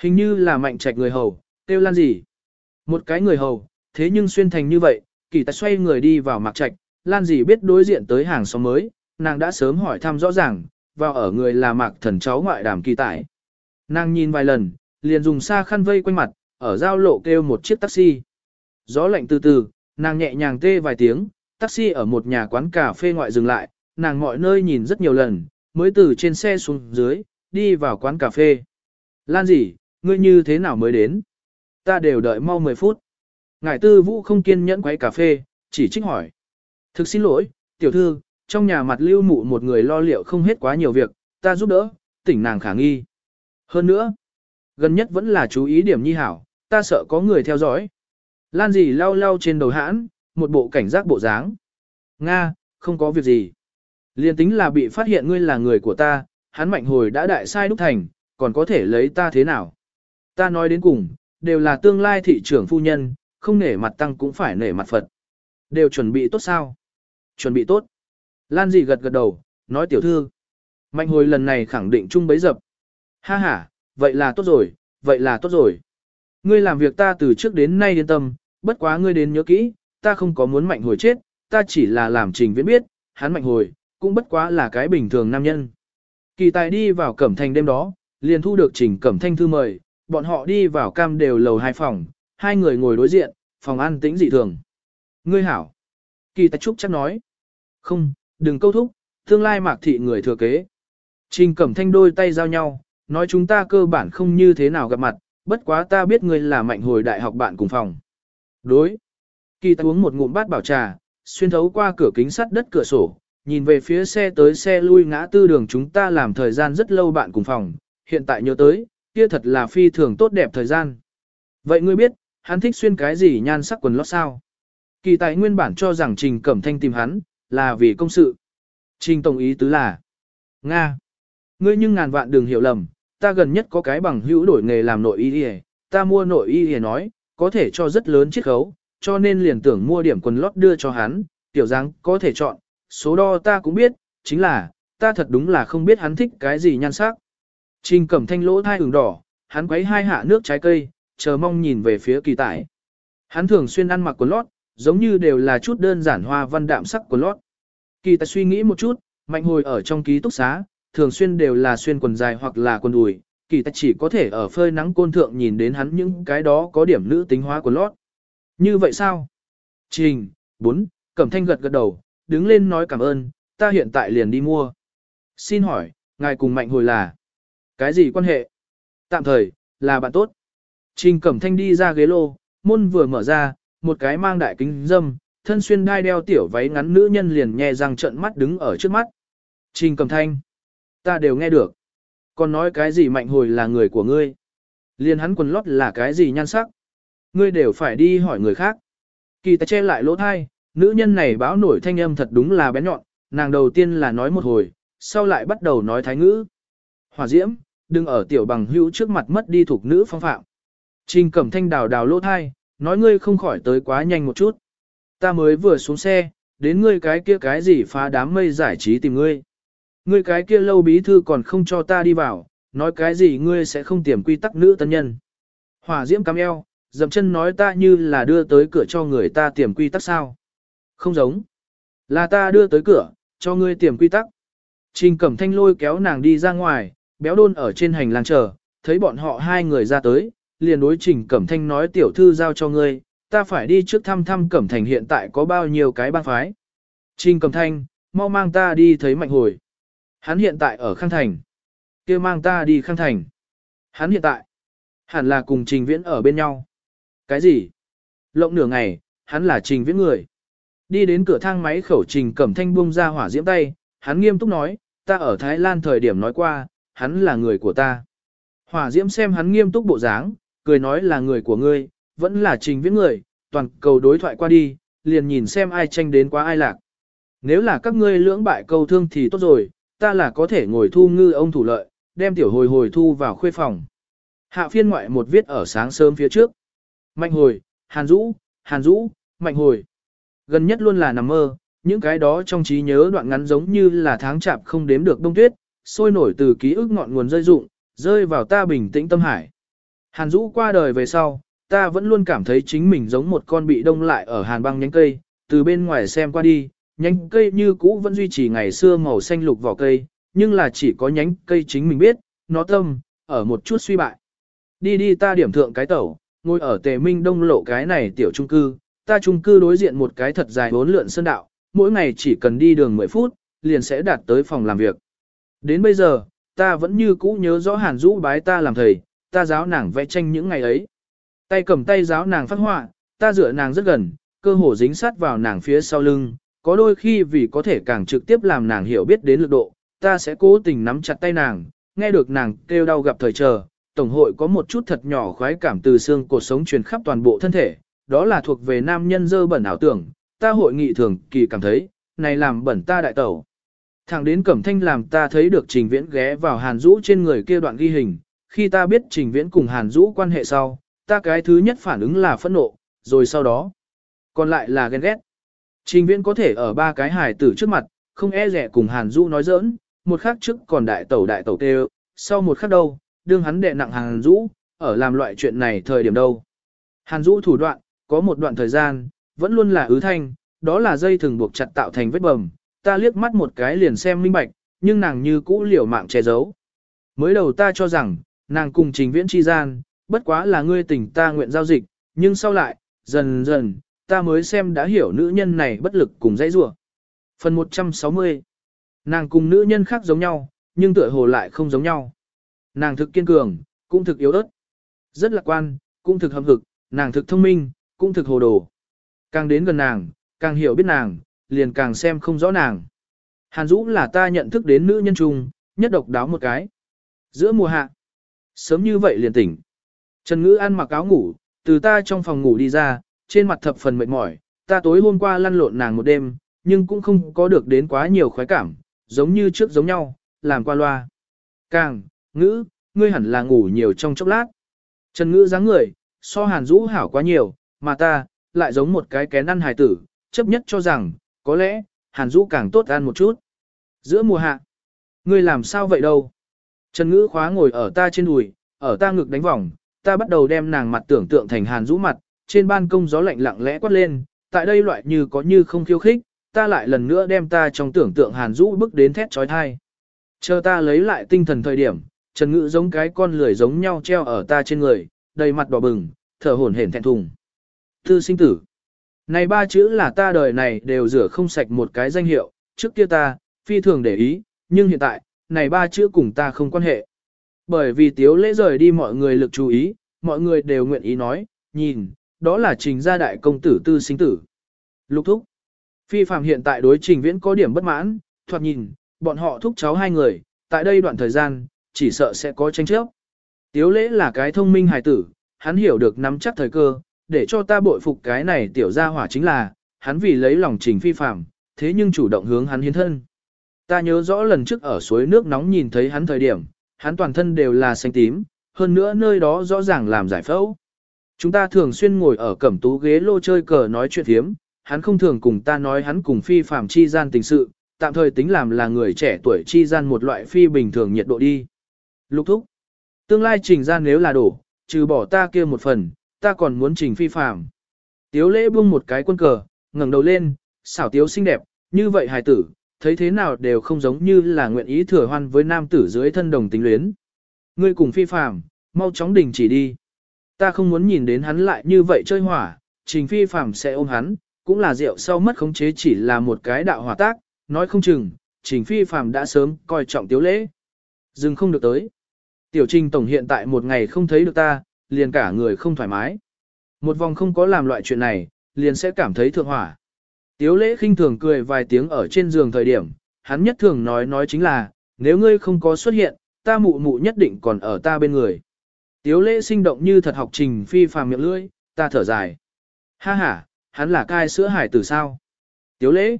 Hình như là mạnh trạch người hầu, kêu lan dì, Một cái người hầu, thế nhưng xuyên thành như vậy, kỳ tài xoay người đi vào mặc trạch, lan dì biết đối diện tới hàng xóm mới, nàng đã sớm hỏi thăm rõ ràng, vào ở người là mạc thần cháu ngoại đàm kỳ tài. Nàng nhìn vài lần, liền dùng xa khăn vây quanh mặt, ở giao lộ kêu một chiếc taxi. Gió lạnh từ từ, nàng nhẹ nhàng tê vài tiếng, taxi ở một nhà quán cà phê ngoại dừng lại, nàng mọi nơi nhìn rất nhiều lần, mới từ trên xe xuống dưới, đi vào quán cà phê. Lan gì, ngươi như thế nào mới đến? Ta đều đợi mau 10 phút. Ngải tư vũ không kiên nhẫn quấy cà phê, chỉ trích hỏi. Thực xin lỗi, tiểu thư, trong nhà mặt lưu mụ một người lo liệu không hết quá nhiều việc, ta giúp đỡ, tỉnh nàng khả nghi. Hơn nữa, gần nhất vẫn là chú ý điểm nhi hảo, ta sợ có người theo dõi. Lan gì lau lau trên đầu hãn, một bộ cảnh giác bộ dáng. Nga, không có việc gì. Liên tính là bị phát hiện ngươi là người của ta, hắn mạnh hồi đã đại sai đúc thành, còn có thể lấy ta thế nào. Ta nói đến cùng, đều là tương lai thị trưởng phu nhân, không nể mặt tăng cũng phải nể mặt Phật. Đều chuẩn bị tốt sao? Chuẩn bị tốt. Lan dị gật gật đầu, nói tiểu thư. Mạnh hồi lần này khẳng định chung bấy dập. Ha ha, vậy là tốt rồi, vậy là tốt rồi. Ngươi làm việc ta từ trước đến nay yên tâm, bất quá ngươi đến nhớ kỹ, ta không có muốn mạnh hồi chết, ta chỉ là làm trình viễn biết, hắn mạnh hồi, cũng bất quá là cái bình thường nam nhân. Kỳ tài đi vào cẩm thành đêm đó, liền thu được trình cẩm thanh thư mời, bọn họ đi vào cam đều lầu hai phòng, hai người ngồi đối diện, phòng ăn tĩnh dị thường. Ngươi hảo. Kỳ tài trúc chắc nói. Không, đừng câu thúc, tương lai mạc thị người thừa kế. Trình cẩm thanh đôi tay giao nhau, nói chúng ta cơ bản không như thế nào gặp mặt, bất quá ta biết ngươi là mạnh hồi đại học bạn cùng phòng. Đối. Kỳ Tài uống một ngụm bát bảo trà, xuyên thấu qua cửa kính sắt đất cửa sổ, nhìn về phía xe tới xe lui ngã tư đường chúng ta làm thời gian rất lâu bạn cùng phòng, hiện tại nhớ tới, kia thật là phi thường tốt đẹp thời gian. Vậy ngươi biết, hắn thích xuyên cái gì nhan sắc quần lót sao? Kỳ tài nguyên bản cho rằng Trình Cẩm Thanh tìm hắn, là vì công sự. Trình Tổng ý tứ là, Nga. Ngươi nhưng ngàn vạn đừng hiểu lầm, ta gần nhất có cái bằng hữu đổi nghề làm nội y y, ta mua nội y y nói, có thể cho rất lớn chiết khấu, cho nên liền tưởng mua điểm quần lót đưa cho hắn, tiểu dáng có thể chọn, số đo ta cũng biết, chính là, ta thật đúng là không biết hắn thích cái gì nhan sắc. Trình cẩm thanh lỗ thai ửng đỏ, hắn quấy hai hạ nước trái cây, chờ mong nhìn về phía kỳ tải. Hắn thường xuyên ăn mặc quần lót, giống như đều là chút đơn giản hoa văn đạm sắc của lót. Kỳ tài suy nghĩ một chút, mạnh hồi ở trong ký túc xá, thường xuyên đều là xuyên quần dài hoặc là quần đùi, kỳ tài chỉ có thể ở phơi nắng côn thượng nhìn đến hắn những cái đó có điểm nữ tính hóa của lót. Như vậy sao? Trình, 4, Cẩm Thanh gật gật đầu, đứng lên nói cảm ơn, ta hiện tại liền đi mua. Xin hỏi, ngài cùng mạnh hồi là? Cái gì quan hệ? Tạm thời, là bạn tốt. Trình Cẩm Thanh đi ra ghế lô, môn vừa mở ra, một cái mang đại kính dâm, thân xuyên đai đeo tiểu váy ngắn nữ nhân liền nhẹ răng trận mắt đứng ở trước mắt. Trình Cầm Thanh, ta đều nghe được. Còn nói cái gì mạnh hồi là người của ngươi? Liền hắn quần lót là cái gì nhan sắc? Ngươi đều phải đi hỏi người khác. Kỳ ta che lại lỗ thai, nữ nhân này báo nổi thanh âm thật đúng là bén nhọn, nàng đầu tiên là nói một hồi, sau lại bắt đầu nói thái ngữ. Hỏa diễm, đừng ở tiểu bằng hữu trước mặt mất đi thuộc nữ phong phạm. Trình cẩm thanh đào đào lỗ thai, nói ngươi không khỏi tới quá nhanh một chút. Ta mới vừa xuống xe, đến ngươi cái kia cái gì phá đám mây giải trí tìm ngươi. Ngươi cái kia lâu bí thư còn không cho ta đi vào, nói cái gì ngươi sẽ không tiềm quy tắc nữ tân nhân. Hỏa diễm cắm eo, dậm chân nói ta như là đưa tới cửa cho người ta tiềm quy tắc sao. Không giống. Là ta đưa tới cửa, cho ngươi tiềm quy tắc. Trình cẩm thanh lôi kéo nàng đi ra ngoài, béo đôn ở trên hành lang chờ, thấy bọn họ hai người ra tới, liền đối trình cẩm thanh nói tiểu thư giao cho ngươi, ta phải đi trước thăm thăm cẩm thành hiện tại có bao nhiêu cái bang phái. Trình cẩm thanh, mau mang ta đi thấy mạnh hồi. Hắn hiện tại ở Khang Thành. kia mang ta đi Khang Thành. Hắn hiện tại, hẳn là cùng trình viễn ở bên nhau. Cái gì? Lộng nửa ngày, hắn là trình viễn người. Đi đến cửa thang máy khẩu trình cẩm thanh buông ra hỏa diễm tay, hắn nghiêm túc nói, ta ở Thái Lan thời điểm nói qua, hắn là người của ta. Hỏa diễm xem hắn nghiêm túc bộ dáng, cười nói là người của ngươi, vẫn là trình viễn người, toàn cầu đối thoại qua đi, liền nhìn xem ai tranh đến quá ai lạc. Nếu là các ngươi lưỡng bại câu thương thì tốt rồi, ta là có thể ngồi thu ngư ông thủ lợi, đem tiểu hồi hồi thu vào khuê phòng. Hạ phiên ngoại một viết ở sáng sớm phía trước. Mạnh hồi, hàn rũ, hàn rũ, mạnh hồi. Gần nhất luôn là nằm mơ, những cái đó trong trí nhớ đoạn ngắn giống như là tháng chạp không đếm được đông tuyết, sôi nổi từ ký ức ngọn nguồn rơi rụng, rơi vào ta bình tĩnh tâm hải. Hàn Dũ qua đời về sau, ta vẫn luôn cảm thấy chính mình giống một con bị đông lại ở hàn băng nhánh cây, từ bên ngoài xem qua đi, nhánh cây như cũ vẫn duy trì ngày xưa màu xanh lục vỏ cây, nhưng là chỉ có nhánh cây chính mình biết, nó tâm, ở một chút suy bại. Đi đi ta điểm thượng cái tẩu, ngồi ở tề minh đông lộ cái này tiểu trung cư, ta trung cư đối diện một cái thật dài bốn lượn sơn đạo, mỗi ngày chỉ cần đi đường 10 phút, liền sẽ đạt tới phòng làm việc. Đến bây giờ, ta vẫn như cũ nhớ rõ Hàn Dũ bái ta làm thầy, ta giáo nàng vẽ tranh những ngày ấy. Tay cầm tay giáo nàng phát họa, ta dựa nàng rất gần, cơ hồ dính sát vào nàng phía sau lưng, có đôi khi vì có thể càng trực tiếp làm nàng hiểu biết đến lực độ, ta sẽ cố tình nắm chặt tay nàng, nghe được nàng kêu đau gặp thời chờ, tổng hội có một chút thật nhỏ khoái cảm từ xương cột sống truyền khắp toàn bộ thân thể, đó là thuộc về nam nhân dơ bẩn ảo tưởng, ta hội nghị thường kỳ cảm thấy, này làm bẩn ta đại tẩu. Thẳng đến Cẩm Thanh làm ta thấy được Trình Viễn ghé vào Hàn Dũ trên người kia đoạn ghi hình, khi ta biết Trình Viễn cùng Hàn Dũ quan hệ sau, ta cái thứ nhất phản ứng là phẫn nộ, rồi sau đó, còn lại là ghen ghét. Trình Viễn có thể ở ba cái hài tử trước mặt, không e rẻ cùng Hàn Dũ nói giỡn, một khắc trước còn đại tẩu đại tẩu tê sau một khắc đâu, đương hắn đệ nặng Hàn Dũ, ở làm loại chuyện này thời điểm đâu. Hàn Dũ thủ đoạn, có một đoạn thời gian, vẫn luôn là ứ thanh, đó là dây thường buộc chặt tạo thành vết bầm, ta liếc mắt một cái liền xem minh bạch, nhưng nàng như cũ liều mạng che giấu. Mới đầu ta cho rằng, nàng cùng trình viễn chi gian, bất quá là ngươi tình ta nguyện giao dịch, nhưng sau lại, dần dần, ta mới xem đã hiểu nữ nhân này bất lực cùng dãy rủa. Phần 160 Nàng cùng nữ nhân khác giống nhau, nhưng tựa hồ lại không giống nhau. Nàng thực kiên cường, cũng thực yếu ớt. Rất lạc quan, cũng thực hâm hực, nàng thực thông minh, cũng thực hồ đồ. Càng đến gần nàng, càng hiểu biết nàng, liền càng xem không rõ nàng. Hàn Dũ là ta nhận thức đến nữ nhân trung, nhất độc đáo một cái. Giữa mùa hạ, sớm như vậy liền tỉnh. Trần Ngữ ăn mặc áo ngủ, từ ta trong phòng ngủ đi ra, trên mặt thập phần mệt mỏi, ta tối hôm qua lăn lộn nàng một đêm, nhưng cũng không có được đến quá nhiều khoái cảm, giống như trước giống nhau, làm qua loa. Càng, Ngữ, ngươi hẳn là ngủ nhiều trong chốc lát. Trần Ngữ dáng người, so Hàn Dũ hảo quá nhiều, mà ta, lại giống một cái kén ăn hài tử, chấp nhất cho rằng, có lẽ, Hàn Dũ càng tốt ăn một chút. Giữa mùa hạ, ngươi làm sao vậy đâu? Trần Ngữ khóa ngồi ở ta trên đùi, ở ta ngực đánh vòng, ta bắt đầu đem nàng mặt tưởng tượng thành Hàn Dũ mặt, trên ban công gió lạnh lặng lẽ quát lên, tại đây loại như có như không khiêu khích, ta lại lần nữa đem ta trong tưởng tượng Hàn Dũ bước đến thét trói thai. Chờ ta lấy lại tinh thần thời điểm, Trần Ngữ giống cái con lười giống nhau treo ở ta trên người, đầy mặt đỏ bừng, thở hổn hển thẹn thùng. Thư sinh tử. Này ba chữ là ta đời này đều rửa không sạch một cái danh hiệu, trước kia ta, phi thường để ý, nhưng hiện tại, này ba chữ cùng ta không quan hệ. Bởi vì tiếu lễ rời đi mọi người lực chú ý, mọi người đều nguyện ý nói, nhìn, đó là trình gia đại công tử tư sinh tử. Lục thúc. Phi phạm hiện tại đối trình viễn có điểm bất mãn, thoạt nhìn, bọn họ thúc cháu hai người, tại đây đoạn thời gian, chỉ sợ sẽ có tranh chấp. Tiếu lễ là cái thông minh hài tử, hắn hiểu được nắm chắc thời cơ, để cho ta bội phục cái này tiểu gia hỏa chính là, hắn vì lấy lòng trình phi phạm, thế nhưng chủ động hướng hắn hiến thân. Ta nhớ rõ lần trước ở suối nước nóng nhìn thấy hắn thời điểm, hắn toàn thân đều là xanh tím, hơn nữa nơi đó rõ ràng làm giải phẫu. Chúng ta thường xuyên ngồi ở cẩm tú ghế lô chơi cờ nói chuyện thiếm, hắn không thường cùng ta nói hắn cùng phi phạm chi gian tình sự, tạm thời tính làm là người trẻ tuổi chi gian một loại phi bình thường nhiệt độ đi. Lục thúc, tương lai trình gian nếu là đổ, trừ bỏ ta kia một phần, ta còn muốn trình phi phạm. Tiếu lễ buông một cái quân cờ, ngẩng đầu lên, xảo tiếu xinh đẹp, như vậy hài tử, thấy thế nào đều không giống như là nguyện ý thừa hoan với nam tử dưới thân đồng tính luyến. Ngươi cùng phi phạm, mau chóng đình chỉ đi. Ta không muốn nhìn đến hắn lại như vậy chơi hỏa, trình phi phạm sẽ ôm hắn, cũng là rượu sau mất khống chế chỉ là một cái đạo hỏa tác, nói không chừng, trình phi phạm đã sớm coi trọng tiếu lễ. Dừng không được tới. Tiểu trình tổng hiện tại một ngày không thấy được ta, liền cả người không thoải mái. Một vòng không có làm loại chuyện này, liền sẽ cảm thấy thượng hỏa. Tiếu lễ khinh thường cười vài tiếng ở trên giường thời điểm, hắn nhất thường nói nói chính là, nếu ngươi không có xuất hiện, ta mụ mụ nhất định còn ở ta bên người. Tiếu lễ sinh động như thật học trình phi phàm miệng lưỡi, ta thở dài. Ha ha, hắn là cai sữa hải tử sao? Tiếu lễ?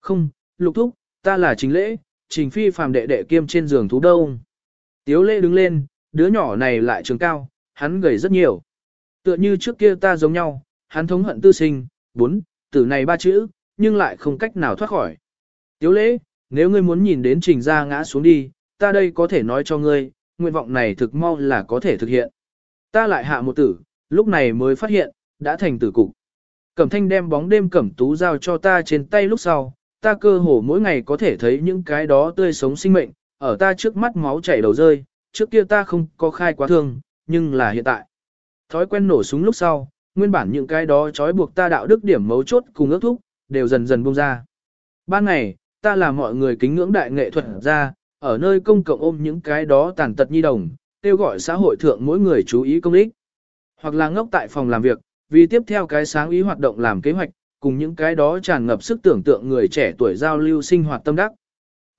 Không, lục thúc, ta là trình lễ, trình phi phàm đệ đệ kiêm trên giường thú đông. Tiếu lễ đứng lên, đứa nhỏ này lại trường cao, hắn gầy rất nhiều. Tựa như trước kia ta giống nhau, hắn thống hận tư sinh, bốn, tử này ba chữ, nhưng lại không cách nào thoát khỏi. Tiếu lễ, nếu ngươi muốn nhìn đến trình ra ngã xuống đi, ta đây có thể nói cho ngươi, nguyện vọng này thực mau là có thể thực hiện. Ta lại hạ một tử, lúc này mới phát hiện, đã thành tử cục. Cẩm thanh đem bóng đêm cẩm tú giao cho ta trên tay lúc sau, ta cơ hồ mỗi ngày có thể thấy những cái đó tươi sống sinh mệnh, ở ta trước mắt máu chảy đầu rơi, trước kia ta không có khai quá thương, nhưng là hiện tại. Thói quen nổ súng lúc sau, nguyên bản những cái đó trói buộc ta đạo đức điểm mấu chốt cùng ước thúc, đều dần dần buông ra. Ban ngày, ta là mọi người kính ngưỡng đại nghệ thuật ra, ở nơi công cộng ôm những cái đó tàn tật nhi đồng, kêu gọi xã hội thượng mỗi người chú ý công ích. Hoặc là ngốc tại phòng làm việc, vì tiếp theo cái sáng ý hoạt động làm kế hoạch, cùng những cái đó tràn ngập sức tưởng tượng người trẻ tuổi giao lưu sinh hoạt tâm đắc.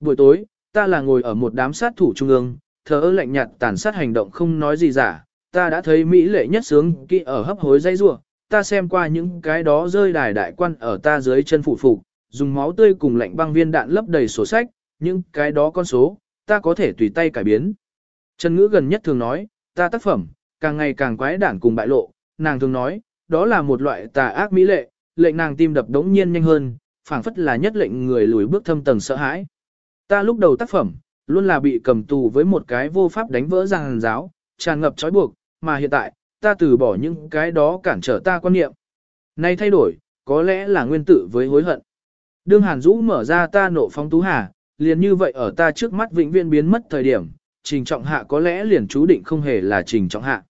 Buổi tối, ta là ngồi ở một đám sát thủ trung ương, thờ ơ lạnh nhạt tàn sát hành động không nói gì giả, ta đã thấy Mỹ lệ nhất sướng kỹ ở hấp hối dây rua, ta xem qua những cái đó rơi đài đại quan ở ta dưới chân phụ phục, dùng máu tươi cùng lạnh băng viên đạn lấp đầy sổ sách, những cái đó con số, ta có thể tùy tay cải biến. Trần Ngữ gần nhất thường nói, ta tác phẩm, càng ngày càng quái đản cùng bại lộ, nàng thường nói, đó là một loại tà ác mỹ lệ, lệnh nàng tim đập đống nhiên nhanh hơn, phảng phất là nhất lệnh người lùi bước thâm tầng sợ hãi. Ta lúc đầu tác phẩm, luôn là bị cầm tù với một cái vô pháp đánh vỡ ràng giáo, tràn ngập trói buộc, mà hiện tại, ta từ bỏ những cái đó cản trở ta quan niệm. Nay thay đổi, có lẽ là nguyên tử với hối hận. Đương Hàn Dũ mở ra ta nộ phóng tú hà, liền như vậy ở ta trước mắt vĩnh viễn biến mất thời điểm, trình trọng hạ có lẽ liền chú định không hề là trình trọng hạ.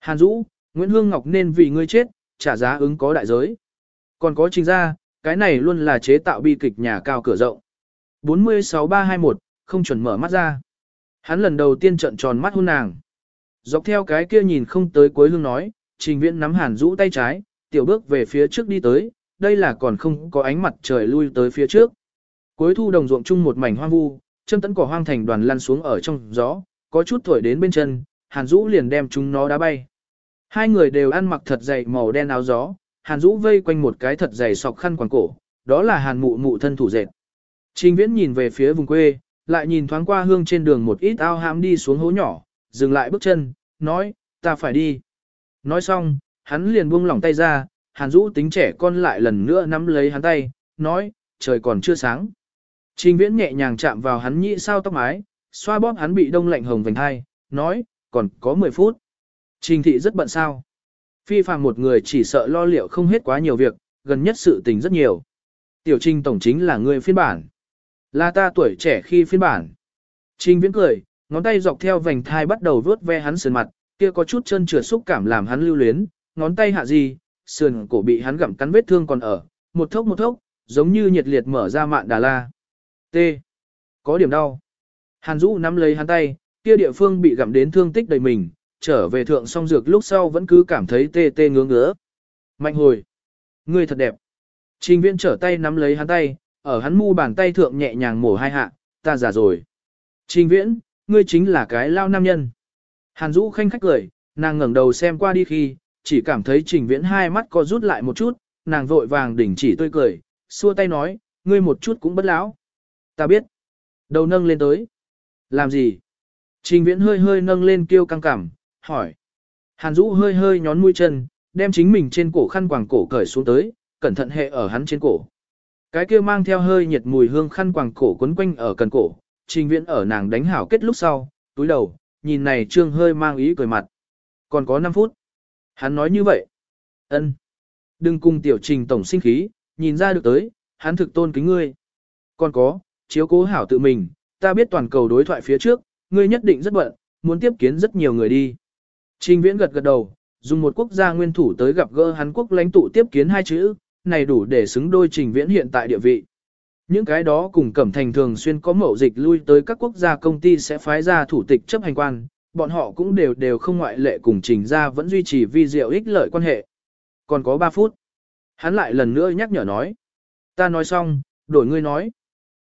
Hàn Dũ, Nguyễn Hương Ngọc nên vì ngươi chết, trả giá ứng có đại giới. Còn có trình ra, cái này luôn là chế tạo bi kịch nhà cao cửa rộng. 46321, không chuẩn mở mắt ra. Hắn lần đầu tiên trận tròn mắt hôn nàng. Dọc theo cái kia nhìn không tới cuối lưng nói, trình viễn nắm hàn rũ tay trái, tiểu bước về phía trước đi tới, đây là còn không có ánh mặt trời lui tới phía trước. Cuối thu đồng ruộng chung một mảnh hoang vu, chân tấn cỏ hoang thành đoàn lăn xuống ở trong gió, có chút thổi đến bên chân, hàn rũ liền đem chúng nó đá bay. Hai người đều ăn mặc thật dày màu đen áo gió, hàn rũ vây quanh một cái thật dày sọc khăn quàng cổ, đó là hàn mụ mụ thân thủ dệt. Trình viễn nhìn về phía vùng quê, lại nhìn thoáng qua hương trên đường một ít ao hãm đi xuống hố nhỏ, dừng lại bước chân, nói, ta phải đi. Nói xong, hắn liền buông lỏng tay ra, hàn rũ tính trẻ con lại lần nữa nắm lấy hắn tay, nói, trời còn chưa sáng. Trình viễn nhẹ nhàng chạm vào hắn nhị sao tóc mái, xoa bóp hắn bị đông lạnh hồng vành hai, nói, còn có 10 phút. Trình thị rất bận sao. Phi phàm một người chỉ sợ lo liệu không hết quá nhiều việc, gần nhất sự tình rất nhiều. Tiểu trình tổng chính là người phiên bản. Là ta tuổi trẻ khi phiên bản. Trình viễn cười, ngón tay dọc theo vành thai bắt đầu vuốt ve hắn sườn mặt, kia có chút chân trượt xúc cảm làm hắn lưu luyến, ngón tay hạ gì, sườn cổ bị hắn gặm cắn vết thương còn ở, một thốc một thốc, giống như nhiệt liệt mở ra mạn đà la. T. Có điểm đau. Hàn Dũ nắm lấy hắn tay, kia địa phương bị gặm đến thương tích đầy mình, trở về thượng song dược lúc sau vẫn cứ cảm thấy tê tê ngứa ngứa. Mạnh hồi. Ngươi thật đẹp. Trình viễn trở tay nắm lấy hắn tay, ở hắn mu bàn tay thượng nhẹ nhàng mổ hai hạ, ta già rồi. Trình viễn, ngươi chính là cái lao nam nhân. Hàn Dũ khanh khách cười, nàng ngẩng đầu xem qua đi khi, chỉ cảm thấy trình viễn hai mắt co rút lại một chút, nàng vội vàng đỉnh chỉ tươi cười, xua tay nói, ngươi một chút cũng bất lão. Ta biết. Đầu nâng lên tới. Làm gì? Trình viễn hơi hơi nâng lên kêu căng cảm, hỏi. Hàn Dũ hơi hơi nhón mũi chân, đem chính mình trên cổ khăn quàng cổ cởi xuống tới, cẩn thận hệ ở hắn trên cổ. Cái kia mang theo hơi nhiệt mùi hương khăn quàng cổ quấn quanh ở cần cổ, trình viễn ở nàng đánh hảo kết lúc sau, túi đầu, nhìn này trương hơi mang ý cười mặt. Còn có 5 phút. Hắn nói như vậy. ân Đừng cùng tiểu trình tổng sinh khí, nhìn ra được tới, hắn thực tôn kính ngươi. Còn có, chiếu cố hảo tự mình, ta biết toàn cầu đối thoại phía trước, ngươi nhất định rất bận, muốn tiếp kiến rất nhiều người đi. Trình viễn gật gật đầu, dùng một quốc gia nguyên thủ tới gặp gỡ hắn Quốc lãnh tụ tiếp kiến hai chữ, này đủ để xứng đôi trình viễn hiện tại địa vị. Những cái đó cùng Cẩm Thành thường xuyên có mậu dịch lui tới các quốc gia công ty sẽ phái ra thủ tịch chấp hành quan, bọn họ cũng đều đều không ngoại lệ cùng trình ra vẫn duy trì vi diệu ích lợi quan hệ. Còn có 3 phút. Hắn lại lần nữa nhắc nhở nói. Ta nói xong, đổi ngươi nói.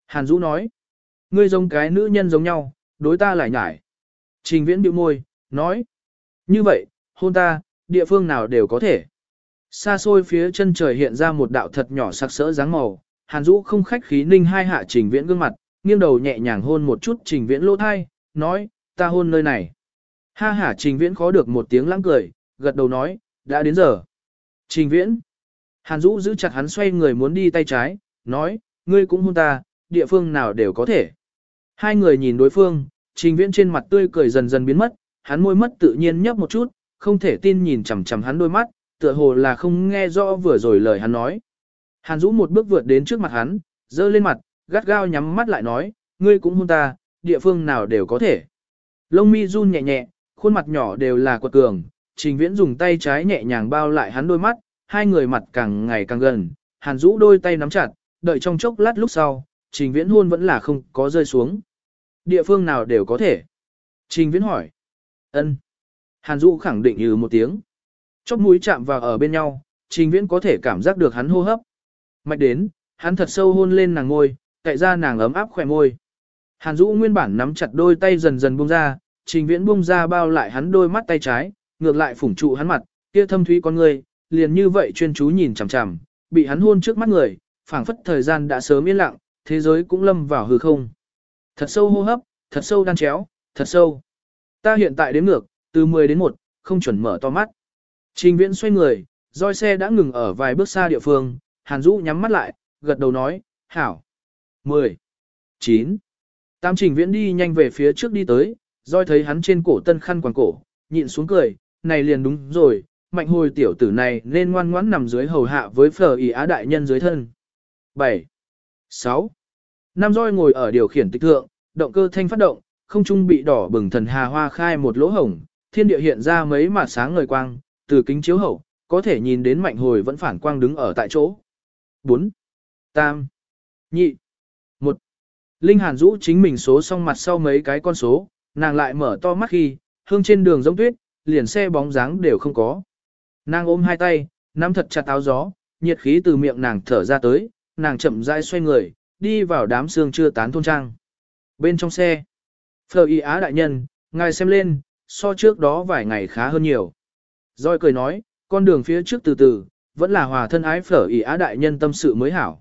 Hàn Dũ nói. Ngươi giống cái nữ nhân giống nhau, đối ta lại nhải. Trình viễn bĩu môi, nói. Như vậy, hôn ta, địa phương nào đều có thể. Xa xôi phía chân trời hiện ra một đạo thật nhỏ sắc sỡ dáng màu, Hàn Dũ không khách khí ninh hai hạ trình viễn gương mặt, nghiêng đầu nhẹ nhàng hôn một chút trình viễn lỗ thai, nói, ta hôn nơi này. Ha hả trình viễn khó được một tiếng lãng cười, gật đầu nói, đã đến giờ. Trình viễn. Hàn Dũ giữ chặt hắn xoay người muốn đi tay trái, nói, ngươi cũng hôn ta, địa phương nào đều có thể. Hai người nhìn đối phương, trình viễn trên mặt tươi cười dần dần biến mất, hắn môi mất tự nhiên nhấp một chút, không thể tin nhìn chằm chằm hắn đôi mắt, tựa hồ là không nghe rõ vừa rồi lời hắn nói. Hàn Dũ một bước vượt đến trước mặt hắn, dơ lên mặt, gắt gao nhắm mắt lại nói, ngươi cũng hôn ta, địa phương nào đều có thể. Lông mi run nhẹ nhẹ, khuôn mặt nhỏ đều là quật cường, trình viễn dùng tay trái nhẹ nhàng bao lại hắn đôi mắt, hai người mặt càng ngày càng gần, Hàn Dũ đôi tay nắm chặt, đợi trong chốc lát lúc sau, trình viễn hôn vẫn là không có rơi xuống. Địa phương nào đều có thể. Trình viễn hỏi. ân Hàn Dũ khẳng định như một tiếng. Chóp mũi chạm vào ở bên nhau, trình viễn có thể cảm giác được hắn hô hấp. Mạch đến, hắn thật sâu hôn lên nàng ngôi, cậy ra nàng ấm áp khỏe môi. Hàn Dũ nguyên bản nắm chặt đôi tay dần dần buông ra, trình viễn buông ra bao lại hắn đôi mắt tay trái, ngược lại phủng trụ hắn mặt, kia thâm thúy con người, liền như vậy chuyên chú nhìn chằm chằm, bị hắn hôn trước mắt người, phảng phất thời gian đã sớm yên lặng, thế giới cũng lâm vào hư không. Thật sâu hô hấp, thật sâu đan chéo, thật sâu. Ta hiện tại đến ngược, từ 10 đến 1, không chuẩn mở to mắt. Trình viễn xoay người, roi xe đã ngừng ở vài bước xa địa phương, Hàn Dũ nhắm mắt lại, gật đầu nói, hảo. 10. 9. Tam trình viễn đi nhanh về phía trước đi tới, roi thấy hắn trên cổ tân khăn quàng cổ, nhịn xuống cười, này liền đúng rồi, mạnh hồi tiểu tử này nên ngoan ngoãn nằm dưới hầu hạ với phở ý á đại nhân dưới thân. 7. 6. Nam roi ngồi ở điều khiển tích thượng, động cơ thanh phát động, không trung bị đỏ bừng thần hà hoa khai một lỗ hổng, thiên địa hiện ra mấy mạt sáng ngời quang, từ kính chiếu hậu, có thể nhìn đến mạnh hồi vẫn phản quang đứng ở tại chỗ. 4. Tam. Nhị. 1. Linh Hàn rũ chính mình số xong mặt sau mấy cái con số, nàng lại mở to mắt khi, hương trên đường giống tuyết, liền xe bóng dáng đều không có. Nàng ôm hai tay, nắm thật chặt áo gió, nhiệt khí từ miệng nàng thở ra tới, nàng chậm rãi xoay người, đi vào đám xương chưa tán thôn trang. Bên trong xe, Phờ y á đại nhân, ngài xem lên, so trước đó vài ngày khá hơn nhiều. Rồi cười nói, con đường phía trước từ từ, vẫn là hòa thân ái phở ỉ á đại nhân tâm sự mới hảo.